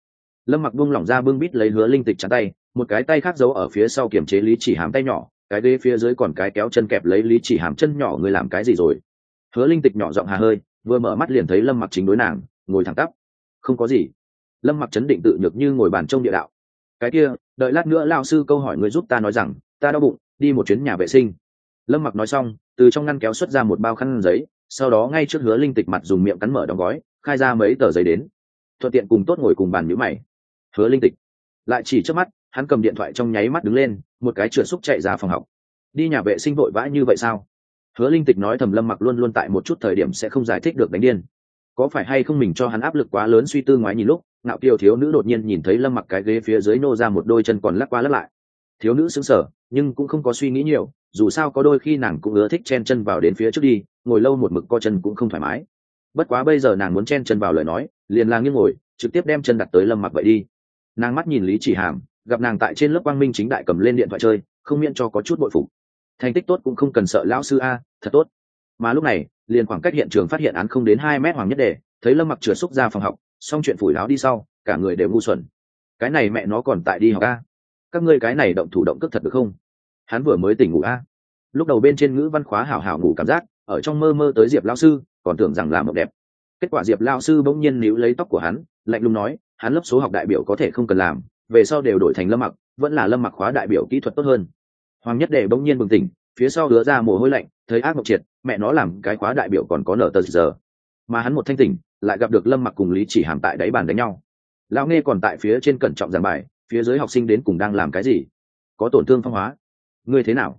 S1: lâm mặc buông lỏng ra bưng bít lấy hứa linh tịch chắn tay, một cái tay khác giấu ở phía sau kiềm chế lý chỉ hàm tay nhỏ cái ghế phía dưới còn cái kéo chân kẹp lấy lý chỉ hàm chân nhỏ người làm cái gì rồi? Hứa linh tịch nhỏ giọng hà hơi, vừa mở mắt liền thấy lâm mặc chính đối nàng, ngồi thẳng tắp. Không có gì. Lâm mặc chấn định tự nhược như ngồi bàn trong địa đạo. Cái kia, đợi lát nữa lao sư câu hỏi người giúp ta nói rằng, ta đau bụng, đi một chuyến nhà vệ sinh. Lâm mặc nói xong, từ trong ngăn kéo xuất ra một bao khăn giấy, sau đó ngay trước hứa linh tịch mặt dùng miệng cắn mở đóng gói, khai ra mấy tờ giấy đến. Thuận tiện cùng tốt ngồi cùng bàn nhữ mày. Hứa linh tịch. Lại chỉ trước mắt hắn cầm điện thoại trong nháy mắt đứng lên, một cái trượt xúc chạy ra phòng học. Đi nhà vệ sinh vội vã như vậy sao? Hứa linh tịch nói thầm lâm mặc luôn luôn tại một chút thời điểm sẽ không giải thích được đánh điên. Có phải hay không mình cho hắn áp lực quá lớn suy tư ngoái nhìn lúc, ngạo kiều thiếu nữ đột nhiên nhìn thấy lâm mặc cái ghế phía dưới nô ra một đôi chân còn lắc qua lắc lại. Thiếu nữ xứng sở nhưng cũng không có suy nghĩ nhiều, dù sao có đôi khi nàng cũng ưa thích chen chân vào đến phía trước đi, ngồi lâu một mực co chân cũng không thoải mái. Bất quá bây giờ nàng muốn chen chân vào lời nói, liền là nghiêng ngồi, trực tiếp đem chân đặt tới lâm mặc vậy đi. Nàng mắt nhìn lý chỉ hàm gặp nàng tại trên lớp quang minh chính đại cầm lên điện thoại chơi, không miễn cho có chút bội phục. Thành tích tốt cũng không cần sợ lão sư a, thật tốt. Mà lúc này, liền khoảng cách hiện trường phát hiện án không đến hai mét hoàng nhất đề, thấy lâm mặc trượt xúc ra phòng học, xong chuyện phủi láo đi sau, cả người đều ngu xuẩn. Cái này mẹ nó còn tại đi học a. Các ngươi cái này động thủ động cước thật được không? Hắn vừa mới tỉnh ngủ a. Lúc đầu bên trên ngữ văn khóa hảo hảo ngủ cảm giác, ở trong mơ mơ tới diệp lao sư, còn tưởng rằng là mộng đẹp. Kết quả diệp lao sư bỗng nhiên níu lấy tóc của hắn, lạnh lùng nói, hắn lớp số học đại biểu có thể không cần làm về sau đều đổi thành lâm mặc, vẫn là lâm mặc khóa đại biểu kỹ thuật tốt hơn. Hoàng nhất đệ bỗng nhiên bừng tỉnh, phía sau đứa ra mồ hôi lạnh, thấy ác mộng triệt, mẹ nó làm cái khóa đại biểu còn có nở tờ giờ. Mà hắn một thanh tỉnh, lại gặp được lâm mặc cùng lý chỉ hàm tại đáy bàn đánh nhau. Lão nghe còn tại phía trên cẩn trọng giảng bài, phía dưới học sinh đến cùng đang làm cái gì? Có tổn thương phong hóa. Ngươi thế nào?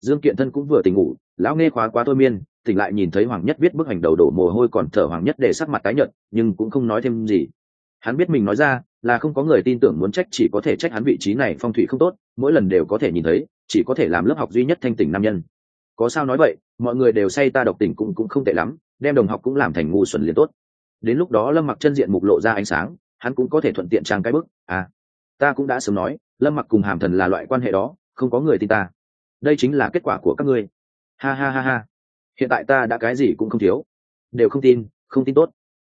S1: Dương kiện thân cũng vừa tỉnh ngủ, lão nghe khóa quá thôi miên, tỉnh lại nhìn thấy hoàng nhất viết bức ảnh đầu đổ mồ hôi còn thở hoàng nhất để sắc mặt tái nhợt, nhưng cũng không nói thêm gì. Hắn biết mình nói ra là không có người tin tưởng muốn trách chỉ có thể trách hắn vị trí này phong thủy không tốt, mỗi lần đều có thể nhìn thấy, chỉ có thể làm lớp học duy nhất thanh tỉnh nam nhân. Có sao nói vậy, mọi người đều say ta độc tình cũng cũng không tệ lắm, đem đồng học cũng làm thành ngu xuẩn liền tốt. Đến lúc đó lâm mặc chân diện mục lộ ra ánh sáng, hắn cũng có thể thuận tiện trang cái bức à ta cũng đã sớm nói, lâm mặc cùng hàm thần là loại quan hệ đó, không có người tin ta. Đây chính là kết quả của các ngươi. Ha ha ha ha. Hiện tại ta đã cái gì cũng không thiếu. Đều không tin không tin tốt.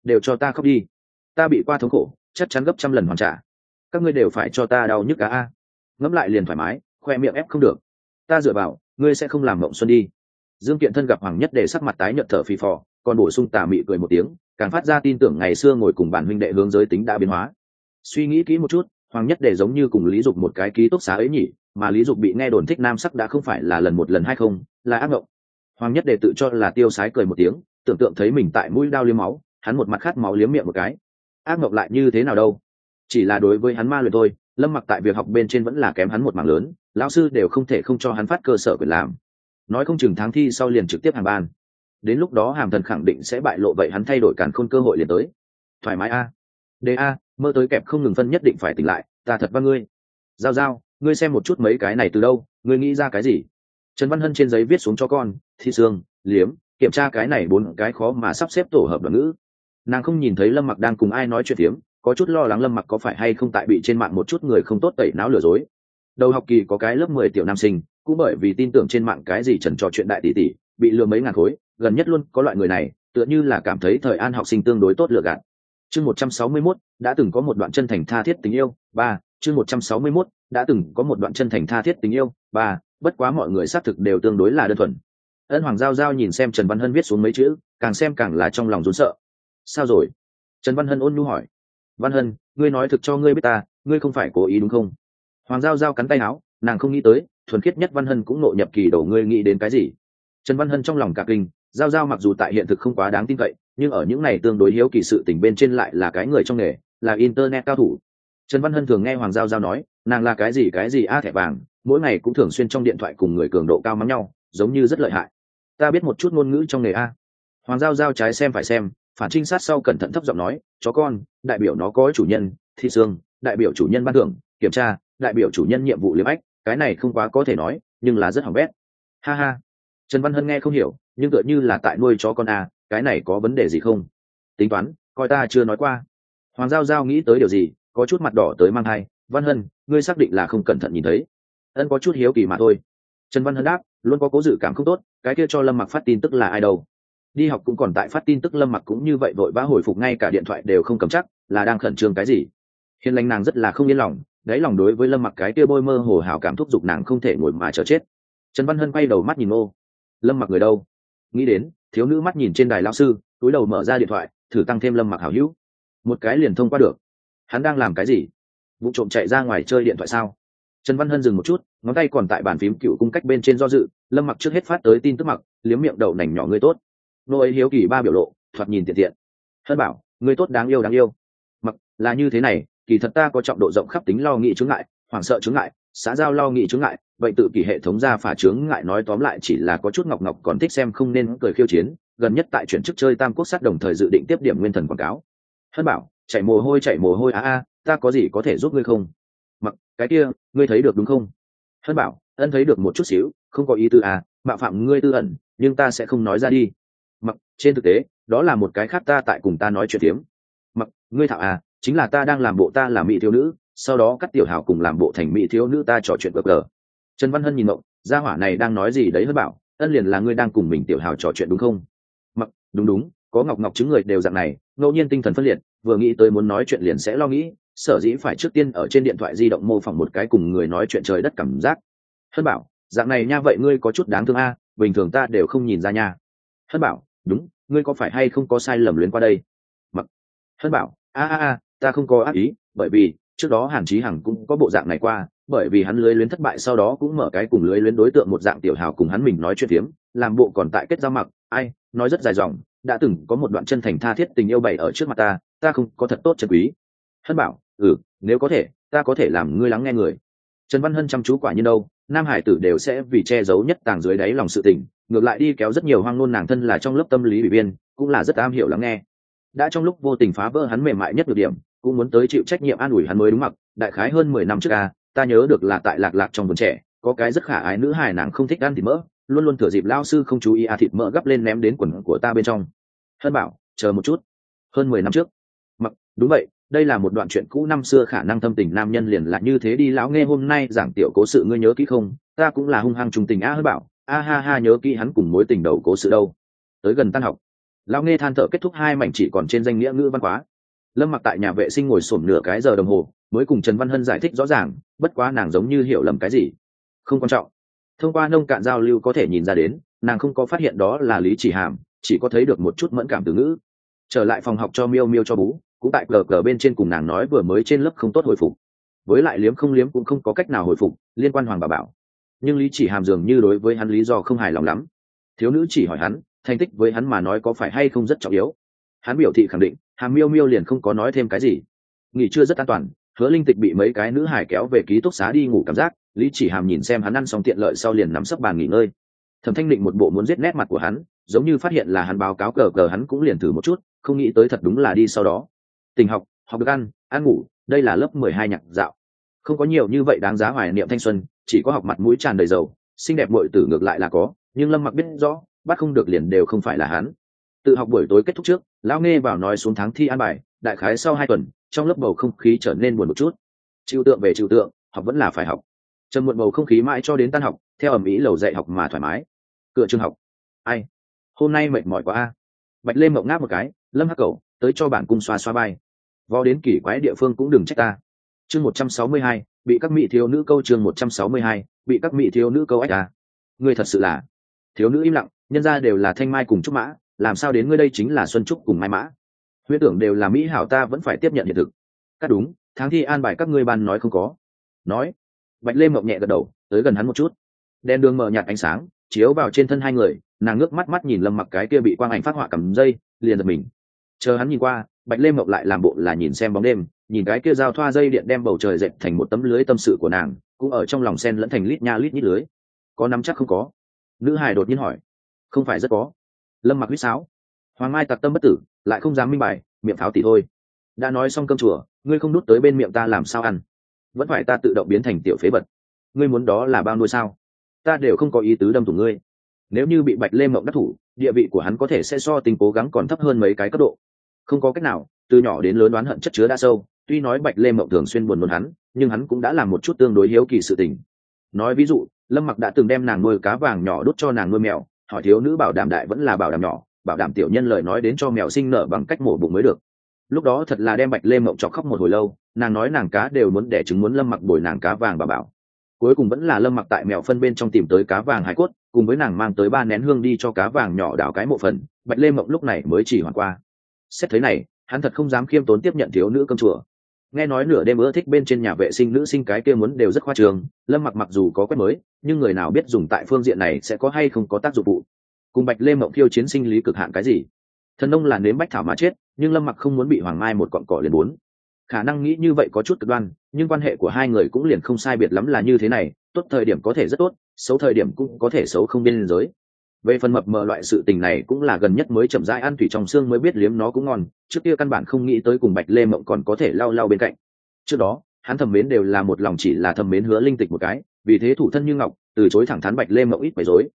S1: Đều cho ta khóc đi. Ta bị qua thống khổ chắc chắn gấp trăm lần hoàn trả. Các ngươi đều phải cho ta đau nhức cả a ngẫm lại liền thoải mái, khoe miệng ép không được. Ta dựa vào, ngươi sẽ không làm mộng xuân đi. Dương kiện thân gặp hoàng nhất để sắc mặt tái nhợt thở phì phò, còn bổ sung tà mị cười một tiếng, càng phát ra tin tưởng ngày xưa ngồi cùng bản huynh đệ hướng giới tính đã biến hóa. Suy nghĩ kỹ một chút, hoàng nhất để giống như cùng lý dục một cái ký túc xá ấy nhỉ, mà lý dục bị nghe đồn thích nam sắc đã không phải là lần một lần hay không, là ác mộng. Hoàng nhất để tự cho là tiêu sái cười một tiếng, tưởng tượng thấy mình tại mũi đao liếm máu, hắn một mặt khát máu liếm miệng một cái ác mộng lại như thế nào đâu? Chỉ là đối với hắn ma luyện thôi, lâm mặc tại việc học bên trên vẫn là kém hắn một mảng lớn, lão sư đều không thể không cho hắn phát cơ sở quyền làm. Nói không chừng tháng thi sau liền trực tiếp hàng ban. Đến lúc đó hàm thần khẳng định sẽ bại lộ vậy hắn thay đổi càn khôn cơ hội liền tới. Thoải mái a. Đề a, mơ tới kẹp không ngừng phân nhất định phải tỉnh lại, ta thật văn ngươi. Giao giao, ngươi xem một chút mấy cái này từ đâu, ngươi nghĩ ra cái gì? Trần văn hân trên giấy viết xuống cho con thi xương, liếm, kiểm tra cái này bốn cái khó mà sắp xếp tổ hợp đoạn ngữ nàng không nhìn thấy lâm mặc đang cùng ai nói chuyện tiếm có chút lo lắng lâm mặc có phải hay không tại bị trên mạng một chút người không tốt tẩy não lừa dối. Đầu học kỳ có cái lớp mười tiểu nam sinh cũng bởi vì tin tưởng trên mạng cái gì trần trò chuyện đại tỷ tỷ bị lừa mấy ngàn khối gần nhất luôn có loại người này tựa như là cảm thấy thời an học sinh tương đối tốt lừa gạt. Chương một trăm sáu mươi 161, đã từng có một đoạn chân thành tha thiết tình yêu ba chương một trăm sáu mươi 161, đã từng có một đoạn chân thành tha thiết tình yêu ba bất quá mọi người xác thực đều tương đối là đơn thuần. Ân hoàng giao giao nhìn xem trần văn hân viết xuống mấy chữ càng xem càng là trong lòng rốn sợ sao rồi? Trần văn hân ôn nhu hỏi. Văn hân, ngươi nói thực cho ngươi biết ta, ngươi không phải cố ý đúng không? Hoàng giao giao cắn tay áo, nàng không nghĩ tới, thuần khiết nhất văn hân cũng nội nhập kỳ đầu ngươi nghĩ đến cái gì? Trần văn hân trong lòng cả kinh, giao giao mặc dù tại hiện thực không quá đáng tin cậy, nhưng ở những này tương đối hiếu kỳ sự tình bên trên lại là cái người trong nghề, là internet cao thủ. Trần văn hân thường nghe hoàng giao giao nói, nàng là cái gì cái gì a thẻ vàng, mỗi ngày cũng thường xuyên trong điện thoại cùng người cường độ cao mắng nhau, giống như rất lợi hại. Ta biết một chút ngôn ngữ trong nghề a. Hoàng giao giao trái xem phải xem phản trinh sát sau cẩn thận thấp giọng nói chó con đại biểu nó có chủ nhân thị xương đại biểu chủ nhân ban thưởng kiểm tra đại biểu chủ nhân nhiệm vụ liếm ách cái này không quá có thể nói nhưng là rất hỏng bét. Ha ha. Trần văn hân nghe không hiểu nhưng tựa như là tại nuôi chó con à, cái này có vấn đề gì không? Tính toán coi ta chưa nói qua. Hoàng giao giao nghĩ tới điều gì có chút mặt đỏ tới mang thai văn hân ngươi xác định là không cẩn thận nhìn thấy? Ân có chút hiếu kỳ mà thôi. Trần văn hân đáp luôn có cố dự cảm không tốt cái kia cho lâm mặc phát tin tức là ai đâu? Đi học cũng còn tại phát tin tức lâm mặc cũng như vậy vội vã hồi phục ngay cả điện thoại đều không cầm chắc, là đang khẩn trương cái gì? Hiền lành nàng rất là không yên lòng, đáy lòng đối với lâm mặc cái kia bôi mơ hồ hào cảm thúc giục nàng không thể ngồi mà chờ chết. Trần văn hân quay đầu mắt nhìn ô. Lâm mặc người đâu? Nghĩ đến, thiếu nữ mắt nhìn trên đài lao sư, túi đầu mở ra điện thoại, thử tăng thêm lâm mặc hảo hữu. Một cái liền thông qua được. Hắn đang làm cái gì? Vụ trộm chạy ra ngoài chơi điện thoại sao? Trần văn hân dừng một chút, ngón tay còn tại bàn phím cựu cung cách bên trên do dự. Lâm mặc trước hết phát tới tin tức mặc, liếm miệng đậu nành nhỏ ngươi tốt nô ấy hiếu kỳ ba biểu lộ, thoạt nhìn tiện tiện. Hân bảo người tốt đáng yêu đáng yêu. Mặc, là như thế này, kỳ thật ta có trọng độ rộng khắp tính lo nghĩ chướng ngại, hoảng sợ chướng ngại, xã giao lo nghĩ chướng ngại, vậy tự kỷ hệ thống ra phả chướng ngại nói tóm lại chỉ là có chút ngọc ngọc còn thích xem không nên cười khiêu chiến, gần nhất tại chuyển chức chơi tam quốc sát đồng thời dự định tiếp điểm nguyên thần quảng cáo. Hân bảo chạy mồ hôi chạy mồ hôi, a a, ta có gì có thể giúp ngươi không? Mặc, cái kia, ngươi thấy được đúng không? Hân bảo, ân thấy được một chút xíu, không có ý tư à mạo phạm ngươi tư ẩn, nhưng ta sẽ không nói ra đi trên thực tế, đó là một cái khác ta tại cùng ta nói chuyện tiếm mặc, ngươi thạo à chính là ta đang làm bộ ta là mỹ thiếu nữ, sau đó các tiểu hào cùng làm bộ thành mỹ thiếu nữ ta trò chuyện bờ cờ trần văn hân nhìn mộng, gia hỏa này đang nói gì đấy hân bảo, ân liền là ngươi đang cùng mình tiểu hào trò chuyện đúng không? Mặc, đúng đúng, có ngọc ngọc chứng người đều dạng này, ngẫu nhiên tinh thần phân liệt, vừa nghĩ tới muốn nói chuyện liền sẽ lo nghĩ, sở dĩ phải trước tiên ở trên điện thoại di động mô phỏng một cái cùng người nói chuyện trời đất cảm giác. Hân bảo, dạng này nha, vậy ngươi có chút đáng thương a, bình thường ta đều không nhìn ra nha. Hân bảo đúng, ngươi có phải hay không có sai lầm luyến qua đây? Mặc. Hân bảo, a a a, ta không có ác ý, bởi vì trước đó hàn chí hằng cũng có bộ dạng này qua, bởi vì hắn lưới luyến thất bại sau đó cũng mở cái cùng lưới luyến đối tượng một dạng tiểu hào cùng hắn mình nói chuyện tiếm làm bộ còn tại kết giao mặc. Ai, nói rất dài dòng, đã từng có một đoạn chân thành tha thiết tình yêu bày ở trước mặt ta ta không có thật tốt chân quý. Hân bảo ừ nếu có thể, ta có thể làm ngươi lắng nghe người. Trần văn hân chăm chú quả nhiên đâu, nam hải tử đều sẽ vì che giấu nhất tàng dưới đáy lòng sự tình ngược lại đi kéo rất nhiều hoang ngôn nàng thân là trong lớp tâm lý ủy viên, cũng là rất am hiểu lắng nghe. Đã trong lúc vô tình phá vỡ hắn mềm mại nhất được điểm, cũng muốn tới chịu trách nhiệm an ủi hắn mới đúng mặc, đại khái hơn mười năm trước à ta nhớ được là tại lạc lạc trong vườn trẻ, có cái rất khả ái nữ hài nàng không thích ăn thịt mỡ, luôn luôn thừa dịp lao sư không chú ý à thịt mỡ gấp lên ném đến quần của ta bên trong. Hân bảo, chờ một chút. Hơn mười năm trước. Mặc, đúng vậy, đây là một đoạn chuyện cũ năm xưa khả năng thâm tình nam nhân liền là như thế đi, lão nghe hôm nay giảng tiểu cố sự ngươi nhớ kỹ không? Ta cũng là hung hăng trùng tình a hân bảo a ha ha, nhớ kỹ hắn cùng mối tình đầu cố sự đâu. Tới gần tan học, lão nghe than thở kết thúc hai mảnh chỉ còn trên danh nghĩa ngữ văn hóa lâm mặc tại nhà vệ sinh ngồi sổm nửa cái giờ đồng hồ, mới cùng trần văn hân giải thích rõ ràng, bất quá nàng giống như hiểu lầm cái gì. Không quan trọng. Thông qua nông cạn giao lưu có thể nhìn ra đến, nàng không có phát hiện đó là lý chỉ hàm, chỉ có thấy được một chút mẫn cảm từ ngữ. Trở lại phòng học cho miêu miêu cho bú, cũng tại cờ cờ bên trên cùng nàng nói vừa mới trên lớp không tốt hồi phục. Với lại liếm không liếm cũng không có cách nào hồi phục, liên quan hoàng bà bảo nhưng lý chỉ hàm dường như đối với hắn lý do không hài lòng lắm. Thiếu nữ chỉ hỏi hắn, thành tích với hắn mà nói có phải hay không rất trọng yếu? Hắn biểu thị khẳng định, hàm miêu miêu liền không có nói thêm cái gì. Nghỉ trưa rất an toàn, hứa linh tịch bị mấy cái nữ hải kéo về ký túc xá đi ngủ cảm giác, lý chỉ hàm nhìn xem hắn ăn xong tiện lợi sau liền nắm sấp bàn nghỉ ngơi. Thẩm thanh định một bộ muốn giết nét mặt của hắn, giống như phát hiện là hắn báo cáo cờ cờ hắn cũng liền thử một chút, không nghĩ tới thật đúng là đi sau đó. Tình học học được ăn ăn ngủ, đây là lớp mười hai nhạc dạo. Không có nhiều như vậy đáng giá hoài niệm thanh xuân chỉ có học mặt mũi tràn đầy dầu, xinh đẹp muội tử ngược lại là có, nhưng lâm mặc biết rõ, bắt không được liền đều không phải là hắn. Tự học buổi tối kết thúc trước, lão nghe vào nói xuống tháng thi an bài, đại khái sau hai tuần, trong lớp bầu không khí trở nên buồn một chút. Chịu tượng về chịu tượng, học vẫn là phải học. Trầm muộn bầu không khí mãi cho đến tan học, theo ẩm ý lầu dạy học mà thoải mái. Cửa trường học. Ai? Hôm nay mệt mỏi quá a. Bạch lê mộng ngáp một cái, lâm hắc cầu tới cho bản cung xoa xoa bay. Vò đến kỷ quái địa phương cũng đừng trách ta. Chương một trăm sáu mươi hai bị các mỹ thiếu nữ câu chương một trăm sáu mươi hai, bị các mỹ thiếu nữ câu ách à. ngươi thật sự là thiếu nữ im lặng, nhân ra đều là thanh mai cùng trúc mã, làm sao đến ngươi đây chính là xuân trúc cùng mai mã? Huyết tưởng đều là mỹ hảo ta vẫn phải tiếp nhận hiện thực. Cắt đúng, tháng thi an bài các ngươi ban nói không có. Nói, bạch lê mộng nhẹ gật đầu, tới gần hắn một chút. Đèn đường mở nhạt ánh sáng, chiếu vào trên thân hai người, nàng ngước mắt mắt nhìn lâm mặc cái kia bị quang ảnh phát họa cầm dây, liền giật mình. Chờ hắn nhìn qua bạch lê mộng lại làm bộ là nhìn xem bóng đêm, nhìn cái kia giao thoa dây điện đem bầu trời dệt thành một tấm lưới tâm sự của nàng, cũng ở trong lòng sen lẫn thành lít nha lít nhít lưới. Có nắm chắc không có? Nữ hài đột nhiên hỏi. Không phải rất có. Lâm mặc huýt sáo. Hoàng mai tặc tâm bất tử, lại không dám minh bài, miệng pháo tỉ thôi. Đã nói xong cơm chùa, ngươi không đút tới bên miệng ta làm sao ăn? Vẫn phải ta tự động biến thành tiểu phế vật. Ngươi muốn đó là bao nuôi sao? Ta đều không có ý tứ đâm thủng ngươi. Nếu như bị bạch lê mộng đắc thủ, địa vị của hắn có thể sẽ so tình cố gắng còn thấp hơn mấy cái cấp độ không có cách nào, từ nhỏ đến lớn đoán hận chất chứa đã sâu, tuy nói bạch lê mộng thường xuyên buồn nôn hắn, nhưng hắn cũng đã làm một chút tương đối hiếu kỳ sự tình. Nói ví dụ, lâm mặc đã từng đem nàng nuôi cá vàng nhỏ đốt cho nàng nuôi mèo, hỏi thiếu nữ bảo đảm đại vẫn là bảo đảm nhỏ, bảo đảm tiểu nhân lời nói đến cho mèo sinh nở bằng cách mổ bụng mới được. Lúc đó thật là đem bạch lê mộng chọc khóc một hồi lâu, nàng nói nàng cá đều muốn đẻ trứng muốn lâm mặc bồi nàng cá vàng bà bảo. Cuối cùng vẫn là lâm mặc tại mèo phân bên trong tìm tới cá vàng hải cốt, cùng với nàng mang tới ba nén hương đi cho cá vàng nhỏ đảo cái mộ phần, bạch lê mộng lúc này mới chỉ hoàn qua xét thấy này, hắn thật không dám khiêm tốn tiếp nhận thiếu nữ cơm chùa. Nghe nói nửa đêm ưa thích bên trên nhà vệ sinh nữ sinh cái kia muốn đều rất khoa trường, lâm mặc mặc dù có quét mới, nhưng người nào biết dùng tại phương diện này sẽ có hay không có tác dụng vụ. Cùng bạch lê mộng khiêu chiến sinh lý cực hạn cái gì? Thần nông là nếm bách thảo mà chết, nhưng lâm mặc không muốn bị hoàng mai một cọn cỏ liền bốn khả năng nghĩ như vậy có chút cực đoan, nhưng quan hệ của hai người cũng liền không sai biệt lắm là như thế này, tốt thời điểm có thể rất tốt, xấu thời điểm cũng có thể xấu không biên giới về phần mập mờ loại sự tình này cũng là gần nhất mới chậm rãi ăn thủy trong xương mới biết liếm nó cũng ngon, trước kia căn bản không nghĩ tới cùng bạch lê mộng còn có thể lau lau bên cạnh. Trước đó, hắn thầm mến đều là một lòng chỉ là thầm mến hứa linh tịch một cái, vì thế thủ thân như ngọc, từ chối thẳng thắn bạch lê mộng ít bày rối.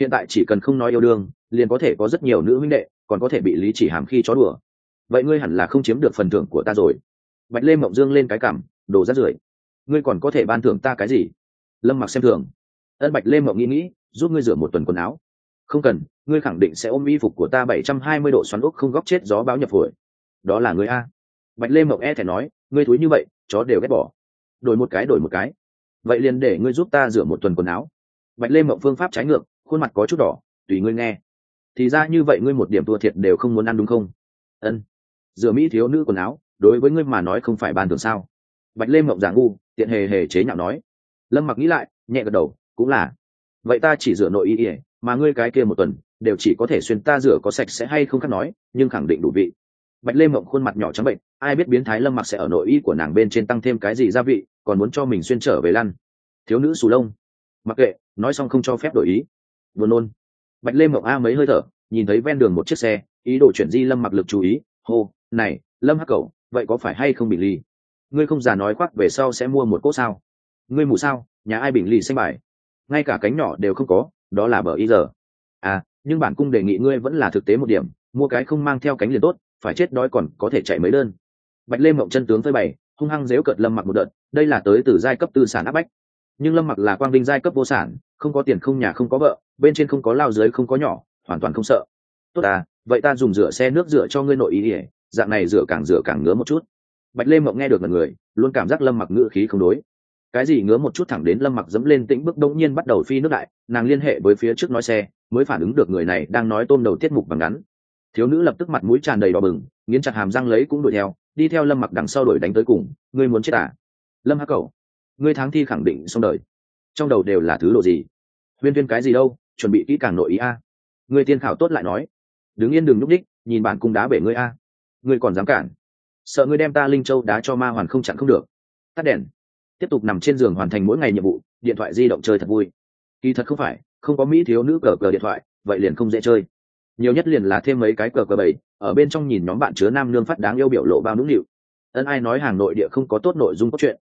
S1: Hiện tại chỉ cần không nói yêu đương, liền có thể có rất nhiều nữ huynh đệ, còn có thể bị lý chỉ hàm khi chó đùa. Vậy ngươi hẳn là không chiếm được phần thưởng của ta rồi. Bạch lê mộng dương lên cái cảm, đồ rát rưởi. Ngươi còn có thể ban thưởng ta cái gì? Lâm mặc xem thường. Ân bạch lê mộng nghĩ nghĩ, giúp ngươi rửa một tuần quần áo không cần, ngươi khẳng định sẽ ôm y phục của ta bảy trăm hai mươi độ xoắn úc không góc chết gió báo nhập phổi. Đó là ngươi a. Bạch lê mộng e thẻ nói, ngươi thúi như vậy, chó đều ghét bỏ. Đổi một cái, đổi một cái. Vậy liền để ngươi giúp ta rửa một tuần quần áo. Bạch lê mộng phương pháp trái ngược, khuôn mặt có chút đỏ, tùy ngươi nghe. Thì ra như vậy ngươi một điểm thua thiệt đều không muốn ăn đúng không? Ân. Rửa mỹ thiếu nữ quần áo, đối với ngươi mà nói không phải bàn thường sao? Bạch lê mộng giả ngu, tiện hề hề chế nhạo nói. Lâm mặc nghĩ lại, nhẹ gật đầu, cũng là. Vậy ta chỉ rửa nội y ỉa mà ngươi cái kia một tuần, đều chỉ có thể xuyên ta rửa có sạch sẽ hay không khác nói, nhưng khẳng định đủ vị. Bạch lê mộng khuôn mặt nhỏ trắng bệnh, ai biết biến thái lâm mặc sẽ ở nội y của nàng bên trên tăng thêm cái gì gia vị, còn muốn cho mình xuyên trở về lăn. Thiếu nữ sù lông. Mặc kệ, nói xong không cho phép đổi ý. Buồn nôn. Bạch lê mộng a mấy hơi thở, nhìn thấy ven đường một chiếc xe, ý đồ chuyển di lâm mặc lực chú ý, hô, này, lâm hắc cầu vậy có phải hay không bị ly? Ngươi không già nói khoác về sau sẽ mua một cỗ sao? Ngươi mù sao? Nhà ai bình lì xanh bài? Ngay cả cánh nhỏ đều không có đó là bờ ý giờ. À nhưng bản cung đề nghị ngươi vẫn là thực tế một điểm, mua cái không mang theo cánh liền tốt, phải chết đói còn có thể chạy mấy đơn. Bạch lê mộng chân tướng phơi bày, hung hăng dếu cợt lâm mặc một đợt, đây là tới từ giai cấp tư sản áp bách. Nhưng lâm mặc là quang vinh giai cấp vô sản, không có tiền không nhà không có vợ, bên trên không có lao dưới không có nhỏ, hoàn toàn không sợ. Tốt à vậy ta dùng rửa xe nước rửa cho ngươi nội ý ỉa dạng này rửa càng rửa càng ngứa một chút. Bạch lê mộng nghe được mật người, luôn cảm giác lâm mặc ngữ khí không đối cái gì ngứa một chút thẳng đến lâm mặc dẫm lên tĩnh bước đông nhiên bắt đầu phi nước đại, nàng liên hệ với phía trước nói xe, mới phản ứng được người này đang nói tôm đầu tiết mục bằng ngắn. Thiếu nữ lập tức mặt mũi tràn đầy đỏ bừng, nghiến chặt hàm răng lấy cũng đuổi theo, đi theo lâm mặc đằng sau đuổi đánh tới cùng, ngươi muốn chết à? Lâm hắc cầu ngươi tháng thi khẳng định xong đời. Trong đầu đều là thứ lộ gì? Huyên viên cái gì đâu, chuẩn bị kỹ càng nội ý a. Ngươi tiên khảo tốt lại nói. Đứng yên đừng nhúc đích nhìn bạn cung đá bể ngươi a. Ngươi còn dám cản? Sợ ngươi đem ta linh châu đá cho ma hoàn không chặn không được. Tắt đèn tiếp tục nằm trên giường hoàn thành mỗi ngày nhiệm vụ, điện thoại di động chơi thật vui. Kỳ thật không phải, không có mỹ thiếu nữ cờ cờ điện thoại, vậy liền không dễ chơi. Nhiều nhất liền là thêm mấy cái cờ cờ bảy, ở bên trong nhìn nhóm bạn chứa nam nương phát đáng yêu biểu lộ bao nũng nịu. Ân ai nói hàng nội địa không có tốt nội dung cốt truyện.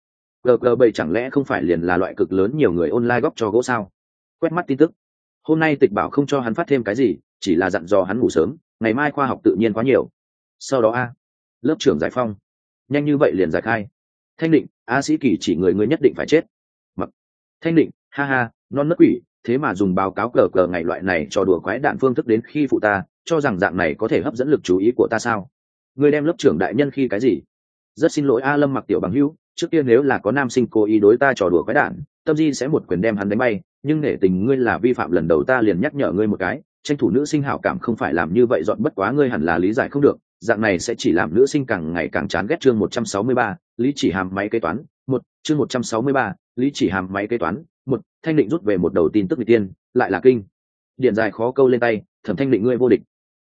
S1: Cờ cờ bảy chẳng lẽ không phải liền là loại cực lớn nhiều người online góp cho gỗ sao? Quét mắt tin tức. Hôm nay tịch bảo không cho hắn phát thêm cái gì, chỉ là dặn dò hắn ngủ sớm, ngày mai khoa học tự nhiên quá nhiều. Sau đó a, lớp trưởng giải phong. Nhanh như vậy liền giải khai thanh định, a sĩ kỳ chỉ người ngươi nhất định phải chết. Mặc. Thanh định, ha ha, non nớt quỷ, thế mà dùng báo cáo cờ cờ ngày loại này cho đùa quái đạn phương thức đến khi phụ ta, cho rằng dạng này có thể hấp dẫn lực chú ý của ta sao? Ngươi đem lớp trưởng đại nhân khi cái gì? Rất xin lỗi a lâm mặc tiểu bằng hữu, trước kia nếu là có nam sinh cố ý đối ta trò đùa quái đạn, tâm di sẽ một quyền đem hắn đánh bay, nhưng nể tình ngươi là vi phạm lần đầu ta liền nhắc nhở ngươi một cái, tranh thủ nữ sinh hảo cảm không phải làm như vậy dọn bất quá ngươi hẳn là lý giải không được dạng này sẽ chỉ làm nữ sinh càng ngày càng chán ghét chương một trăm sáu mươi ba, lý chỉ hàm máy kế toán, một, chương một trăm sáu mươi ba, lý chỉ hàm máy kế toán, một, thanh định rút về một đầu tin tức n tiên, lại là kinh. Điện dài khó câu lên tay, thẩm thanh định ngươi vô địch.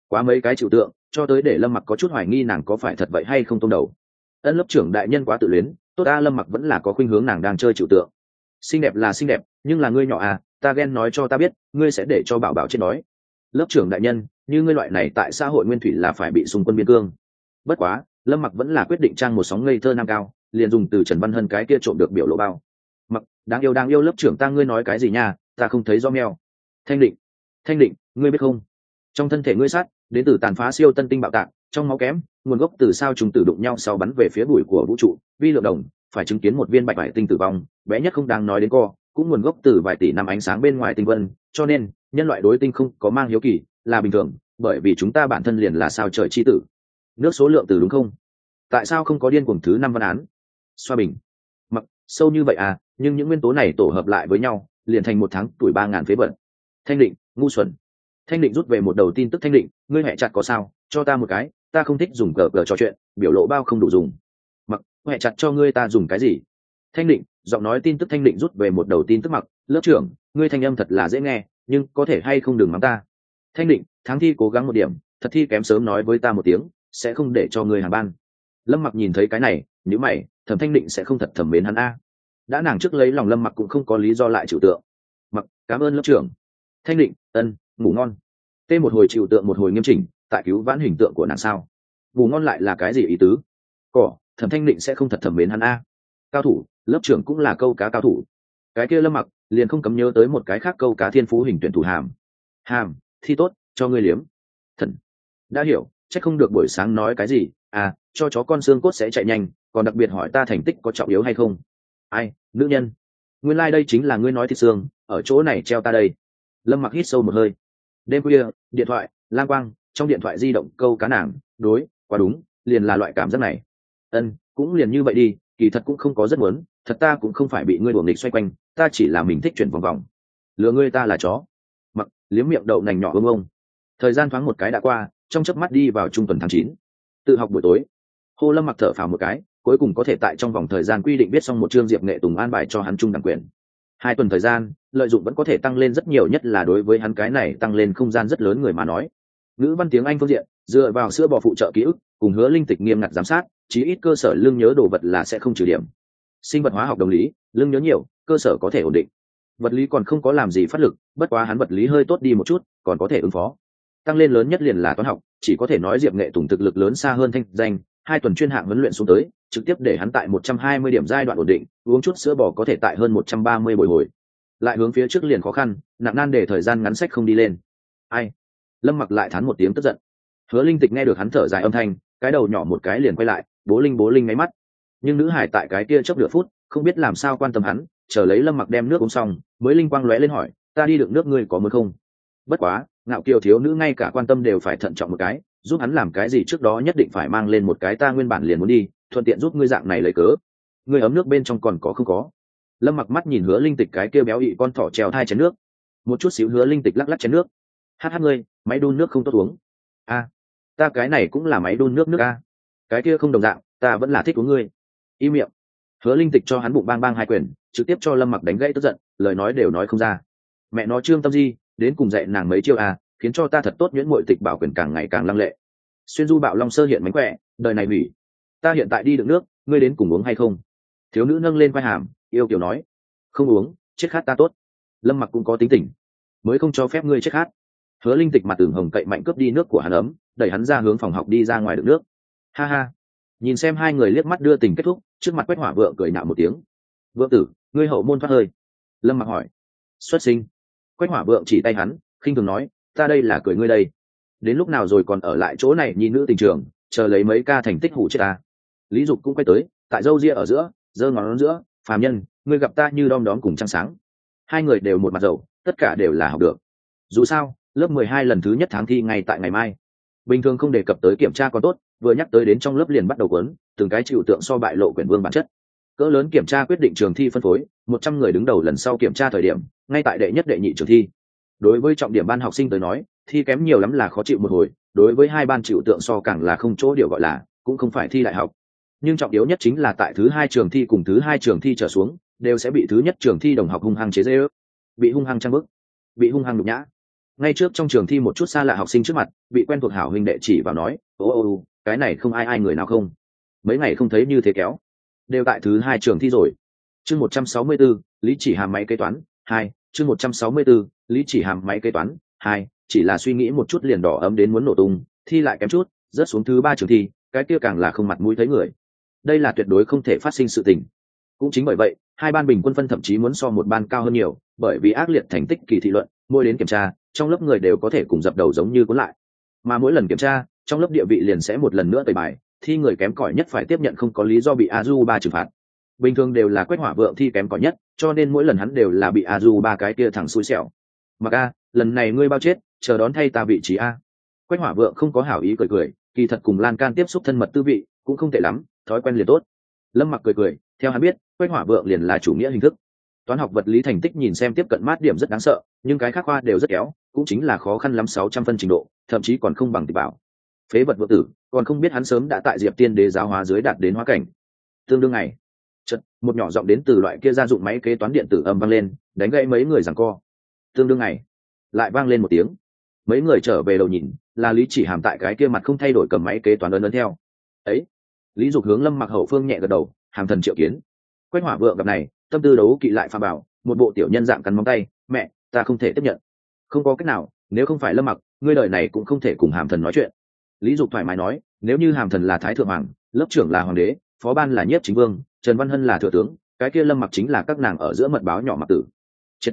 S1: Quá mấy cái chịu tượng, cho tới để lâm mặc có chút hoài nghi nàng có phải thật vậy hay không tông đầu. Ân lớp trưởng đại nhân quá tự luyến, tốt ta lâm mặc vẫn là có khuynh hướng nàng đang chơi chịu tượng. Xinh đẹp là xinh đẹp, nhưng là ngươi nhỏ à ta ghen nói cho ta biết, ngươi sẽ để cho bảo bảo chết đói lớp trưởng đại nhân, như ngươi loại này tại xã hội nguyên thủy là phải bị xung quân biên cương. Bất quá, lâm mặc vẫn là quyết định trang một sóng ngây thơ nam cao, liền dùng từ trần văn hân cái kia trộm được biểu lộ bao. Mặc, đáng yêu đáng yêu lớp trưởng ta ngươi nói cái gì nha, ta không thấy do mèo. Thanh định thanh định, ngươi biết không? Trong thân thể ngươi sát, đến từ tàn phá siêu tân tinh bạo tạc, trong máu kém, nguồn gốc từ sao trùng tử đụng nhau sau bắn về phía bụi của vũ trụ, vi lượng đồng, phải chứng kiến một viên bạch vải tinh tử vong, bé nhất không đáng nói đến co, cũng nguồn gốc từ vài tỷ năm ánh sáng bên ngoài tinh vân, cho nên nhân loại đối tinh không có mang hiếu kỳ là bình thường, bởi vì chúng ta bản thân liền là sao trời chi tử. Nước số lượng từ đúng không? Tại sao không có điên cuồng thứ năm văn án? Xoa bình. Mặc, sâu như vậy à nhưng những nguyên tố này tổ hợp lại với nhau, liền thành một tháng tuổi ba ngàn phế vận thanh định, ngu xuẩn. Thanh định rút về một đầu tin tức thanh định, ngươi hẹ chặt có sao, cho ta một cái, ta không thích dùng cờ cờ trò chuyện, biểu lộ bao không đủ dùng. Mặc, hẹ chặt cho ngươi ta dùng cái gì? Thanh định, giọng nói tin tức thanh định rút về một đầu tin tức mặc, lớp trưởng, ngươi thanh âm thật là dễ nghe nhưng có thể hay không đừng mắng ta. Thanh định, tháng thi cố gắng một điểm, thật thi kém sớm nói với ta một tiếng, sẽ không để cho người hàng ban. Lâm mặc nhìn thấy cái này nếu mày thẩm thanh định sẽ không thật thẩm mến hắn a. Đã nàng trước lấy lòng lâm mặc cũng không có lý do lại chịu tượng. Mặc, cảm ơn lớp trưởng. Thanh định, ân, ngủ ngon. Tê một hồi chịu tượng một hồi nghiêm chỉnh, tại cứu vãn hình tượng của nàng sao? Ngủ ngon lại là cái gì ý tứ? Cỏ thẩm thanh định sẽ không thật thẩm mến hắn a. Cao thủ, lớp trưởng cũng là câu cá cao thủ. Cái kia lâm mặc liền không cấm nhớ tới một cái khác câu cá thiên phú hình tuyển thủ hàm. Hàm, thi tốt, cho ngươi liếm. Thần. Đã hiểu, chắc không được buổi sáng nói cái gì. À cho chó con xương cốt sẽ chạy nhanh, còn đặc biệt hỏi ta thành tích có trọng yếu hay không. Ai, nữ nhân. Nguyên lai、like、đây chính là ngươi nói thịt xương, ở chỗ này treo ta đây. Lâm mặc hít sâu một hơi. Đêm khuya, điện thoại, lang quang, trong điện thoại di động câu cá nàng, đối, quá đúng, liền là loại cảm giác này. Ân, cũng liền như vậy đi, kỳ thật cũng không có rất muốn, thật ta cũng không phải bị ngươi đuổi nghịch xoay quanh ta chỉ là mình thích chuyển vòng vòng. Lừa ngươi ta là chó. Mặc, liếm miệng đậu nành nhỏ ông ông. Thời gian thoáng một cái đã qua, trong chớp mắt đi vào trung tuần tháng chín. Tự học buổi tối. Hô lâm mặc thở phào một cái, cuối cùng có thể tại trong vòng thời gian quy định viết xong một chương diệp nghệ tùng an bài cho hắn trung đẳng quyền. Hai tuần thời gian, lợi dụng vẫn có thể tăng lên rất nhiều, nhất là đối với hắn cái này tăng lên không gian rất lớn người mà nói. Ngữ văn tiếng anh phương diện, dựa vào sữa bò phụ trợ ký ức, cùng hứa linh tịch nghiêm ngặt giám sát, chí ít cơ sở lương nhớ đồ vật là sẽ không trừ điểm. Sinh vật hóa học đồng lý, lương nhớ nhiều cơ sở có thể ổn định. Vật lý còn không có làm gì phát lực, bất quá hắn vật lý hơi tốt đi một chút, còn có thể ứng phó. Tăng lên lớn nhất liền là toán học, chỉ có thể nói diệp nghệ tùng thực lực lớn xa hơn thanh danh, hai tuần chuyên hạng huấn luyện xuống tới, trực tiếp để hắn tại một trăm hai mươi điểm giai đoạn ổn định, uống chút sữa bò có thể tại hơn một trăm ba mươi bồi hồi. Lại hướng phía trước liền khó khăn, nặng nan để thời gian ngắn sách không đi lên. Ai? Lâm mặc lại thán một tiếng tức giận. Hứa linh tịch nghe được hắn thở dài âm thanh, cái đầu nhỏ một cái liền quay lại, bố linh bố linh ngáy mắt. Nhưng nữ hải tại cái kia chốc nửa phút, không biết làm sao quan tâm hắn chờ lấy lâm mặc đem nước uống xong, mới linh quang lóe lên hỏi, ta đi đựng nước ngươi có muốn không? Bất quá, ngạo kiều thiếu nữ ngay cả quan tâm đều phải thận trọng một cái, giúp hắn làm cái gì trước đó nhất định phải mang lên một cái ta nguyên bản liền muốn đi, thuận tiện giúp ngươi dạng này lấy cớ. Ngươi ấm nước bên trong còn có không có? Lâm mặc mắt nhìn hứa linh tịch cái kia béo ị con thỏ trèo thai chén nước. Một chút xíu hứa linh tịch lắc lắc chén nước. Hát hát ngươi, máy đun nước không tốt uống. A, ta cái này cũng là máy đun nước nước a. Cái kia không đồng dạng, ta vẫn là thích uống ngươi. Y miệng. Hứa linh tịch cho hắn bụng bang bang hai quyền trực tiếp cho lâm mặc đánh gãy tức giận, lời nói đều nói không ra. Mẹ nó trương tâm di, đến cùng dạy nàng mấy chiêu à khiến cho ta thật tốt nhuyễn mội tịch bảo quyền càng ngày càng lăng lệ. Xuyên du bạo long sơ hiện mánh khỏe, đời này hủy ta hiện tại đi đựng nước, ngươi đến cùng uống hay không? Thiếu nữ nâng lên vai hàm, yêu kiểu nói. Không uống, chết khát ta tốt. Lâm mặc cũng có tính tình. Mới không cho phép ngươi chết khát. Hứa linh tịch mặt tường hồng cậy mạnh cướp đi nước của hắn ấm, đẩy hắn ra hướng phòng học đi ra ngoài đựng nước. Ha ha. Nhìn xem hai người liếc mắt đưa tình kết thúc, trước mặt quét hỏa vợ cười nạo một tiếng vượng tử, ngươi hậu môn thoát hơi. Lâm mặc hỏi. Xuất sinh. Quách hỏa vượng chỉ tay hắn, khinh thường nói, ta đây là cười ngươi đây. Đến lúc nào rồi còn ở lại chỗ này nhìn nữ tình trường, chờ lấy mấy ca thành tích hủ chết ta. Lý dục cũng quay tới, tại dâu ria ở giữa, giơ ngón giữa, phàm nhân, ngươi gặp ta như đom đóm cùng trăng sáng. Hai người đều một mặt dầu, tất cả đều là học được. Dù sao, lớp mười hai lần thứ nhất tháng thi ngay tại ngày mai. Bình thường không đề cập tới kiểm tra còn tốt, vừa nhắc tới đến trong lớp liền bắt đầu quấn từng cái chịu tượng so bại lộ quyển vương bản chất cỡ lớn kiểm tra quyết định trường thi phân phối, một trăm người đứng đầu lần sau kiểm tra thời điểm, ngay tại đệ nhất đệ nhị trường thi. Đối với trọng điểm ban học sinh tới nói, thi kém nhiều lắm là khó chịu một hồi, đối với hai ban chịu tượng so càng là không chỗ điều gọi là, cũng không phải thi đại học. Nhưng trọng yếu nhất chính là tại thứ hai trường thi cùng thứ hai trường thi trở xuống, đều sẽ bị thứ nhất trường thi đồng học hung hăng chế dễ ước bị hung hăng trang bức, bị hung hăng nhục nhã. Ngay trước trong trường thi một chút xa lạ học sinh trước mặt, bị quen thuộc hảo huynh đệ chỉ vào nói, ô ô ô, cái này không ai ai người nào không? Mấy ngày không thấy như thế kéo đều tại thứ hai trường thi rồi. Chương một trăm sáu mươi 164, lý chỉ hàm máy kế toán hai chương một trăm sáu mươi 164, lý chỉ hàm máy kế toán hai chỉ là suy nghĩ một chút liền đỏ ấm đến muốn nổ tung thi lại kém chút rớt xuống thứ ba trường thi cái kia càng là không mặt mũi thấy người. Đây là tuyệt đối không thể phát sinh sự tình. Cũng chính bởi vậy hai ban bình quân phân thậm chí muốn so một ban cao hơn nhiều bởi vì ác liệt thành tích kỳ thị luận mỗi đến kiểm tra trong lớp người đều có thể cùng dập đầu giống như cuốn lại. Mà mỗi lần kiểm tra trong lớp địa vị liền sẽ một lần nữa tẩy bài thi người kém cỏi nhất phải tiếp nhận không có lý do bị azu ba trừng phạt. Bình thường đều là quét hỏa vượng thi kém cỏi nhất, cho nên mỗi lần hắn đều là bị azu ba cái kia thẳng xui xẻo. Mặc a, lần này ngươi bao chết, chờ đón thay ta vị trí a. Quách hỏa vượng không có hảo ý cười cười, kỳ thật cùng lan can tiếp xúc thân mật tư vị, cũng không tệ lắm, thói quen liền tốt. Lâm mặc cười cười, theo hắn biết quách hỏa vượng liền là chủ nghĩa hình thức. Toán học vật lý thành tích nhìn xem tiếp cận mát điểm rất đáng sợ, nhưng cái khác khoa đều rất kéo cũng chính là khó khăn lắm sáu trăm phân trình độ, thậm chí còn không bằng tỷ bảo phế vật vợ tử, còn không biết hắn sớm đã tại diệp tiên đế giáo hóa dưới đạt đến hóa cảnh. Tương đương này chật một nhỏ giọng đến từ loại kia gia dụng máy kế toán điện tử âm vang lên, đánh gãy mấy người rằng co. Tương đương này lại vang lên một tiếng. Mấy người trở về đầu nhìn, là lý chỉ hàm tại cái kia mặt không thay đổi cầm máy kế toán ấn ấn theo. Ấy, lý dục hướng lâm mặc hậu phương nhẹ gật đầu, hàm thần triệu kiến. Quách hỏa vượng gặp này, tâm tư đấu kỵ lại pha bảo, một bộ tiểu nhân dạng cắn móng tay, mẹ, ta không thể tiếp nhận. Không có cách nào, nếu không phải lâm mặc, ngươi đời này cũng không thể cùng hàm thần nói chuyện lý dục thoải mái nói, nếu như hàm thần là thái thượng hoàng, lớp trưởng là hoàng đế, phó ban là nhiếp chính vương, trần văn hân là thừa tướng, cái kia lâm mặc chính là các nàng ở giữa mật báo nhỏ mặc tử. Chết.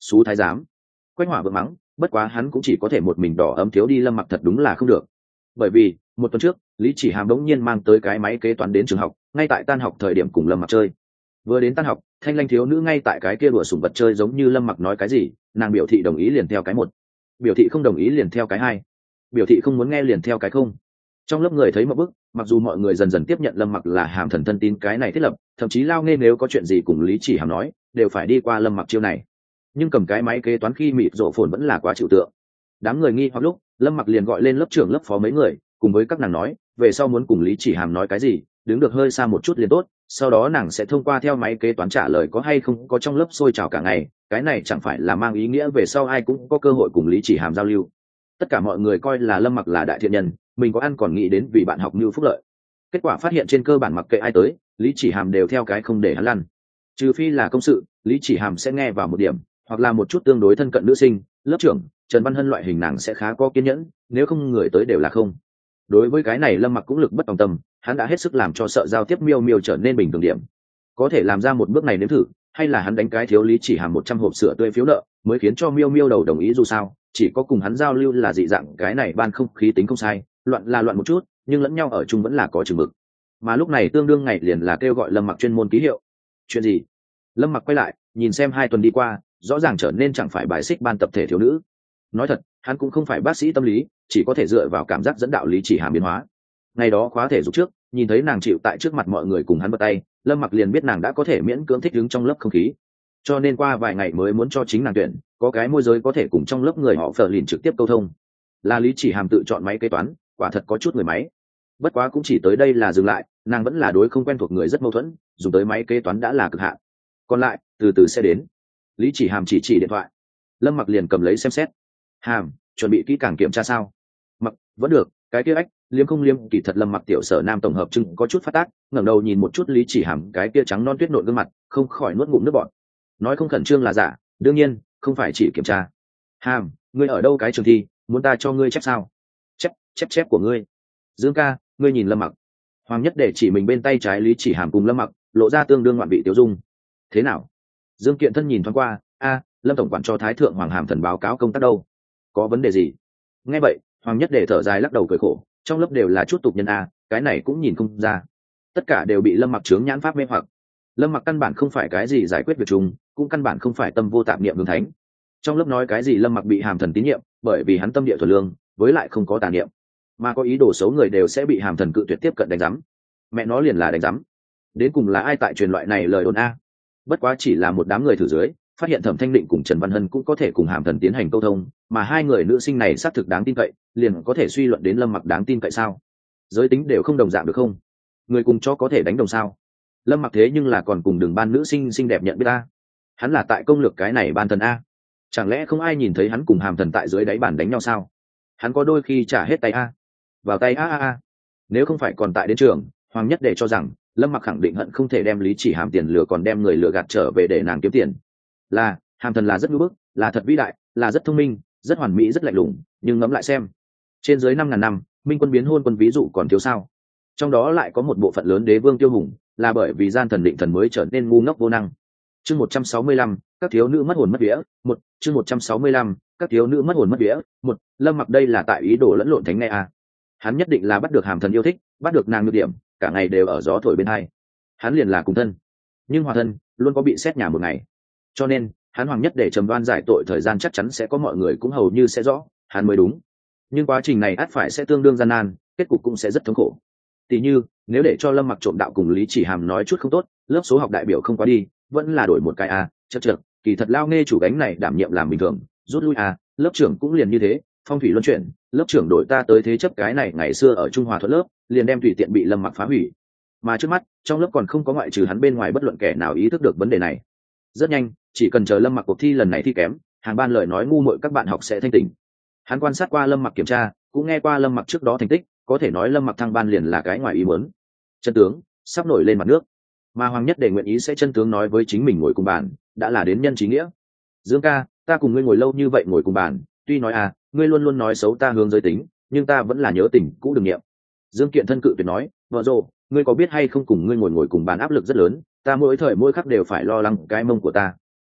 S1: Xú thái giám. Quách hỏa vượng mắng, bất quá hắn cũng chỉ có thể một mình đỏ ấm thiếu đi lâm mặc thật đúng là không được. Bởi vì, một tuần trước, lý chỉ hàm đống nhiên mang tới cái máy kế toán đến trường học, ngay tại tan học thời điểm cùng lâm mặc chơi. Vừa đến tan học, thanh lanh thiếu nữ ngay tại cái kia đùa sùng vật chơi giống như lâm mặc nói cái gì, nàng biểu thị đồng ý liền theo cái một. Biểu thị không đồng ý liền theo cái hai biểu thị không muốn nghe liền theo cái không. Trong lớp người thấy một bức, mặc dù mọi người dần dần tiếp nhận lâm mặc là hàm thần thân tin cái này thiết lập, thậm chí lao nghe nếu có chuyện gì cùng lý chỉ hàm nói, đều phải đi qua lâm mặc chiêu này. Nhưng cầm cái máy kế toán khi mịt rộ phồn vẫn là quá chịu tượng. Đám người nghi hoặc lúc, lâm mặc liền gọi lên lớp trưởng lớp phó mấy người, cùng với các nàng nói, về sau muốn cùng lý chỉ hàm nói cái gì, đứng được hơi xa một chút liền tốt, sau đó nàng sẽ thông qua theo máy kế toán trả lời có hay không có trong lớp sôi trào cả ngày, cái này chẳng phải là mang ý nghĩa về sau ai cũng có cơ hội cùng lý chỉ hàm giao lưu tất cả mọi người coi là lâm mặc là đại thiện nhân, mình có ăn còn nghĩ đến vì bạn học như phúc lợi. Kết quả phát hiện trên cơ bản mặc kệ ai tới, lý chỉ hàm đều theo cái không để hắn lăn. Trừ phi là công sự, lý chỉ hàm sẽ nghe vào một điểm, hoặc là một chút tương đối thân cận nữ sinh, lớp trưởng, trần văn hân loại hình nàng sẽ khá có kiên nhẫn, nếu không người tới đều là không. Đối với cái này lâm mặc cũng lực bất tòng tâm, hắn đã hết sức làm cho sợ giao tiếp miêu miêu trở nên bình thường điểm. Có thể làm ra một bước này nếm thử, hay là hắn đánh cái thiếu lý chỉ hàm một trăm hộp sữa tươi phiếu nợ, mới khiến cho miêu miêu đầu đồng ý dù sao chỉ có cùng hắn giao lưu là dị dạng, cái này ban không khí tính không sai, loạn là loạn một chút, nhưng lẫn nhau ở chung vẫn là có chừng mực. Mà lúc này tương đương ngày liền là kêu gọi lâm mặc chuyên môn ký hiệu. Chuyện gì? Lâm mặc quay lại, nhìn xem hai tuần đi qua, rõ ràng trở nên chẳng phải bài xích ban tập thể thiếu nữ. Nói thật, hắn cũng không phải bác sĩ tâm lý, chỉ có thể dựa vào cảm giác dẫn đạo lý chỉ hàm biến hóa. Ngày đó khóa thể dục trước, nhìn thấy nàng chịu tại trước mặt mọi người cùng hắn bật tay, lâm mặc liền biết nàng đã có thể miễn cưỡng thích đứng trong lớp không khí. Cho nên qua vài ngày mới muốn cho chính nàng tuyển có cái môi giới có thể cùng trong lớp người họ phờ liền trực tiếp câu thông. Là lý chỉ hàm tự chọn máy kế toán, quả thật có chút người máy. Bất quá cũng chỉ tới đây là dừng lại, nàng vẫn là đối không quen thuộc người rất mâu thuẫn, dùng tới máy kế toán đã là cực hạn. Còn lại, từ từ sẽ đến. Lý chỉ hàm chỉ chỉ điện thoại. Lâm mặc liền cầm lấy xem xét. Hàm, chuẩn bị kỹ càng kiểm tra sao? Mặc, vẫn được, cái kia ách, liếm không liếm, kỳ thật lâm mặc tiểu sở nam tổng hợp chừng có chút phát tác, ngẩng đầu nhìn một chút lý chỉ hàm, cái kia trắng non tuyết nộn gương mặt, không khỏi nuốt ngụm nước bọn nói không khẩn trương là giả, đương nhiên không phải chỉ kiểm tra. Hàm, ngươi ở đâu cái trường thi, muốn ta cho ngươi chép sao? Chép chép chép của ngươi. Dương ca, ngươi nhìn lâm mặc. Hoàng nhất để chỉ mình bên tay trái lý chỉ hàm cùng lâm mặc, lộ ra tương đương ngoạn vị tiêu dung. Thế nào? Dương kiện thân nhìn thoáng qua, a, lâm tổng quản cho thái thượng hoàng hàm thần báo cáo công tác đâu? Có vấn đề gì? Nghe vậy, hoàng nhất để thở dài lắc đầu cười khổ, trong lớp đều là chút tục nhân a, cái này cũng nhìn không ra. Tất cả đều bị lâm mặc trướng nhãn pháp mê hoặc. Lâm mặc căn bản không phải cái gì giải quyết việc chung cũng căn bản không phải tâm vô tạp niệm hướng thánh. Trong lớp nói cái gì lâm mặc bị hàm thần tín nhiệm, bởi vì hắn tâm địa thuần lương, với lại không có tà niệm. Mà có ý đồ xấu người đều sẽ bị hàm thần cự tuyệt tiếp cận đánh giám. Mẹ nó liền là đánh giám. Đến cùng là ai tại truyền loại này lời đồn a? Bất quá chỉ là một đám người thử dưới, phát hiện thẩm thanh định cùng trần văn hân cũng có thể cùng hàm thần tiến hành câu thông, mà hai người nữ sinh này xác thực đáng tin cậy, liền có thể suy luận đến lâm mặc đáng tin cậy sao? Giới tính đều không đồng dạng được không? Người cùng cho có thể đánh đồng sao? Lâm mặc thế nhưng là còn cùng đường ban nữ sinh xinh đẹp nhận biết ta hắn là tại công lược cái này ban thần a. Chẳng lẽ không ai nhìn thấy hắn cùng hàm thần tại dưới đáy bàn đánh nhau sao? Hắn có đôi khi trả hết tay a. Vào tay a a a. Nếu không phải còn tại đến trường, hoàng nhất để cho rằng, lâm mặc khẳng định hận không thể đem lý chỉ hàm tiền lừa còn đem người lừa gạt trở về để nàng kiếm tiền. Là, hàm thần là rất ngưỡng bức, là thật vĩ đại, là rất thông minh, rất hoàn mỹ, rất lạnh lùng, nhưng ngẫm lại xem. Trên dưới năm ngàn năm, minh quân biến hôn quân ví dụ còn thiếu sao? Trong đó lại có một bộ phận lớn đế vương tiêu hùng, là bởi vì gian thần định thần mới trở nên ngu ngốc vô năng chương một trăm sáu mươi lăm, các thiếu nữ mất hồn mất vía, một, chương một trăm sáu mươi lăm, các thiếu nữ mất hồn mất vía, một, lâm mặc đây là tại ý đồ lẫn lộn thánh nghe à. hắn nhất định là bắt được hàm thần yêu thích, bắt được nàng nhược điểm, cả ngày đều ở gió thổi bên hai. Hắn liền là cùng thân. Nhưng hòa thân luôn có bị xét nhà một ngày. Cho nên, hắn hoàng nhất để trầm đoan giải tội thời gian chắc chắn sẽ có mọi người cũng hầu như sẽ rõ, hắn mới đúng. Nhưng quá trình này ắt phải sẽ tương đương gian nan, kết cục cũng sẽ rất thống khổ. Tỉ như, nếu để cho lâm mặc trộm đạo cùng lý chỉ hàm nói chút không tốt, lớp số học đại biểu không quá đi vẫn là đổi một cái a à, chật chật kỳ thật lao nghe chủ gánh này đảm nhiệm làm bình thường rút lui a lớp trưởng cũng liền như thế phong thủy luân chuyển lớp trưởng đổi ta tới thế chấp cái này ngày xưa ở trung hòa thuận lớp liền đem tùy tiện bị lâm mặc phá hủy. Mà trước mắt trong lớp còn không có ngoại trừ hắn bên ngoài bất luận kẻ nào ý thức được vấn đề này. Rất nhanh chỉ cần chờ lâm mặc cuộc thi lần này thi kém hàng ban lời nói ngu muội các bạn học sẽ thanh tỉnh. Hắn quan sát qua lâm mặc kiểm tra cũng nghe qua lâm mặc trước đó thành tích có thể nói lâm mặc thăng ban liền là cái ngoài ý muốn. Chân tướng sắp nổi lên mặt nước mà hoàng nhất để nguyện ý sẽ chân tướng nói với chính mình ngồi cùng bàn, đã là đến nhân trí nghĩa. Dương ca, ta cùng ngươi ngồi lâu như vậy ngồi cùng bàn, tuy nói à ngươi luôn luôn nói xấu ta hướng giới tính, nhưng ta vẫn là nhớ tình, cũ đừng nghiệm dương kiện thân cự tuyệt nói, vợ rồ ngươi có biết hay không cùng ngươi ngồi ngồi cùng bàn áp lực rất lớn, ta mỗi thời mỗi khắc đều phải lo lắng cái mông của ta.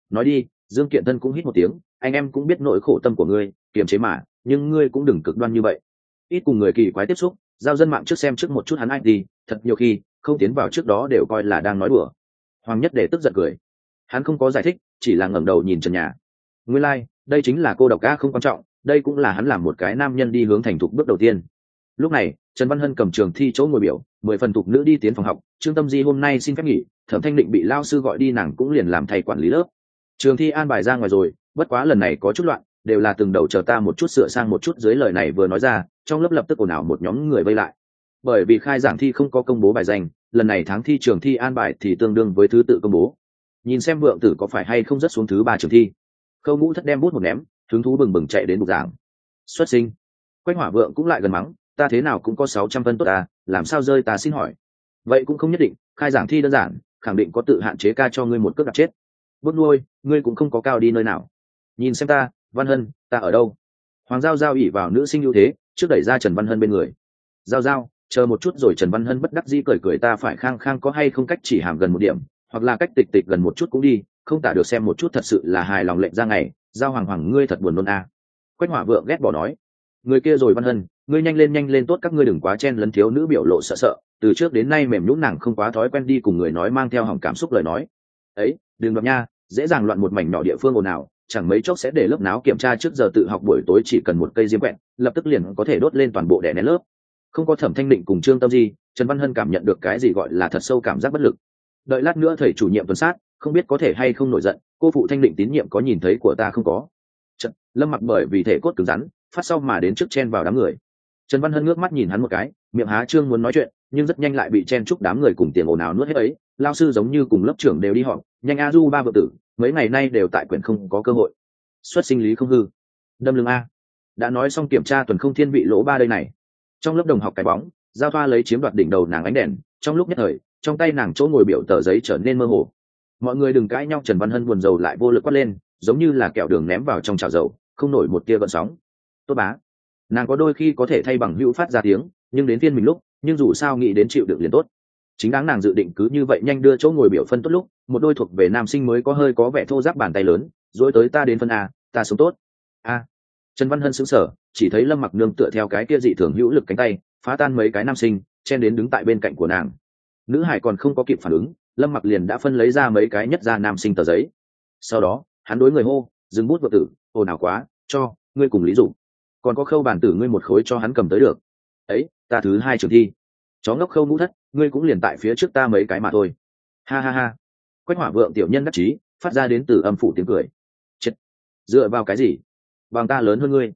S1: Nói đi, dương kiện thân cũng hít một tiếng, anh em cũng biết nỗi khổ tâm của ngươi, kiềm chế mà, nhưng ngươi cũng đừng cực đoan như vậy. Ít cùng người kỳ quái tiếp xúc, giao dân mạng trước xem trước một chút hắn anh đi, thật nhiều khi không tiến vào trước đó đều coi là đang nói đùa. Hoàng nhất để tức giận cười. Hắn không có giải thích chỉ là ngẩng đầu nhìn trần nhà. Nguyên lai、like, đây chính là cô độc ca không quan trọng đây cũng là hắn làm một cái nam nhân đi hướng thành thục bước đầu tiên. Lúc này trần văn hân cầm trường thi chỗ ngồi biểu mười phần thục nữ đi tiến phòng học trương tâm di hôm nay xin phép nghỉ thẩm thanh định bị lao sư gọi đi nàng cũng liền làm thầy quản lý lớp. Trường thi an bài ra ngoài rồi bất quá lần này có chút loạn đều là từng đầu chờ ta một chút sửa sang một chút dưới lời này vừa nói ra trong lớp lập tức ồn ào một nhóm người vây lại bởi vì khai giảng thi không có công bố bài danh, lần này tháng thi trường thi an bài thì tương đương với thứ tự công bố. Nhìn xem vượng tử có phải hay không rất xuống thứ ba trường thi. Khâu ngũ thất đem bút một ném, hứng thú bừng bừng chạy đến bục giảng. Xuất sinh. Quách hỏa vượng cũng lại gần mắng, ta thế nào cũng có sáu trăm phân tốt ta làm sao rơi ta xin hỏi? Vậy cũng không nhất định, khai giảng thi đơn giản, khẳng định có tự hạn chế ca cho ngươi một cước đặt chết. Bước nuôi, ngươi cũng không có cao đi nơi nào. Nhìn xem ta, văn hân, ta ở đâu? Hoàng giao giao ỉ vào nữ sinh ưu thế, trước đẩy ra trần văn hân bên người. Giao giao chờ một chút rồi trần văn hân bất đắc dĩ cười cười, ta phải khang khang có hay không cách chỉ hàm gần một điểm, hoặc là cách tịch tịch gần một chút cũng đi, không tả được xem một chút thật sự là hài lòng lệnh ra ngày, giao hoàng hoàng ngươi thật buồn nôn a à. quách hỏa vượng ghét bỏ nói, người kia rồi văn hân, ngươi nhanh lên nhanh lên tốt các ngươi đừng quá chen lấn thiếu nữ biểu lộ sợ sợ, từ trước đến nay mềm nhũng nàng không quá thói quen đi cùng người nói mang theo hỏng cảm xúc lời nói ấy, đừng gặp nha, dễ dàng loạn một mảnh nhỏ địa phương ồn ào, chẳng mấy chốc sẽ để lớp náo kiểm tra trước giờ tự học buổi tối chỉ cần một cây diêm quẹt, lập tức liền có thể đốt lên toàn bộ đẻ nén lớp không có thẩm thanh định cùng trương tâm di trần văn hân cảm nhận được cái gì gọi là thật sâu cảm giác bất lực. Đợi lát nữa thầy chủ nhiệm tuần sát không biết có thể hay không nổi giận cô phụ thanh định tín nhiệm có nhìn thấy của ta không có? Trần, lâm mặc bởi vì thể cốt cứng rắn phát sau mà đến trước chen vào đám người. Trần văn hân ngước mắt nhìn hắn một cái miệng há trương muốn nói chuyện nhưng rất nhanh lại bị chen chúc đám người cùng tiền ồn ào nuốt hết ấy. Lao sư giống như cùng lớp trưởng đều đi họp nhanh a du ba vợ tử mấy ngày nay đều tại quyển không có cơ hội. Xuất sinh lý không hư. Đâm lưng a. Đã nói xong kiểm tra tuần không thiên vị lỗ ba đây này trong lớp đồng học cái bóng, giao thoa lấy chiếm đoạt đỉnh đầu nàng ánh đèn, trong lúc nhất thời, trong tay nàng chỗ ngồi biểu tờ giấy trở nên mơ hồ. Mọi người đừng cãi nhau, trần văn hân buồn rầu lại vô lực quát lên, giống như là kẹo đường ném vào trong chảo dầu, không nổi một tia gợn sóng. Tốt bá. Nàng có đôi khi có thể thay bằng hữu phát ra tiếng, nhưng đến phiên mình lúc, nhưng dù sao nghĩ đến chịu được liền tốt. Chính đáng nàng dự định cứ như vậy nhanh đưa chỗ ngồi biểu phân tốt lúc, một đôi thuộc về nam sinh mới có hơi có vẻ thô giáp bàn tay lớn, dối tới ta đến phân a, ta sống tốt. A trần văn hân sững sờ, chỉ thấy lâm mặc nương tựa theo cái kia dị thường hữu lực cánh tay, phá tan mấy cái nam sinh, chen đến đứng tại bên cạnh của nàng. Nữ hải còn không có kịp phản ứng, lâm mặc liền đã phân lấy ra mấy cái nhất ra nam sinh tờ giấy. Sau đó, hắn đối người hô, dừng bút vợ tử, ồn ào quá, cho, ngươi cùng lý dụ còn có khâu bản tử ngươi một khối cho hắn cầm tới được. Ấy, ta thứ hai trường thi. Chó ngốc khâu ngũ thất, ngươi cũng liền tại phía trước ta mấy cái mà thôi. Ha ha ha. Quách hỏa vượng tiểu nhân đắc chí, phát ra đến từ âm phủ tiếng cười. Chết. Dựa vào cái gì? Bằng ta lớn hơn ngươi.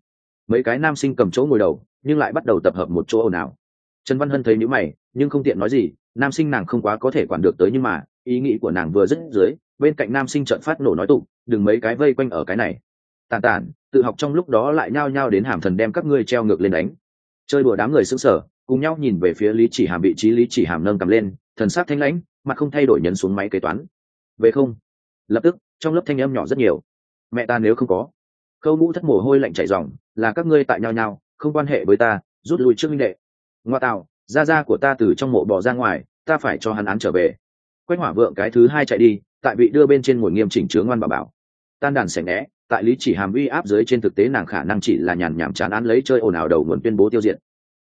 S1: Mấy cái nam sinh cầm chỗ ngồi đầu, nhưng lại bắt đầu tập hợp một chỗ ồn ào. Trần văn hân thấy nhữ mày, nhưng không tiện nói gì, nam sinh nàng không quá có thể quản được tới nhưng mà, ý nghĩ của nàng vừa dứt dưới, bên cạnh nam sinh trợn phát nổ nói tụ đừng mấy cái vây quanh ở cái này. Tàn tản, tự học trong lúc đó lại nhao nhao đến hàm thần đem các ngươi treo ngược lên đánh. Chơi đùa đám người sững sờ, cùng nhau nhìn về phía lý chỉ hàm vị trí lý chỉ hàm nâng cầm lên, thần sát thanh lãnh, mặt không thay đổi nhấn xuống máy kế toán. Về không? Lập tức, trong lớp thanh âm nhỏ rất nhiều. Mẹ ta nếu không có câu mũ thất mồ hôi lạnh chảy ròng, là các ngươi tại nhau nhau không quan hệ với ta, rút lui trước minh đệ. Ngoa tạo, gia gia của ta từ trong mộ bỏ ra ngoài, ta phải cho hắn án trở về. Quách hỏa vượng cái thứ hai chạy đi, tại vị đưa bên trên ngồi nghiêm chỉnh chướng ngoan bảo bảo. Tan đàn sẻ né tại lý chỉ hàm uy áp dưới trên thực tế nàng khả năng chỉ là nhàn nhảm chán án lấy chơi ồn ào đầu nguồn tuyên bố tiêu diệt.